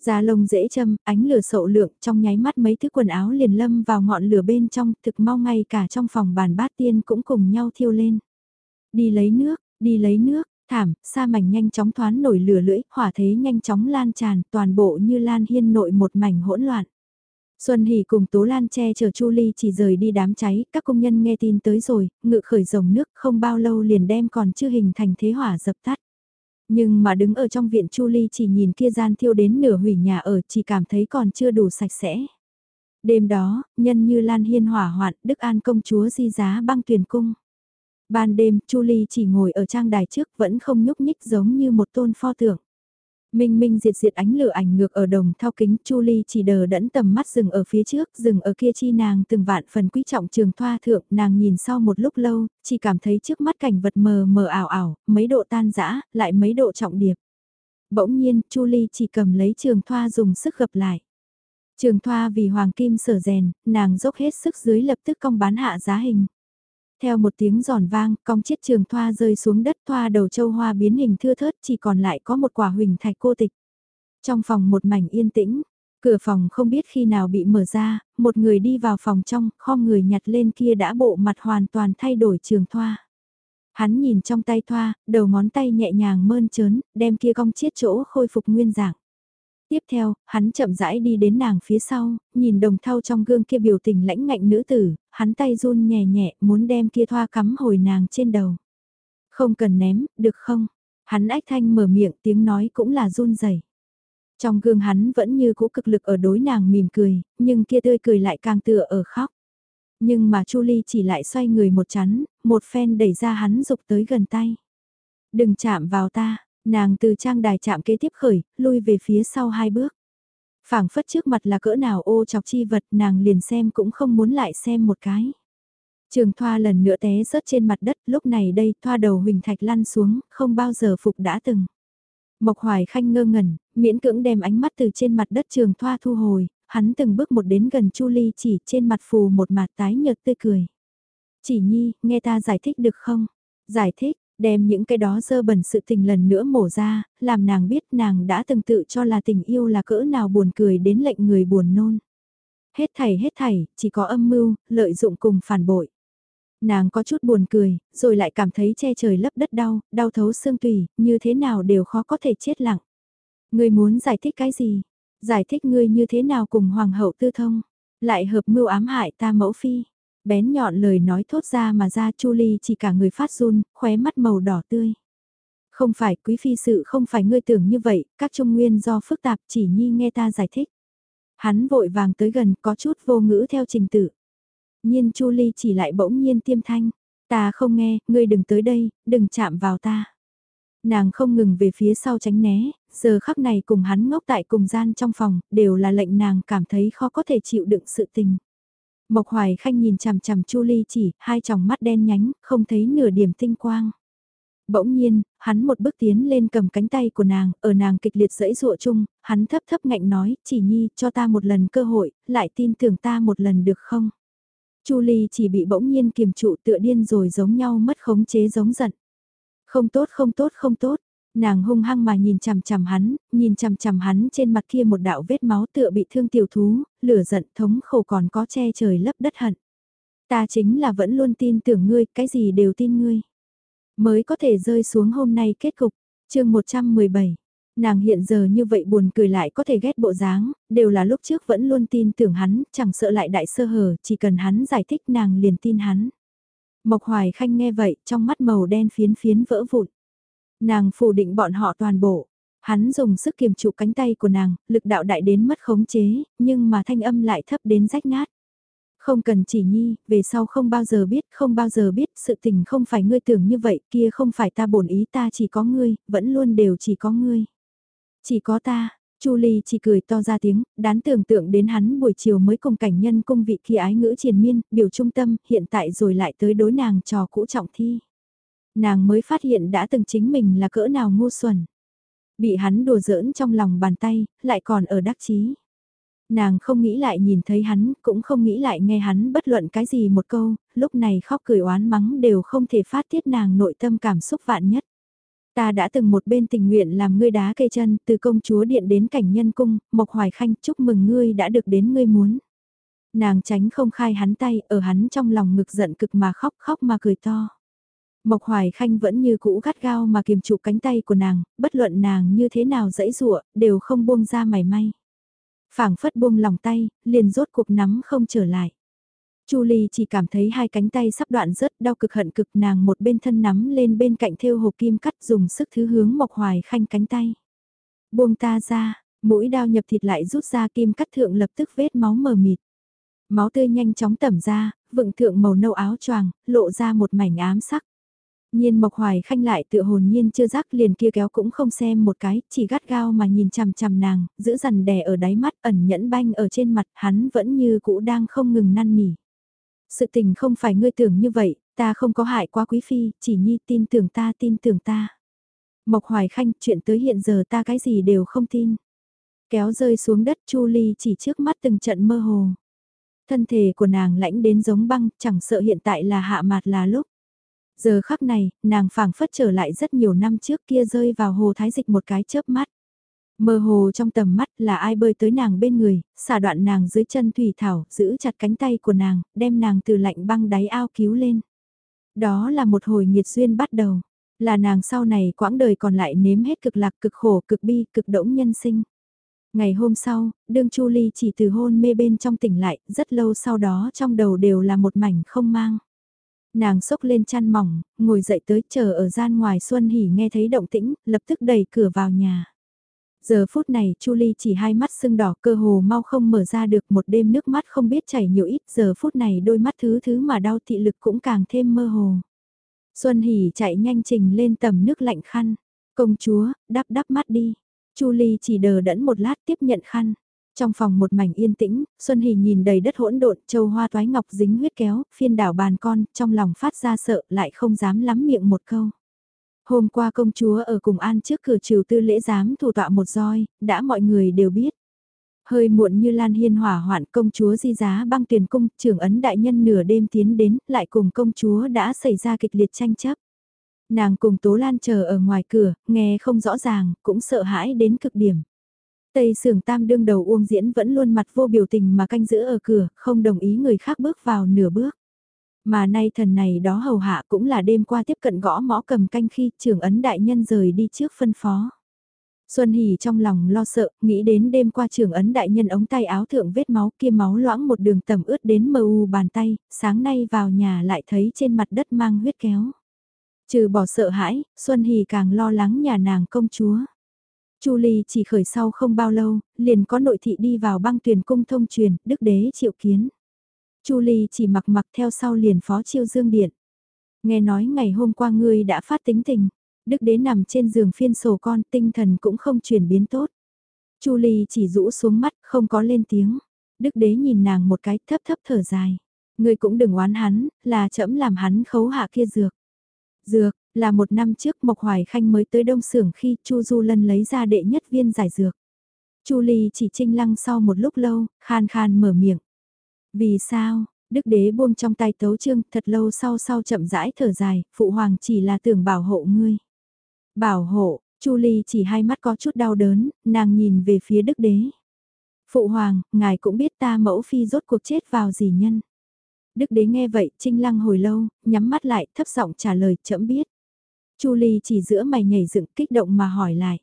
Da lông dễ châm, ánh lửa sậu lượng, trong nháy mắt mấy thứ quần áo liền lâm vào ngọn lửa bên trong, thực mau ngay cả trong phòng bàn bát tiên cũng cùng nhau thiêu lên. Đi lấy nước, đi lấy nước, thảm, sa mảnh nhanh chóng thoán nổi lửa lưỡi, hỏa thế nhanh chóng lan tràn, toàn bộ như lan hiên nội một mảnh hỗn loạn. Xuân Hỷ cùng Tố Lan che chở Chu Ly chỉ rời đi đám cháy, các công nhân nghe tin tới rồi, ngự khởi rồng nước không bao lâu liền đem còn chưa hình thành thế hỏa dập tắt. Nhưng mà đứng ở trong viện Chu Ly chỉ nhìn kia gian thiêu đến nửa hủy nhà ở chỉ cảm thấy còn chưa đủ sạch sẽ. Đêm đó, nhân như Lan Hiên hỏa hoạn, Đức An công chúa di giá băng tuyển cung. Ban đêm, Chu Ly chỉ ngồi ở trang đài trước vẫn không nhúc nhích giống như một tôn pho tượng. Minh Minh diệt diệt ánh lửa ảnh ngược ở đồng thao kính, Chu Ly chỉ đờ đẫn tầm mắt dừng ở phía trước, dừng ở kia chi nàng từng vạn phần quý trọng trường thoa thượng, nàng nhìn sau một lúc lâu, chỉ cảm thấy trước mắt cảnh vật mờ mờ ảo ảo, mấy độ tan dã lại mấy độ trọng điệp. Bỗng nhiên, Chu Ly chỉ cầm lấy trường thoa dùng sức gập lại. Trường thoa vì hoàng kim sở rèn, nàng dốc hết sức dưới lập tức cong bán hạ giá hình. Theo một tiếng giòn vang, cong chiết trường thoa rơi xuống đất thoa đầu châu hoa biến hình thưa thớt chỉ còn lại có một quả huỳnh thạch cô tịch. Trong phòng một mảnh yên tĩnh, cửa phòng không biết khi nào bị mở ra, một người đi vào phòng trong, kho người nhặt lên kia đã bộ mặt hoàn toàn thay đổi trường thoa. Hắn nhìn trong tay thoa, đầu ngón tay nhẹ nhàng mơn trớn, đem kia cong chiết chỗ khôi phục nguyên dạng. Tiếp theo, hắn chậm rãi đi đến nàng phía sau, nhìn đồng thau trong gương kia biểu tình lãnh ngạnh nữ tử, hắn tay run nhẹ nhẹ muốn đem kia thoa cắm hồi nàng trên đầu. Không cần ném, được không? Hắn ách thanh mở miệng tiếng nói cũng là run rẩy. Trong gương hắn vẫn như cũ cực lực ở đối nàng mỉm cười, nhưng kia tươi cười lại càng tựa ở khóc. Nhưng mà Chu Ly chỉ lại xoay người một chắn, một phen đẩy ra hắn dục tới gần tay. Đừng chạm vào ta, Nàng từ trang đài chạm kế tiếp khởi, lui về phía sau hai bước. phảng phất trước mặt là cỡ nào ô chọc chi vật nàng liền xem cũng không muốn lại xem một cái. Trường thoa lần nữa té rớt trên mặt đất, lúc này đây thoa đầu huỳnh thạch lăn xuống, không bao giờ phục đã từng. Mộc hoài khanh ngơ ngẩn, miễn cưỡng đem ánh mắt từ trên mặt đất trường thoa thu hồi, hắn từng bước một đến gần Chu Ly chỉ trên mặt phù một mặt tái nhợt tươi cười. Chỉ nhi, nghe ta giải thích được không? Giải thích, Đem những cái đó dơ bẩn sự tình lần nữa mổ ra, làm nàng biết nàng đã từng tự cho là tình yêu là cỡ nào buồn cười đến lệnh người buồn nôn. Hết thảy hết thảy, chỉ có âm mưu, lợi dụng cùng phản bội. Nàng có chút buồn cười, rồi lại cảm thấy che trời lấp đất đau, đau thấu xương tùy, như thế nào đều khó có thể chết lặng. Ngươi muốn giải thích cái gì? Giải thích ngươi như thế nào cùng hoàng hậu tư thông? Lại hợp mưu ám hại ta mẫu phi? Bén nhọn lời nói thốt ra mà ra Chu Ly chỉ cả người phát run, khóe mắt màu đỏ tươi. Không phải quý phi sự không phải ngươi tưởng như vậy, các trung nguyên do phức tạp chỉ nhi nghe ta giải thích. Hắn vội vàng tới gần có chút vô ngữ theo trình tự. Nhiên Chu Ly chỉ lại bỗng nhiên tiêm thanh. Ta không nghe, ngươi đừng tới đây, đừng chạm vào ta. Nàng không ngừng về phía sau tránh né, giờ khắc này cùng hắn ngốc tại cùng gian trong phòng, đều là lệnh nàng cảm thấy khó có thể chịu đựng sự tình. Mộc Hoài Khanh nhìn chằm chằm Chu Ly chỉ, hai tròng mắt đen nhánh, không thấy nửa điểm tinh quang. Bỗng nhiên, hắn một bước tiến lên cầm cánh tay của nàng, ở nàng kịch liệt dẫy dụa chung, hắn thấp thấp ngạnh nói, chỉ nhi, cho ta một lần cơ hội, lại tin tưởng ta một lần được không? Chu Ly chỉ bị bỗng nhiên kiềm trụ tựa điên rồi giống nhau mất khống chế giống giận. Không tốt không tốt không tốt, Nàng hung hăng mà nhìn chằm chằm hắn, nhìn chằm chằm hắn trên mặt kia một đạo vết máu tựa bị thương tiểu thú, lửa giận thống khổ còn có che trời lấp đất hận. Ta chính là vẫn luôn tin tưởng ngươi, cái gì đều tin ngươi. Mới có thể rơi xuống hôm nay kết cục, chương 117. Nàng hiện giờ như vậy buồn cười lại có thể ghét bộ dáng, đều là lúc trước vẫn luôn tin tưởng hắn, chẳng sợ lại đại sơ hở, chỉ cần hắn giải thích nàng liền tin hắn. Mộc Hoài Khanh nghe vậy, trong mắt màu đen phiến phiến vỡ vụn. Nàng phủ định bọn họ toàn bộ. Hắn dùng sức kiềm trụ cánh tay của nàng, lực đạo đại đến mất khống chế, nhưng mà thanh âm lại thấp đến rách nát. Không cần chỉ nhi, về sau không bao giờ biết, không bao giờ biết, sự tình không phải ngươi tưởng như vậy, kia không phải ta bổn ý ta chỉ có ngươi, vẫn luôn đều chỉ có ngươi. Chỉ có ta, Chu Ly chỉ cười to ra tiếng, đán tưởng tượng đến hắn buổi chiều mới cùng cảnh nhân cung vị kia ái ngữ triền miên, biểu trung tâm, hiện tại rồi lại tới đối nàng trò cũ trọng thi. Nàng mới phát hiện đã từng chính mình là cỡ nào ngu xuẩn. Bị hắn đùa giỡn trong lòng bàn tay, lại còn ở đắc chí. Nàng không nghĩ lại nhìn thấy hắn, cũng không nghĩ lại nghe hắn bất luận cái gì một câu, lúc này khóc cười oán mắng đều không thể phát tiết nàng nội tâm cảm xúc vạn nhất. Ta đã từng một bên tình nguyện làm ngươi đá cây chân, từ công chúa điện đến cảnh nhân cung, Mộc Hoài Khanh chúc mừng ngươi đã được đến ngươi muốn. Nàng tránh không khai hắn tay, ở hắn trong lòng ngực giận cực mà khóc khóc mà cười to. Mộc Hoài Khanh vẫn như cũ gắt gao mà kiềm trụ cánh tay của nàng, bất luận nàng như thế nào dãy dụa, đều không buông ra mảy may. phảng phất buông lòng tay, liền rốt cuộc nắm không trở lại. Chu Ly chỉ cảm thấy hai cánh tay sắp đoạn rớt đau cực hận cực nàng một bên thân nắm lên bên cạnh thêu hộp kim cắt dùng sức thứ hướng Mộc Hoài Khanh cánh tay. Buông ta ra, mũi đao nhập thịt lại rút ra kim cắt thượng lập tức vết máu mờ mịt. Máu tươi nhanh chóng tẩm ra, vựng thượng màu nâu áo choàng, lộ ra một mảnh ám sắc. Nhiên Mộc Hoài Khanh lại tựa hồn nhiên chưa giác liền kia kéo cũng không xem một cái, chỉ gắt gao mà nhìn chằm chằm nàng, giữ dằn đè ở đáy mắt ẩn nhẫn banh ở trên mặt hắn vẫn như cũ đang không ngừng năn nỉ. Sự tình không phải ngươi tưởng như vậy, ta không có hại quá quý phi, chỉ nhi tin tưởng ta tin tưởng ta. Mộc Hoài Khanh, chuyện tới hiện giờ ta cái gì đều không tin. Kéo rơi xuống đất Chu Ly chỉ trước mắt từng trận mơ hồ. Thân thể của nàng lãnh đến giống băng, chẳng sợ hiện tại là hạ mạt là lúc. Giờ khắc này, nàng phảng phất trở lại rất nhiều năm trước kia rơi vào hồ thái dịch một cái chớp mắt. Mơ hồ trong tầm mắt là ai bơi tới nàng bên người, xả đoạn nàng dưới chân thủy thảo, giữ chặt cánh tay của nàng, đem nàng từ lạnh băng đáy ao cứu lên. Đó là một hồi nhiệt duyên bắt đầu, là nàng sau này quãng đời còn lại nếm hết cực lạc cực khổ cực bi cực đỗng nhân sinh. Ngày hôm sau, đương Chu Ly chỉ từ hôn mê bên trong tỉnh lại, rất lâu sau đó trong đầu đều là một mảnh không mang. Nàng sốc lên chăn mỏng, ngồi dậy tới chờ ở gian ngoài Xuân Hỉ nghe thấy động tĩnh, lập tức đẩy cửa vào nhà. Giờ phút này Chu Ly chỉ hai mắt sưng đỏ cơ hồ mau không mở ra được một đêm nước mắt không biết chảy nhiều ít giờ phút này đôi mắt thứ thứ mà đau thị lực cũng càng thêm mơ hồ. Xuân Hỷ chạy nhanh trình lên tầm nước lạnh khăn. Công chúa, đắp đắp mắt đi. Chu Ly chỉ đờ đẫn một lát tiếp nhận khăn. Trong phòng một mảnh yên tĩnh, Xuân Hỷ nhìn đầy đất hỗn độn, châu hoa toái ngọc dính huyết kéo, phiên đảo bàn con, trong lòng phát ra sợ, lại không dám lắm miệng một câu. Hôm qua công chúa ở cùng an trước cửa triều tư lễ giám thủ tọa một roi, đã mọi người đều biết. Hơi muộn như lan hiên hỏa hoạn công chúa di giá băng tiền cung, trưởng ấn đại nhân nửa đêm tiến đến, lại cùng công chúa đã xảy ra kịch liệt tranh chấp. Nàng cùng Tố Lan chờ ở ngoài cửa, nghe không rõ ràng, cũng sợ hãi đến cực điểm. Tây sưởng tam đương đầu uông diễn vẫn luôn mặt vô biểu tình mà canh giữ ở cửa, không đồng ý người khác bước vào nửa bước. Mà nay thần này đó hầu hạ cũng là đêm qua tiếp cận gõ mõ cầm canh khi trưởng ấn đại nhân rời đi trước phân phó. Xuân Hỷ trong lòng lo sợ, nghĩ đến đêm qua trưởng ấn đại nhân ống tay áo thượng vết máu kia máu loãng một đường tầm ướt đến mờ u bàn tay, sáng nay vào nhà lại thấy trên mặt đất mang huyết kéo. Trừ bỏ sợ hãi, Xuân Hỷ càng lo lắng nhà nàng công chúa. Chu Ly chỉ khởi sau không bao lâu, liền có nội thị đi vào băng tuyển cung thông truyền, đức đế triệu kiến. Chu Ly chỉ mặc mặc theo sau liền phó chiêu dương điện. Nghe nói ngày hôm qua ngươi đã phát tính tình, đức đế nằm trên giường phiên sổ con tinh thần cũng không chuyển biến tốt. Chu Ly chỉ rũ xuống mắt không có lên tiếng. Đức đế nhìn nàng một cái thấp thấp thở dài. Ngươi cũng đừng oán hắn, là chậm làm hắn khấu hạ kia dược. Dược, là một năm trước Mộc Hoài Khanh mới tới đông Sưởng khi Chu Du Lân lấy ra đệ nhất viên giải dược. Chu Ly chỉ trinh lăng sau một lúc lâu, khan khan mở miệng. Vì sao, đức đế buông trong tay tấu chương thật lâu sau sau chậm rãi thở dài, phụ hoàng chỉ là tưởng bảo hộ ngươi. Bảo hộ, Chu Ly chỉ hai mắt có chút đau đớn, nàng nhìn về phía đức đế. Phụ hoàng, ngài cũng biết ta mẫu phi rốt cuộc chết vào gì nhân. Đức đế nghe vậy, trinh lăng hồi lâu, nhắm mắt lại, thấp giọng trả lời, chậm biết. Chu Ly chỉ giữa mày nhảy dựng kích động mà hỏi lại.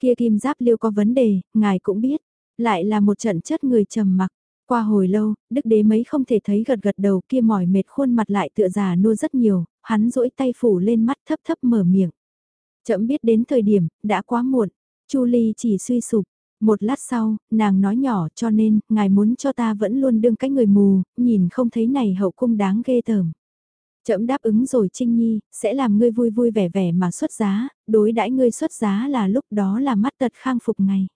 Kia kim giáp liêu có vấn đề, ngài cũng biết. Lại là một trận chất người trầm mặc. Qua hồi lâu, đức đế mấy không thể thấy gật gật đầu kia mỏi mệt khuôn mặt lại tựa già nua rất nhiều, hắn duỗi tay phủ lên mắt thấp thấp mở miệng. Chậm biết đến thời điểm, đã quá muộn. Chu Ly chỉ suy sụp. Một lát sau, nàng nói nhỏ cho nên, ngài muốn cho ta vẫn luôn đương cái người mù, nhìn không thấy này hậu cung đáng ghê tởm. Chậm đáp ứng rồi Trinh Nhi, sẽ làm ngươi vui vui vẻ vẻ mà xuất giá, đối đãi ngươi xuất giá là lúc đó là mắt tật khang phục ngày.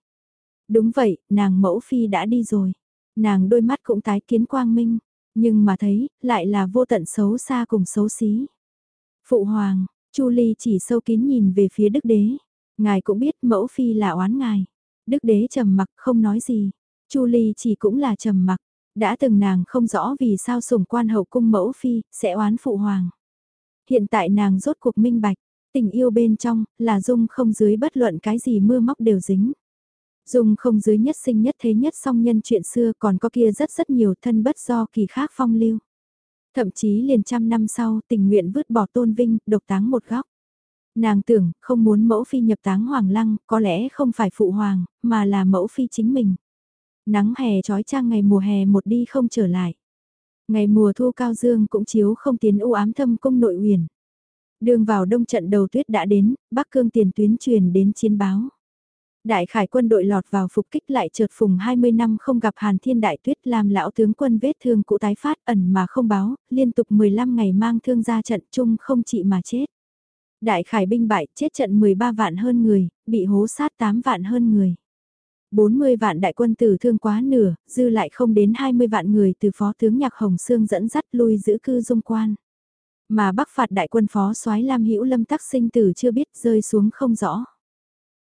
Đúng vậy, nàng mẫu phi đã đi rồi. Nàng đôi mắt cũng tái kiến quang minh, nhưng mà thấy, lại là vô tận xấu xa cùng xấu xí. Phụ hoàng, Chu Ly chỉ sâu kín nhìn về phía đức đế. Ngài cũng biết mẫu phi là oán ngài. Đức đế trầm mặc không nói gì. Chu Ly chỉ cũng là trầm mặc. Đã từng nàng không rõ vì sao sủng quan hậu cung mẫu phi sẽ oán phụ hoàng. Hiện tại nàng rốt cuộc minh bạch. Tình yêu bên trong là dung không dưới bất luận cái gì mưa móc đều dính. Dung không dưới nhất sinh nhất thế nhất song nhân chuyện xưa còn có kia rất rất nhiều thân bất do kỳ khác phong lưu. Thậm chí liền trăm năm sau tình nguyện vứt bỏ tôn vinh, độc táng một góc. Nàng tưởng không muốn mẫu phi nhập táng hoàng lăng, có lẽ không phải phụ hoàng, mà là mẫu phi chính mình. Nắng hè trói trang ngày mùa hè một đi không trở lại. Ngày mùa thu cao dương cũng chiếu không tiến u ám thâm cung nội uyển. Đường vào đông trận đầu tuyết đã đến, Bắc Cương tiền tuyến truyền đến chiến báo. Đại khải quân đội lọt vào phục kích lại chợt phùng 20 năm không gặp Hàn Thiên Đại Tuyết làm lão tướng quân vết thương cũ tái phát ẩn mà không báo, liên tục 15 ngày mang thương ra trận chung không trị mà chết. Đại khải binh bại chết trận 13 vạn hơn người, bị hố sát 8 vạn hơn người. 40 vạn đại quân tử thương quá nửa, dư lại không đến 20 vạn người từ phó tướng Nhạc Hồng Sương dẫn dắt lui giữ cư dung quan. Mà bắc phạt đại quân phó soái Lam Hữu Lâm tắc sinh tử chưa biết rơi xuống không rõ.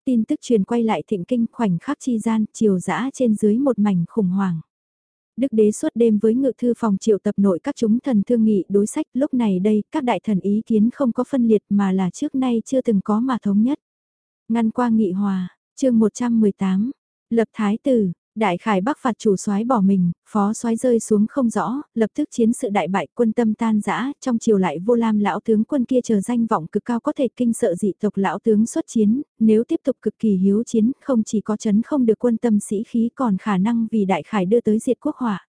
Tin tức truyền quay lại thịnh kinh khoảnh khắc chi gian, chiều dã trên dưới một mảnh khủng hoảng. Đức đế suốt đêm với ngự thư phòng triệu tập nội các chúng thần thương nghị đối sách lúc này đây các đại thần ý kiến không có phân liệt mà là trước nay chưa từng có mà thống nhất. Ngăn qua nghị hòa, chương 118, lập thái tử, Đại khải bắc phạt chủ soái bỏ mình, phó soái rơi xuống không rõ, lập tức chiến sự đại bại quân tâm tan rã, trong chiều lại vô lam lão tướng quân kia chờ danh vọng cực cao có thể kinh sợ dị tộc lão tướng xuất chiến, nếu tiếp tục cực kỳ hiếu chiến không chỉ có chấn không được quân tâm sĩ khí còn khả năng vì đại khải đưa tới diệt quốc hỏa.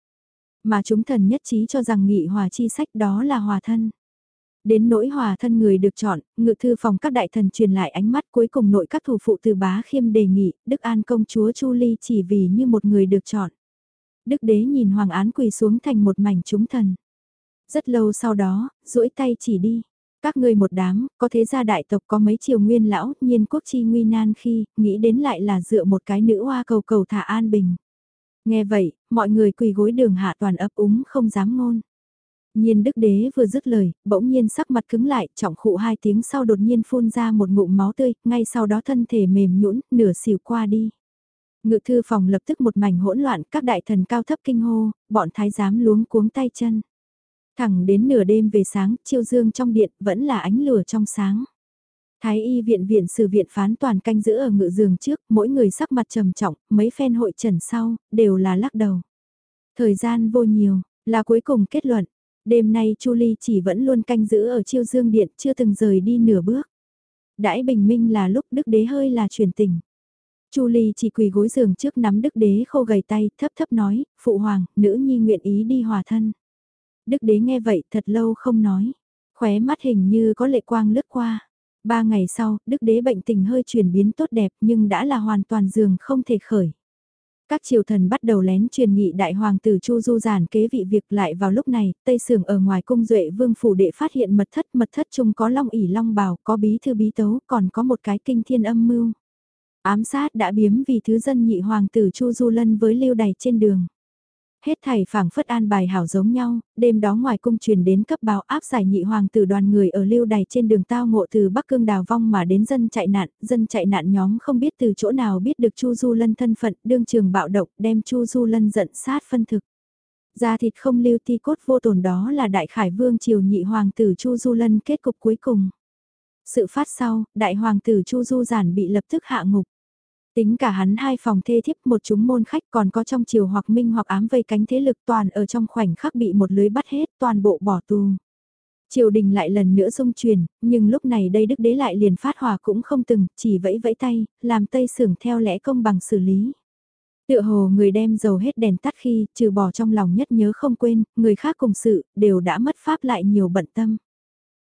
Mà chúng thần nhất trí cho rằng nghị hòa chi sách đó là hòa thân. Đến nỗi hòa thân người được chọn, ngự thư phòng các đại thần truyền lại ánh mắt cuối cùng nội các thủ phụ từ bá khiêm đề nghị, Đức An công chúa Chu Ly chỉ vì như một người được chọn. Đức đế nhìn hoàng án quỳ xuống thành một mảnh chúng thần. Rất lâu sau đó, duỗi tay chỉ đi. Các ngươi một đám, có thế gia đại tộc có mấy triều nguyên lão, nhiên quốc chi nguy nan khi, nghĩ đến lại là dựa một cái nữ hoa cầu cầu thả an bình. Nghe vậy, mọi người quỳ gối đường hạ toàn ấp úng không dám ngôn. Nhiên đức đế vừa dứt lời, bỗng nhiên sắc mặt cứng lại, trọng khụ hai tiếng sau đột nhiên phun ra một ngụm máu tươi, ngay sau đó thân thể mềm nhũn nửa xỉu qua đi. Ngự thư phòng lập tức một mảnh hỗn loạn, các đại thần cao thấp kinh hô, bọn thái giám luống cuống tay chân. Thẳng đến nửa đêm về sáng, chiêu dương trong điện vẫn là ánh lửa trong sáng. Thái y viện viện sử viện phán toàn canh giữ ở ngự giường trước, mỗi người sắc mặt trầm trọng, mấy phen hội trần sau, đều là lắc đầu. Thời gian vô nhiều, là cuối cùng kết luận, Đêm nay Chu Ly chỉ vẫn luôn canh giữ ở chiêu dương điện, chưa từng rời đi nửa bước. Đãi bình minh là lúc đức đế hơi là truyền tình. Chu Ly chỉ quỳ gối giường trước nắm đức đế khô gầy tay, thấp thấp nói, phụ hoàng, nữ nhi nguyện ý đi hòa thân. Đức đế nghe vậy thật lâu không nói, khóe mắt hình như có lệ quang lướt qua. Ba ngày sau, đức đế bệnh tình hơi chuyển biến tốt đẹp nhưng đã là hoàn toàn giường không thể khởi. Các triều thần bắt đầu lén truyền nghị đại hoàng tử Chu Du giản kế vị việc lại vào lúc này, Tây Sưởng ở ngoài cung duệ vương phủ đệ phát hiện mật thất mật thất chung có long ỉ long bào, có bí thư bí tấu, còn có một cái kinh thiên âm mưu. Ám sát đã biếm vì thứ dân nhị hoàng tử Chu Du Lân với lưu đày trên đường. Hết thảy phảng phất an bài hảo giống nhau, đêm đó ngoài cung truyền đến cấp báo áp giải nhị hoàng tử đoàn người ở lưu đài trên đường tao ngộ từ Bắc Cương đào vong mà đến dân chạy nạn, dân chạy nạn nhóm không biết từ chỗ nào biết được Chu Du Lân thân phận, đương trường bạo động, đem Chu Du Lân giận sát phân thực. Ra thịt không lưu ti cốt vô tồn đó là đại khải vương triều nhị hoàng tử Chu Du Lân kết cục cuối cùng. Sự phát sau, đại hoàng tử Chu Du giản bị lập tức hạ ngục. Tính cả hắn hai phòng thê thiếp một chúng môn khách còn có trong chiều hoặc minh hoặc ám vây cánh thế lực toàn ở trong khoảnh khắc bị một lưới bắt hết toàn bộ bỏ tù. Triều đình lại lần nữa dung truyền, nhưng lúc này đây đức đế lại liền phát hòa cũng không từng, chỉ vẫy vẫy tay, làm tây sưởng theo lẽ công bằng xử lý. Tựa hồ người đem dầu hết đèn tắt khi, trừ bỏ trong lòng nhất nhớ không quên, người khác cùng sự, đều đã mất pháp lại nhiều bận tâm.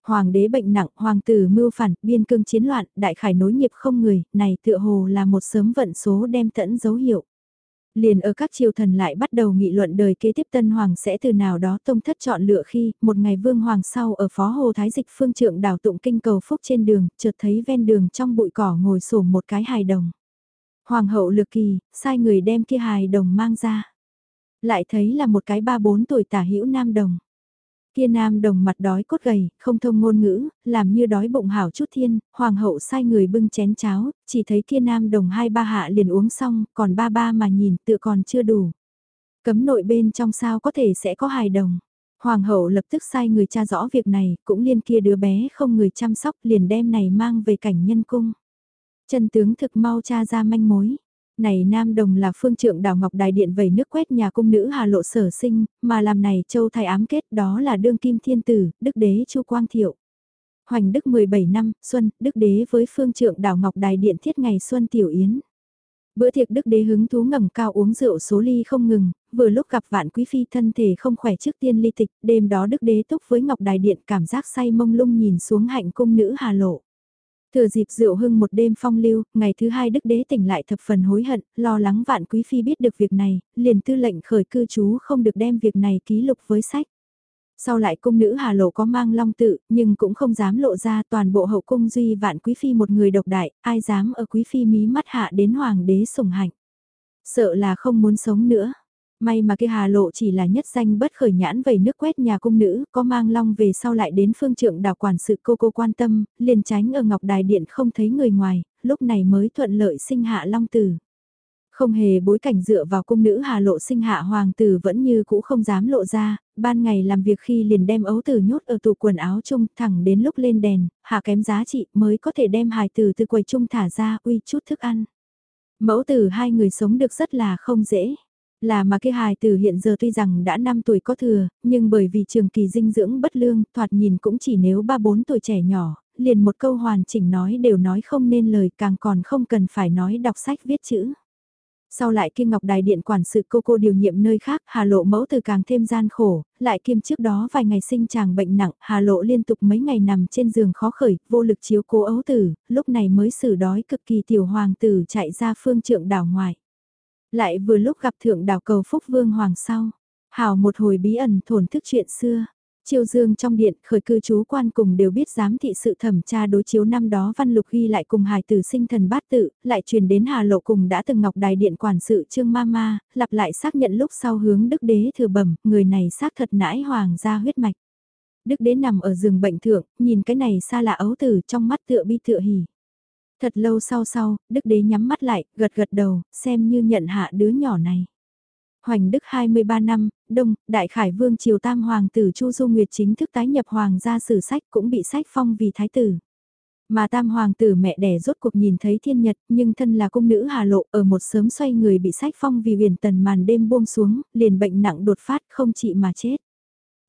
Hoàng đế bệnh nặng, hoàng tử mưu phản, biên cương chiến loạn, đại khải nối nghiệp không người, này tựa hồ là một sớm vận số đem tẫn dấu hiệu. Liền ở các triều thần lại bắt đầu nghị luận đời kế tiếp tân hoàng sẽ từ nào đó tông thất chọn lựa khi, một ngày vương hoàng sau ở phó hồ thái dịch phương trượng đảo tụng kinh cầu phúc trên đường, chợt thấy ven đường trong bụi cỏ ngồi sổ một cái hài đồng. Hoàng hậu lược kỳ, sai người đem kia hài đồng mang ra. Lại thấy là một cái ba bốn tuổi tả hữu nam đồng. Kia nam đồng mặt đói cốt gầy, không thông ngôn ngữ, làm như đói bụng hảo chút thiên, hoàng hậu sai người bưng chén cháo, chỉ thấy kia nam đồng hai ba hạ liền uống xong, còn ba ba mà nhìn tựa còn chưa đủ. Cấm nội bên trong sao có thể sẽ có hài đồng. Hoàng hậu lập tức sai người cha rõ việc này, cũng liên kia đứa bé không người chăm sóc liền đem này mang về cảnh nhân cung. Chân tướng thực mau cha ra manh mối. Này Nam Đồng là phương trượng đào ngọc đài điện vẩy nước quét nhà cung nữ Hà Lộ sở sinh, mà làm này châu thay ám kết đó là đương kim thiên tử, đức đế chu quang thiệu. Hoành đức 17 năm, xuân, đức đế với phương trượng đào ngọc đài điện thiết ngày xuân tiểu yến. Bữa tiệc đức đế hứng thú ngầm cao uống rượu số ly không ngừng, vừa lúc gặp vạn quý phi thân thể không khỏe trước tiên ly tịch, đêm đó đức đế túc với ngọc đài điện cảm giác say mông lung nhìn xuống hạnh cung nữ hà lộ. Thừa dịp rượu hưng một đêm phong lưu, ngày thứ hai đức đế tỉnh lại thập phần hối hận, lo lắng vạn quý phi biết được việc này, liền tư lệnh khởi cư trú không được đem việc này ký lục với sách. Sau lại cung nữ Hà Lộ có mang long tự, nhưng cũng không dám lộ ra toàn bộ hậu cung duy vạn quý phi một người độc đại, ai dám ở quý phi mí mắt hạ đến hoàng đế sủng hạnh. Sợ là không muốn sống nữa. May mà kia hà lộ chỉ là nhất danh bất khởi nhãn vầy nước quét nhà cung nữ, có mang long về sau lại đến phương trượng đảo quản sự cô cô quan tâm, liền tránh ở ngọc đài điện không thấy người ngoài, lúc này mới thuận lợi sinh hạ long tử. Không hề bối cảnh dựa vào cung nữ hà lộ sinh hạ hoàng tử vẫn như cũ không dám lộ ra, ban ngày làm việc khi liền đem ấu tử nhốt ở tủ quần áo chung thẳng đến lúc lên đèn, hạ kém giá trị mới có thể đem hài tử từ quầy chung thả ra uy chút thức ăn. Mẫu tử hai người sống được rất là không dễ. Là mà cái hài tử hiện giờ tuy rằng đã 5 tuổi có thừa, nhưng bởi vì trường kỳ dinh dưỡng bất lương, thoạt nhìn cũng chỉ nếu 3-4 tuổi trẻ nhỏ, liền một câu hoàn chỉnh nói đều nói không nên lời càng còn không cần phải nói đọc sách viết chữ. Sau lại kia Ngọc Đài Điện quản sự cô cô điều nhiệm nơi khác, Hà Lộ mẫu từ càng thêm gian khổ, lại kiêm trước đó vài ngày sinh chàng bệnh nặng, Hà Lộ liên tục mấy ngày nằm trên giường khó khởi, vô lực chiếu cố ấu tử, lúc này mới xử đói cực kỳ tiểu hoàng tử chạy ra phương trượng đảo ngoài. Lại vừa lúc gặp thượng đảo cầu Phúc Vương Hoàng sau. Hào một hồi bí ẩn thổn thức chuyện xưa. Chiêu dương trong điện khởi cư chú quan cùng đều biết giám thị sự thẩm tra đối chiếu năm đó văn lục ghi lại cùng hài tử sinh thần bát tự, lại truyền đến Hà Lộ cùng đã từng ngọc đài điện quản sự Trương Mama, lặp lại xác nhận lúc sau hướng đức đế thừa bẩm, người này xác thật nãi hoàng gia huyết mạch. Đức đế nằm ở giường bệnh thượng, nhìn cái này xa lạ ấu tử trong mắt tựa bi tựa hỉ. Thật lâu sau sau, đức đế nhắm mắt lại, gật gật đầu, xem như nhận hạ đứa nhỏ này. Hoành Đức 23 năm, Đông, Đại Khải Vương Triều Tam Hoàng tử Chu Du Nguyệt chính thức tái nhập Hoàng gia sử sách cũng bị sách phong vì thái tử. Mà Tam Hoàng tử mẹ đẻ rốt cuộc nhìn thấy thiên nhật nhưng thân là cung nữ Hà Lộ ở một sớm xoay người bị sách phong vì huyền tần màn đêm buông xuống, liền bệnh nặng đột phát không trị mà chết.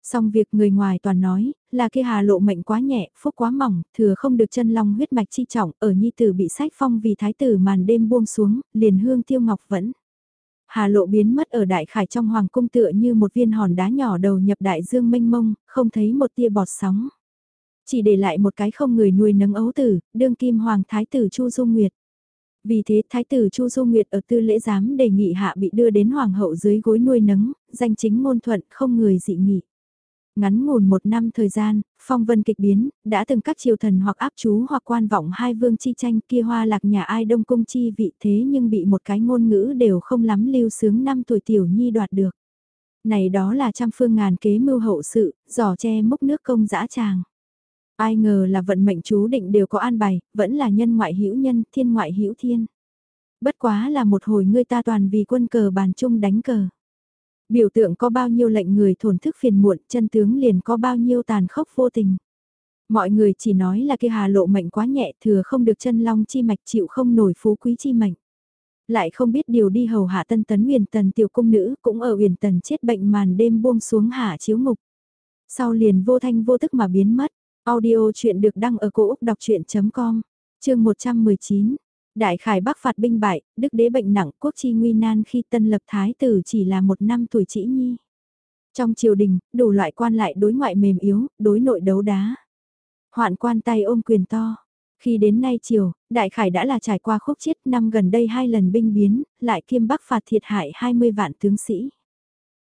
Xong việc người ngoài toàn nói, là kia hà lộ mệnh quá nhẹ, phúc quá mỏng, thừa không được chân long huyết mạch chi trọng, ở nhi tử bị sách phong vì thái tử màn đêm buông xuống, liền hương tiêu ngọc vẫn. Hà lộ biến mất ở đại khải trong hoàng cung tựa như một viên hòn đá nhỏ đầu nhập đại dương mênh mông, không thấy một tia bọt sóng. Chỉ để lại một cái không người nuôi nấng ấu tử, đương kim hoàng thái tử Chu Dung Nguyệt. Vì thế thái tử Chu Du Nguyệt ở tư lễ giám đề nghị hạ bị đưa đến hoàng hậu dưới gối nuôi nấng, danh chính ngôn thuận không người dị nghị. Ngắn ngủn một năm thời gian, phong vân kịch biến, đã từng các triều thần hoặc áp chú hoặc quan vọng hai vương chi tranh kia hoa lạc nhà ai đông cung chi vị thế nhưng bị một cái ngôn ngữ đều không lắm lưu sướng năm tuổi tiểu nhi đoạt được. Này đó là trăm phương ngàn kế mưu hậu sự, giỏ che mốc nước công dã tràng. Ai ngờ là vận mệnh chú định đều có an bài, vẫn là nhân ngoại hữu nhân, thiên ngoại hữu thiên. Bất quá là một hồi ngươi ta toàn vì quân cờ bàn chung đánh cờ. Biểu tượng có bao nhiêu lệnh người thổn thức phiền muộn, chân tướng liền có bao nhiêu tàn khốc vô tình. Mọi người chỉ nói là kia hà lộ mệnh quá nhẹ thừa không được chân long chi mạch chịu không nổi phú quý chi mệnh. Lại không biết điều đi hầu hạ tân tấn huyền tần tiểu cung nữ cũng ở huyền tần chết bệnh màn đêm buông xuống hạ chiếu ngục. Sau liền vô thanh vô tức mà biến mất. Audio chuyện được đăng ở cổ Úc đọc chuyện.com, chương 119. Đại khải bắc phạt binh bại, đức đế bệnh nặng, quốc chi nguy nan khi tân lập thái tử chỉ là một năm tuổi chỉ nhi. Trong triều đình, đủ loại quan lại đối ngoại mềm yếu, đối nội đấu đá. Hoạn quan tay ôm quyền to. Khi đến nay triều, đại khải đã là trải qua khúc chiết năm gần đây hai lần binh biến, lại kiêm bắc phạt thiệt hại 20 vạn tướng sĩ.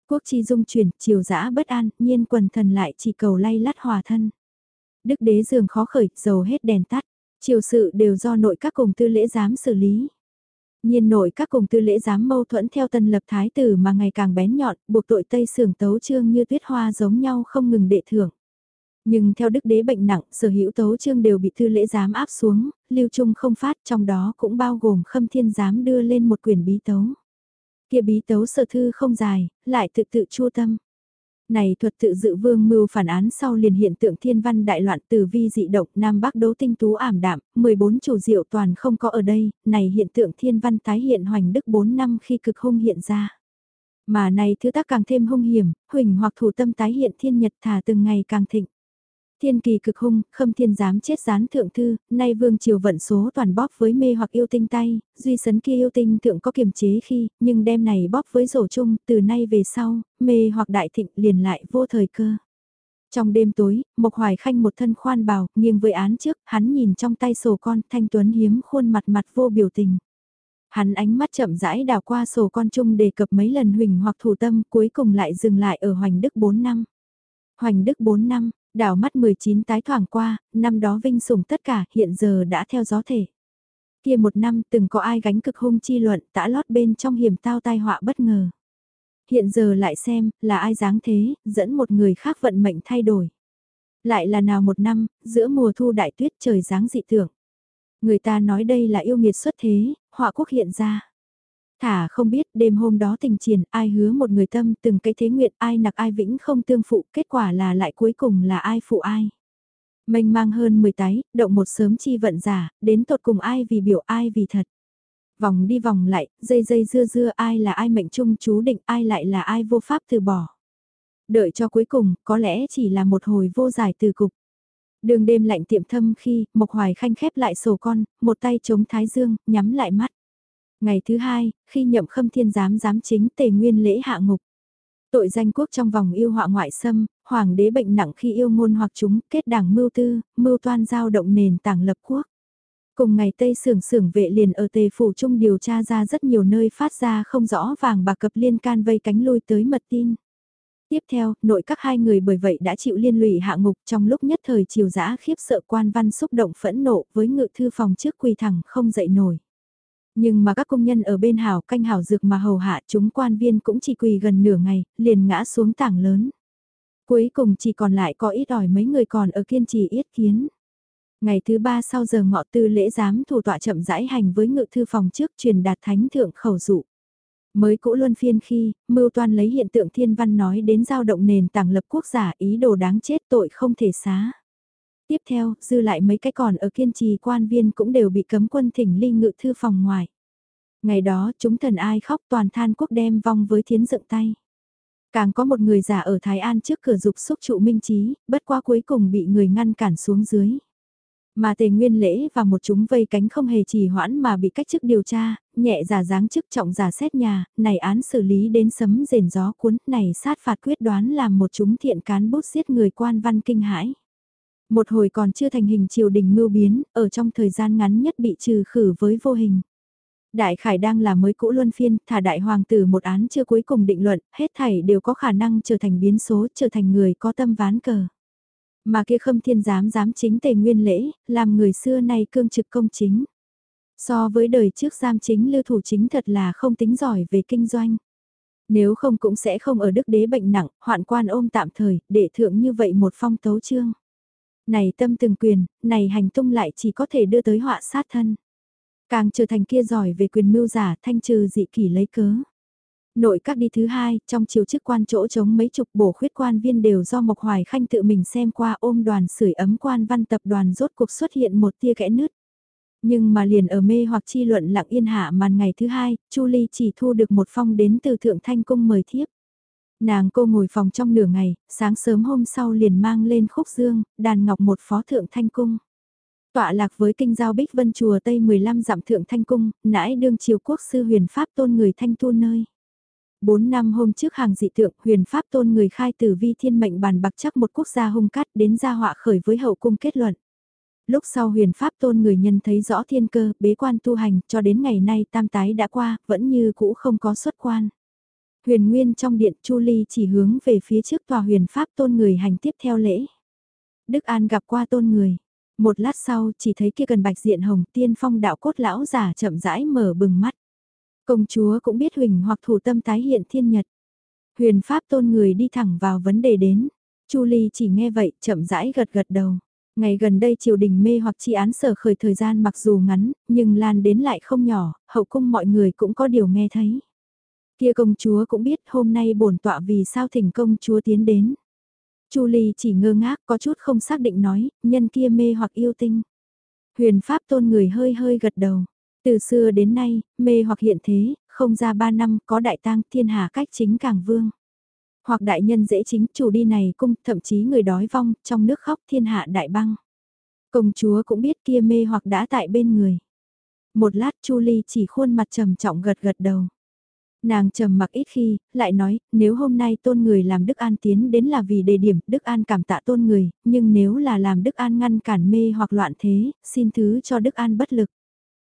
Quốc chi dung chuyển, triều dã bất an, nhiên quần thần lại chỉ cầu lay lắt hòa thân. Đức đế giường khó khởi, dầu hết đèn tắt, triều sự đều do nội các cùng tư lễ giám xử lý. Nhiên nội các cùng tư lễ giám mâu thuẫn theo tân lập thái tử mà ngày càng bén nhọn, buộc tội Tây Sưởng tấu trương như tuyết hoa giống nhau không ngừng đệ thưởng. Nhưng theo đức đế bệnh nặng, sở hữu tấu trương đều bị thư lễ giám áp xuống, lưu trung không phát trong đó cũng bao gồm khâm thiên giám đưa lên một quyển bí tấu. Kia bí tấu sở thư không dài, lại tự tự chua tâm. Này thuật tự dự vương mưu phản án sau liền hiện tượng thiên văn đại loạn từ vi dị động Nam Bắc đấu tinh tú ảm đạm, 14 chủ diệu toàn không có ở đây, này hiện tượng thiên văn tái hiện hoành đức 4 năm khi cực hung hiện ra. Mà này thứ tác càng thêm hung hiểm, huỳnh hoặc thủ tâm tái hiện thiên nhật thả từng ngày càng thịnh. Thiên kỳ cực hung, khâm thiên dám chết gián thượng thư, nay vương triều vận số toàn bóp với mê hoặc yêu tinh tay, duy sấn kia yêu tinh thượng có kiềm chế khi, nhưng đem này bóp với rổ chung, từ nay về sau, mê hoặc đại thịnh liền lại vô thời cơ. Trong đêm tối, Mộc Hoài Khanh một thân khoan bào, nghiêng với án trước, hắn nhìn trong tay sổ con, thanh tuấn hiếm khuôn mặt mặt vô biểu tình. Hắn ánh mắt chậm rãi đào qua sổ con chung đề cập mấy lần huỳnh hoặc thủ tâm, cuối cùng lại dừng lại ở hoành đức 4 năm. Hoành đức 4 năm, Đảo mắt 19 tái thoảng qua, năm đó vinh sủng tất cả hiện giờ đã theo gió thể. Kia một năm từng có ai gánh cực hung chi luận tã lót bên trong hiểm tao tai họa bất ngờ. Hiện giờ lại xem, là ai dáng thế, dẫn một người khác vận mệnh thay đổi. Lại là nào một năm, giữa mùa thu đại tuyết trời dáng dị tưởng. Người ta nói đây là yêu nghiệt xuất thế, họa quốc hiện ra. Thả không biết đêm hôm đó tình triển ai hứa một người tâm từng cái thế nguyện ai nặc ai vĩnh không tương phụ kết quả là lại cuối cùng là ai phụ ai. Mênh mang hơn 10 tái, động một sớm chi vận giả, đến tột cùng ai vì biểu ai vì thật. Vòng đi vòng lại, dây dây dưa dưa ai là ai mệnh trung chú định ai lại là ai vô pháp từ bỏ. Đợi cho cuối cùng, có lẽ chỉ là một hồi vô giải từ cục. Đường đêm lạnh tiệm thâm khi, Mộc Hoài Khanh khép lại sổ con, một tay chống thái dương, nhắm lại mắt. Ngày thứ hai, khi nhậm khâm thiên giám giám chính tề nguyên lễ hạ ngục. Tội danh quốc trong vòng yêu họa ngoại xâm, hoàng đế bệnh nặng khi yêu ngôn hoặc chúng, kết đảng mưu tư, mưu toan giao động nền tảng lập quốc. Cùng ngày Tây Sưởng Sưởng vệ liền ở Tề Phủ Trung điều tra ra rất nhiều nơi phát ra không rõ vàng bạc cập liên can vây cánh lui tới mật tin. Tiếp theo, nội các hai người bởi vậy đã chịu liên lụy hạ ngục trong lúc nhất thời triều giã khiếp sợ quan văn xúc động phẫn nộ với ngự thư phòng trước quỳ thẳng không dậy nổi. Nhưng mà các công nhân ở bên hảo canh hảo dược mà hầu hạ chúng quan viên cũng chỉ quỳ gần nửa ngày, liền ngã xuống tảng lớn. Cuối cùng chỉ còn lại có ít ỏi mấy người còn ở kiên trì yết kiến. Ngày thứ ba sau giờ ngọ tư lễ giám thủ tọa chậm rãi hành với ngự thư phòng trước truyền đạt thánh thượng khẩu dụ. Mới cũ luân phiên khi, mưu toan lấy hiện tượng thiên văn nói đến giao động nền tảng lập quốc giả ý đồ đáng chết tội không thể xá. Tiếp theo, dư lại mấy cái còn ở kiên trì quan viên cũng đều bị cấm quân thỉnh ly ngự thư phòng ngoài. Ngày đó chúng thần ai khóc toàn than quốc đem vong với thiến dựng tay. Càng có một người giả ở Thái An trước cửa dục xúc trụ minh trí, bất qua cuối cùng bị người ngăn cản xuống dưới. Mà tề nguyên lễ và một chúng vây cánh không hề trì hoãn mà bị cách chức điều tra, nhẹ giả dáng chức trọng giả xét nhà, này án xử lý đến sấm rền gió cuốn, này sát phạt quyết đoán làm một chúng thiện cán bút giết người quan văn kinh hãi. Một hồi còn chưa thành hình triều đình mưu biến, ở trong thời gian ngắn nhất bị trừ khử với vô hình. Đại Khải đang là mới cũ luân phiên, thả đại hoàng tử một án chưa cuối cùng định luận, hết thảy đều có khả năng trở thành biến số, trở thành người có tâm ván cờ. Mà kia khâm thiên giám giám chính tề nguyên lễ, làm người xưa nay cương trực công chính. So với đời trước giam chính lưu thủ chính thật là không tính giỏi về kinh doanh. Nếu không cũng sẽ không ở đức đế bệnh nặng, hoạn quan ôm tạm thời, để thượng như vậy một phong tấu chương. Này tâm từng quyền, này hành tung lại chỉ có thể đưa tới họa sát thân. Càng trở thành kia giỏi về quyền mưu giả thanh trừ dị kỷ lấy cớ. Nội các đi thứ hai, trong chiều chức quan chỗ chống mấy chục bổ khuyết quan viên đều do Mộc Hoài Khanh tự mình xem qua ôm đoàn sưởi ấm quan văn tập đoàn rốt cuộc xuất hiện một tia kẽ nứt. Nhưng mà liền ở mê hoặc chi luận lặng yên hạ màn ngày thứ hai, Chu Ly chỉ thu được một phong đến từ Thượng Thanh Cung mời thiếp. Nàng cô ngồi phòng trong nửa ngày, sáng sớm hôm sau liền mang lên khúc dương, đàn ngọc một phó thượng thanh cung. Tọa lạc với kinh giao Bích Vân Chùa Tây 15 dặm thượng thanh cung, nãi đương triều quốc sư huyền pháp tôn người thanh tu nơi. Bốn năm hôm trước hàng dị tượng, huyền pháp tôn người khai tử vi thiên mệnh bàn bạc chắc một quốc gia hung cát đến gia họa khởi với hậu cung kết luận. Lúc sau huyền pháp tôn người nhân thấy rõ thiên cơ, bế quan tu hành, cho đến ngày nay tam tái đã qua, vẫn như cũ không có xuất quan. Huyền Nguyên trong điện Chu Ly chỉ hướng về phía trước tòa huyền pháp tôn người hành tiếp theo lễ. Đức An gặp qua tôn người. Một lát sau chỉ thấy kia gần bạch diện hồng tiên phong đạo cốt lão giả chậm rãi mở bừng mắt. Công chúa cũng biết huỳnh hoặc thủ tâm tái hiện thiên nhật. Huyền pháp tôn người đi thẳng vào vấn đề đến. Chu Ly chỉ nghe vậy chậm rãi gật gật đầu. Ngày gần đây triều đình mê hoặc chi án sở khởi thời gian mặc dù ngắn, nhưng lan đến lại không nhỏ, hậu cung mọi người cũng có điều nghe thấy. Kia công chúa cũng biết hôm nay bổn tọa vì sao thỉnh công chúa tiến đến. Chu Ly chỉ ngơ ngác có chút không xác định nói, nhân kia mê hoặc yêu tinh. Huyền Pháp tôn người hơi hơi gật đầu. Từ xưa đến nay, mê hoặc hiện thế, không ra ba năm có đại tang thiên hạ cách chính càng vương. Hoặc đại nhân dễ chính chủ đi này cung, thậm chí người đói vong, trong nước khóc thiên hạ đại băng. Công chúa cũng biết kia mê hoặc đã tại bên người. Một lát Chu Ly chỉ khuôn mặt trầm trọng gật gật đầu. Nàng trầm mặc ít khi, lại nói, nếu hôm nay tôn người làm Đức An tiến đến là vì đề điểm Đức An cảm tạ tôn người, nhưng nếu là làm Đức An ngăn cản mê hoặc loạn thế, xin thứ cho Đức An bất lực.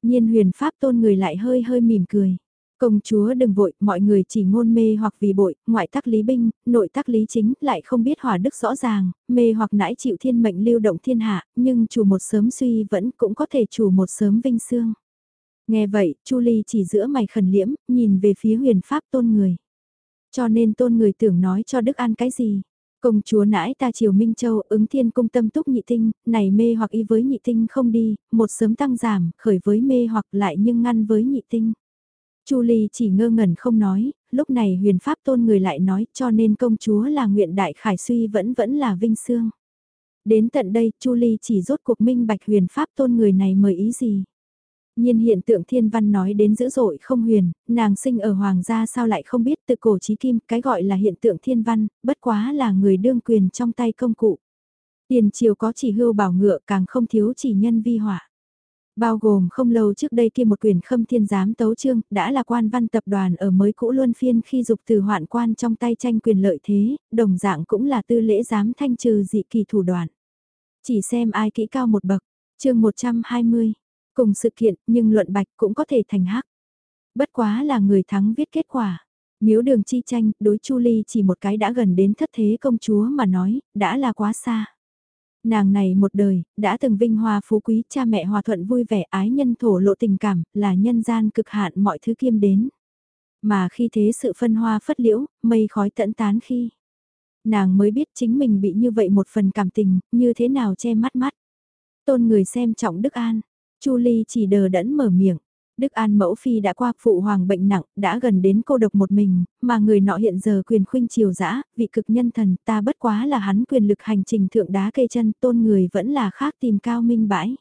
Nhiên huyền pháp tôn người lại hơi hơi mỉm cười. Công chúa đừng vội, mọi người chỉ ngôn mê hoặc vì bội, ngoại tắc lý binh, nội tắc lý chính, lại không biết hòa đức rõ ràng, mê hoặc nãi chịu thiên mệnh lưu động thiên hạ, nhưng chủ một sớm suy vẫn cũng có thể chủ một sớm vinh xương. Nghe vậy, Chu Ly chỉ giữa mày khẩn liễm, nhìn về phía huyền pháp tôn người. Cho nên tôn người tưởng nói cho Đức An cái gì? Công chúa nãi ta triều Minh Châu ứng thiên cung tâm túc nhị tinh, này mê hoặc y với nhị tinh không đi, một sớm tăng giảm, khởi với mê hoặc lại nhưng ngăn với nhị tinh. Chu Ly chỉ ngơ ngẩn không nói, lúc này huyền pháp tôn người lại nói cho nên công chúa là nguyện đại khải suy vẫn vẫn là vinh sương. Đến tận đây, Chu Ly chỉ rốt cuộc minh bạch huyền pháp tôn người này mời ý gì. Nhiên hiện tượng thiên văn nói đến dữ dội không huyền, nàng sinh ở hoàng gia sao lại không biết từ cổ chí kim, cái gọi là hiện tượng thiên văn, bất quá là người đương quyền trong tay công cụ. Tiền triều có chỉ hưu bảo ngựa càng không thiếu chỉ nhân vi họa. Bao gồm không lâu trước đây kia một quyền khâm thiên giám tấu trương, đã là quan văn tập đoàn ở mới cũ luân phiên khi dục từ hoạn quan trong tay tranh quyền lợi thế, đồng dạng cũng là tư lễ giám thanh trừ dị kỳ thủ đoạn. Chỉ xem ai kỹ cao một bậc, chương 120, cùng sự kiện nhưng luận bạch cũng có thể thành hắc. Bất quá là người thắng viết kết quả. Miếu đường chi tranh, đối Chu Ly chỉ một cái đã gần đến thất thế công chúa mà nói, đã là quá xa. Nàng này một đời, đã từng vinh hoa phú quý, cha mẹ hòa thuận vui vẻ ái nhân thổ lộ tình cảm, là nhân gian cực hạn mọi thứ kiêm đến. Mà khi thế sự phân hoa phất liễu, mây khói tận tán khi. Nàng mới biết chính mình bị như vậy một phần cảm tình, như thế nào che mắt mắt. Tôn người xem trọng Đức An, Chu Ly chỉ đờ đẫn mở miệng. Đức An mẫu phi đã qua phụ hoàng bệnh nặng, đã gần đến cô độc một mình, mà người nọ hiện giờ quyền khuynh triều dã, vị cực nhân thần, ta bất quá là hắn quyền lực hành trình thượng đá cây chân, tôn người vẫn là khác tìm cao minh bãi.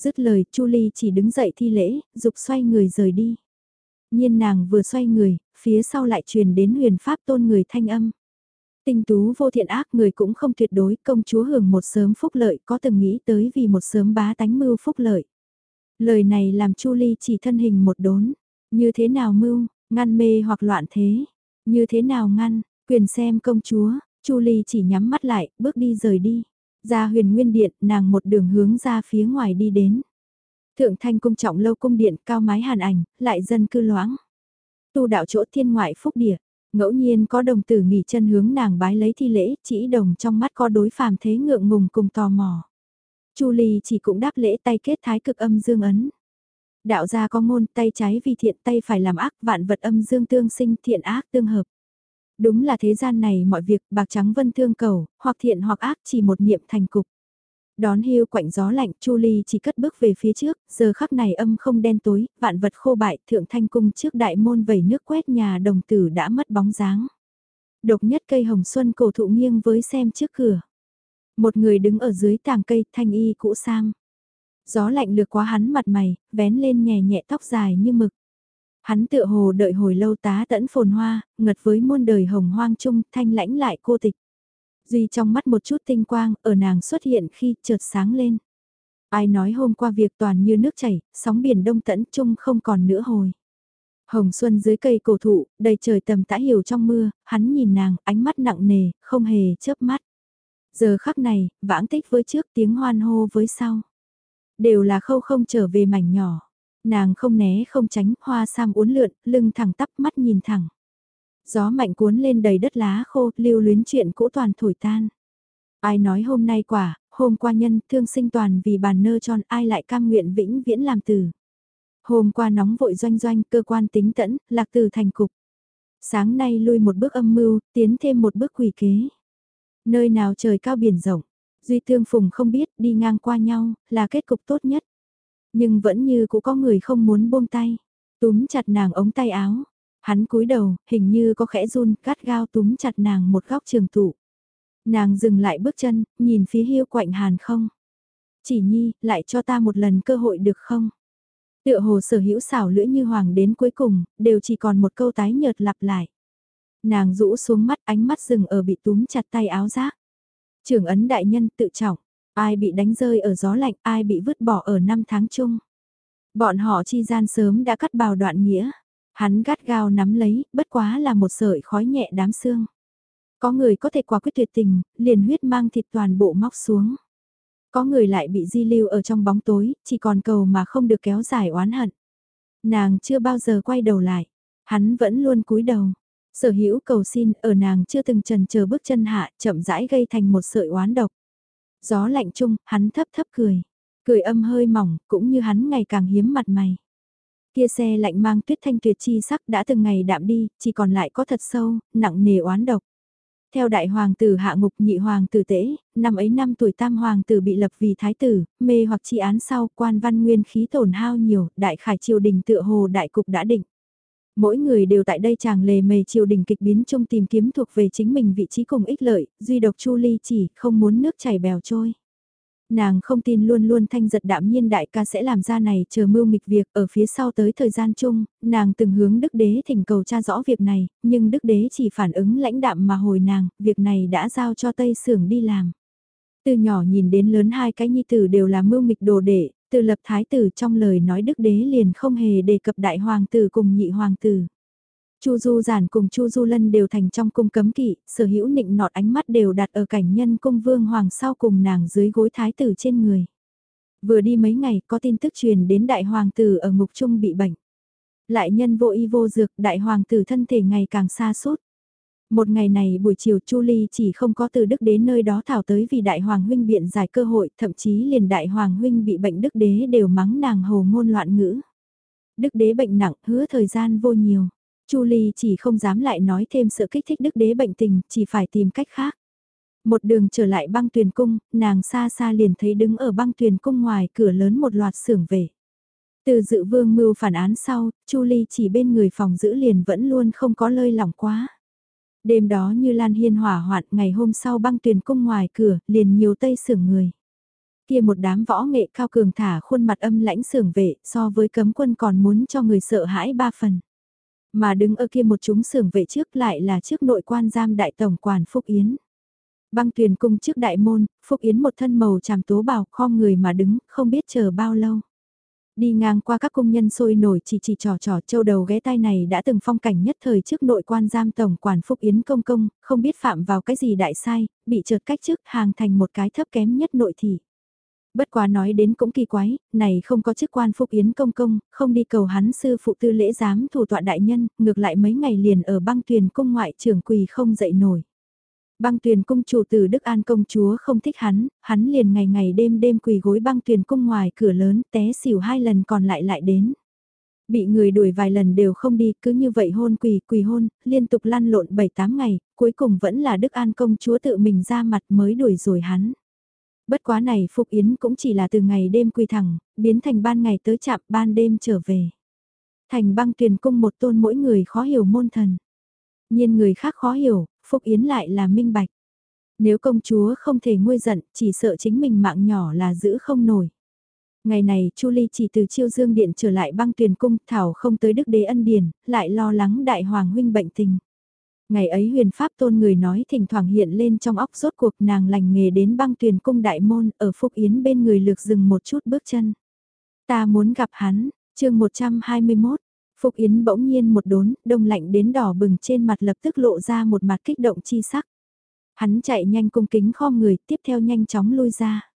Dứt lời, Chu Ly chỉ đứng dậy thi lễ, dục xoay người rời đi. Nhiên nàng vừa xoay người, phía sau lại truyền đến huyền pháp tôn người thanh âm. Tinh tú vô thiện ác người cũng không tuyệt đối, công chúa hưởng một sớm phúc lợi có từng nghĩ tới vì một sớm bá tánh mưu phúc lợi. Lời này làm Chu Ly chỉ thân hình một đốn. Như thế nào mưu, ngăn mê hoặc loạn thế? Như thế nào ngăn, quyền xem công chúa, Chu Ly chỉ nhắm mắt lại, bước đi rời đi. Ra huyền nguyên điện, nàng một đường hướng ra phía ngoài đi đến. Thượng thanh cung trọng lâu cung điện cao mái hàn ảnh, lại dân cư loãng. Tu đạo chỗ thiên ngoại phúc địa, ngẫu nhiên có đồng tử nghỉ chân hướng nàng bái lấy thi lễ, chỉ đồng trong mắt có đối phàm thế ngượng ngùng cùng tò mò. Chu Ly chỉ cũng đáp lễ tay kết thái cực âm dương ấn. Đạo gia có ngôn tay trái vì thiện tay phải làm ác vạn vật âm dương tương sinh thiện ác tương hợp. Đúng là thế gian này mọi việc bạc trắng vân thương cầu, hoặc thiện hoặc ác chỉ một niệm thành cục. Đón hiu quạnh gió lạnh, Chu Ly chỉ cất bước về phía trước, giờ khắc này âm không đen tối, vạn vật khô bại, thượng thanh cung trước đại môn vẩy nước quét nhà đồng tử đã mất bóng dáng. Độc nhất cây hồng xuân cổ thụ nghiêng với xem trước cửa. Một người đứng ở dưới tàng cây thanh y cũ sang Gió lạnh lược qua hắn mặt mày, vén lên nhẹ nhẹ tóc dài như mực. Hắn tựa hồ đợi hồi lâu tá tẫn phồn hoa, ngật với muôn đời hồng hoang chung, thanh lãnh lại cô tịch. Duy trong mắt một chút tinh quang, ở nàng xuất hiện khi chợt sáng lên. Ai nói hôm qua việc toàn như nước chảy, sóng biển đông tẫn chung không còn nữa hồi. Hồng Xuân dưới cây cổ thụ, đầy trời tầm tã hiểu trong mưa, hắn nhìn nàng, ánh mắt nặng nề, không hề chớp mắt. Giờ khắc này, vãng tích với trước tiếng hoan hô với sau. Đều là khâu không trở về mảnh nhỏ. Nàng không né không tránh, hoa sam uốn lượn, lưng thẳng tắp mắt nhìn thẳng. Gió mạnh cuốn lên đầy đất lá khô, lưu luyến chuyện cũ toàn thổi tan. Ai nói hôm nay quả, hôm qua nhân, thương sinh toàn vì bàn nơ tròn ai lại cam nguyện vĩnh viễn làm từ. Hôm qua nóng vội doanh doanh, cơ quan tính tẫn, lạc từ thành cục. Sáng nay lui một bước âm mưu, tiến thêm một bước quỷ kế. Nơi nào trời cao biển rộng, Duy Thương Phùng không biết đi ngang qua nhau, là kết cục tốt nhất. Nhưng vẫn như cũng có người không muốn buông tay. Túm chặt nàng ống tay áo. Hắn cúi đầu, hình như có khẽ run, cắt gao túm chặt nàng một góc trường tụ. Nàng dừng lại bước chân, nhìn phía hiu quạnh hàn không. Chỉ nhi, lại cho ta một lần cơ hội được không? Tựa hồ sở hữu xảo lưỡi như hoàng đến cuối cùng, đều chỉ còn một câu tái nhợt lặp lại. Nàng rũ xuống mắt ánh mắt dừng ở bị túm chặt tay áo giác. Trưởng ấn đại nhân tự trọng, ai bị đánh rơi ở gió lạnh, ai bị vứt bỏ ở năm tháng chung. Bọn họ chi gian sớm đã cắt bào đoạn nghĩa. Hắn gắt gao nắm lấy, bất quá là một sợi khói nhẹ đám xương. Có người có thể quả quyết tuyệt tình, liền huyết mang thịt toàn bộ móc xuống. Có người lại bị di lưu ở trong bóng tối, chỉ còn cầu mà không được kéo dài oán hận. Nàng chưa bao giờ quay đầu lại, hắn vẫn luôn cúi đầu. Sở hữu cầu xin ở nàng chưa từng trần chờ bước chân hạ chậm rãi gây thành một sợi oán độc. Gió lạnh chung, hắn thấp thấp cười. Cười âm hơi mỏng, cũng như hắn ngày càng hiếm mặt mày. Kia xe lạnh mang tuyết thanh tuyệt chi sắc đã từng ngày đạm đi, chỉ còn lại có thật sâu, nặng nề oán độc. Theo đại hoàng tử hạ ngục nhị hoàng tử tễ, năm ấy năm tuổi tam hoàng tử bị lập vì thái tử, mê hoặc chi án sau quan văn nguyên khí tổn hao nhiều, đại khải triều đình tựa hồ đại cục đã định. Mỗi người đều tại đây chàng lề mề triều đình kịch biến chung tìm kiếm thuộc về chính mình vị trí cùng ích lợi, duy độc Chu Ly chỉ không muốn nước chảy bèo trôi. Nàng không tin luôn luôn thanh giật đạm nhiên đại ca sẽ làm ra này chờ mưu mịch việc ở phía sau tới thời gian chung, nàng từng hướng đức đế thỉnh cầu tra rõ việc này, nhưng đức đế chỉ phản ứng lãnh đạm mà hồi nàng, việc này đã giao cho Tây Sưởng đi làm. Từ nhỏ nhìn đến lớn hai cái nhi tử đều là mưu mịch đồ đệ, từ lập thái tử trong lời nói đức đế liền không hề đề cập đại hoàng tử cùng nhị hoàng tử. Chu Du Giản cùng Chu Du Lân đều thành trong cung cấm kỵ, sở hữu nịnh nọt ánh mắt đều đặt ở cảnh nhân cung vương hoàng sau cùng nàng dưới gối thái tử trên người. Vừa đi mấy ngày có tin tức truyền đến đại hoàng tử ở ngục trung bị bệnh. Lại nhân vô y vô dược đại hoàng tử thân thể ngày càng xa suốt. Một ngày này buổi chiều Chu Ly chỉ không có từ đức đế nơi đó thảo tới vì đại hoàng huynh biện giải cơ hội, thậm chí liền đại hoàng huynh bị bệnh đức đế đều mắng nàng hồ ngôn loạn ngữ. Đức đế bệnh nặng, hứa thời gian vô nhiều. Chu Ly chỉ không dám lại nói thêm sự kích thích đức đế bệnh tình, chỉ phải tìm cách khác. Một đường trở lại băng tuyền cung, nàng xa xa liền thấy đứng ở băng tuyền cung ngoài cửa lớn một loạt xưởng về. Từ dự vương mưu phản án sau, Chu Ly chỉ bên người phòng giữ liền vẫn luôn không có lơi lỏng quá. Đêm đó như Lan Hiên hỏa hoạn ngày hôm sau băng tuyền cung ngoài cửa, liền nhiều tây sưởng người. Kia một đám võ nghệ cao cường thả khuôn mặt âm lãnh sưởng vệ so với cấm quân còn muốn cho người sợ hãi ba phần. Mà đứng ở kia một chúng sưởng vệ trước lại là trước nội quan giam đại tổng quản Phúc Yến. Băng tuyền cung trước đại môn, Phúc Yến một thân màu tràm tố bào khom người mà đứng, không biết chờ bao lâu. Đi ngang qua các công nhân sôi nổi chỉ chỉ trò trò châu đầu ghé tai này đã từng phong cảnh nhất thời trước nội quan giam tổng quản Phúc Yến công công, không biết phạm vào cái gì đại sai, bị trượt cách trước hàng thành một cái thấp kém nhất nội thị. Bất quá nói đến cũng kỳ quái, này không có chức quan Phúc Yến công công, không đi cầu hắn sư phụ tư lễ giám thủ tọa đại nhân, ngược lại mấy ngày liền ở băng tuyền cung ngoại trưởng quỳ không dậy nổi. Băng tuyền cung chủ tử Đức An công chúa không thích hắn, hắn liền ngày ngày đêm đêm quỳ gối băng tuyền cung ngoài cửa lớn té xỉu hai lần còn lại lại đến. Bị người đuổi vài lần đều không đi, cứ như vậy hôn quỳ quỳ hôn, liên tục lăn lộn 7-8 ngày, cuối cùng vẫn là Đức An công chúa tự mình ra mặt mới đuổi rồi hắn. Bất quá này Phục Yến cũng chỉ là từ ngày đêm quỳ thẳng, biến thành ban ngày tới chạm ban đêm trở về. Thành băng tuyền cung một tôn mỗi người khó hiểu môn thần. Nhiên người khác khó hiểu, Phúc Yến lại là minh bạch. Nếu công chúa không thể nguôi giận, chỉ sợ chính mình mạng nhỏ là giữ không nổi. Ngày này Chu Ly chỉ từ chiêu dương điện trở lại băng tuyền cung thảo không tới đức đế ân Điền, lại lo lắng đại hoàng huynh bệnh tình. Ngày ấy huyền pháp tôn người nói thỉnh thoảng hiện lên trong óc rốt cuộc nàng lành nghề đến băng tuyền cung đại môn ở Phúc Yến bên người lược dừng một chút bước chân. Ta muốn gặp hắn, chương 121, Phục Yến bỗng nhiên một đốn, đông lạnh đến đỏ bừng trên mặt lập tức lộ ra một mặt kích động chi sắc. Hắn chạy nhanh cung kính kho người, tiếp theo nhanh chóng lui ra.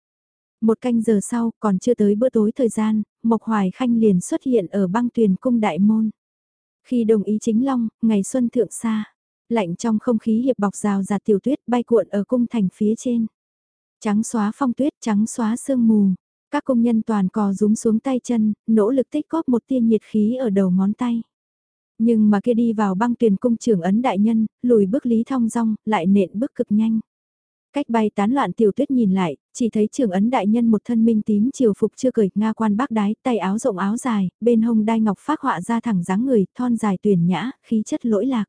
Một canh giờ sau, còn chưa tới bữa tối thời gian, Mộc Hoài Khanh liền xuất hiện ở băng tuyền cung đại môn. Khi đồng ý chính long, ngày xuân thượng xa, lạnh trong không khí hiệp bọc rào rạt tiểu tuyết bay cuộn ở cung thành phía trên. Trắng xóa phong tuyết, trắng xóa sương mù, các công nhân toàn cò rúm xuống tay chân, nỗ lực tích góp một tia nhiệt khí ở đầu ngón tay. Nhưng mà kia đi vào băng tuyển cung trưởng ấn đại nhân, lùi bước lý thong rong, lại nện bước cực nhanh. Cách bay tán loạn tiểu tuyết nhìn lại, chỉ thấy trưởng ấn đại nhân một thân minh tím chiều phục chưa cởi nga quan bác đái, tay áo rộng áo dài, bên hông đai ngọc phát họa ra thẳng dáng người, thon dài tuyển nhã, khí chất lỗi lạc.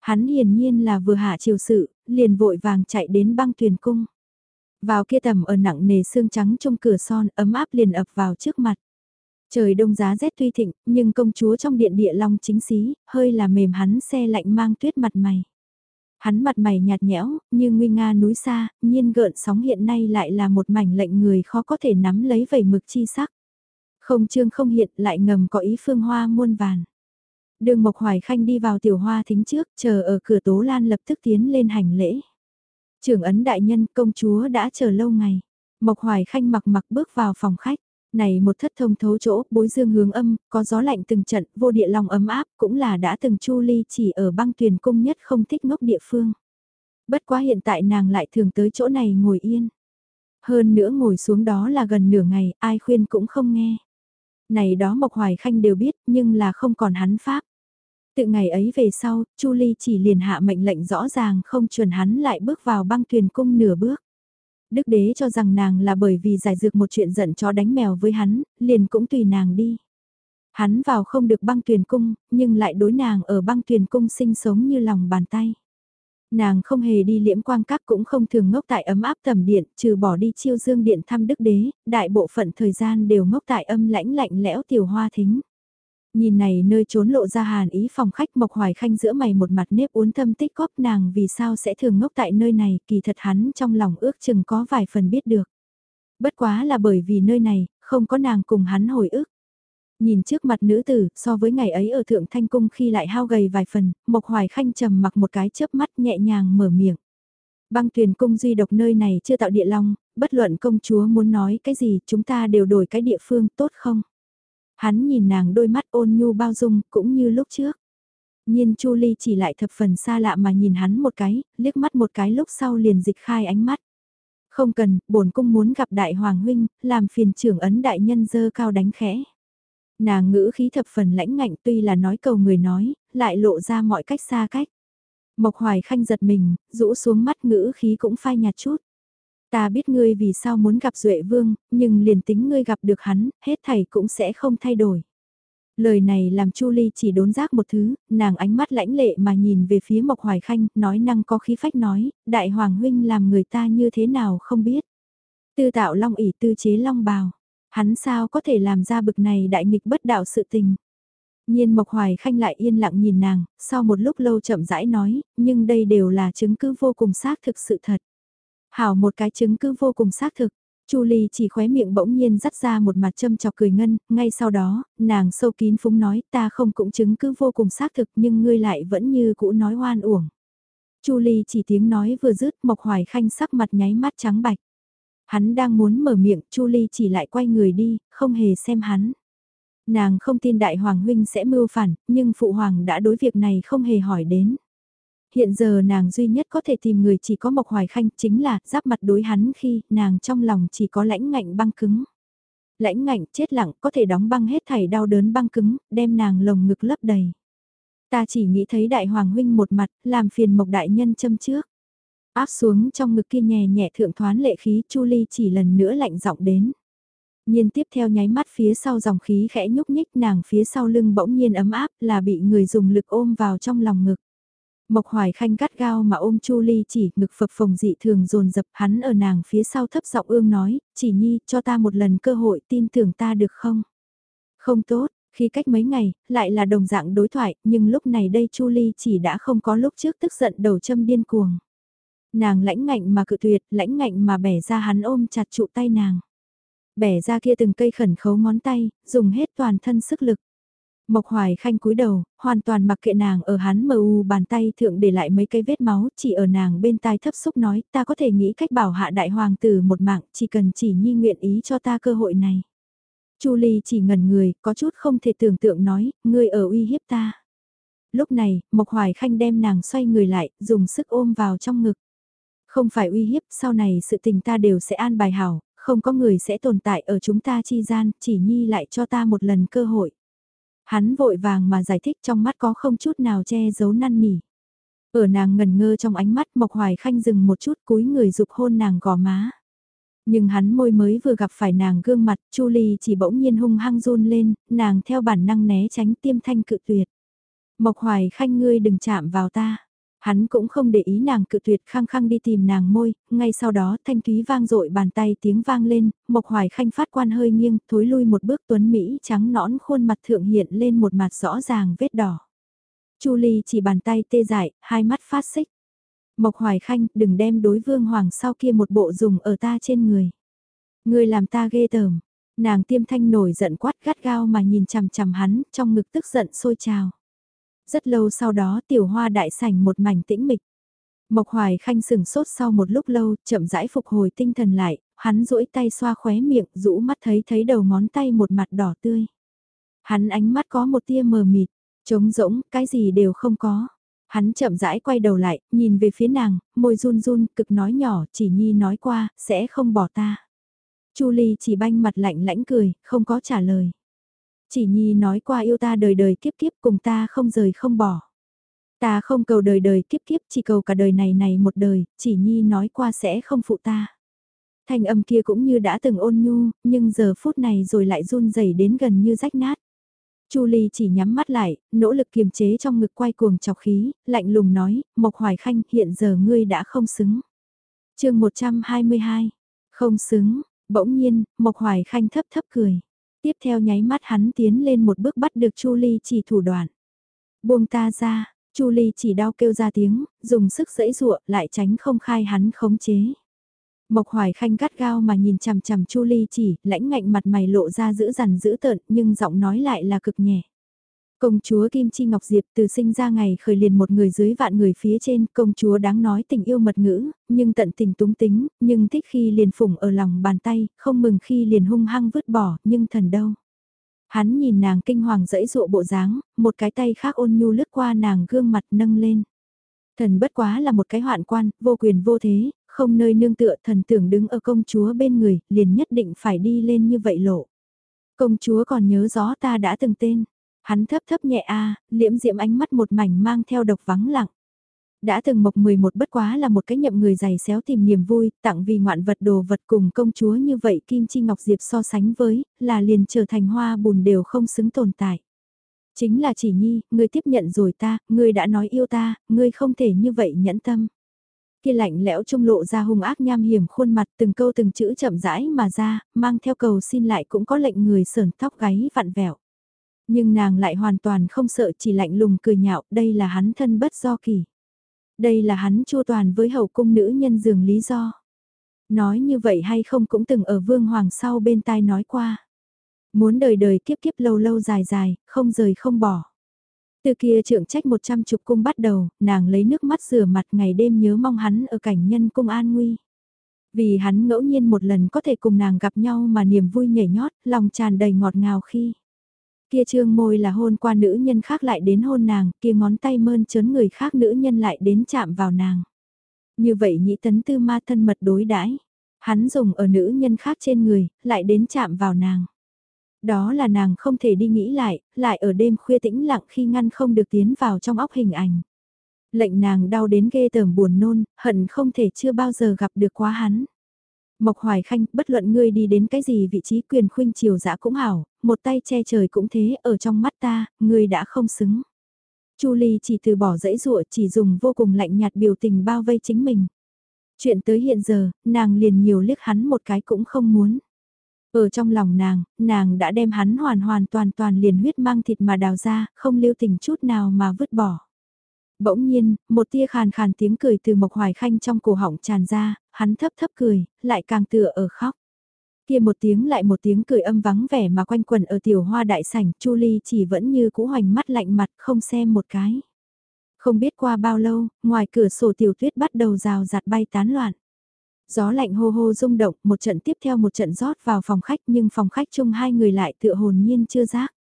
Hắn hiển nhiên là vừa hạ triều sự, liền vội vàng chạy đến băng tuyển cung. Vào kia tầm ở nặng nề xương trắng trong cửa son ấm áp liền ập vào trước mặt. Trời đông giá rét tuy thịnh, nhưng công chúa trong điện địa long chính xí, hơi là mềm hắn xe lạnh mang tuyết mặt mày. Hắn mặt mày nhạt nhẽo, như nguy nga núi xa, nhiên gợn sóng hiện nay lại là một mảnh lệnh người khó có thể nắm lấy vẩy mực chi sắc. Không trương không hiện lại ngầm có ý phương hoa muôn vàn. Đường Mộc Hoài Khanh đi vào tiểu hoa thính trước, chờ ở cửa Tố Lan lập tức tiến lên hành lễ. Trưởng ấn đại nhân công chúa đã chờ lâu ngày. Mộc Hoài Khanh mặc mặc bước vào phòng khách. Này một thất thông thấu chỗ, bối dương hướng âm, có gió lạnh từng trận, vô địa lòng ấm áp, cũng là đã từng chu ly chỉ ở băng tuyền cung nhất không thích ngốc địa phương. Bất quá hiện tại nàng lại thường tới chỗ này ngồi yên. Hơn nữa ngồi xuống đó là gần nửa ngày, ai khuyên cũng không nghe. Này đó Mộc Hoài Khanh đều biết, nhưng là không còn hắn pháp từ ngày ấy về sau, Chu Ly chỉ liền hạ mệnh lệnh rõ ràng không chuẩn hắn lại bước vào băng thuyền cung nửa bước. Đức đế cho rằng nàng là bởi vì giải dược một chuyện giận chó đánh mèo với hắn, liền cũng tùy nàng đi. Hắn vào không được băng thuyền cung, nhưng lại đối nàng ở băng thuyền cung sinh sống như lòng bàn tay. Nàng không hề đi liễm quang các cũng không thường ngốc tại ấm áp tầm điện, trừ bỏ đi chiêu dương điện thăm đức đế, đại bộ phận thời gian đều ngốc tại âm lãnh lạnh lẽo tiểu hoa thính. Nhìn này nơi trốn lộ ra hàn ý phòng khách Mộc Hoài Khanh giữa mày một mặt nếp uốn thâm tích góp nàng vì sao sẽ thường ngốc tại nơi này kỳ thật hắn trong lòng ước chừng có vài phần biết được. Bất quá là bởi vì nơi này, không có nàng cùng hắn hồi ức. Nhìn trước mặt nữ tử, so với ngày ấy ở Thượng Thanh Cung khi lại hao gầy vài phần, Mộc Hoài Khanh trầm mặc một cái chớp mắt nhẹ nhàng mở miệng. Băng thuyền cung duy độc nơi này chưa tạo địa long, bất luận công chúa muốn nói cái gì chúng ta đều đổi cái địa phương tốt không? Hắn nhìn nàng đôi mắt ôn nhu bao dung cũng như lúc trước. Nhiên Chu Ly chỉ lại thập phần xa lạ mà nhìn hắn một cái, liếc mắt một cái lúc sau liền dịch khai ánh mắt. Không cần, bổn cung muốn gặp đại hoàng huynh, làm phiền trưởng ấn đại nhân dơ cao đánh khẽ. Nàng ngữ khí thập phần lãnh ngạnh tuy là nói cầu người nói, lại lộ ra mọi cách xa cách. Mộc hoài khanh giật mình, rũ xuống mắt ngữ khí cũng phai nhạt chút. Ta biết ngươi vì sao muốn gặp Duệ Vương, nhưng liền tính ngươi gặp được hắn, hết thảy cũng sẽ không thay đổi. Lời này làm Chu Ly chỉ đốn giác một thứ, nàng ánh mắt lãnh lệ mà nhìn về phía Mộc Hoài Khanh, nói năng có khí phách nói, đại hoàng huynh làm người ta như thế nào không biết. Tư tạo long ỉ tư chế long bào, hắn sao có thể làm ra bực này đại nghịch bất đạo sự tình. Nhiên Mộc Hoài Khanh lại yên lặng nhìn nàng, sau một lúc lâu chậm rãi nói, nhưng đây đều là chứng cứ vô cùng xác thực sự thật. Hảo một cái chứng cứ vô cùng xác thực. Chu Ly chỉ khóe miệng bỗng nhiên dắt ra một mặt châm chọc cười ngân, ngay sau đó, nàng sâu kín phúng nói ta không cũng chứng cứ vô cùng xác thực nhưng ngươi lại vẫn như cũ nói hoan uổng. Chu Ly chỉ tiếng nói vừa dứt Mộc Hoài Khanh sắc mặt nháy mắt trắng bạch. Hắn đang muốn mở miệng, Chu Ly chỉ lại quay người đi, không hề xem hắn. Nàng không tin đại hoàng huynh sẽ mưu phản, nhưng phụ hoàng đã đối việc này không hề hỏi đến. Hiện giờ nàng duy nhất có thể tìm người chỉ có Mộc Hoài Khanh chính là giáp mặt đối hắn khi nàng trong lòng chỉ có lãnh ngạnh băng cứng. Lãnh ngạnh chết lặng có thể đóng băng hết thảy đau đớn băng cứng, đem nàng lồng ngực lấp đầy. Ta chỉ nghĩ thấy đại hoàng huynh một mặt, làm phiền Mộc đại nhân châm trước. Áp xuống trong ngực kia nhẹ nhẹ thượng thoán lệ khí Chu Ly chỉ lần nữa lạnh giọng đến. Nhiên tiếp theo nháy mắt phía sau dòng khí khẽ nhúc nhích nàng phía sau lưng bỗng nhiên ấm áp là bị người dùng lực ôm vào trong lòng ngực. Mộc Hoài Khanh gắt gao mà ôm Chu Ly chỉ ngực phập phồng dị thường dồn dập hắn ở nàng phía sau thấp giọng ương nói, chỉ nhi cho ta một lần cơ hội tin tưởng ta được không? Không tốt, khi cách mấy ngày, lại là đồng dạng đối thoại, nhưng lúc này đây Chu Ly chỉ đã không có lúc trước tức giận đầu châm điên cuồng. Nàng lãnh ngạnh mà cự tuyệt, lãnh ngạnh mà bẻ ra hắn ôm chặt trụ tay nàng. Bẻ ra kia từng cây khẩn khấu ngón tay, dùng hết toàn thân sức lực. Mộc Hoài Khanh cúi đầu, hoàn toàn mặc kệ nàng ở hắn mờ u bàn tay thượng để lại mấy cây vết máu, chỉ ở nàng bên tai thấp xúc nói, ta có thể nghĩ cách bảo hạ đại hoàng tử một mạng, chỉ cần chỉ nhi nguyện ý cho ta cơ hội này. Chu Ly chỉ ngẩn người, có chút không thể tưởng tượng nói, ngươi ở uy hiếp ta. Lúc này, Mộc Hoài Khanh đem nàng xoay người lại, dùng sức ôm vào trong ngực. Không phải uy hiếp, sau này sự tình ta đều sẽ an bài hảo, không có người sẽ tồn tại ở chúng ta chi gian, chỉ nhi lại cho ta một lần cơ hội. Hắn vội vàng mà giải thích trong mắt có không chút nào che giấu năn nỉ. Ở nàng ngần ngơ trong ánh mắt Mộc Hoài Khanh dừng một chút cúi người dục hôn nàng gò má. Nhưng hắn môi mới vừa gặp phải nàng gương mặt, Chu Ly chỉ bỗng nhiên hung hăng run lên, nàng theo bản năng né tránh tiêm thanh cự tuyệt. Mộc Hoài Khanh ngươi đừng chạm vào ta. Hắn cũng không để ý nàng cự tuyệt khăng khăng đi tìm nàng môi, ngay sau đó thanh thúy vang dội bàn tay tiếng vang lên, Mộc Hoài Khanh phát quan hơi nghiêng, thối lui một bước tuấn Mỹ trắng nõn khuôn mặt thượng hiện lên một mặt rõ ràng vết đỏ. Chu Ly chỉ bàn tay tê dại, hai mắt phát xích. Mộc Hoài Khanh, đừng đem đối vương hoàng sau kia một bộ dùng ở ta trên người. Người làm ta ghê tởm. Nàng tiêm thanh nổi giận quát gắt gao mà nhìn chằm chằm hắn, trong ngực tức giận sôi trào. Rất lâu sau đó tiểu hoa đại sảnh một mảnh tĩnh mịch. Mộc Hoài Khanh sừng sốt sau một lúc lâu, chậm rãi phục hồi tinh thần lại, hắn duỗi tay xoa khóe miệng, rũ mắt thấy thấy đầu ngón tay một mặt đỏ tươi. Hắn ánh mắt có một tia mờ mịt, trống rỗng, cái gì đều không có. Hắn chậm rãi quay đầu lại, nhìn về phía nàng, môi run run, cực nói nhỏ, chỉ nhi nói qua, sẽ không bỏ ta. Chu Ly chỉ banh mặt lạnh lãnh cười, không có trả lời. Chỉ nhi nói qua yêu ta đời đời kiếp kiếp cùng ta không rời không bỏ. Ta không cầu đời đời kiếp kiếp chỉ cầu cả đời này này một đời, chỉ nhi nói qua sẽ không phụ ta. Thanh âm kia cũng như đã từng ôn nhu, nhưng giờ phút này rồi lại run rẩy đến gần như rách nát. Chu Ly chỉ nhắm mắt lại, nỗ lực kiềm chế trong ngực quay cuồng chọc khí, lạnh lùng nói, Mộc Hoài Khanh hiện giờ ngươi đã không xứng. chương 122, không xứng, bỗng nhiên, Mộc Hoài Khanh thấp thấp cười. Tiếp theo nháy mắt hắn tiến lên một bước bắt được Chu Ly chỉ thủ đoạn. Buông ta ra, Chu Ly chỉ đau kêu ra tiếng, dùng sức dẫy dụa lại tránh không khai hắn khống chế. Mộc Hoài Khanh gắt gao mà nhìn chằm chằm Chu Ly chỉ, lãnh ngạnh mặt mày lộ ra giữ dằn giữ tợn, nhưng giọng nói lại là cực nhẹ. Công chúa Kim Chi Ngọc Diệp từ sinh ra ngày khởi liền một người dưới vạn người phía trên, công chúa đáng nói tình yêu mật ngữ, nhưng tận tình túng tính, nhưng thích khi liền phủng ở lòng bàn tay, không mừng khi liền hung hăng vứt bỏ, nhưng thần đâu. Hắn nhìn nàng kinh hoàng dẫy dụa bộ dáng, một cái tay khác ôn nhu lướt qua nàng gương mặt nâng lên. Thần bất quá là một cái hoạn quan, vô quyền vô thế, không nơi nương tựa thần tưởng đứng ở công chúa bên người, liền nhất định phải đi lên như vậy lộ. Công chúa còn nhớ rõ ta đã từng tên. Hắn thấp thấp nhẹ a, liễm diễm ánh mắt một mảnh mang theo độc vắng lặng. Đã từng mộc 11 bất quá là một cái nhậm người giày xéo tìm niềm vui, tặng vì ngoạn vật đồ vật cùng công chúa như vậy Kim Chi Ngọc Diệp so sánh với, là liền trở thành hoa bùn đều không xứng tồn tại. Chính là chỉ nhi, ngươi tiếp nhận rồi ta, ngươi đã nói yêu ta, ngươi không thể như vậy nhẫn tâm kia lạnh lẽo trung lộ ra hung ác nham hiểm khuôn mặt từng câu từng chữ chậm rãi mà ra, mang theo cầu xin lại cũng có lệnh người sờn tóc gáy vặn vẹo. Nhưng nàng lại hoàn toàn không sợ chỉ lạnh lùng cười nhạo, đây là hắn thân bất do kỳ. Đây là hắn chua toàn với hậu cung nữ nhân dường lý do. Nói như vậy hay không cũng từng ở vương hoàng sau bên tai nói qua. Muốn đời đời kiếp kiếp lâu lâu dài dài, không rời không bỏ. Từ kia trưởng trách một trăm chục cung bắt đầu, nàng lấy nước mắt rửa mặt ngày đêm nhớ mong hắn ở cảnh nhân cung an nguy. Vì hắn ngẫu nhiên một lần có thể cùng nàng gặp nhau mà niềm vui nhảy nhót, lòng tràn đầy ngọt ngào khi. Kia trương môi là hôn qua nữ nhân khác lại đến hôn nàng, kia ngón tay mơn trớn người khác nữ nhân lại đến chạm vào nàng. Như vậy nhị tấn tư ma thân mật đối đãi Hắn dùng ở nữ nhân khác trên người, lại đến chạm vào nàng. Đó là nàng không thể đi nghĩ lại, lại ở đêm khuya tĩnh lặng khi ngăn không được tiến vào trong óc hình ảnh. Lệnh nàng đau đến ghê tởm buồn nôn, hận không thể chưa bao giờ gặp được quá hắn. Mộc Hoài Khanh, bất luận ngươi đi đến cái gì vị trí quyền khuynh triều dã cũng hảo, một tay che trời cũng thế, ở trong mắt ta, ngươi đã không xứng. Chu Ly chỉ từ bỏ dãy rụa chỉ dùng vô cùng lạnh nhạt biểu tình bao vây chính mình. Chuyện tới hiện giờ, nàng liền nhiều liếc hắn một cái cũng không muốn. Ở trong lòng nàng, nàng đã đem hắn hoàn hoàn toàn toàn liền huyết mang thịt mà đào ra, không lưu tình chút nào mà vứt bỏ. Bỗng nhiên, một tia khàn khàn tiếng cười từ Mộc Hoài Khanh trong cổ họng tràn ra, hắn thấp thấp cười, lại càng tựa ở khóc. Kia một tiếng lại một tiếng cười âm vắng vẻ mà quanh quần ở tiểu hoa đại sảnh, Chu Ly chỉ vẫn như cũ hoành mắt lạnh mặt không xem một cái. Không biết qua bao lâu, ngoài cửa sổ tiểu tuyết bắt đầu rào rạt bay tán loạn. Gió lạnh hô hô rung động, một trận tiếp theo một trận rót vào phòng khách nhưng phòng khách chung hai người lại tựa hồn nhiên chưa giác.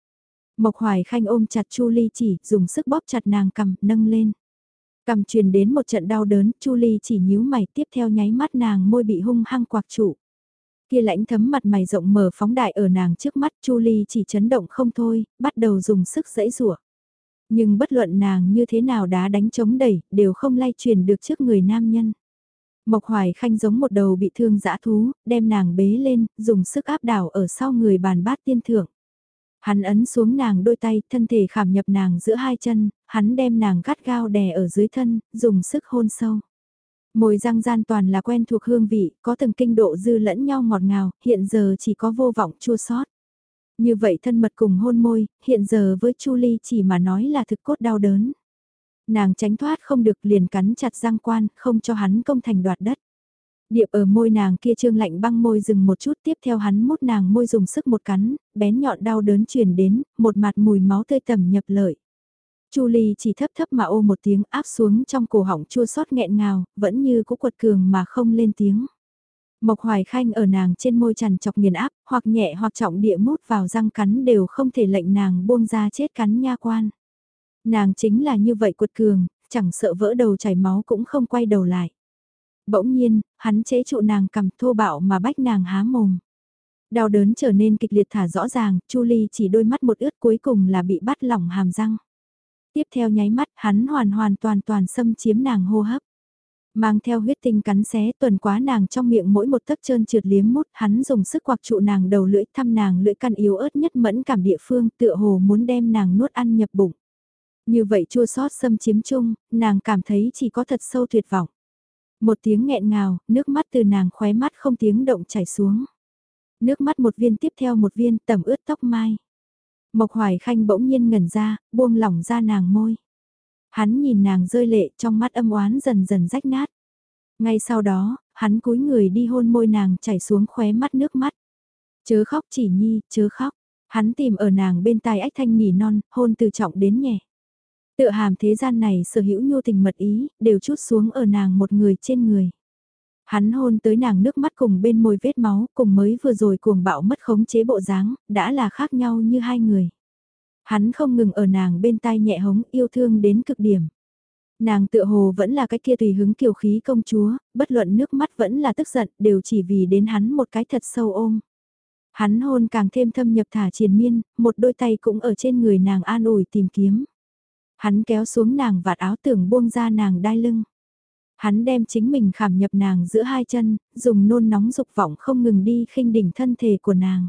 Mộc Hoài Khanh ôm chặt Chu Ly chỉ, dùng sức bóp chặt nàng cầm, nâng lên. Cầm truyền đến một trận đau đớn, Chu Ly chỉ nhíu mày tiếp theo nháy mắt nàng môi bị hung hăng quạc trụ. Kia lãnh thấm mặt mày rộng mở phóng đại ở nàng trước mắt Chu Ly chỉ chấn động không thôi, bắt đầu dùng sức dẫy rủa Nhưng bất luận nàng như thế nào đá đánh chống đẩy, đều không lay truyền được trước người nam nhân. Mộc Hoài Khanh giống một đầu bị thương dã thú, đem nàng bế lên, dùng sức áp đảo ở sau người bàn bát tiên thượng. Hắn ấn xuống nàng đôi tay, thân thể khảm nhập nàng giữa hai chân, hắn đem nàng gắt gao đè ở dưới thân, dùng sức hôn sâu. Môi răng gian toàn là quen thuộc hương vị, có từng kinh độ dư lẫn nhau ngọt ngào, hiện giờ chỉ có vô vọng chua sót. Như vậy thân mật cùng hôn môi, hiện giờ với Chu Ly chỉ mà nói là thực cốt đau đớn. Nàng tránh thoát không được liền cắn chặt răng quan, không cho hắn công thành đoạt đất. Điệp ở môi nàng kia trương lạnh băng môi dừng một chút tiếp theo hắn mút nàng môi dùng sức một cắn, bén nhọn đau đớn truyền đến, một mặt mùi máu tươi tầm nhập lợi. Chu Ly chỉ thấp thấp mà ô một tiếng áp xuống trong cổ họng chua xót nghẹn ngào, vẫn như cũ quật cường mà không lên tiếng. Mộc Hoài Khanh ở nàng trên môi trằn chọc nghiền áp, hoặc nhẹ hoặc trọng địa mút vào răng cắn đều không thể lệnh nàng buông ra chết cắn nha quan. Nàng chính là như vậy quật cường, chẳng sợ vỡ đầu chảy máu cũng không quay đầu lại. Bỗng nhiên, hắn chế trụ nàng cầm thô bạo mà bách nàng há mồm. Đau đớn trở nên kịch liệt thả rõ ràng, Chu Ly chỉ đôi mắt một ướt cuối cùng là bị bắt lỏng hàm răng. Tiếp theo nháy mắt hắn hoàn hoàn toàn toàn xâm chiếm nàng hô hấp. Mang theo huyết tinh cắn xé tuần quá nàng trong miệng mỗi một tấc trơn trượt liếm mút hắn dùng sức quạc trụ nàng đầu lưỡi thăm nàng lưỡi căn yếu ớt nhất mẫn cảm địa phương tựa hồ muốn đem nàng nuốt ăn nhập bụng. Như vậy chua sót xâm chiếm chung, nàng cảm thấy chỉ có thật sâu tuyệt vọng. Một tiếng nghẹn ngào, nước mắt từ nàng khóe mắt không tiếng động chảy xuống. Nước mắt một viên tiếp theo một viên tẩm ướt tóc mai. Mộc Hoài Khanh bỗng nhiên ngẩn ra, buông lỏng ra nàng môi. Hắn nhìn nàng rơi lệ trong mắt âm oán dần dần rách nát. Ngay sau đó, hắn cúi người đi hôn môi nàng chảy xuống khóe mắt nước mắt. Chớ khóc chỉ nhi, chớ khóc. Hắn tìm ở nàng bên tai ách thanh nỉ non, hôn từ trọng đến nhẹ. Tựa hàm thế gian này sở hữu nhu tình mật ý, đều chút xuống ở nàng một người trên người. Hắn hôn tới nàng nước mắt cùng bên môi vết máu, cùng mới vừa rồi cuồng bạo mất khống chế bộ dáng, đã là khác nhau như hai người. Hắn không ngừng ở nàng bên tai nhẹ hống yêu thương đến cực điểm. Nàng tựa hồ vẫn là cái kia tùy hứng kiều khí công chúa, bất luận nước mắt vẫn là tức giận, đều chỉ vì đến hắn một cái thật sâu ôm. Hắn hôn càng thêm thâm nhập thả triền miên, một đôi tay cũng ở trên người nàng an ủi tìm kiếm. Hắn kéo xuống nàng vạt áo tưởng buông ra nàng đai lưng. Hắn đem chính mình khảm nhập nàng giữa hai chân, dùng nôn nóng dục vọng không ngừng đi khinh đỉnh thân thể của nàng.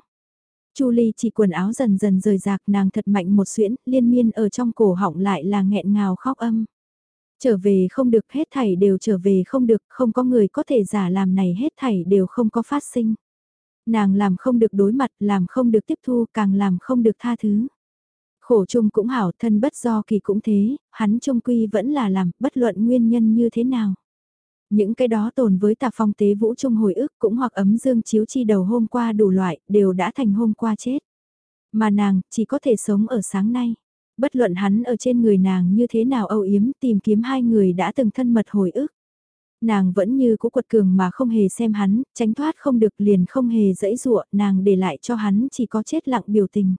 Chu Ly chỉ quần áo dần dần rời rạc nàng thật mạnh một xuyễn, liên miên ở trong cổ họng lại là nghẹn ngào khóc âm. Trở về không được hết thảy đều trở về không được, không có người có thể giả làm này hết thảy đều không có phát sinh. Nàng làm không được đối mặt, làm không được tiếp thu, càng làm không được tha thứ. Khổ chung cũng hảo thân bất do kỳ cũng thế, hắn trung quy vẫn là làm, bất luận nguyên nhân như thế nào. Những cái đó tồn với tà phong tế vũ trung hồi ức cũng hoặc ấm dương chiếu chi đầu hôm qua đủ loại, đều đã thành hôm qua chết. Mà nàng, chỉ có thể sống ở sáng nay. Bất luận hắn ở trên người nàng như thế nào âu yếm tìm kiếm hai người đã từng thân mật hồi ức. Nàng vẫn như cũ quật cường mà không hề xem hắn, tránh thoát không được liền không hề dẫy dụa, nàng để lại cho hắn chỉ có chết lặng biểu tình.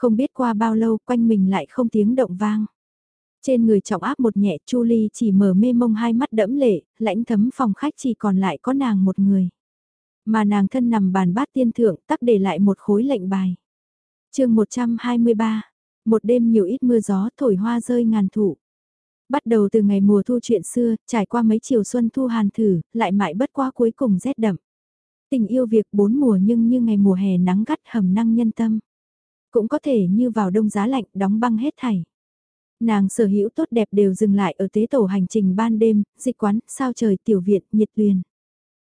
Không biết qua bao lâu quanh mình lại không tiếng động vang. Trên người trọng áp một nhẹ Chu Ly chỉ mở mê mông hai mắt đẫm lệ, lãnh thấm phòng khách chỉ còn lại có nàng một người. Mà nàng thân nằm bàn bát tiên thượng tắc để lại một khối lệnh bài. chương 123, một đêm nhiều ít mưa gió thổi hoa rơi ngàn thủ. Bắt đầu từ ngày mùa thu chuyện xưa, trải qua mấy chiều xuân thu hàn thử, lại mãi bất qua cuối cùng rét đậm. Tình yêu việc bốn mùa nhưng như ngày mùa hè nắng gắt hầm năng nhân tâm. Cũng có thể như vào đông giá lạnh đóng băng hết thảy. Nàng sở hữu tốt đẹp đều dừng lại ở tế tổ hành trình ban đêm, dịch quán, sao trời, tiểu viện, nhiệt tuyền.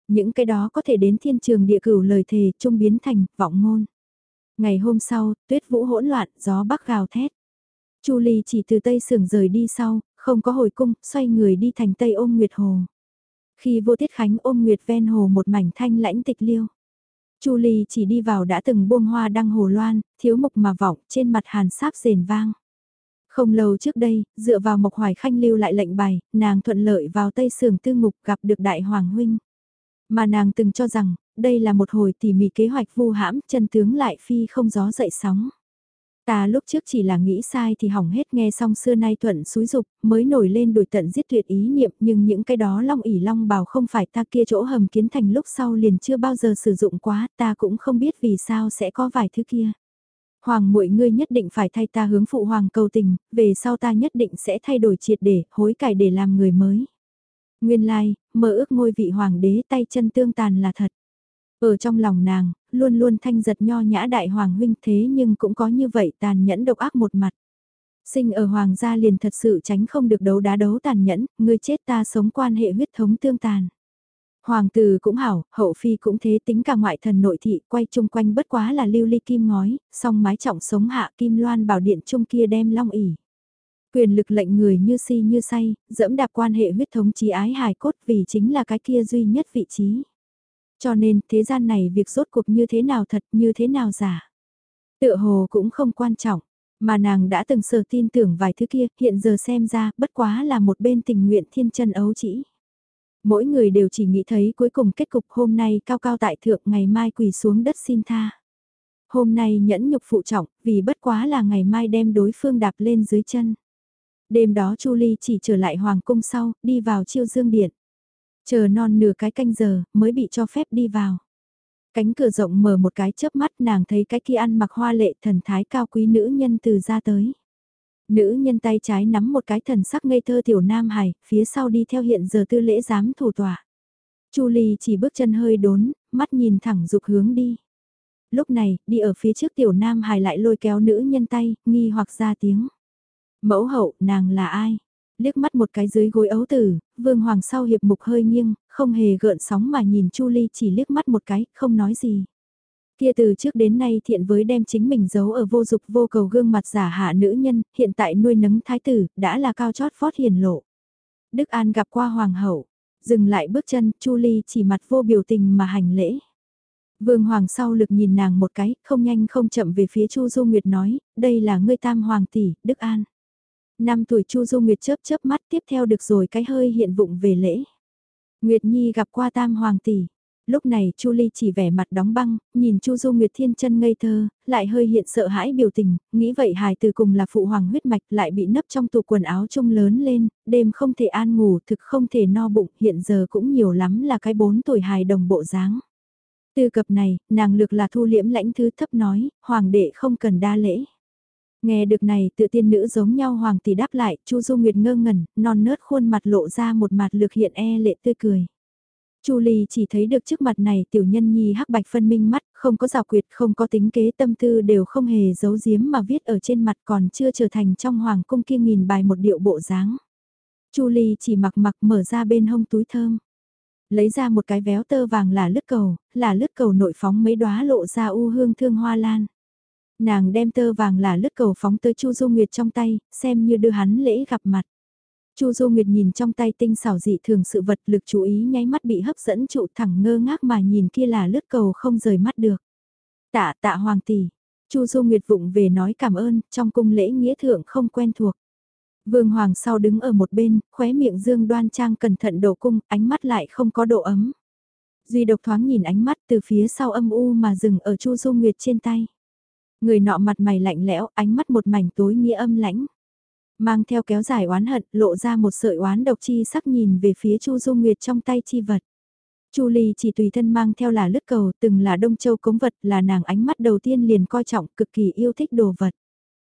Những cái đó có thể đến thiên trường địa cửu lời thề trung biến thành vọng ngôn. Ngày hôm sau, tuyết vũ hỗn loạn, gió bắc gào thét. Chu Ly chỉ từ tây sưởng rời đi sau, không có hồi cung, xoay người đi thành tây ôm nguyệt hồ. Khi vô tiết khánh ôm nguyệt ven hồ một mảnh thanh lãnh tịch liêu. Chu Ly chỉ đi vào đã từng buông hoa đăng hồ loan, thiếu mục mà vọng trên mặt hàn sáp rền vang. Không lâu trước đây, dựa vào Mộc Hoài Khanh lưu lại lệnh bài, nàng thuận lợi vào Tây sường Tư Ngục gặp được Đại Hoàng Huynh. Mà nàng từng cho rằng, đây là một hồi tỉ mỉ kế hoạch vu hãm, chân tướng lại phi không gió dậy sóng. Ta lúc trước chỉ là nghĩ sai thì hỏng hết nghe xong xưa nay thuận xúi dục mới nổi lên đổi tận giết tuyệt ý niệm nhưng những cái đó long ỉ long bào không phải ta kia chỗ hầm kiến thành lúc sau liền chưa bao giờ sử dụng quá ta cũng không biết vì sao sẽ có vài thứ kia. Hoàng muội ngươi nhất định phải thay ta hướng phụ hoàng cầu tình, về sau ta nhất định sẽ thay đổi triệt để, hối cải để làm người mới. Nguyên lai, like, mơ ước ngôi vị hoàng đế tay chân tương tàn là thật. Ở trong lòng nàng, luôn luôn thanh giật nho nhã đại hoàng huynh thế nhưng cũng có như vậy tàn nhẫn độc ác một mặt. Sinh ở hoàng gia liền thật sự tránh không được đấu đá đấu tàn nhẫn, ngươi chết ta sống quan hệ huyết thống tương tàn. Hoàng tử cũng hảo, hậu phi cũng thế tính cả ngoại thần nội thị quay chung quanh bất quá là lưu ly kim ngói, song mái trọng sống hạ kim loan bảo điện chung kia đem long ỉ. Quyền lực lệnh người như si như say, dẫm đạp quan hệ huyết thống trí ái hài cốt vì chính là cái kia duy nhất vị trí. Cho nên thế gian này việc rốt cuộc như thế nào thật như thế nào giả. Tựa hồ cũng không quan trọng, mà nàng đã từng sờ tin tưởng vài thứ kia hiện giờ xem ra bất quá là một bên tình nguyện thiên chân ấu chỉ. Mỗi người đều chỉ nghĩ thấy cuối cùng kết cục hôm nay cao cao tại thượng ngày mai quỳ xuống đất xin tha. Hôm nay nhẫn nhục phụ trọng vì bất quá là ngày mai đem đối phương đạp lên dưới chân. Đêm đó Chu Ly chỉ trở lại hoàng cung sau, đi vào chiêu dương điện. Chờ non nửa cái canh giờ, mới bị cho phép đi vào. Cánh cửa rộng mở một cái chớp mắt nàng thấy cái kia ăn mặc hoa lệ thần thái cao quý nữ nhân từ ra tới. Nữ nhân tay trái nắm một cái thần sắc ngây thơ tiểu nam hải phía sau đi theo hiện giờ tư lễ giám thủ tòa. Chu Ly chỉ bước chân hơi đốn, mắt nhìn thẳng dục hướng đi. Lúc này, đi ở phía trước tiểu nam hài lại lôi kéo nữ nhân tay, nghi hoặc ra tiếng. Mẫu hậu, nàng là ai? Liếc mắt một cái dưới gối ấu tử, vương hoàng sau hiệp mục hơi nghiêng, không hề gợn sóng mà nhìn Chu Ly chỉ liếc mắt một cái, không nói gì. Kia từ trước đến nay thiện với đem chính mình giấu ở vô dục vô cầu gương mặt giả hạ nữ nhân, hiện tại nuôi nấng thái tử, đã là cao chót phót hiền lộ. Đức An gặp qua hoàng hậu, dừng lại bước chân, Chu Ly chỉ mặt vô biểu tình mà hành lễ. Vương Hoàng sau lực nhìn nàng một cái, không nhanh không chậm về phía Chu Du Nguyệt nói, đây là ngươi tam hoàng tỷ, Đức An. Năm tuổi Chu Du Nguyệt chớp chớp mắt tiếp theo được rồi cái hơi hiện vụng về lễ. Nguyệt Nhi gặp qua tam hoàng tỷ. Lúc này Chu Ly chỉ vẻ mặt đóng băng, nhìn Chu Du Nguyệt Thiên chân ngây thơ, lại hơi hiện sợ hãi biểu tình, nghĩ vậy hài từ cùng là phụ hoàng huyết mạch lại bị nấp trong tủ quần áo trông lớn lên, đêm không thể an ngủ, thực không thể no bụng, hiện giờ cũng nhiều lắm là cái bốn tuổi hài đồng bộ dáng. Từ cập này, nàng lược là thu liễm lãnh thứ thấp nói, hoàng đệ không cần đa lễ. Nghe được này tự tiên nữ giống nhau hoàng tỷ đáp lại, Chu Du Nguyệt ngơ ngẩn, non nớt khuôn mặt lộ ra một mặt lược hiện e lệ tươi cười. Chu Ly chỉ thấy được trước mặt này tiểu nhân nhi hắc bạch phân minh mắt, không có rào quyệt, không có tính kế tâm tư đều không hề giấu giếm mà viết ở trên mặt còn chưa trở thành trong hoàng cung kia nghìn bài một điệu bộ dáng. Chu Ly chỉ mặc mặc mở ra bên hông túi thơm. Lấy ra một cái véo tơ vàng là lướt cầu, là lướt cầu nội phóng mấy đóa lộ ra u hương thương hoa lan. Nàng đem tơ vàng là lướt cầu phóng tới Chu Du Nguyệt trong tay, xem như đưa hắn lễ gặp mặt. Chu Du Nguyệt nhìn trong tay tinh xảo dị thường sự vật lực chú ý nháy mắt bị hấp dẫn trụ thẳng ngơ ngác mà nhìn kia là lướt cầu không rời mắt được. Tạ tạ hoàng tỷ. Chu Du Nguyệt vụng về nói cảm ơn, trong cung lễ nghĩa thượng không quen thuộc. Vương Hoàng sau đứng ở một bên, khóe miệng dương đoan trang cẩn thận đổ cung, ánh mắt lại không có độ ấm. Duy độc thoáng nhìn ánh mắt từ phía sau âm u mà dừng ở Chu Du Nguyệt trên tay. Người nọ mặt mày lạnh lẽo, ánh mắt một mảnh tối nghĩa âm lãnh. Mang theo kéo dài oán hận, lộ ra một sợi oán độc chi sắc nhìn về phía Chu Dung Nguyệt trong tay chi vật. Chu Ly chỉ tùy thân mang theo là lứt cầu, từng là Đông Châu cống vật, là nàng ánh mắt đầu tiên liền coi trọng, cực kỳ yêu thích đồ vật.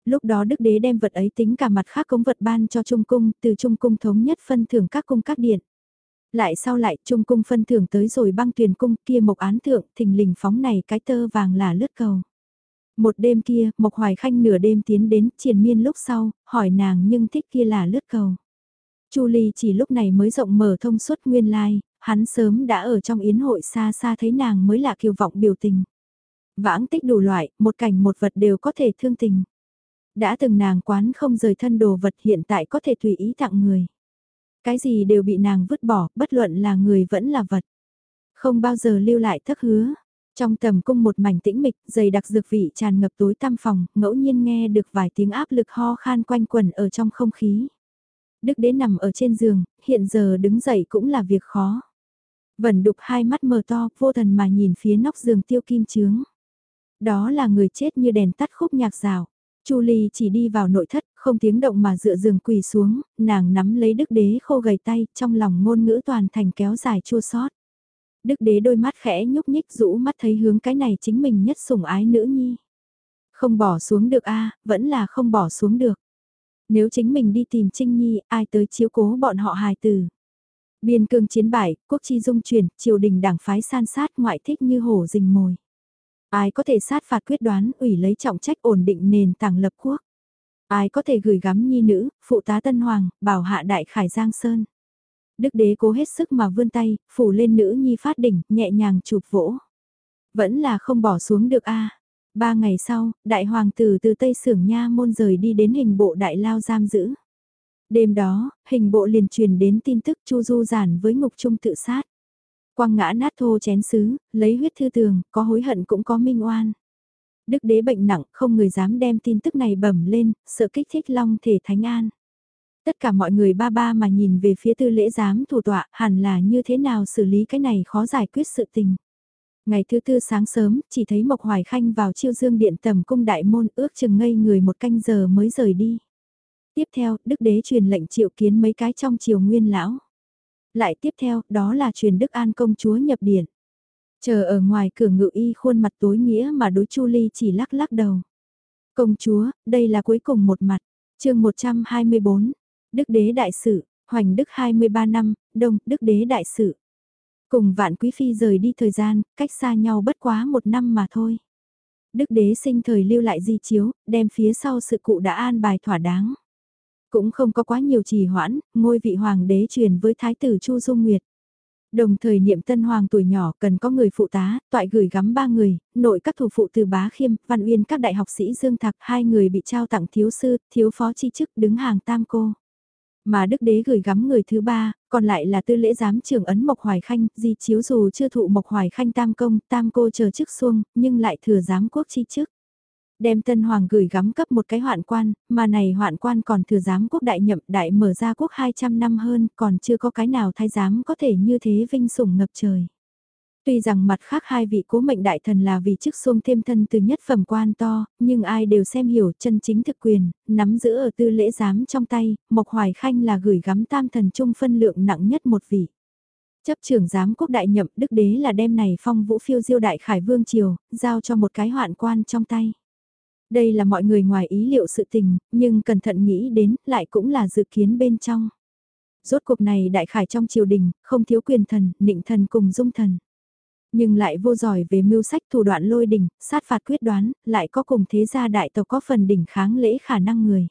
Lúc đó Đức Đế đem vật ấy tính cả mặt khác cống vật ban cho Trung Cung, từ Trung Cung thống nhất phân thưởng các cung các điện. Lại sau lại Trung Cung phân thưởng tới rồi băng tuyển cung kia mộc án thượng, thình lình phóng này cái tơ vàng là lướt cầu. Một đêm kia, Mộc Hoài Khanh nửa đêm tiến đến, triền miên lúc sau, hỏi nàng nhưng thích kia là lướt cầu. Chu Ly chỉ lúc này mới rộng mở thông suốt nguyên lai, hắn sớm đã ở trong yến hội xa xa thấy nàng mới là kiều vọng biểu tình. Vãng tích đủ loại, một cảnh một vật đều có thể thương tình. Đã từng nàng quán không rời thân đồ vật hiện tại có thể tùy ý tặng người. Cái gì đều bị nàng vứt bỏ, bất luận là người vẫn là vật. Không bao giờ lưu lại thất hứa. Trong tầm cung một mảnh tĩnh mịch, dày đặc dược vị tràn ngập tối tăm phòng, ngẫu nhiên nghe được vài tiếng áp lực ho khan quanh quẩn ở trong không khí. Đức đế nằm ở trên giường, hiện giờ đứng dậy cũng là việc khó. Vẩn đục hai mắt mờ to, vô thần mà nhìn phía nóc giường tiêu kim trướng. Đó là người chết như đèn tắt khúc nhạc rào. Chu Ly chỉ đi vào nội thất, không tiếng động mà dựa giường quỳ xuống, nàng nắm lấy đức đế khô gầy tay, trong lòng ngôn ngữ toàn thành kéo dài chua xót. Đức đế đôi mắt khẽ nhúc nhích rũ mắt thấy hướng cái này chính mình nhất sủng ái nữ nhi. Không bỏ xuống được a vẫn là không bỏ xuống được. Nếu chính mình đi tìm Trinh Nhi, ai tới chiếu cố bọn họ hài tử. Biên cương chiến bại, quốc chi dung chuyển, triều đình đảng phái san sát ngoại thích như hổ rình mồi. Ai có thể sát phạt quyết đoán, ủy lấy trọng trách ổn định nền tảng lập quốc. Ai có thể gửi gắm nhi nữ, phụ tá tân hoàng, bảo hạ đại khải giang sơn. Đức đế cố hết sức mà vươn tay, phủ lên nữ nhi phát đỉnh, nhẹ nhàng chụp vỗ. Vẫn là không bỏ xuống được a Ba ngày sau, đại hoàng tử từ Tây Sưởng Nha môn rời đi đến hình bộ đại lao giam giữ. Đêm đó, hình bộ liền truyền đến tin tức Chu Du giản với ngục trung tự sát. Quang ngã nát thô chén sứ, lấy huyết thư tường, có hối hận cũng có minh oan. Đức đế bệnh nặng, không người dám đem tin tức này bẩm lên, sợ kích thích long thể thánh an. Tất cả mọi người ba ba mà nhìn về phía tư lễ giám thủ tọa, hẳn là như thế nào xử lý cái này khó giải quyết sự tình. Ngày thứ tư sáng sớm, chỉ thấy Mộc Hoài Khanh vào chiêu dương điện tầm cung đại môn ước chừng ngây người một canh giờ mới rời đi. Tiếp theo, Đức Đế truyền lệnh triệu kiến mấy cái trong triều nguyên lão. Lại tiếp theo, đó là truyền Đức An công chúa nhập điện. Chờ ở ngoài cửa ngự y khuôn mặt tối nghĩa mà đối Chu Ly chỉ lắc lắc đầu. Công chúa, đây là cuối cùng một mặt. chương 124, Đức Đế Đại Sự, Hoành Đức 23 năm, Đông, Đức Đế Đại Sự. Cùng vạn quý phi rời đi thời gian, cách xa nhau bất quá một năm mà thôi. Đức đế sinh thời lưu lại di chiếu, đem phía sau sự cụ đã an bài thỏa đáng. Cũng không có quá nhiều trì hoãn, ngôi vị hoàng đế truyền với thái tử Chu Dung Nguyệt. Đồng thời niệm tân hoàng tuổi nhỏ cần có người phụ tá, toại gửi gắm ba người, nội các thủ phụ từ bá khiêm, văn uyên các đại học sĩ Dương Thạc, hai người bị trao tặng thiếu sư, thiếu phó chi chức đứng hàng tam cô. Mà đức đế gửi gắm người thứ ba, còn lại là tư lễ giám trưởng ấn Mộc Hoài Khanh, di chiếu dù chưa thụ Mộc Hoài Khanh tam công, tam cô chờ chức xuông, nhưng lại thừa giám quốc chi chức. Đem tân hoàng gửi gắm cấp một cái hoạn quan, mà này hoạn quan còn thừa giám quốc đại nhậm đại mở ra quốc 200 năm hơn, còn chưa có cái nào thay giám có thể như thế vinh sủng ngập trời. Tuy rằng mặt khác hai vị cố mệnh đại thần là vì chức xuông thêm thân từ nhất phẩm quan to, nhưng ai đều xem hiểu chân chính thực quyền, nắm giữ ở tư lễ giám trong tay, Mộc Hoài Khanh là gửi gắm tam thần trung phân lượng nặng nhất một vị. Chấp trưởng giám quốc đại nhậm đức đế là đem này phong vũ phiêu diêu đại khải vương triều, giao cho một cái hoạn quan trong tay. Đây là mọi người ngoài ý liệu sự tình, nhưng cẩn thận nghĩ đến lại cũng là dự kiến bên trong. Rốt cuộc này đại khải trong triều đình, không thiếu quyền thần, nịnh thần cùng dung thần. Nhưng lại vô giỏi về mưu sách thủ đoạn lôi đỉnh, sát phạt quyết đoán, lại có cùng thế gia đại tộc có phần đỉnh kháng lễ khả năng người.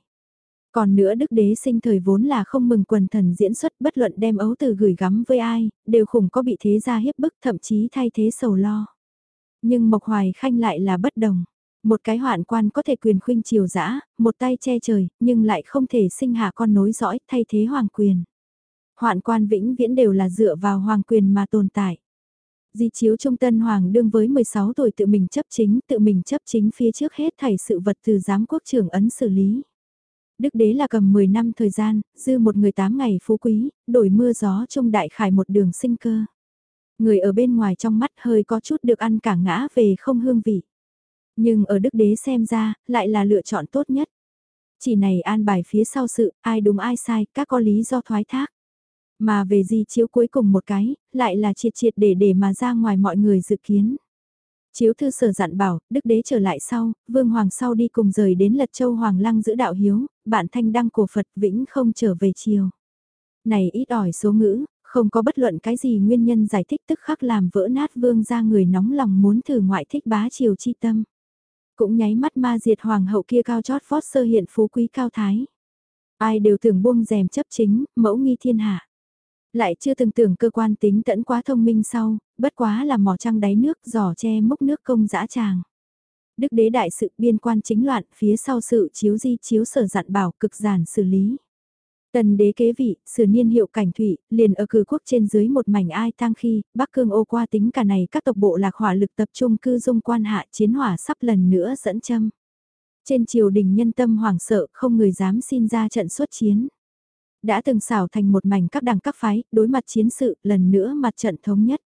Còn nữa đức đế sinh thời vốn là không mừng quần thần diễn xuất bất luận đem ấu từ gửi gắm với ai, đều khủng có bị thế gia hiếp bức thậm chí thay thế sầu lo. Nhưng Mộc Hoài Khanh lại là bất đồng. Một cái hoạn quan có thể quyền khuynh triều dã một tay che trời, nhưng lại không thể sinh hạ con nối dõi thay thế hoàng quyền. Hoạn quan vĩnh viễn đều là dựa vào hoàng quyền mà tồn tại. Di chiếu trung tân hoàng đương với 16 tuổi tự mình chấp chính, tự mình chấp chính phía trước hết thảy sự vật từ giám quốc trưởng ấn xử lý. Đức đế là cầm 10 năm thời gian, dư một người 8 ngày phú quý, đổi mưa gió trung đại khải một đường sinh cơ. Người ở bên ngoài trong mắt hơi có chút được ăn cả ngã về không hương vị. Nhưng ở đức đế xem ra, lại là lựa chọn tốt nhất. Chỉ này an bài phía sau sự, ai đúng ai sai, các có lý do thoái thác. Mà về di chiếu cuối cùng một cái, lại là triệt triệt để để mà ra ngoài mọi người dự kiến. Chiếu thư sở dặn bảo, đức đế trở lại sau, vương hoàng sau đi cùng rời đến lật châu hoàng lăng giữ đạo hiếu, bản thanh đăng của Phật vĩnh không trở về chiều. Này ít ỏi số ngữ, không có bất luận cái gì nguyên nhân giải thích tức khắc làm vỡ nát vương ra người nóng lòng muốn thử ngoại thích bá chiều chi tâm. cũng nháy mắt ma diệt hoàng hậu kia cao chót phót sơ hiện phú quý cao thái. Ai đều tưởng buông rèm chấp chính, mẫu nghi thiên hạ. Lại chưa từng tưởng cơ quan tính tẫn quá thông minh sau, bất quá là mỏ trăng đáy nước giỏ che múc nước công dã tràng. Đức đế đại sự biên quan chính loạn phía sau sự chiếu di chiếu sở dặn bảo cực giản xử lý. Tần đế kế vị, sử niên hiệu cảnh thủy, liền ở cử quốc trên dưới một mảnh ai tang khi, Bắc Cương ô qua tính cả này các tộc bộ lạc hỏa lực tập trung cư dung quan hạ chiến hỏa sắp lần nữa dẫn châm. Trên triều đình nhân tâm hoảng sợ không người dám xin ra trận xuất chiến. Đã từng xảo thành một mảnh các đảng các phái, đối mặt chiến sự, lần nữa mặt trận thống nhất.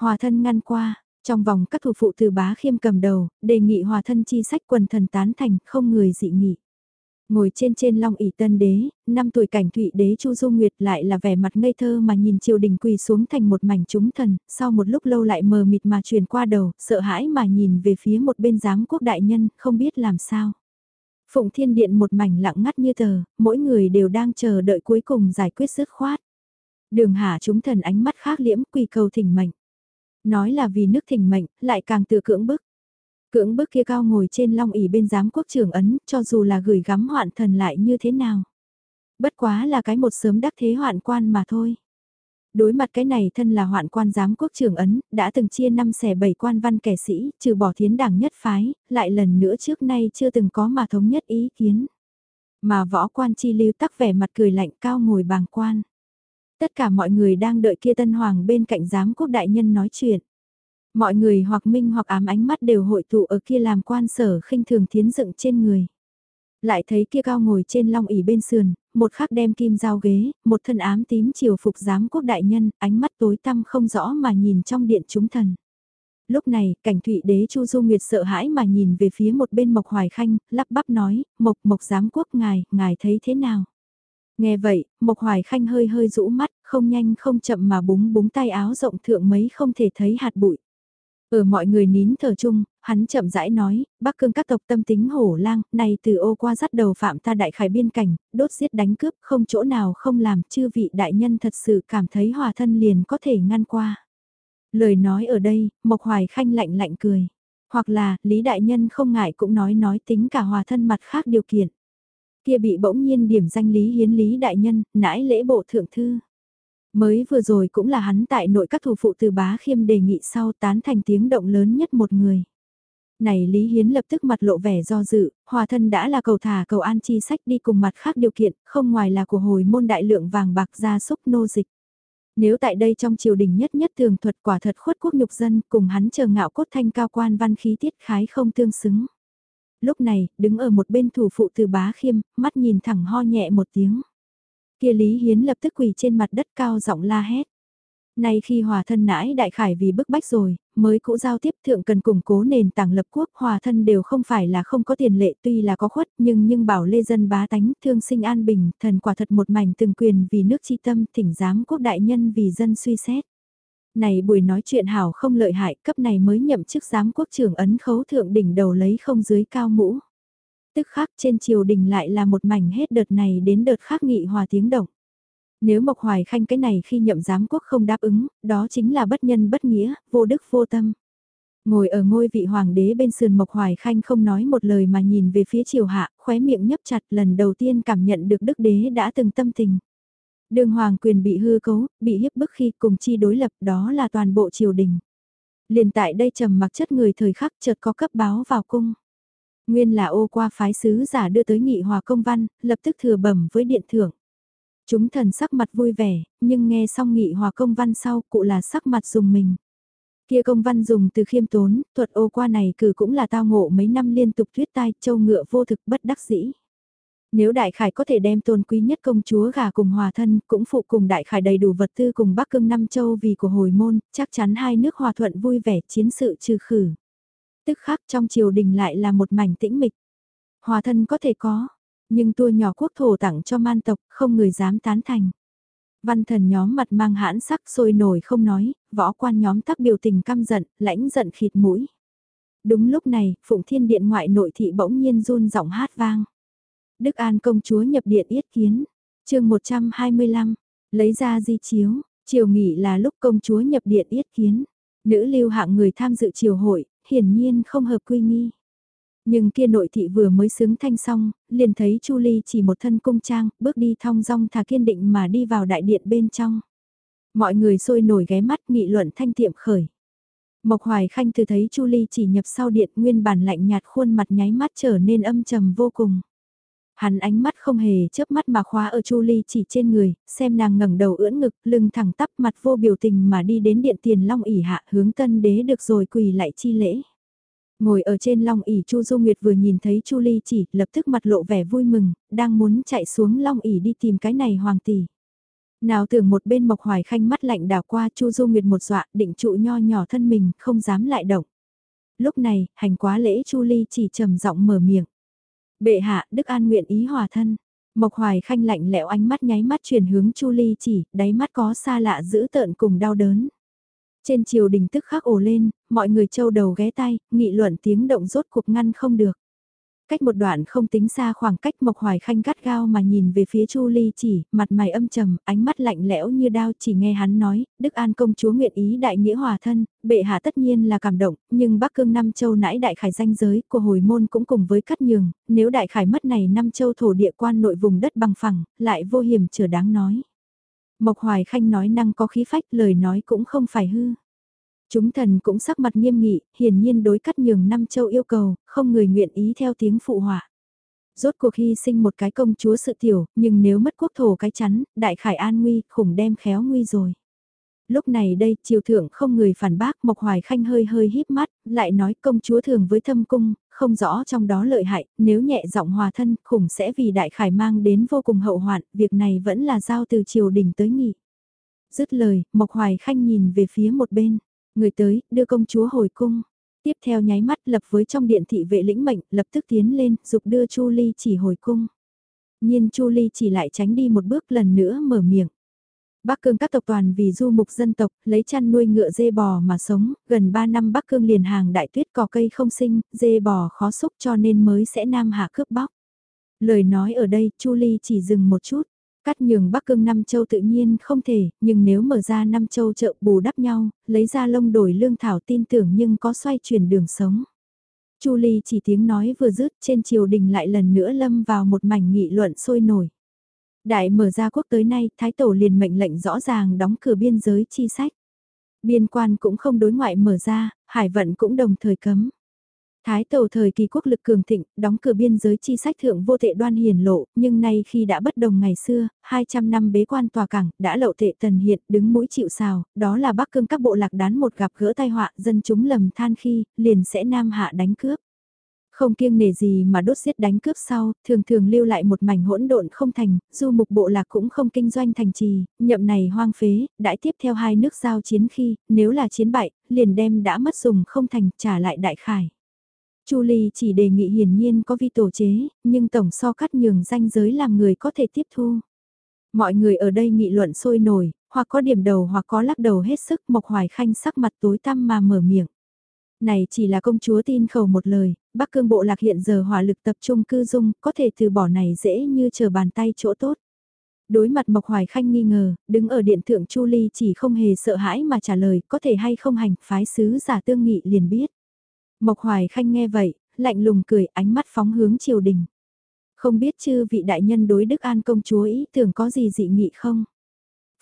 Hòa thân ngăn qua, trong vòng các thủ phụ từ bá khiêm cầm đầu, đề nghị hòa thân chi sách quần thần tán thành, không người dị nghị. Ngồi trên trên long ỷ tân đế, năm tuổi cảnh thụy đế Chu Du Nguyệt lại là vẻ mặt ngây thơ mà nhìn triều đình quỳ xuống thành một mảnh chúng thần, sau một lúc lâu lại mờ mịt mà truyền qua đầu, sợ hãi mà nhìn về phía một bên giám quốc đại nhân, không biết làm sao. Phụng thiên điện một mảnh lặng ngắt như tờ, mỗi người đều đang chờ đợi cuối cùng giải quyết dứt khoát. Đường hà chúng thần ánh mắt khác liễm quỳ cầu thỉnh mệnh. Nói là vì nước thỉnh mệnh, lại càng tự cưỡng bức. Cưỡng bức kia cao ngồi trên long ỷ bên giám quốc trưởng ấn, cho dù là gửi gắm hoạn thần lại như thế nào. Bất quá là cái một sớm đắc thế hoạn quan mà thôi. Đối mặt cái này thân là hoạn quan giám quốc trưởng ấn, đã từng chia năm xẻ bảy quan văn kẻ sĩ, trừ bỏ thiến đảng nhất phái, lại lần nữa trước nay chưa từng có mà thống nhất ý kiến. Mà võ quan chi lưu tắc vẻ mặt cười lạnh cao ngồi bàng quan. Tất cả mọi người đang đợi kia tân hoàng bên cạnh giám quốc đại nhân nói chuyện. Mọi người hoặc minh hoặc ám ánh mắt đều hội tụ ở kia làm quan sở khinh thường thiến dựng trên người. Lại thấy kia cao ngồi trên long ỉ bên sườn, một khắc đem kim dao ghế, một thân ám tím chiều phục giám quốc đại nhân, ánh mắt tối tăm không rõ mà nhìn trong điện chúng thần. Lúc này, cảnh thụy đế Chu Du Nguyệt sợ hãi mà nhìn về phía một bên Mộc Hoài Khanh, lắp bắp nói, Mộc Mộc giám quốc ngài, ngài thấy thế nào? Nghe vậy, Mộc Hoài Khanh hơi hơi rũ mắt, không nhanh không chậm mà búng búng tay áo rộng thượng mấy không thể thấy hạt bụi. Ở mọi người nín thở chung, hắn chậm rãi nói, Bắc Cương các tộc tâm tính hổ lang, này từ ô qua dắt đầu phạm ta đại khải biên cảnh, đốt giết đánh cướp, không chỗ nào không làm, chư vị đại nhân thật sự cảm thấy hòa thân liền có thể ngăn qua. Lời nói ở đây, Mộc Hoài Khanh lạnh lạnh cười. Hoặc là, Lý Đại Nhân không ngại cũng nói nói tính cả hòa thân mặt khác điều kiện. Kia bị bỗng nhiên điểm danh Lý Hiến Lý Đại Nhân, nãi lễ bộ thượng thư. Mới vừa rồi cũng là hắn tại nội các thủ phụ từ bá khiêm đề nghị sau tán thành tiếng động lớn nhất một người. Này Lý Hiến lập tức mặt lộ vẻ do dự, hòa thân đã là cầu thả cầu an chi sách đi cùng mặt khác điều kiện, không ngoài là của hồi môn đại lượng vàng bạc ra súc nô dịch. Nếu tại đây trong triều đình nhất nhất thường thuật quả thật khuất quốc nhục dân cùng hắn chờ ngạo cốt thanh cao quan văn khí tiết khái không tương xứng. Lúc này, đứng ở một bên thủ phụ từ bá khiêm, mắt nhìn thẳng ho nhẹ một tiếng. Kia Lý Hiến lập tức quỳ trên mặt đất cao giọng la hét. Nay khi hòa thân nãi đại khải vì bức bách rồi, mới cũ giao tiếp thượng cần củng cố nền tảng lập quốc hòa thân đều không phải là không có tiền lệ tuy là có khuất nhưng nhưng bảo lê dân bá tánh thương sinh an bình thần quả thật một mảnh từng quyền vì nước chi tâm thỉnh giám quốc đại nhân vì dân suy xét. Này buổi nói chuyện hảo không lợi hại cấp này mới nhậm chức giám quốc trưởng ấn khấu thượng đỉnh đầu lấy không dưới cao mũ tức khác trên triều đình lại là một mảnh hết đợt này đến đợt khác nghị hòa tiếng động. Nếu Mộc Hoài Khanh cái này khi nhậm giám quốc không đáp ứng, đó chính là bất nhân bất nghĩa, vô đức vô tâm. Ngồi ở ngôi vị hoàng đế bên sườn Mộc Hoài Khanh không nói một lời mà nhìn về phía triều hạ, khóe miệng nhấp chặt lần đầu tiên cảm nhận được đức đế đã từng tâm tình. Đường hoàng quyền bị hư cấu, bị hiếp bức khi cùng chi đối lập đó là toàn bộ triều đình. Liền tại đây trầm mặc chất người thời khắc chợt có cấp báo vào cung. Nguyên là ô qua phái sứ giả đưa tới nghị hòa công văn, lập tức thừa bẩm với điện thưởng. Chúng thần sắc mặt vui vẻ, nhưng nghe xong nghị hòa công văn sau cụ là sắc mặt dùng mình. Kia công văn dùng từ khiêm tốn, thuật ô qua này cử cũng là tao ngộ mấy năm liên tục thuyết tai châu ngựa vô thực bất đắc dĩ. Nếu đại khải có thể đem tôn quý nhất công chúa gà cùng hòa thân, cũng phụ cùng đại khải đầy đủ vật tư cùng bắc cương năm châu vì của hồi môn, chắc chắn hai nước hòa thuận vui vẻ chiến sự trừ khử tức khác trong triều đình lại là một mảnh tĩnh mịch. Hòa thân có thể có, nhưng tua nhỏ quốc thổ tặng cho man tộc, không người dám tán thành. Văn thần nhóm mặt mang hãn sắc sôi nổi không nói, võ quan nhóm tắc biểu tình căm giận, lãnh giận khịt mũi. Đúng lúc này, Phụng Thiên Điện ngoại nội thị bỗng nhiên run giọng hát vang. Đức An công chúa nhập điện yết kiến, chương 125, lấy ra di chiếu, chiều nghỉ là lúc công chúa nhập điện yết kiến. Nữ lưu hạng người tham dự triều hội, hiển nhiên không hợp quy nghi. Nhưng kia nội thị vừa mới xứng thanh xong, liền thấy Chu Ly chỉ một thân cung trang, bước đi thong dong thà kiên định mà đi vào đại điện bên trong. Mọi người sôi nổi ghé mắt nghị luận thanh tiệm khởi. Mộc Hoài Khanh từ thấy Chu Ly chỉ nhập sau điện nguyên bản lạnh nhạt khuôn mặt nháy mắt trở nên âm trầm vô cùng. Hắn ánh mắt không hề chớp mắt mà khóa ở Chu Ly chỉ trên người, xem nàng ngẩng đầu ưỡn ngực, lưng thẳng tắp mặt vô biểu tình mà đi đến điện tiền long ỉ hạ hướng tân đế được rồi quỳ lại chi lễ. Ngồi ở trên long ỉ Chu Du Nguyệt vừa nhìn thấy Chu Ly chỉ, lập tức mặt lộ vẻ vui mừng, đang muốn chạy xuống long ỉ đi tìm cái này hoàng tỷ. Nào tưởng một bên Mộc Hoài Khanh mắt lạnh đảo qua Chu Du Nguyệt một dọa, định trụ nho nhỏ thân mình, không dám lại động. Lúc này, hành quá lễ Chu Ly chỉ trầm giọng mở miệng. Bệ hạ, Đức An nguyện ý hòa thân. Mộc Hoài Khanh lạnh lẽo ánh mắt nháy mắt chuyển hướng Chu Ly chỉ, đáy mắt có xa lạ dữ tợn cùng đau đớn. Trên triều đình tức khắc ồ lên, mọi người châu đầu ghé tay, nghị luận tiếng động rốt cuộc ngăn không được. Cách một đoạn không tính xa khoảng cách Mộc Hoài Khanh gắt gao mà nhìn về phía Chu Ly chỉ, mặt mày âm trầm, ánh mắt lạnh lẽo như đao chỉ nghe hắn nói, Đức An công chúa nguyện ý đại nghĩa hòa thân, bệ hạ tất nhiên là cảm động, nhưng Bắc Cương Năm Châu nãi đại khải danh giới của hồi môn cũng cùng với cắt nhường, nếu đại khải mất này Năm Châu thổ địa quan nội vùng đất bằng phẳng, lại vô hiểm trở đáng nói. Mộc Hoài Khanh nói năng có khí phách, lời nói cũng không phải hư. Chúng thần cũng sắc mặt nghiêm nghị, hiển nhiên đối cắt nhường năm châu yêu cầu, không người nguyện ý theo tiếng phụ họa. Rốt cuộc hy sinh một cái công chúa sự tiểu, nhưng nếu mất quốc thổ cái chắn, đại khải an nguy, khủng đem khéo nguy rồi. Lúc này đây, triều thượng không người phản bác, Mộc Hoài Khanh hơi hơi híp mắt, lại nói công chúa thường với thâm cung, không rõ trong đó lợi hại, nếu nhẹ giọng hòa thân, khủng sẽ vì đại khải mang đến vô cùng hậu hoạn, việc này vẫn là giao từ triều đình tới nghị. Dứt lời, Mộc Hoài Khanh nhìn về phía một bên. Người tới, đưa công chúa hồi cung. Tiếp theo nháy mắt lập với trong điện thị vệ lĩnh mệnh, lập tức tiến lên, dục đưa Chu Ly chỉ hồi cung. Nhiên Chu Ly chỉ lại tránh đi một bước lần nữa mở miệng. Bắc Cương các tộc toàn vì du mục dân tộc, lấy chăn nuôi ngựa dê bò mà sống, gần 3 năm Bắc Cương liền hàng đại tuyết cỏ cây không sinh, dê bò khó xúc cho nên mới sẽ nam hạ cướp bóc. Lời nói ở đây, Chu Ly chỉ dừng một chút. Cắt nhường Bắc Cương năm châu tự nhiên không thể, nhưng nếu mở ra năm châu chợ bù đắp nhau, lấy ra lông đổi lương thảo tin tưởng nhưng có xoay chuyển đường sống. Chu Ly chỉ tiếng nói vừa dứt trên triều đình lại lần nữa lâm vào một mảnh nghị luận sôi nổi. Đại mở ra quốc tới nay, Thái Tổ liền mệnh lệnh rõ ràng đóng cửa biên giới chi sách. Biên quan cũng không đối ngoại mở ra, hải vận cũng đồng thời cấm. Thái tàu thời kỳ quốc lực cường thịnh, đóng cửa biên giới chi sách thượng vô tệ đoan hiển lộ, nhưng nay khi đã bất đồng ngày xưa, 200 năm bế quan tòa cảng, đã lậu tệ tần hiện, đứng mũi chịu sào, đó là bắc cương các bộ lạc đán một gặp gỡ tai họa, dân chúng lầm than khi, liền sẽ nam hạ đánh cướp. Không kiêng nể gì mà đốt giết đánh cướp sau, thường thường lưu lại một mảnh hỗn độn không thành, du mục bộ lạc cũng không kinh doanh thành trì, nhậm này hoang phế, đãi tiếp theo hai nước giao chiến khi, nếu là chiến bại, liền đem đã mất dùng không thành, trả lại đại khải. Chu Ly chỉ đề nghị hiển nhiên có vi tổ chế, nhưng tổng so cắt nhường danh giới làm người có thể tiếp thu. Mọi người ở đây nghị luận sôi nổi, hoặc có điểm đầu hoặc có lắc đầu hết sức Mộc Hoài Khanh sắc mặt tối tăm mà mở miệng. Này chỉ là công chúa tin khẩu một lời, Bắc Cương Bộ Lạc hiện giờ hỏa lực tập trung cư dung, có thể từ bỏ này dễ như chờ bàn tay chỗ tốt. Đối mặt Mộc Hoài Khanh nghi ngờ, đứng ở điện thượng Chu Ly chỉ không hề sợ hãi mà trả lời có thể hay không hành, phái sứ giả tương nghị liền biết. Mộc Hoài Khanh nghe vậy, lạnh lùng cười ánh mắt phóng hướng triều đình. Không biết chư vị đại nhân đối Đức An công chúa ý tưởng có gì dị nghị không?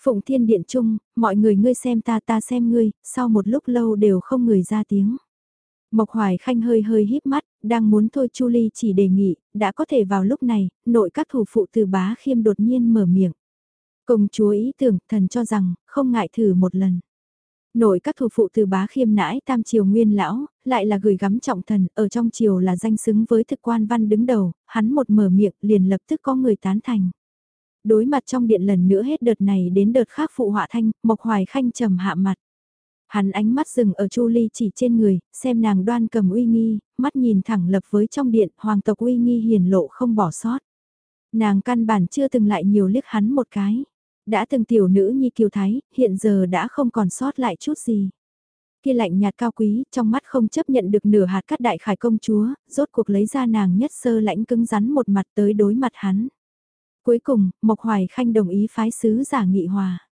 Phụng thiên điện chung, mọi người ngươi xem ta ta xem ngươi, sau một lúc lâu đều không người ra tiếng. Mộc Hoài Khanh hơi hơi híp mắt, đang muốn thôi Chu Ly chỉ đề nghị, đã có thể vào lúc này, nội các thủ phụ từ bá khiêm đột nhiên mở miệng. Công chúa ý tưởng, thần cho rằng, không ngại thử một lần. Nội các thủ phụ từ bá khiêm nãi tam triều nguyên lão, lại là gửi gắm trọng thần, ở trong triều là danh xứng với thực quan văn đứng đầu, hắn một mở miệng liền lập tức có người tán thành. Đối mặt trong điện lần nữa hết đợt này đến đợt khác phụ họa thanh, Mộc Hoài Khanh trầm hạ mặt. Hắn ánh mắt dừng ở Chu Ly chỉ trên người, xem nàng đoan cầm uy nghi, mắt nhìn thẳng lập với trong điện, hoàng tộc uy nghi hiền lộ không bỏ sót. Nàng căn bản chưa từng lại nhiều liếc hắn một cái. Đã từng tiểu nữ nhi kiều thái, hiện giờ đã không còn sót lại chút gì. Kia lạnh nhạt cao quý, trong mắt không chấp nhận được nửa hạt cắt đại khải công chúa, rốt cuộc lấy ra nàng nhất sơ lãnh cứng rắn một mặt tới đối mặt hắn. Cuối cùng, Mộc Hoài Khanh đồng ý phái sứ giả nghị hòa.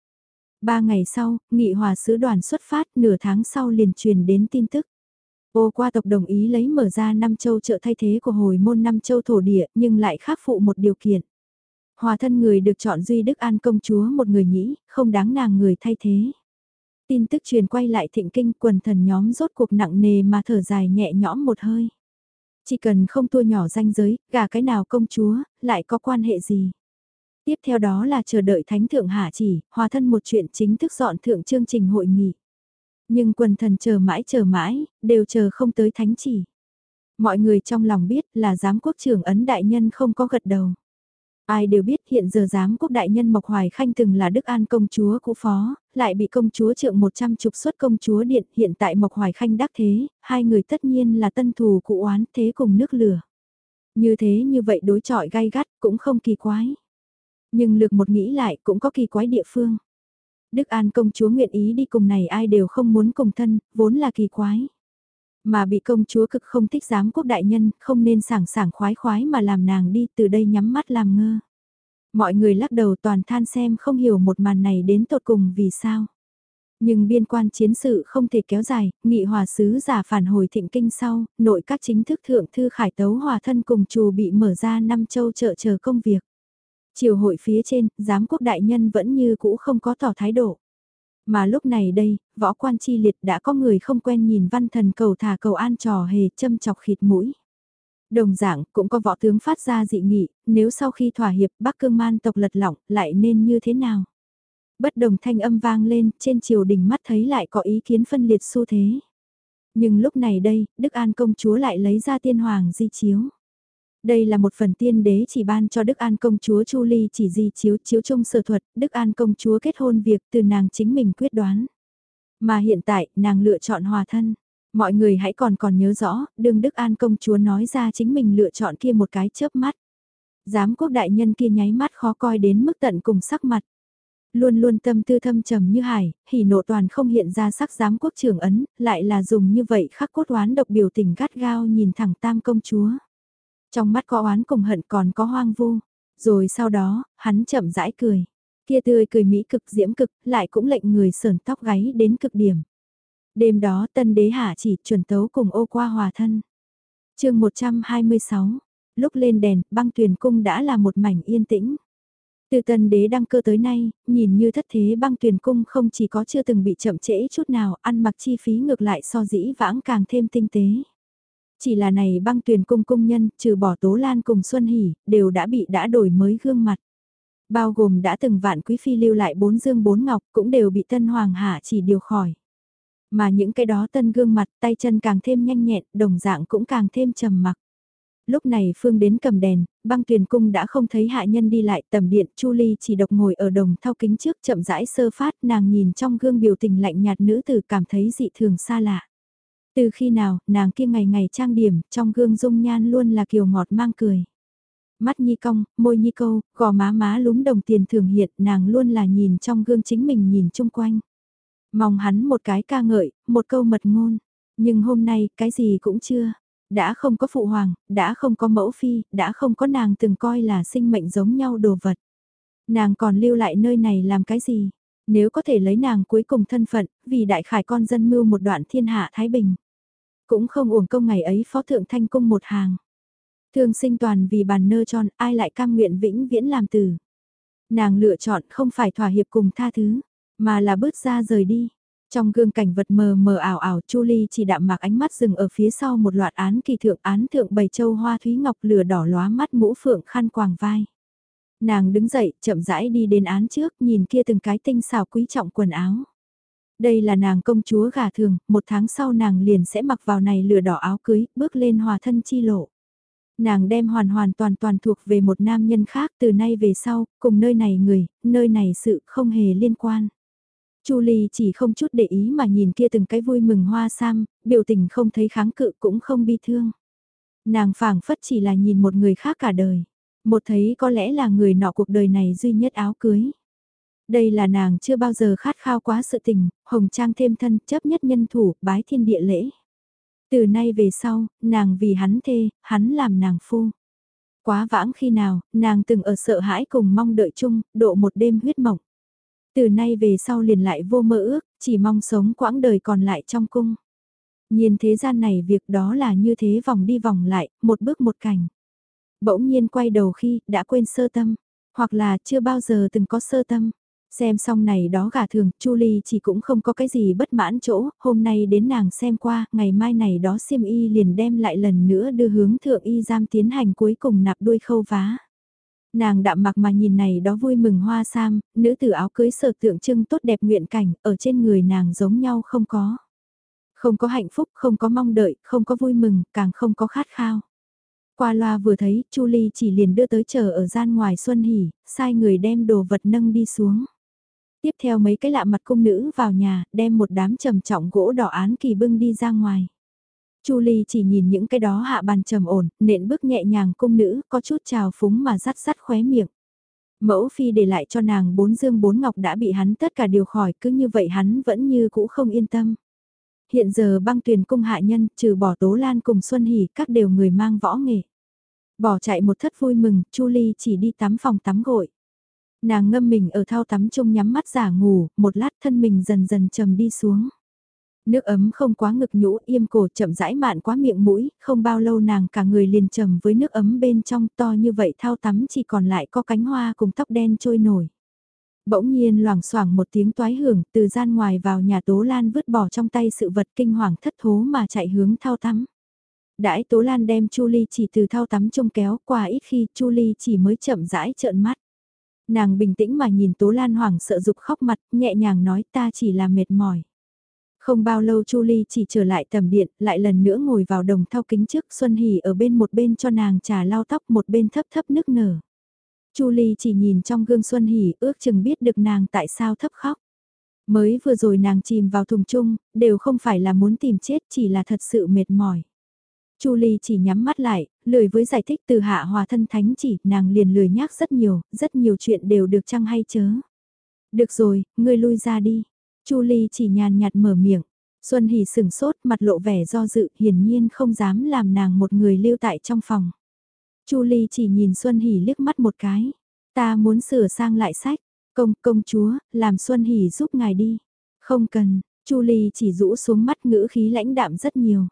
Ba ngày sau, nghị hòa sứ đoàn xuất phát, nửa tháng sau liền truyền đến tin tức. Ô qua tộc đồng ý lấy mở ra năm châu trợ thay thế của hồi môn năm châu thổ địa nhưng lại khắc phụ một điều kiện. Hòa thân người được chọn duy Đức An công chúa một người nhĩ, không đáng nàng người thay thế. Tin tức truyền quay lại thịnh kinh quần thần nhóm rốt cuộc nặng nề mà thở dài nhẹ nhõm một hơi. Chỉ cần không tua nhỏ danh giới, gà cái nào công chúa, lại có quan hệ gì. Tiếp theo đó là chờ đợi thánh thượng hạ chỉ, hòa thân một chuyện chính thức dọn thượng chương trình hội nghị. Nhưng quần thần chờ mãi chờ mãi, đều chờ không tới thánh chỉ. Mọi người trong lòng biết là giám quốc trưởng ấn đại nhân không có gật đầu. Ai đều biết hiện giờ giám quốc đại nhân Mộc Hoài Khanh từng là Đức An công chúa cũ phó, lại bị công chúa trượng 100 trục xuất công chúa điện, hiện tại Mộc Hoài Khanh đắc thế, hai người tất nhiên là tân thù cụ oán thế cùng nước lửa. Như thế như vậy đối trọi gai gắt cũng không kỳ quái. Nhưng lược một nghĩ lại cũng có kỳ quái địa phương. Đức An công chúa nguyện ý đi cùng này ai đều không muốn cùng thân, vốn là kỳ quái. Mà bị công chúa cực không thích giám quốc đại nhân, không nên sảng sảng khoái khoái mà làm nàng đi từ đây nhắm mắt làm ngơ. Mọi người lắc đầu toàn than xem không hiểu một màn này đến tột cùng vì sao. Nhưng biên quan chiến sự không thể kéo dài, nghị hòa sứ giả phản hồi thịnh kinh sau, nội các chính thức thượng thư khải tấu hòa thân cùng chù bị mở ra năm châu trợ chờ công việc. Triều hội phía trên, giám quốc đại nhân vẫn như cũ không có tỏ thái độ. Mà lúc này đây, võ quan chi liệt đã có người không quen nhìn văn thần cầu thả cầu an trò hề châm chọc khịt mũi. Đồng dạng, cũng có võ tướng phát ra dị nghị, nếu sau khi thỏa hiệp Bắc Cương Man tộc lật lỏng, lại nên như thế nào? Bất đồng thanh âm vang lên, trên triều đình mắt thấy lại có ý kiến phân liệt xu thế. Nhưng lúc này đây, Đức An công chúa lại lấy ra tiên hoàng di chiếu. Đây là một phần tiên đế chỉ ban cho Đức An công chúa Chu Ly chỉ di chiếu chiếu chung sở thuật, Đức An công chúa kết hôn việc từ nàng chính mình quyết đoán. Mà hiện tại, nàng lựa chọn hòa thân. Mọi người hãy còn còn nhớ rõ, đương Đức An công chúa nói ra chính mình lựa chọn kia một cái chớp mắt. Giám quốc đại nhân kia nháy mắt khó coi đến mức tận cùng sắc mặt. Luôn luôn tâm tư thâm trầm như hải, hỉ nộ toàn không hiện ra sắc giám quốc trưởng ấn, lại là dùng như vậy khắc cốt oán độc biểu tình gắt gao nhìn thẳng tam công chúa. Trong mắt có oán cùng hận còn có hoang vu. Rồi sau đó, hắn chậm rãi cười. Kia tươi cười mỹ cực diễm cực, lại cũng lệnh người sờn tóc gáy đến cực điểm. Đêm đó tân đế hạ chỉ chuẩn tấu cùng ô qua hòa thân. chương 126, lúc lên đèn, băng tuyền cung đã là một mảnh yên tĩnh. Từ tân đế đăng cơ tới nay, nhìn như thất thế băng tuyền cung không chỉ có chưa từng bị chậm trễ chút nào, ăn mặc chi phí ngược lại so dĩ vãng càng thêm tinh tế. Chỉ là này băng tuyển cung cung nhân, trừ bỏ Tố Lan cùng Xuân Hỷ, đều đã bị đã đổi mới gương mặt. Bao gồm đã từng vạn quý phi lưu lại bốn dương bốn ngọc, cũng đều bị tân hoàng hạ chỉ điều khỏi. Mà những cái đó tân gương mặt, tay chân càng thêm nhanh nhẹn, đồng dạng cũng càng thêm trầm mặc. Lúc này Phương đến cầm đèn, băng tuyển cung đã không thấy hạ nhân đi lại tầm điện, Chu Ly chỉ độc ngồi ở đồng thao kính trước chậm rãi sơ phát, nàng nhìn trong gương biểu tình lạnh nhạt nữ tử cảm thấy dị thường xa lạ. Từ khi nào, nàng kia ngày ngày trang điểm, trong gương dung nhan luôn là kiều ngọt mang cười. Mắt nhi cong, môi nhi câu, gò má má lúm đồng tiền thường hiện, nàng luôn là nhìn trong gương chính mình nhìn chung quanh. Mong hắn một cái ca ngợi, một câu mật ngôn. Nhưng hôm nay, cái gì cũng chưa. Đã không có phụ hoàng, đã không có mẫu phi, đã không có nàng từng coi là sinh mệnh giống nhau đồ vật. Nàng còn lưu lại nơi này làm cái gì? Nếu có thể lấy nàng cuối cùng thân phận, vì đại khải con dân mưu một đoạn thiên hạ Thái Bình. Cũng không uổng công ngày ấy phó thượng thanh cung một hàng. Thương sinh toàn vì bàn nơ tròn, ai lại cam nguyện vĩnh viễn làm tử. Nàng lựa chọn không phải thỏa hiệp cùng tha thứ, mà là bước ra rời đi. Trong gương cảnh vật mờ mờ ảo ảo Chu Ly chỉ đạm mạc ánh mắt dừng ở phía sau một loạt án kỳ thượng án thượng bầy châu hoa thúy ngọc lửa đỏ lóa mắt mũ phượng khăn quàng vai. Nàng đứng dậy, chậm rãi đi đến án trước, nhìn kia từng cái tinh xào quý trọng quần áo. Đây là nàng công chúa gả thường, một tháng sau nàng liền sẽ mặc vào này lửa đỏ áo cưới, bước lên hòa thân chi lộ. Nàng đem hoàn hoàn toàn toàn thuộc về một nam nhân khác từ nay về sau, cùng nơi này người, nơi này sự không hề liên quan. Chu Ly chỉ không chút để ý mà nhìn kia từng cái vui mừng hoa sam, biểu tình không thấy kháng cự cũng không bi thương. Nàng phảng phất chỉ là nhìn một người khác cả đời. Một thấy có lẽ là người nọ cuộc đời này duy nhất áo cưới. Đây là nàng chưa bao giờ khát khao quá sự tình, hồng trang thêm thân chấp nhất nhân thủ, bái thiên địa lễ. Từ nay về sau, nàng vì hắn thê, hắn làm nàng phu. Quá vãng khi nào, nàng từng ở sợ hãi cùng mong đợi chung, độ một đêm huyết mộng. Từ nay về sau liền lại vô mơ ước, chỉ mong sống quãng đời còn lại trong cung. Nhiên thế gian này việc đó là như thế vòng đi vòng lại, một bước một cảnh. Bỗng nhiên quay đầu khi đã quên sơ tâm, hoặc là chưa bao giờ từng có sơ tâm. Xem xong này đó gả thường, Chu Ly chỉ cũng không có cái gì bất mãn chỗ, hôm nay đến nàng xem qua, ngày mai này đó xiêm y liền đem lại lần nữa đưa hướng thượng y giam tiến hành cuối cùng nạp đuôi khâu vá. Nàng đạm mặc mà nhìn này đó vui mừng hoa sam, nữ tử áo cưới sở tượng trưng tốt đẹp nguyện cảnh, ở trên người nàng giống nhau không có. Không có hạnh phúc, không có mong đợi, không có vui mừng, càng không có khát khao. Qua loa vừa thấy, Chu Ly chỉ liền đưa tới chờ ở gian ngoài Xuân Hỷ, sai người đem đồ vật nâng đi xuống. Tiếp theo mấy cái lạ mặt cung nữ vào nhà, đem một đám trầm trọng gỗ đỏ án kỳ bưng đi ra ngoài. Chu Ly chỉ nhìn những cái đó hạ bàn trầm ổn, nện bước nhẹ nhàng cung nữ, có chút trào phúng mà rắt rắt khóe miệng. Mẫu phi để lại cho nàng bốn dương bốn ngọc đã bị hắn tất cả điều khỏi, cứ như vậy hắn vẫn như cũ không yên tâm. Hiện giờ băng tuyền cung hạ nhân, trừ bỏ Tố Lan cùng Xuân Hỷ, các đều người mang võ nghề. Bỏ chạy một thất vui mừng, Chu Ly chỉ đi tắm phòng tắm gội. Nàng ngâm mình ở thao tắm chung nhắm mắt giả ngủ, một lát thân mình dần dần trầm đi xuống. Nước ấm không quá ngực nhũ, im cổ chậm rãi mạn quá miệng mũi, không bao lâu nàng cả người liền trầm với nước ấm bên trong to như vậy thao tắm chỉ còn lại có cánh hoa cùng tóc đen trôi nổi. Bỗng nhiên loảng xoảng một tiếng toái hưởng, từ gian ngoài vào nhà Tố Lan vứt bỏ trong tay sự vật kinh hoàng thất thố mà chạy hướng thao tắm. Đãi Tố Lan đem Chu Ly chỉ từ thao tắm trông kéo qua ít khi Chu Ly chỉ mới chậm rãi trợn mắt. Nàng bình tĩnh mà nhìn Tố Lan hoảng sợ dục khóc mặt, nhẹ nhàng nói ta chỉ là mệt mỏi. Không bao lâu Chu Ly chỉ trở lại tầm điện, lại lần nữa ngồi vào đồng thao kính trước, Xuân Hỷ ở bên một bên cho nàng trà lau tóc, một bên thấp thấp nức nở. Chu Ly chỉ nhìn trong gương Xuân Hỷ, ước chừng biết được nàng tại sao thấp khóc. Mới vừa rồi nàng chìm vào thùng chung, đều không phải là muốn tìm chết, chỉ là thật sự mệt mỏi. Chu Ly chỉ nhắm mắt lại, lười với giải thích từ hạ hòa thân thánh chỉ, nàng liền lười nhác rất nhiều, rất nhiều chuyện đều được chăng hay chớ. Được rồi, ngươi lui ra đi. Chu Ly chỉ nhàn nhạt mở miệng. Xuân Hỷ sửng sốt, mặt lộ vẻ do dự, hiển nhiên không dám làm nàng một người lưu tại trong phòng. Chu Ly chỉ nhìn Xuân Hỷ liếc mắt một cái. Ta muốn sửa sang lại sách. Công, công chúa, làm Xuân Hỷ giúp ngài đi. Không cần, Chu Ly chỉ rũ xuống mắt ngữ khí lãnh đạm rất nhiều.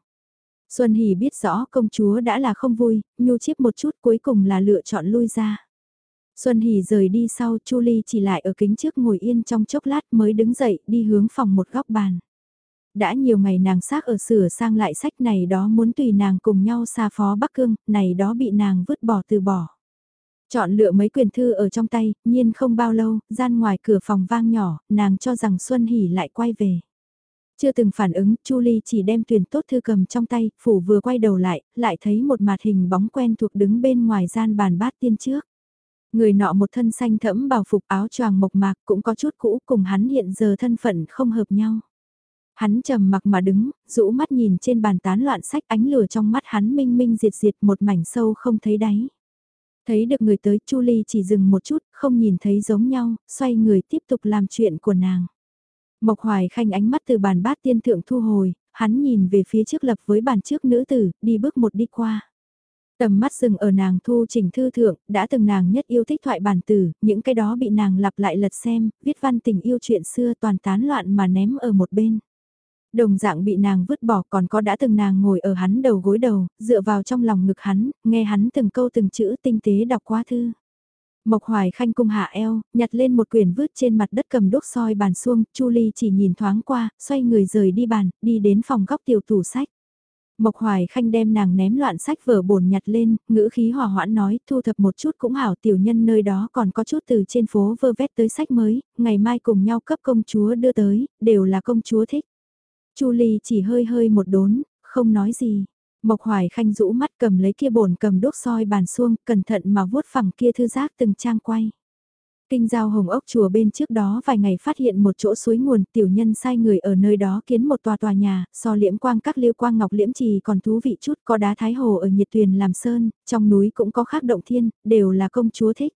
Xuân Hỷ biết rõ công chúa đã là không vui, nhu chiếp một chút cuối cùng là lựa chọn lui ra. Xuân Hỷ rời đi sau Chu Ly chỉ lại ở kính trước ngồi yên trong chốc lát mới đứng dậy đi hướng phòng một góc bàn. Đã nhiều ngày nàng xác ở sửa sang lại sách này đó muốn tùy nàng cùng nhau xa phó Bắc Cương, này đó bị nàng vứt bỏ từ bỏ. Chọn lựa mấy quyền thư ở trong tay, nhiên không bao lâu, gian ngoài cửa phòng vang nhỏ, nàng cho rằng Xuân Hỷ lại quay về. Chưa từng phản ứng, Chu Ly chỉ đem tuyển tốt thư cầm trong tay, phủ vừa quay đầu lại, lại thấy một mặt hình bóng quen thuộc đứng bên ngoài gian bàn bát tiên trước. Người nọ một thân xanh thẫm bào phục áo choàng mộc mạc cũng có chút cũ cùng hắn hiện giờ thân phận không hợp nhau. Hắn trầm mặc mà đứng, rũ mắt nhìn trên bàn tán loạn sách ánh lửa trong mắt hắn minh minh diệt diệt một mảnh sâu không thấy đáy. Thấy được người tới Chu Ly chỉ dừng một chút, không nhìn thấy giống nhau, xoay người tiếp tục làm chuyện của nàng. Mộc Hoài Khanh ánh mắt từ bàn bát tiên thượng thu hồi, hắn nhìn về phía trước lập với bàn trước nữ tử, đi bước một đi qua. Tầm mắt dừng ở nàng thu trình thư thượng, đã từng nàng nhất yêu thích thoại bản tử, những cái đó bị nàng lặp lại lật xem, viết văn tình yêu chuyện xưa toàn tán loạn mà ném ở một bên. Đồng dạng bị nàng vứt bỏ còn có đã từng nàng ngồi ở hắn đầu gối đầu, dựa vào trong lòng ngực hắn, nghe hắn từng câu từng chữ tinh tế đọc qua thư. Mộc Hoài Khanh cung hạ eo, nhặt lên một quyển vứt trên mặt đất cầm đốt soi bàn xuông, Chu Ly chỉ nhìn thoáng qua, xoay người rời đi bàn, đi đến phòng góc tiểu tủ sách. Mộc Hoài Khanh đem nàng ném loạn sách vở bổn nhặt lên, ngữ khí hòa hoãn nói, thu thập một chút cũng hảo tiểu nhân nơi đó còn có chút từ trên phố vơ vét tới sách mới, ngày mai cùng nhau cấp công chúa đưa tới, đều là công chúa thích. Chu Ly chỉ hơi hơi một đốn, không nói gì. Mộc Hoài Khanh rũ mắt cầm lấy kia bổn cầm đốt soi bàn xuông, cẩn thận mà vuốt phẳng kia thư giác từng trang quay. Kinh giao hồng ốc chùa bên trước đó vài ngày phát hiện một chỗ suối nguồn tiểu nhân sai người ở nơi đó kiến một tòa tòa nhà, so liễm quang các liêu quang ngọc liễm trì còn thú vị chút có đá thái hồ ở nhiệt tuyền làm sơn, trong núi cũng có khác động thiên, đều là công chúa thích.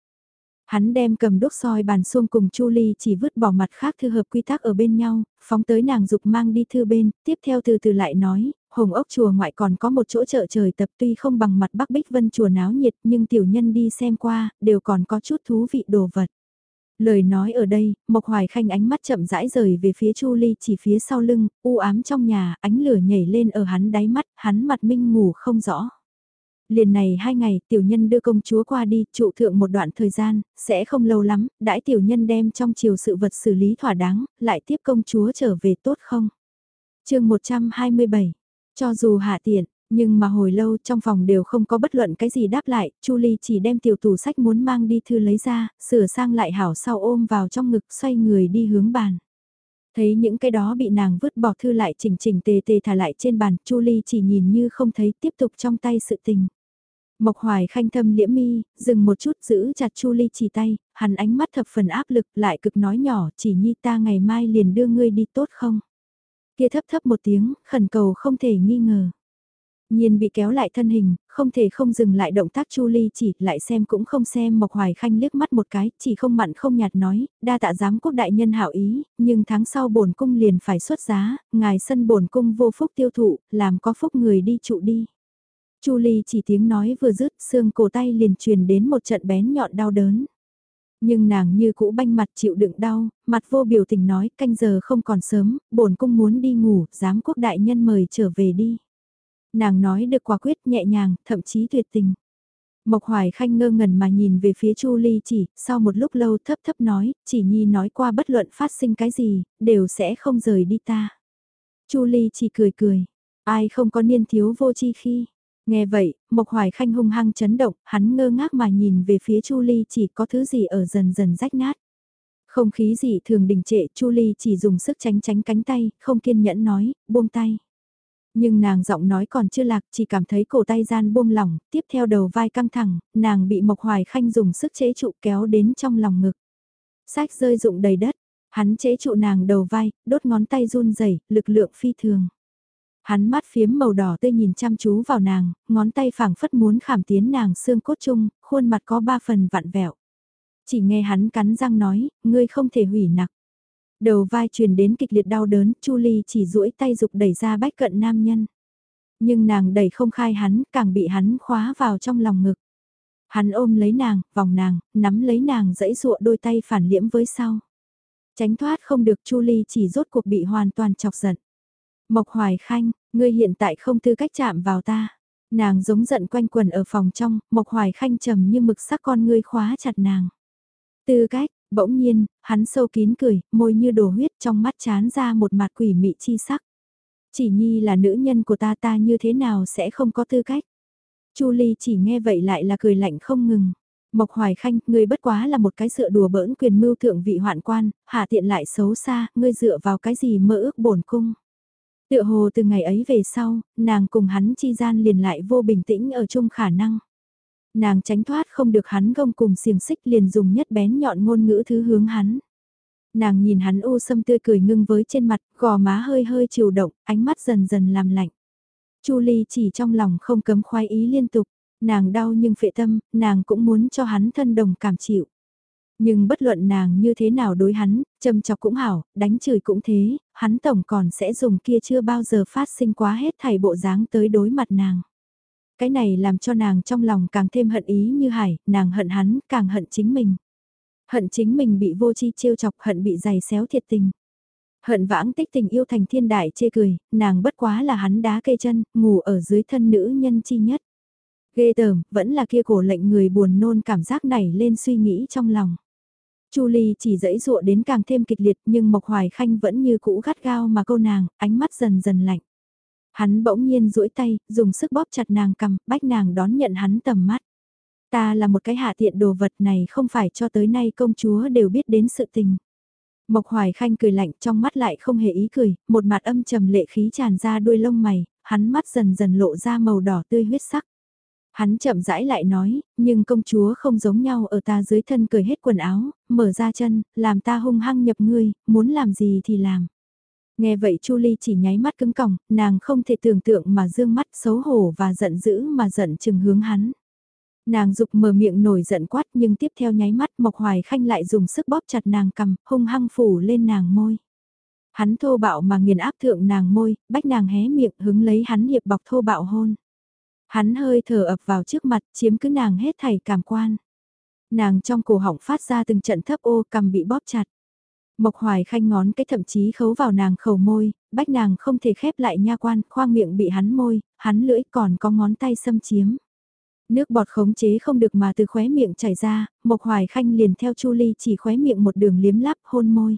Hắn đem cầm đốt soi bàn xuông cùng Chu Ly chỉ vứt bỏ mặt khác thư hợp quy tắc ở bên nhau, phóng tới nàng dục mang đi thư bên, tiếp theo từ từ lại nói, hồng ốc chùa ngoại còn có một chỗ chợ trời tập tuy không bằng mặt Bắc Bích Vân chùa náo nhiệt nhưng tiểu nhân đi xem qua, đều còn có chút thú vị đồ vật. Lời nói ở đây, Mộc Hoài Khanh ánh mắt chậm rãi rời về phía Chu Ly chỉ phía sau lưng, u ám trong nhà, ánh lửa nhảy lên ở hắn đáy mắt, hắn mặt minh ngủ không rõ. Liền này hai ngày, tiểu nhân đưa công chúa qua đi, trụ thượng một đoạn thời gian, sẽ không lâu lắm, đãi tiểu nhân đem trong chiều sự vật xử lý thỏa đáng, lại tiếp công chúa trở về tốt không? chương 127, cho dù hạ tiện, nhưng mà hồi lâu trong phòng đều không có bất luận cái gì đáp lại, Chu Ly chỉ đem tiểu tủ sách muốn mang đi thư lấy ra, sửa sang lại hảo sau ôm vào trong ngực xoay người đi hướng bàn. Thấy những cái đó bị nàng vứt bỏ thư lại chỉnh chỉnh tề tề thả lại trên bàn, Chu Ly chỉ nhìn như không thấy tiếp tục trong tay sự tình. Mộc Hoài khanh thâm liễm mi, dừng một chút giữ chặt Chu Ly chỉ tay, hắn ánh mắt thập phần áp lực lại cực nói nhỏ chỉ nhi ta ngày mai liền đưa ngươi đi tốt không? Kia thấp thấp một tiếng, khẩn cầu không thể nghi ngờ. Nhiên bị kéo lại thân hình, không thể không dừng lại động tác Chu Ly chỉ, lại xem cũng không xem Mộc Hoài Khanh liếc mắt một cái, chỉ không mặn không nhạt nói, đa tạ giám quốc đại nhân hảo ý, nhưng tháng sau bổn cung liền phải xuất giá, ngài sân bổn cung vô phúc tiêu thụ, làm có phúc người đi trụ đi. Chu Ly chỉ tiếng nói vừa dứt, xương cổ tay liền truyền đến một trận bén nhọn đau đớn. Nhưng nàng như cũ banh mặt chịu đựng đau, mặt vô biểu tình nói canh giờ không còn sớm, bổn cung muốn đi ngủ, giám quốc đại nhân mời trở về đi. Nàng nói được quả quyết nhẹ nhàng, thậm chí tuyệt tình. Mộc Hoài Khanh ngơ ngẩn mà nhìn về phía Chu Ly chỉ, sau một lúc lâu thấp thấp nói, chỉ nhi nói qua bất luận phát sinh cái gì, đều sẽ không rời đi ta. Chu Ly chỉ cười cười, ai không có niên thiếu vô chi khi. Nghe vậy, Mộc Hoài Khanh hung hăng chấn động, hắn ngơ ngác mà nhìn về phía Chu Ly chỉ có thứ gì ở dần dần rách nát. Không khí gì thường đình trệ, Chu Ly chỉ dùng sức tránh tránh cánh tay, không kiên nhẫn nói, buông tay. Nhưng nàng giọng nói còn chưa lạc, chỉ cảm thấy cổ tay gian buông lỏng, tiếp theo đầu vai căng thẳng, nàng bị Mộc Hoài Khanh dùng sức chế trụ kéo đến trong lòng ngực. Sách rơi rụng đầy đất, hắn chế trụ nàng đầu vai, đốt ngón tay run rẩy lực lượng phi thường. Hắn mắt phiếm màu đỏ tươi nhìn chăm chú vào nàng, ngón tay phảng phất muốn khảm tiến nàng xương cốt chung, khuôn mặt có ba phần vặn vẹo. Chỉ nghe hắn cắn răng nói, ngươi không thể hủy nặc. Đầu vai truyền đến kịch liệt đau đớn, Chu Ly chỉ duỗi tay dục đẩy ra bách cận nam nhân. Nhưng nàng đẩy không khai hắn, càng bị hắn khóa vào trong lòng ngực. Hắn ôm lấy nàng, vòng nàng, nắm lấy nàng dẫy dụa đôi tay phản liễm với sau. Tránh thoát không được Chu Ly chỉ rốt cuộc bị hoàn toàn chọc giận. Mộc Hoài Khanh, ngươi hiện tại không tư cách chạm vào ta. Nàng giống giận quanh quần ở phòng trong, Mộc Hoài Khanh trầm như mực sắc con ngươi khóa chặt nàng. Tư cách, Bỗng nhiên, hắn sâu kín cười, môi như đổ huyết trong mắt chán ra một mặt quỷ mị chi sắc. Chỉ nhi là nữ nhân của ta ta như thế nào sẽ không có tư cách. Chu Ly chỉ nghe vậy lại là cười lạnh không ngừng. Mộc Hoài Khanh, ngươi bất quá là một cái dựa đùa bỡn quyền mưu thượng vị hoạn quan, hạ tiện lại xấu xa, ngươi dựa vào cái gì mơ ước bổn cung. Tựa hồ từ ngày ấy về sau, nàng cùng hắn chi gian liền lại vô bình tĩnh ở chung khả năng. Nàng tránh thoát không được hắn gông cùng xiềng xích liền dùng nhất bén nhọn ngôn ngữ thứ hướng hắn. Nàng nhìn hắn u sâm tươi cười ngưng với trên mặt, gò má hơi hơi chiều động, ánh mắt dần dần làm lạnh. Chu Ly chỉ trong lòng không cấm khoái ý liên tục, nàng đau nhưng phệ tâm, nàng cũng muốn cho hắn thân đồng cảm chịu. Nhưng bất luận nàng như thế nào đối hắn, châm chọc cũng hảo, đánh chửi cũng thế, hắn tổng còn sẽ dùng kia chưa bao giờ phát sinh quá hết thảy bộ dáng tới đối mặt nàng. Cái này làm cho nàng trong lòng càng thêm hận ý như hải, nàng hận hắn, càng hận chính mình. Hận chính mình bị vô chi trêu chọc, hận bị giày xéo thiệt tình. Hận vãng tích tình yêu thành thiên đại chê cười, nàng bất quá là hắn đá cây chân, ngủ ở dưới thân nữ nhân chi nhất. Ghê tởm, vẫn là kia cổ lệnh người buồn nôn cảm giác này lên suy nghĩ trong lòng. Chu Ly chỉ dẫy dụa đến càng thêm kịch liệt nhưng Mộc Hoài Khanh vẫn như cũ gắt gao mà câu nàng, ánh mắt dần dần lạnh. Hắn bỗng nhiên duỗi tay, dùng sức bóp chặt nàng cầm, bách nàng đón nhận hắn tầm mắt. Ta là một cái hạ tiện đồ vật này không phải cho tới nay công chúa đều biết đến sự tình. Mộc Hoài Khanh cười lạnh trong mắt lại không hề ý cười, một mặt âm trầm lệ khí tràn ra đuôi lông mày, hắn mắt dần dần lộ ra màu đỏ tươi huyết sắc. Hắn chậm rãi lại nói, nhưng công chúa không giống nhau ở ta dưới thân cười hết quần áo, mở ra chân, làm ta hung hăng nhập ngươi, muốn làm gì thì làm. Nghe vậy Chu Ly chỉ nháy mắt cứng còng, nàng không thể tưởng tượng mà dương mắt xấu hổ và giận dữ mà giận chừng hướng hắn. Nàng dục mở miệng nổi giận quát nhưng tiếp theo nháy mắt Mộc Hoài Khanh lại dùng sức bóp chặt nàng cầm, hung hăng phủ lên nàng môi. Hắn thô bạo mà nghiền áp thượng nàng môi, bách nàng hé miệng hứng lấy hắn hiệp bọc thô bạo hôn. Hắn hơi thở ập vào trước mặt chiếm cứ nàng hết thảy cảm quan. Nàng trong cổ họng phát ra từng trận thấp ô cầm bị bóp chặt. Mộc Hoài Khanh ngón cái thậm chí khấu vào nàng khẩu môi, bách nàng không thể khép lại nha quan, khoang miệng bị hắn môi, hắn lưỡi còn có ngón tay xâm chiếm. Nước bọt khống chế không được mà từ khóe miệng chảy ra, Mộc Hoài Khanh liền theo Chu Ly chỉ khóe miệng một đường liếm lắp hôn môi.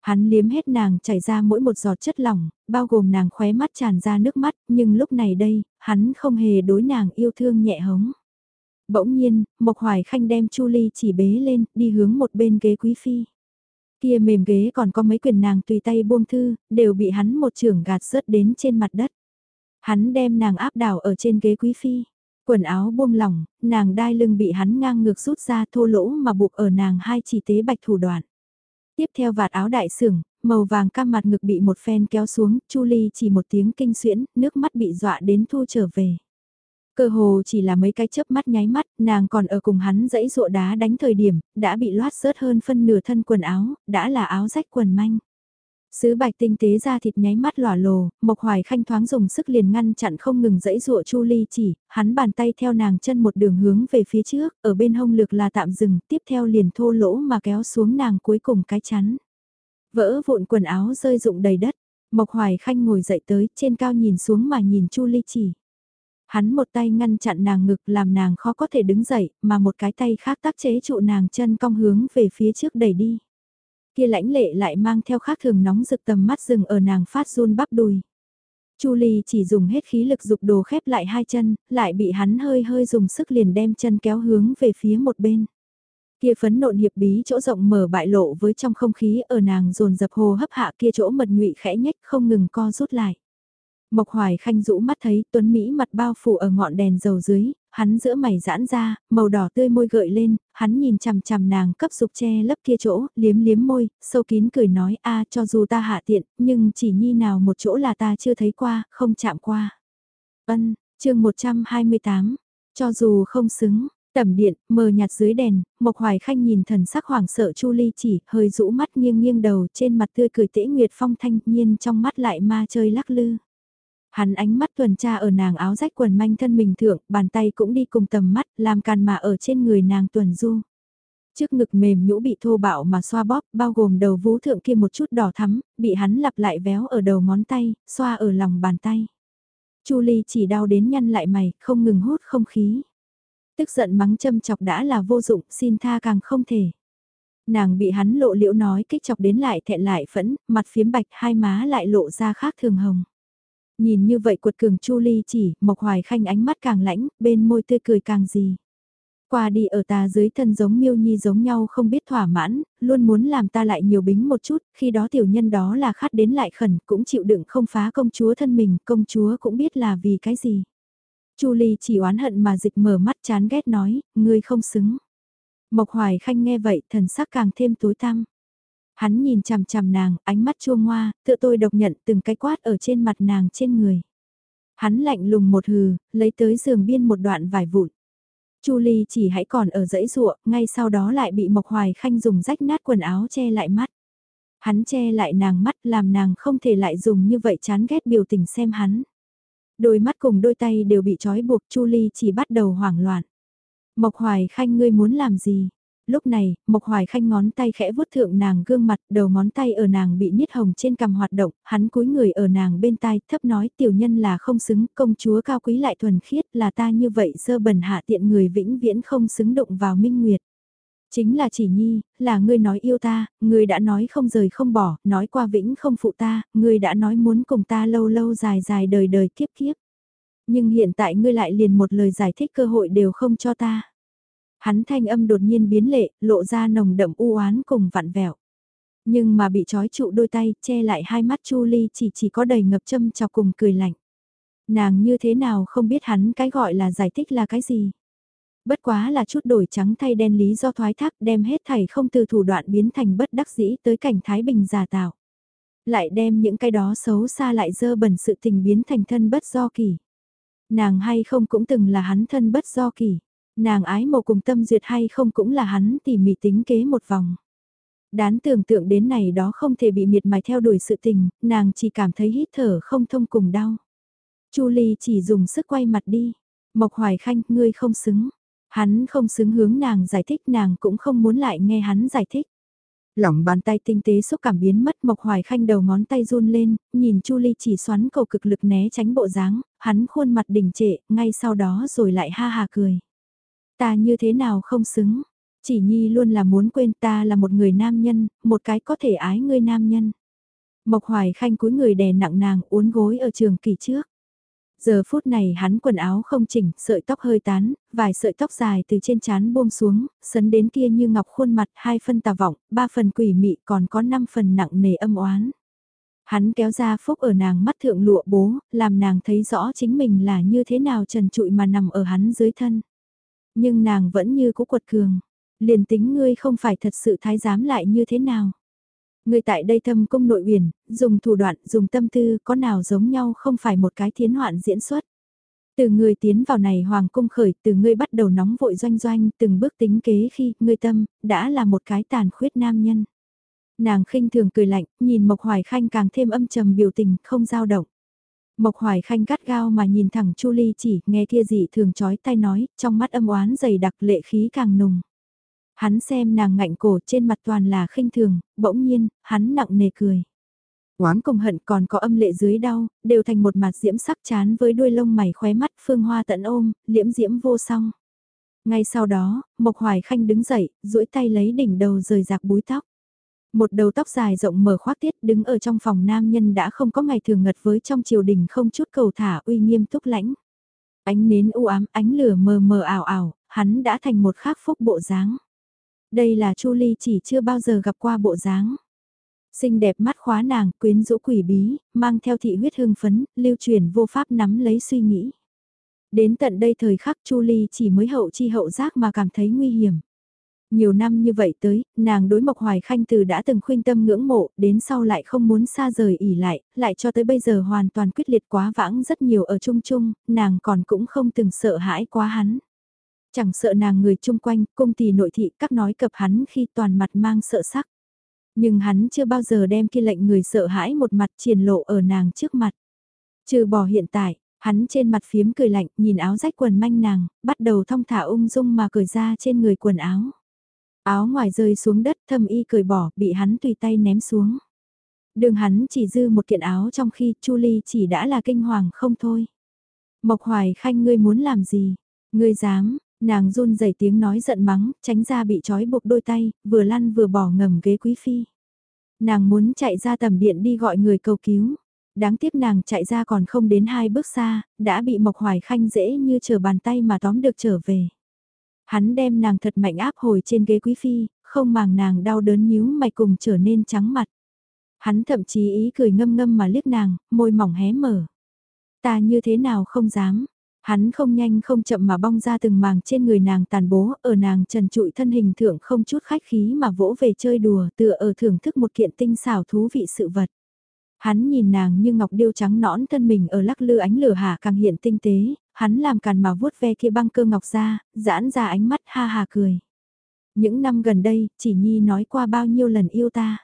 Hắn liếm hết nàng chảy ra mỗi một giọt chất lỏng, bao gồm nàng khóe mắt tràn ra nước mắt, nhưng lúc này đây, hắn không hề đối nàng yêu thương nhẹ hống. Bỗng nhiên, Mộc Hoài Khanh đem Chu Ly chỉ bế lên, đi hướng một bên ghế quý phi. Kia mềm ghế còn có mấy quyền nàng tùy tay buông thư, đều bị hắn một trưởng gạt rớt đến trên mặt đất. Hắn đem nàng áp đảo ở trên ghế quý phi. Quần áo buông lỏng, nàng đai lưng bị hắn ngang ngược rút ra thô lỗ mà buộc ở nàng hai chỉ tế bạch thủ đoạn. Tiếp theo vạt áo đại sưởng, màu vàng cam mặt ngực bị một phen kéo xuống, Chu Ly chỉ một tiếng kinh xuyễn, nước mắt bị dọa đến thu trở về. Cơ hồ chỉ là mấy cái chớp mắt nháy mắt, nàng còn ở cùng hắn dãy dụa đá đánh thời điểm, đã bị loát rớt hơn phân nửa thân quần áo, đã là áo rách quần manh. Sứ bạch tinh tế ra thịt nháy mắt lỏa lồ, Mộc Hoài Khanh thoáng dùng sức liền ngăn chặn không ngừng dẫy dụa Chu Ly chỉ, hắn bàn tay theo nàng chân một đường hướng về phía trước, ở bên hông lược là tạm dừng, tiếp theo liền thô lỗ mà kéo xuống nàng cuối cùng cái chắn. Vỡ vụn quần áo rơi rụng đầy đất, Mộc Hoài Khanh ngồi dậy tới, trên cao nhìn xuống mà nhìn Chu Ly chỉ. Hắn một tay ngăn chặn nàng ngực làm nàng khó có thể đứng dậy, mà một cái tay khác tác chế trụ nàng chân cong hướng về phía trước đẩy đi. Kia lãnh lệ lại mang theo khác thường nóng rực tầm mắt rừng ở nàng phát run bắp đùi. Chu Ly chỉ dùng hết khí lực dục đồ khép lại hai chân, lại bị hắn hơi hơi dùng sức liền đem chân kéo hướng về phía một bên. Kia phấn nộn hiệp bí chỗ rộng mở bại lộ với trong không khí ở nàng dồn dập hồ hấp hạ kia chỗ mật nhụy khẽ nhách không ngừng co rút lại. Mộc Hoài Khanh rũ mắt thấy Tuấn Mỹ mặt bao phủ ở ngọn đèn dầu dưới, hắn giữa mày giãn ra, màu đỏ tươi môi gợi lên, hắn nhìn chằm chằm nàng cấp dục che lấp kia chỗ, liếm liếm môi, sâu kín cười nói a cho dù ta hạ tiện, nhưng chỉ nhi nào một chỗ là ta chưa thấy qua, không chạm qua. Ân, chương 128, cho dù không xứng, tẩm điện, mờ nhạt dưới đèn, Mộc Hoài Khanh nhìn thần sắc hoảng sợ Chu Ly chỉ, hơi rũ mắt nghiêng nghiêng đầu trên mặt tươi cười tễ nguyệt phong thanh nhiên trong mắt lại ma chơi lắc lư. Hắn ánh mắt tuần tra ở nàng áo rách quần manh thân mình thượng, bàn tay cũng đi cùng tầm mắt, làm càn mà ở trên người nàng tuần du. Trước ngực mềm nhũ bị thô bạo mà xoa bóp, bao gồm đầu vú thượng kia một chút đỏ thắm, bị hắn lặp lại véo ở đầu ngón tay, xoa ở lòng bàn tay. Chu Ly chỉ đau đến nhăn lại mày, không ngừng hút không khí. Tức giận mắng châm chọc đã là vô dụng, xin tha càng không thể. Nàng bị hắn lộ liễu nói kích chọc đến lại thẹn lại phẫn, mặt phiếm bạch hai má lại lộ ra khác thường hồng. Nhìn như vậy cuột cường Chu Ly chỉ, Mộc Hoài Khanh ánh mắt càng lãnh, bên môi tươi cười càng gì. Qua đi ở ta dưới thân giống miêu nhi giống nhau không biết thỏa mãn, luôn muốn làm ta lại nhiều bính một chút, khi đó tiểu nhân đó là khát đến lại khẩn, cũng chịu đựng không phá công chúa thân mình, công chúa cũng biết là vì cái gì. Chu Ly chỉ oán hận mà dịch mở mắt chán ghét nói, ngươi không xứng. Mộc Hoài Khanh nghe vậy, thần sắc càng thêm tối tăm. Hắn nhìn chằm chằm nàng, ánh mắt chua ngoa, tựa tôi độc nhận từng cái quát ở trên mặt nàng trên người. Hắn lạnh lùng một hừ, lấy tới giường biên một đoạn vải vụn. Chu Ly chỉ hãy còn ở dãy ruộng, ngay sau đó lại bị Mộc Hoài Khanh dùng rách nát quần áo che lại mắt. Hắn che lại nàng mắt làm nàng không thể lại dùng như vậy chán ghét biểu tình xem hắn. Đôi mắt cùng đôi tay đều bị trói buộc Chu Ly chỉ bắt đầu hoảng loạn. Mộc Hoài Khanh ngươi muốn làm gì? Lúc này, Mộc Hoài Khanh ngón tay khẽ vuốt thượng nàng gương mặt, đầu ngón tay ở nàng bị niết hồng trên cằm hoạt động, hắn cúi người ở nàng bên tai, thấp nói tiểu nhân là không xứng, công chúa cao quý lại thuần khiết, là ta như vậy dơ bẩn hạ tiện người vĩnh viễn không xứng động vào minh nguyệt. Chính là chỉ nhi, là ngươi nói yêu ta, ngươi đã nói không rời không bỏ, nói qua vĩnh không phụ ta, ngươi đã nói muốn cùng ta lâu lâu dài dài đời đời kiếp kiếp. Nhưng hiện tại ngươi lại liền một lời giải thích cơ hội đều không cho ta. Hắn thanh âm đột nhiên biến lệ, lộ ra nồng đậm u oán cùng vặn vẹo. Nhưng mà bị trói trụ đôi tay, che lại hai mắt Chu Ly chỉ chỉ có đầy ngập châm chọc cùng cười lạnh. Nàng như thế nào không biết hắn cái gọi là giải thích là cái gì. Bất quá là chút đổi trắng thay đen lý do thoái thác đem hết thảy không từ thủ đoạn biến thành bất đắc dĩ tới cảnh Thái Bình giả tạo. Lại đem những cái đó xấu xa lại dơ bẩn sự tình biến thành thân bất do kỳ. Nàng hay không cũng từng là hắn thân bất do kỳ. Nàng ái mộ cùng tâm duyệt hay không cũng là hắn tỉ mỉ tính kế một vòng. Đán tưởng tượng đến này đó không thể bị miệt mài theo đuổi sự tình, nàng chỉ cảm thấy hít thở không thông cùng đau. Chu Ly chỉ dùng sức quay mặt đi. Mộc Hoài Khanh, ngươi không xứng. Hắn không xứng hướng nàng giải thích nàng cũng không muốn lại nghe hắn giải thích. Lỏng bàn tay tinh tế xúc cảm biến mất Mộc Hoài Khanh đầu ngón tay run lên, nhìn Chu Ly chỉ xoắn cầu cực lực né tránh bộ dáng, hắn khuôn mặt đỉnh trệ, ngay sau đó rồi lại ha hà cười. Ta như thế nào không xứng, chỉ nhi luôn là muốn quên ta là một người nam nhân, một cái có thể ái ngươi nam nhân. Mộc Hoài Khanh cúi người đè nặng nàng uốn gối ở trường kỳ trước. Giờ phút này hắn quần áo không chỉnh, sợi tóc hơi tán, vài sợi tóc dài từ trên trán buông xuống, sấn đến kia như ngọc khuôn mặt, hai phân tà vọng, ba phần quỷ mị còn có năm phần nặng nề âm oán. Hắn kéo ra phúc ở nàng mắt thượng lụa bố, làm nàng thấy rõ chính mình là như thế nào trần trụi mà nằm ở hắn dưới thân. Nhưng nàng vẫn như cũ quật cường, liền tính ngươi không phải thật sự thái giám lại như thế nào. ngươi tại đây thâm cung nội uyển, dùng thủ đoạn, dùng tâm tư, có nào giống nhau không phải một cái thiến hoạn diễn xuất. Từ người tiến vào này hoàng cung khởi, từ ngươi bắt đầu nóng vội doanh doanh, từng bước tính kế khi, ngươi tâm, đã là một cái tàn khuyết nam nhân. Nàng khinh thường cười lạnh, nhìn Mộc Hoài Khanh càng thêm âm trầm biểu tình, không dao động. Mộc Hoài Khanh gắt gao mà nhìn thẳng Chu Ly chỉ, nghe kia gì thường chói tay nói, trong mắt âm oán dày đặc lệ khí càng nùng. Hắn xem nàng ngạnh cổ trên mặt toàn là khinh thường, bỗng nhiên, hắn nặng nề cười. Oán cùng hận còn có âm lệ dưới đau, đều thành một mặt diễm sắc chán với đuôi lông mày khóe mắt phương hoa tận ôm, liễm diễm vô song. Ngay sau đó, Mộc Hoài Khanh đứng dậy, duỗi tay lấy đỉnh đầu rời rạc búi tóc. Một đầu tóc dài rộng mở khoác tiết đứng ở trong phòng nam nhân đã không có ngày thường ngật với trong triều đình không chút cầu thả uy nghiêm túc lãnh. Ánh nến u ám ánh lửa mờ mờ ảo ảo, hắn đã thành một khắc phúc bộ dáng. Đây là Chu Ly chỉ chưa bao giờ gặp qua bộ dáng. Xinh đẹp mắt khóa nàng, quyến rũ quỷ bí, mang theo thị huyết hương phấn, lưu truyền vô pháp nắm lấy suy nghĩ. Đến tận đây thời khắc Chu Ly chỉ mới hậu chi hậu giác mà cảm thấy nguy hiểm. Nhiều năm như vậy tới, nàng đối Mộc Hoài Khanh từ đã từng khuyên tâm ngưỡng mộ, đến sau lại không muốn xa rời ỉ lại, lại cho tới bây giờ hoàn toàn quyết liệt quá vãng rất nhiều ở chung chung, nàng còn cũng không từng sợ hãi quá hắn. Chẳng sợ nàng người chung quanh, cung tỷ nội thị các nói cập hắn khi toàn mặt mang sợ sắc. Nhưng hắn chưa bao giờ đem kia lệnh người sợ hãi một mặt triển lộ ở nàng trước mặt. Trừ bỏ hiện tại, hắn trên mặt phiếm cười lạnh nhìn áo rách quần manh nàng, bắt đầu thong thả ung dung mà cởi ra trên người quần áo. Áo ngoài rơi xuống đất thâm y cười bỏ bị hắn tùy tay ném xuống. Đường hắn chỉ dư một kiện áo trong khi Chu Ly chỉ đã là kinh hoàng không thôi. Mộc Hoài Khanh ngươi muốn làm gì? Ngươi dám, Nàng run rẩy tiếng nói giận mắng, tránh ra bị trói buộc đôi tay, vừa lăn vừa bỏ ngầm ghế quý phi. Nàng muốn chạy ra tầm điện đi gọi người cầu cứu. Đáng tiếc nàng chạy ra còn không đến hai bước xa, đã bị Mộc Hoài Khanh dễ như chờ bàn tay mà tóm được trở về. Hắn đem nàng thật mạnh áp hồi trên ghế quý phi, không màng nàng đau đớn nhíu mày cùng trở nên trắng mặt. Hắn thậm chí ý cười ngâm ngâm mà liếc nàng, môi mỏng hé mở. Ta như thế nào không dám, Hắn không nhanh không chậm mà bong ra từng màng trên người nàng tàn bố, ở nàng trần trụi thân hình thượng không chút khách khí mà vỗ về chơi đùa tựa ở thưởng thức một kiện tinh xảo thú vị sự vật. Hắn nhìn nàng như ngọc điêu trắng nõn thân mình ở lắc lư ánh lửa hạ càng hiện tinh tế, hắn làm càn mà vuốt ve kia băng cơ ngọc ra, giãn ra ánh mắt ha hà cười. Những năm gần đây, chỉ nhi nói qua bao nhiêu lần yêu ta.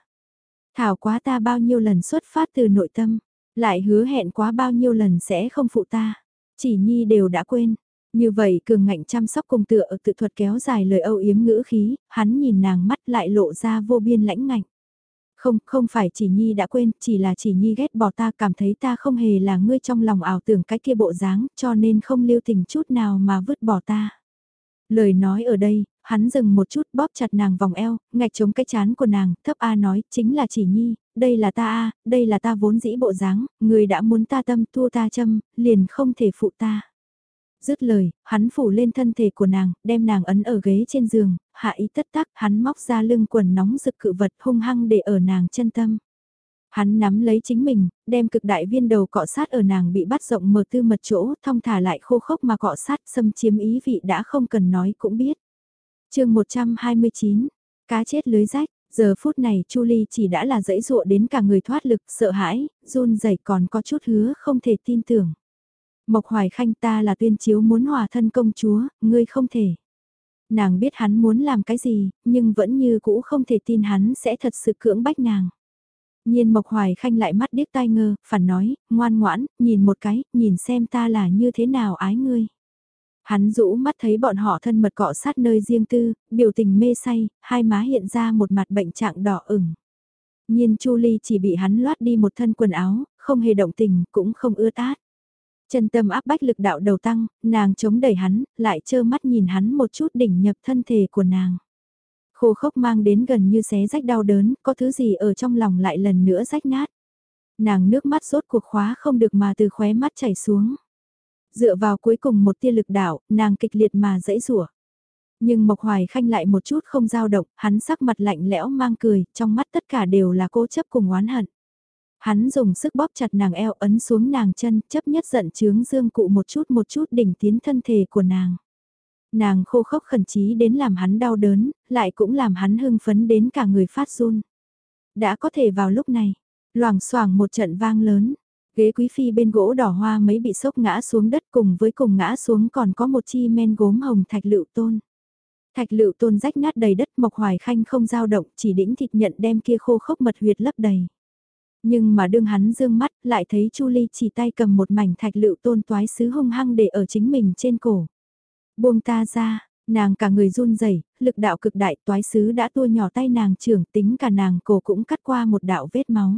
Thảo quá ta bao nhiêu lần xuất phát từ nội tâm, lại hứa hẹn quá bao nhiêu lần sẽ không phụ ta. Chỉ nhi đều đã quên. Như vậy cường ngạnh chăm sóc cùng tựa ở tự thuật kéo dài lời âu yếm ngữ khí, hắn nhìn nàng mắt lại lộ ra vô biên lãnh ngạnh. Không, không phải chỉ nhi đã quên, chỉ là chỉ nhi ghét bỏ ta cảm thấy ta không hề là ngươi trong lòng ảo tưởng cái kia bộ dáng, cho nên không lưu tình chút nào mà vứt bỏ ta. Lời nói ở đây, hắn dừng một chút bóp chặt nàng vòng eo, ngạch chống cái chán của nàng, thấp A nói, chính là chỉ nhi, đây là ta A, đây là ta vốn dĩ bộ dáng, người đã muốn ta tâm thua ta châm, liền không thể phụ ta. Dứt lời, hắn phủ lên thân thể của nàng, đem nàng ấn ở ghế trên giường, hạ ý tất tắc, hắn móc ra lưng quần nóng rực cự vật hung hăng để ở nàng chân tâm. Hắn nắm lấy chính mình, đem cực đại viên đầu cọ sát ở nàng bị bắt rộng mở tư mật chỗ, thong thả lại khô khốc mà cọ sát xâm chiếm ý vị đã không cần nói cũng biết. chương 129, cá chết lưới rách, giờ phút này Chu Ly chỉ đã là dãy dụa đến cả người thoát lực, sợ hãi, run rẩy còn có chút hứa không thể tin tưởng. Mộc Hoài Khanh ta là tuyên chiếu muốn hòa thân công chúa, ngươi không thể. Nàng biết hắn muốn làm cái gì, nhưng vẫn như cũ không thể tin hắn sẽ thật sự cưỡng bách nàng. Nhiên Mộc Hoài Khanh lại mắt điếc tai ngơ, phản nói, ngoan ngoãn, nhìn một cái, nhìn xem ta là như thế nào ái ngươi. Hắn rũ mắt thấy bọn họ thân mật cọ sát nơi riêng tư, biểu tình mê say, hai má hiện ra một mặt bệnh trạng đỏ ửng. Nhiên Chu Ly chỉ bị hắn loát đi một thân quần áo, không hề động tình, cũng không ưa tát. Chân tâm áp bách lực đạo đầu tăng, nàng chống đẩy hắn, lại trơ mắt nhìn hắn một chút đỉnh nhập thân thể của nàng. Khô khốc mang đến gần như xé rách đau đớn, có thứ gì ở trong lòng lại lần nữa rách nát. Nàng nước mắt rốt cuộc khóa không được mà từ khóe mắt chảy xuống. Dựa vào cuối cùng một tia lực đạo, nàng kịch liệt mà dẫy rủa. Nhưng Mộc Hoài Khanh lại một chút không dao động, hắn sắc mặt lạnh lẽo mang cười, trong mắt tất cả đều là cố chấp cùng oán hận. Hắn dùng sức bóp chặt nàng eo ấn xuống nàng chân, chấp nhất giận chướng dương cụ một chút một chút đỉnh tiến thân thể của nàng. Nàng khô khốc khẩn trí đến làm hắn đau đớn, lại cũng làm hắn hưng phấn đến cả người phát run. Đã có thể vào lúc này, loảng xoảng một trận vang lớn, ghế quý phi bên gỗ đỏ hoa mấy bị sốc ngã xuống đất cùng với cùng ngã xuống còn có một chi men gốm hồng thạch lựu tôn. Thạch lựu tôn rách nát đầy đất mộc hoài khanh không dao động chỉ đĩnh thịt nhận đem kia khô khốc mật huyệt lấp đầy. Nhưng mà đương hắn dương mắt lại thấy Chu Ly chỉ tay cầm một mảnh thạch lựu tôn toái sứ hung hăng để ở chính mình trên cổ. Buông ta ra, nàng cả người run rẩy lực đạo cực đại toái sứ đã tua nhỏ tay nàng trưởng tính cả nàng cổ cũng cắt qua một đạo vết máu.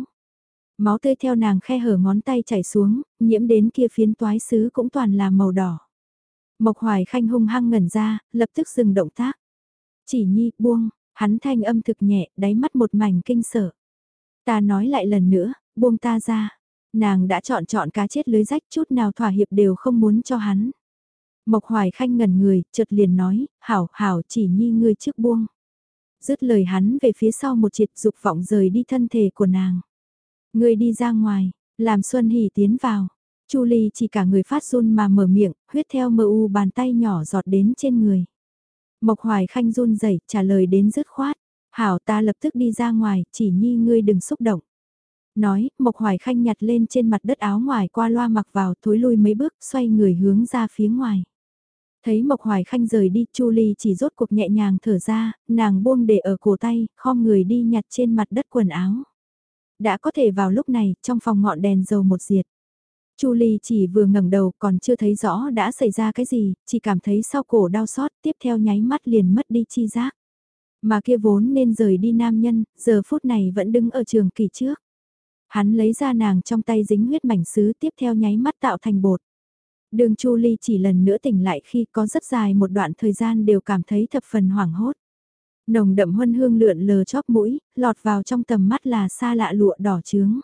Máu tươi theo nàng khe hở ngón tay chảy xuống, nhiễm đến kia phiến toái sứ cũng toàn là màu đỏ. Mộc Hoài Khanh hung hăng ngẩn ra, lập tức dừng động tác. Chỉ nhi, buông, hắn thanh âm thực nhẹ, đáy mắt một mảnh kinh sợ. Ta nói lại lần nữa, buông ta ra. Nàng đã chọn chọn cá chết lưới rách chút nào thỏa hiệp đều không muốn cho hắn. Mộc Hoài Khanh ngẩn người, chợt liền nói, hảo, hảo, chỉ nhi ngươi trước buông. Dứt lời hắn về phía sau một triệt dục vọng rời đi thân thể của nàng. Ngươi đi ra ngoài, làm Xuân Hỷ tiến vào. Chu Ly chỉ cả người phát run mà mở miệng, huyết theo mơ u bàn tay nhỏ giọt đến trên người. Mộc Hoài Khanh run rẩy trả lời đến dứt khoát. Hảo ta lập tức đi ra ngoài, chỉ nhi ngươi đừng xúc động. Nói, Mộc Hoài Khanh nhặt lên trên mặt đất áo ngoài qua loa mặc vào thối lui mấy bước xoay người hướng ra phía ngoài. Thấy Mộc Hoài Khanh rời đi, Chu Ly chỉ rốt cuộc nhẹ nhàng thở ra, nàng buông để ở cổ tay, khom người đi nhặt trên mặt đất quần áo. Đã có thể vào lúc này, trong phòng ngọn đèn dầu một diệt. Chu Ly chỉ vừa ngẩng đầu còn chưa thấy rõ đã xảy ra cái gì, chỉ cảm thấy sau cổ đau xót, tiếp theo nháy mắt liền mất đi chi giác. Mà kia vốn nên rời đi nam nhân, giờ phút này vẫn đứng ở trường kỳ trước. Hắn lấy ra nàng trong tay dính huyết mảnh sứ tiếp theo nháy mắt tạo thành bột. Đường Chu Ly chỉ lần nữa tỉnh lại khi có rất dài một đoạn thời gian đều cảm thấy thập phần hoảng hốt. Nồng đậm huân hương lượn lờ chóp mũi, lọt vào trong tầm mắt là xa lạ lụa đỏ trướng.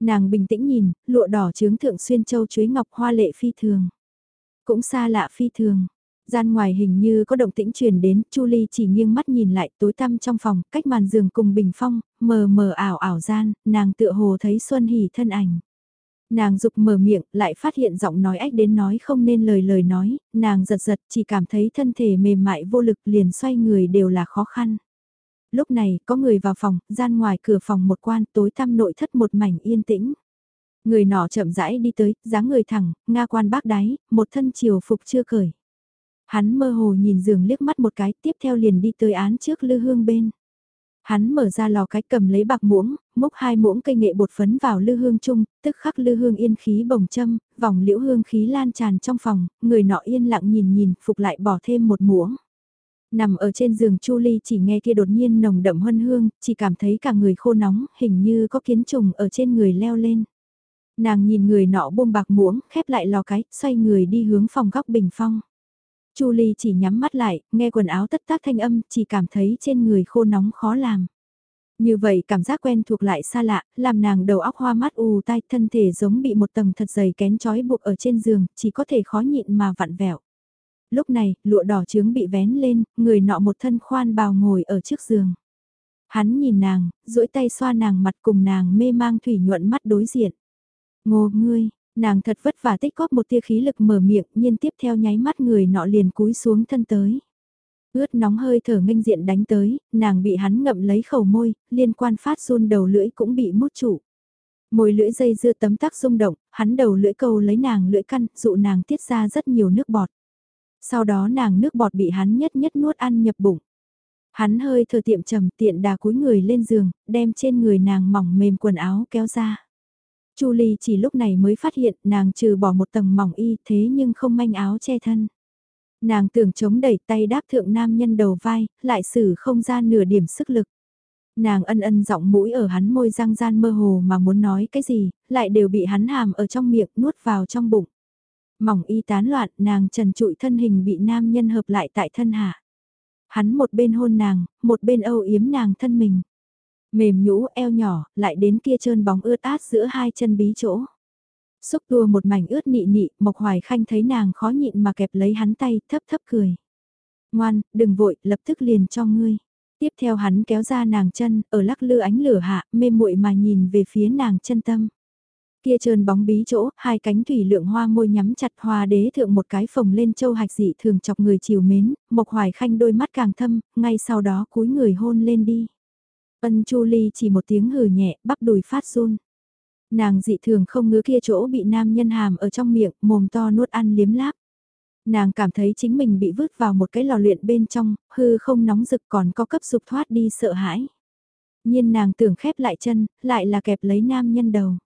Nàng bình tĩnh nhìn, lụa đỏ trướng thượng xuyên châu chuối ngọc hoa lệ phi thường. Cũng xa lạ phi thường. Gian ngoài hình như có động tĩnh truyền đến, Chu Ly chỉ nghiêng mắt nhìn lại tối tăm trong phòng, cách màn giường cùng bình phong, mờ mờ ảo ảo gian, nàng tựa hồ thấy Xuân Hỷ thân ảnh. Nàng dục mở miệng, lại phát hiện giọng nói ách đến nói không nên lời lời nói, nàng giật giật chỉ cảm thấy thân thể mềm mại vô lực liền xoay người đều là khó khăn. Lúc này, có người vào phòng, gian ngoài cửa phòng một quan tối tăm nội thất một mảnh yên tĩnh. Người nọ chậm rãi đi tới, dáng người thẳng, nga quan bác đáy, một thân chiều phục chưa cởi. Hắn mơ hồ nhìn giường liếc mắt một cái, tiếp theo liền đi tới án trước lư hương bên. Hắn mở ra lò cái cầm lấy bạc muỗng, múc hai muỗng cây nghệ bột phấn vào lư hương chung, tức khắc lư hương yên khí bồng châm, vòng liễu hương khí lan tràn trong phòng, người nọ yên lặng nhìn nhìn, phục lại bỏ thêm một muỗng. Nằm ở trên giường Chu Ly chỉ nghe kia đột nhiên nồng đậm huân hương, chỉ cảm thấy cả người khô nóng, hình như có kiến trùng ở trên người leo lên. Nàng nhìn người nọ buông bạc muỗng, khép lại lò cái, xoay người đi hướng phòng góc bình phong. Chu Ly chỉ nhắm mắt lại, nghe quần áo tất tác thanh âm, chỉ cảm thấy trên người khô nóng khó làm. Như vậy cảm giác quen thuộc lại xa lạ, làm nàng đầu óc hoa mắt ù tai thân thể giống bị một tầng thật dày kén chói buộc ở trên giường, chỉ có thể khó nhịn mà vặn vẹo. Lúc này, lụa đỏ trướng bị vén lên, người nọ một thân khoan bào ngồi ở trước giường. Hắn nhìn nàng, duỗi tay xoa nàng mặt cùng nàng mê mang thủy nhuận mắt đối diện. Ngô ngươi, Nàng thật vất vả tích góp một tia khí lực mở miệng, nhiên tiếp theo nháy mắt người nọ liền cúi xuống thân tới. Ướt nóng hơi thở nghênh diện đánh tới, nàng bị hắn ngậm lấy khẩu môi, liên quan phát run đầu lưỡi cũng bị mút trụ. Môi lưỡi dây dưa tấm tắc rung động, hắn đầu lưỡi câu lấy nàng lưỡi căn, dụ nàng tiết ra rất nhiều nước bọt. Sau đó nàng nước bọt bị hắn nhất nhất nuốt ăn nhập bụng. Hắn hơi thở tiệm trầm tiện đà cúi người lên giường, đem trên người nàng mỏng mềm quần áo kéo ra. Chu Ly chỉ lúc này mới phát hiện nàng trừ bỏ một tầng mỏng y thế nhưng không manh áo che thân. Nàng tưởng chống đẩy tay đáp thượng nam nhân đầu vai, lại xử không ra nửa điểm sức lực. Nàng ân ân giọng mũi ở hắn môi răng gian mơ hồ mà muốn nói cái gì, lại đều bị hắn hàm ở trong miệng nuốt vào trong bụng. Mỏng y tán loạn, nàng trần trụi thân hình bị nam nhân hợp lại tại thân hạ. Hắn một bên hôn nàng, một bên âu yếm nàng thân mình. Mềm nhũ eo nhỏ, lại đến kia trơn bóng ướt át giữa hai chân bí chỗ. Xúc tua một mảnh ướt nị nị, Mộc Hoài Khanh thấy nàng khó nhịn mà kẹp lấy hắn tay, thấp thấp cười. Ngoan, đừng vội, lập tức liền cho ngươi. Tiếp theo hắn kéo ra nàng chân, ở lắc lư ánh lửa hạ, mê muội mà nhìn về phía nàng chân tâm. Kia trơn bóng bí chỗ, hai cánh thủy lượng hoa môi nhắm chặt hoa đế thượng một cái phồng lên châu hạch dị thường chọc người chiều mến, Mộc Hoài Khanh đôi mắt càng thâm, ngay sau đó cúi người hôn lên đi. Ân Chu Ly chỉ một tiếng hừ nhẹ, bắp đùi phát run. Nàng dị thường không ngứa kia chỗ bị nam nhân hàm ở trong miệng, mồm to nuốt ăn liếm láp. Nàng cảm thấy chính mình bị vứt vào một cái lò luyện bên trong, hư không nóng rực còn có cấp sụp thoát đi sợ hãi. Nhiên nàng tưởng khép lại chân, lại là kẹp lấy nam nhân đầu.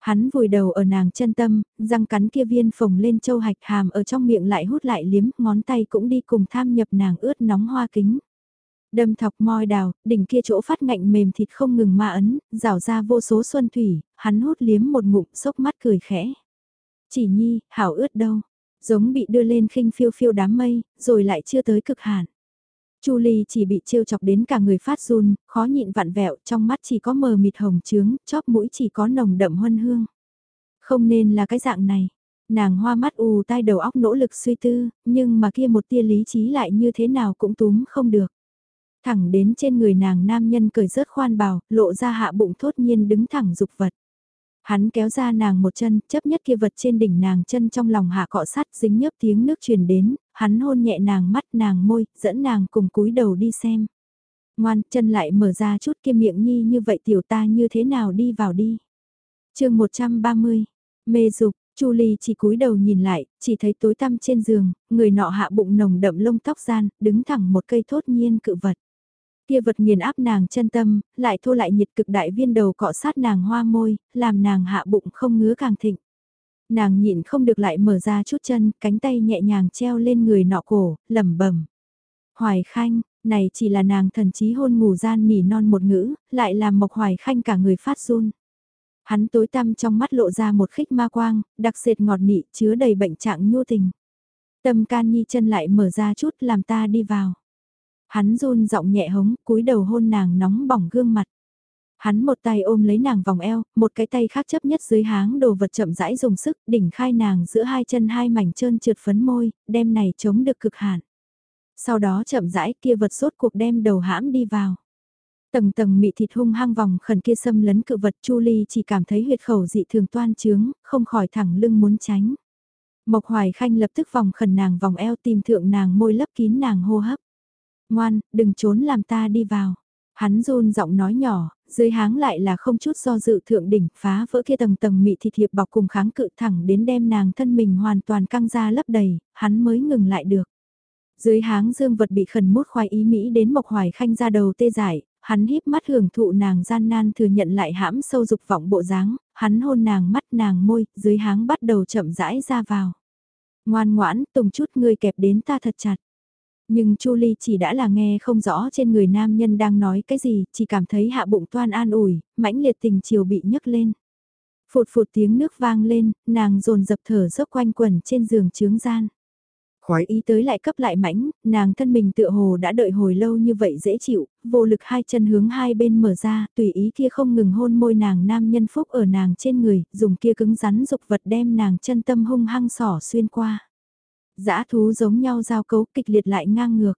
Hắn vùi đầu ở nàng chân tâm, răng cắn kia viên phồng lên châu hạch hàm ở trong miệng lại hút lại liếm, ngón tay cũng đi cùng tham nhập nàng ướt nóng hoa kính. Đâm thọc môi đào, đỉnh kia chỗ phát ngạnh mềm thịt không ngừng ma ấn, rào ra vô số xuân thủy, hắn hút liếm một ngụm sốc mắt cười khẽ. Chỉ nhi, hảo ướt đâu, giống bị đưa lên khinh phiêu phiêu đám mây, rồi lại chưa tới cực hạn. Chu Ly chỉ bị trêu chọc đến cả người phát run, khó nhịn vặn vẹo, trong mắt chỉ có mờ mịt hồng trướng, chóp mũi chỉ có nồng đậm huân hương. Không nên là cái dạng này. Nàng hoa mắt ù tai đầu óc nỗ lực suy tư, nhưng mà kia một tia lý trí lại như thế nào cũng túm không được. Thẳng đến trên người nàng nam nhân cười rớt khoan bào, lộ ra hạ bụng thốt nhiên đứng thẳng dục vật. Hắn kéo ra nàng một chân, chấp nhất kia vật trên đỉnh nàng chân trong lòng hạ cọ sắt dính nhớp tiếng nước truyền đến, hắn hôn nhẹ nàng mắt nàng môi, dẫn nàng cùng cúi đầu đi xem. Ngoan, chân lại mở ra chút kia miệng nhi như vậy tiểu ta như thế nào đi vào đi. chương 130, mê dục, Chu Ly chỉ cúi đầu nhìn lại, chỉ thấy tối tăm trên giường, người nọ hạ bụng nồng đậm lông tóc gian, đứng thẳng một cây thốt nhiên cự vật. Kia vật nghiền áp nàng chân tâm, lại thô lại nhiệt cực đại viên đầu cọ sát nàng hoa môi, làm nàng hạ bụng không ngứa càng thịnh. Nàng nhịn không được lại mở ra chút chân, cánh tay nhẹ nhàng treo lên người nọ cổ, lẩm bẩm. Hoài Khanh, này chỉ là nàng thần trí hôn ngủ gian nỉ non một ngữ, lại làm Mộc Hoài Khanh cả người phát run. Hắn tối tăm trong mắt lộ ra một khích ma quang, đặc sệt ngọt nị chứa đầy bệnh trạng nhu tình. Tâm can nhi chân lại mở ra chút làm ta đi vào. Hắn run giọng nhẹ hống, cúi đầu hôn nàng nóng bỏng gương mặt. Hắn một tay ôm lấy nàng vòng eo, một cái tay khác chấp nhất dưới háng đồ vật chậm rãi dùng sức, đỉnh khai nàng giữa hai chân hai mảnh trơn trượt phấn môi, đem này chống được cực hạn. Sau đó chậm rãi kia vật sốt cuộc đem đầu hãm đi vào. Tầng tầng mị thịt hung hăng vòng khẩn kia xâm lấn cự vật Chu Ly chỉ cảm thấy huyệt khẩu dị thường toan trướng, không khỏi thẳng lưng muốn tránh. Mộc Hoài Khanh lập tức vòng khẩn nàng vòng eo tìm thượng nàng môi lấp kín nàng hô hấp. Ngoan, đừng trốn làm ta đi vào. Hắn run giọng nói nhỏ, dưới háng lại là không chút do dự thượng đỉnh phá vỡ kia tầng tầng mị thịt hiệp bọc cùng kháng cự thẳng đến đem nàng thân mình hoàn toàn căng ra lấp đầy, hắn mới ngừng lại được. Dưới háng dương vật bị khẩn mút khoai ý Mỹ đến Mộc Hoài Khanh ra đầu tê giải, hắn híp mắt hưởng thụ nàng gian nan thừa nhận lại hãm sâu dục vọng bộ dáng, hắn hôn nàng mắt nàng môi, dưới háng bắt đầu chậm rãi ra vào. Ngoan ngoãn, tùng chút ngươi kẹp đến ta thật chặt. Nhưng Chu Ly chỉ đã là nghe không rõ trên người nam nhân đang nói cái gì, chỉ cảm thấy hạ bụng toan an ủi, mãnh liệt tình chiều bị nhấc lên. Phụt phụt tiếng nước vang lên, nàng dồn dập thở dốc quanh quẩn trên giường trướng gian. Khói ý tới lại cấp lại mãnh, nàng thân mình tựa hồ đã đợi hồi lâu như vậy dễ chịu, vô lực hai chân hướng hai bên mở ra, tùy ý kia không ngừng hôn môi nàng nam nhân phúc ở nàng trên người, dùng kia cứng rắn dục vật đem nàng chân tâm hung hăng sỏ xuyên qua. Dã thú giống nhau giao cấu kịch liệt lại ngang ngược.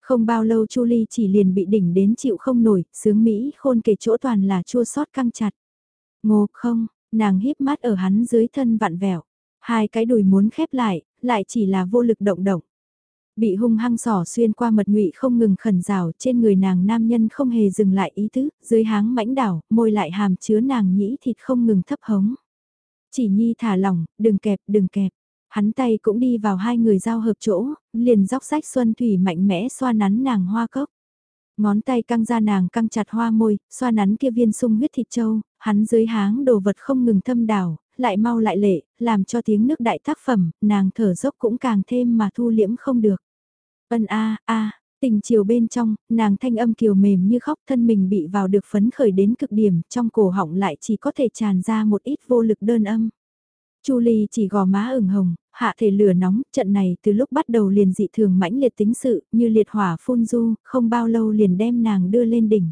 Không bao lâu Chu Ly chỉ liền bị đỉnh đến chịu không nổi, sướng Mỹ khôn kể chỗ toàn là chua sót căng chặt. Ngô không, nàng híp mắt ở hắn dưới thân vặn vẹo. Hai cái đùi muốn khép lại, lại chỉ là vô lực động động. Bị hung hăng sỏ xuyên qua mật nhụy không ngừng khẩn rào trên người nàng nam nhân không hề dừng lại ý tứ, dưới háng mãnh đảo, môi lại hàm chứa nàng nhĩ thịt không ngừng thấp hống. Chỉ nhi thả lỏng, đừng kẹp, đừng kẹp. Hắn tay cũng đi vào hai người giao hợp chỗ, liền dốc sách xuân thủy mạnh mẽ xoa nắn nàng hoa cốc. Ngón tay căng ra nàng căng chặt hoa môi, xoa nắn kia viên sung huyết thịt châu, hắn dưới háng đồ vật không ngừng thâm đảo, lại mau lại lệ, làm cho tiếng nước đại tác phẩm, nàng thở dốc cũng càng thêm mà thu liễm không được. Ân a a, tình chiều bên trong, nàng thanh âm kiều mềm như khóc thân mình bị vào được phấn khởi đến cực điểm, trong cổ họng lại chỉ có thể tràn ra một ít vô lực đơn âm. Chu Ly chỉ gò má ửng hồng, hạ thể lửa nóng, trận này từ lúc bắt đầu liền dị thường mãnh liệt tính sự, như liệt hỏa phun du, không bao lâu liền đem nàng đưa lên đỉnh.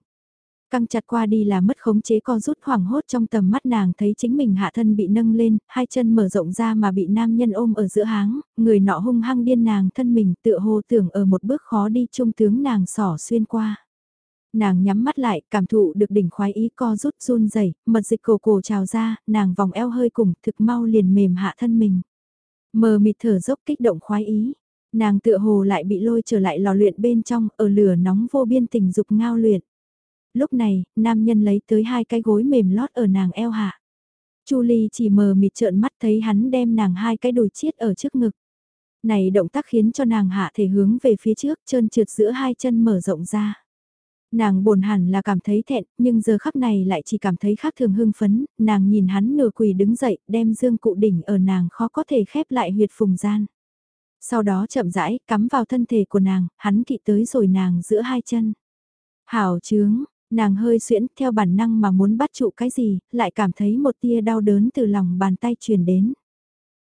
Căng chặt qua đi là mất khống chế co rút hoảng hốt trong tầm mắt nàng thấy chính mình hạ thân bị nâng lên, hai chân mở rộng ra mà bị nam nhân ôm ở giữa háng, người nọ hung hăng điên nàng thân mình tựa hồ tưởng ở một bước khó đi trung tướng nàng sỏ xuyên qua. Nàng nhắm mắt lại, cảm thụ được đỉnh khoái ý co rút run rẩy mật dịch cổ cổ trào ra, nàng vòng eo hơi cùng, thực mau liền mềm hạ thân mình. Mờ mịt thở dốc kích động khoái ý. Nàng tựa hồ lại bị lôi trở lại lò luyện bên trong, ở lửa nóng vô biên tình dục ngao luyện. Lúc này, nam nhân lấy tới hai cái gối mềm lót ở nàng eo hạ. Chu Ly chỉ mờ mịt trợn mắt thấy hắn đem nàng hai cái đùi chiết ở trước ngực. Này động tác khiến cho nàng hạ thể hướng về phía trước, chân trượt giữa hai chân mở rộng ra. Nàng buồn hẳn là cảm thấy thẹn, nhưng giờ khắc này lại chỉ cảm thấy khác thường hưng phấn, nàng nhìn hắn nửa quỳ đứng dậy, đem dương cụ đỉnh ở nàng khó có thể khép lại huyệt phùng gian. Sau đó chậm rãi, cắm vào thân thể của nàng, hắn kỵ tới rồi nàng giữa hai chân. Hảo chướng, nàng hơi xuyễn theo bản năng mà muốn bắt trụ cái gì, lại cảm thấy một tia đau đớn từ lòng bàn tay truyền đến.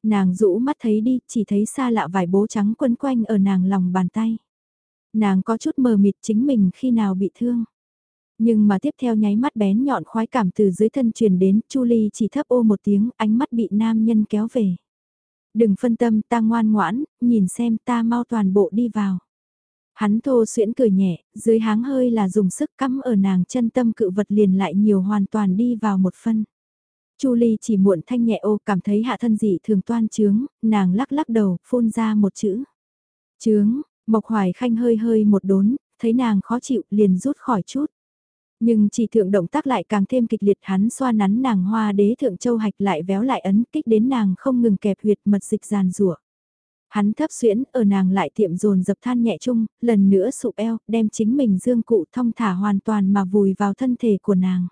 Nàng rũ mắt thấy đi, chỉ thấy xa lạ vài bố trắng quấn quanh ở nàng lòng bàn tay. Nàng có chút mờ mịt chính mình khi nào bị thương. Nhưng mà tiếp theo nháy mắt bén nhọn khoái cảm từ dưới thân truyền đến, Chu Ly chỉ thấp ô một tiếng, ánh mắt bị nam nhân kéo về. Đừng phân tâm, ta ngoan ngoãn, nhìn xem ta mau toàn bộ đi vào. Hắn thô xuyễn cười nhẹ, dưới háng hơi là dùng sức cắm ở nàng chân tâm cự vật liền lại nhiều hoàn toàn đi vào một phân. Chu Ly chỉ muộn thanh nhẹ ô cảm thấy hạ thân dị thường toan trướng, nàng lắc lắc đầu, phun ra một chữ. Trướng, Mộc Hoài Khanh hơi hơi một đốn, thấy nàng khó chịu liền rút khỏi chút. Nhưng chỉ thượng động tác lại càng thêm kịch liệt hắn xoa nắn nàng hoa đế thượng châu hạch lại véo lại ấn kích đến nàng không ngừng kẹp huyệt mật dịch giàn rủa Hắn thấp xuyễn ở nàng lại tiệm dồn dập than nhẹ chung, lần nữa sụp eo, đem chính mình dương cụ thông thả hoàn toàn mà vùi vào thân thể của nàng.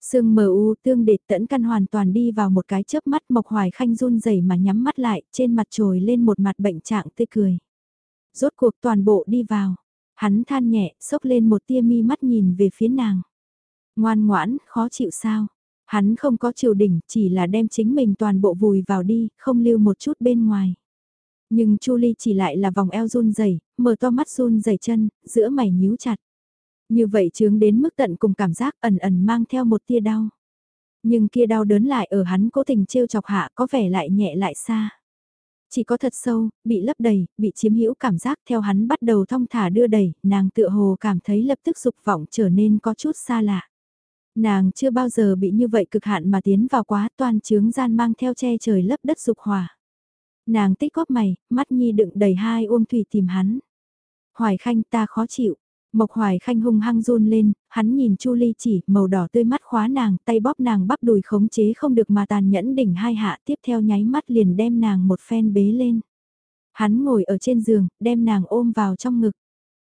Sương mờ u tương đệt tẫn căn hoàn toàn đi vào một cái chớp mắt mộc hoài khanh run rẩy mà nhắm mắt lại, trên mặt trồi lên một mặt bệnh trạng tươi cười. Rốt cuộc toàn bộ đi vào. Hắn than nhẹ, sốc lên một tia mi mắt nhìn về phía nàng. Ngoan ngoãn, khó chịu sao? Hắn không có triều đỉnh, chỉ là đem chính mình toàn bộ vùi vào đi, không lưu một chút bên ngoài. Nhưng Chu Ly chỉ lại là vòng eo run rẩy, mở to mắt run rẩy chân, giữa mày nhíu chặt. Như vậy chướng đến mức tận cùng cảm giác ẩn ẩn mang theo một tia đau. Nhưng kia đau đớn lại ở hắn cố tình trêu chọc hạ có vẻ lại nhẹ lại xa. Chỉ có thật sâu, bị lấp đầy, bị chiếm hữu cảm giác theo hắn bắt đầu thong thả đưa đẩy, nàng tựa hồ cảm thấy lập tức dục vọng trở nên có chút xa lạ. Nàng chưa bao giờ bị như vậy cực hạn mà tiến vào quá toàn chướng gian mang theo che trời lấp đất dục hòa. Nàng tích góp mày, mắt nhi đựng đầy hai ôm thủy tìm hắn. Hoài khanh ta khó chịu, Mộc Hoài Khanh hung hăng run lên, hắn nhìn Chu Ly chỉ, màu đỏ tươi mắt khóa nàng, tay bóp nàng bắp đùi khống chế không được mà tàn nhẫn đỉnh hai hạ tiếp theo nháy mắt liền đem nàng một phen bế lên. Hắn ngồi ở trên giường, đem nàng ôm vào trong ngực.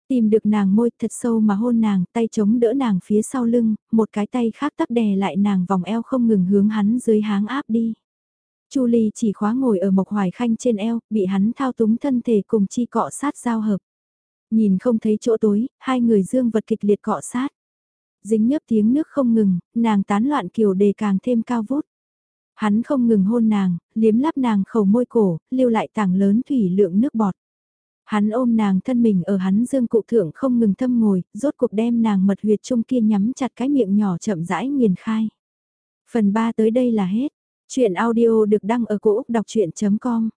Tìm được nàng môi thật sâu mà hôn nàng, tay chống đỡ nàng phía sau lưng, một cái tay khác tắc đè lại nàng vòng eo không ngừng hướng hắn dưới háng áp đi. Chu Ly chỉ khóa ngồi ở Mộc Hoài Khanh trên eo, bị hắn thao túng thân thể cùng chi cọ sát giao hợp. Nhìn không thấy chỗ tối, hai người dương vật kịch liệt cọ sát. Dính nhấp tiếng nước không ngừng, nàng tán loạn kiều đề càng thêm cao vút. Hắn không ngừng hôn nàng, liếm lắp nàng khẩu môi cổ, lưu lại tảng lớn thủy lượng nước bọt. Hắn ôm nàng thân mình ở hắn dương cụ thượng không ngừng thâm ngồi, rốt cuộc đem nàng mật huyệt trung kia nhắm chặt cái miệng nhỏ chậm rãi nghiền khai. Phần 3 tới đây là hết. Chuyện audio được đăng ở cổ Úc đọc chuyện.com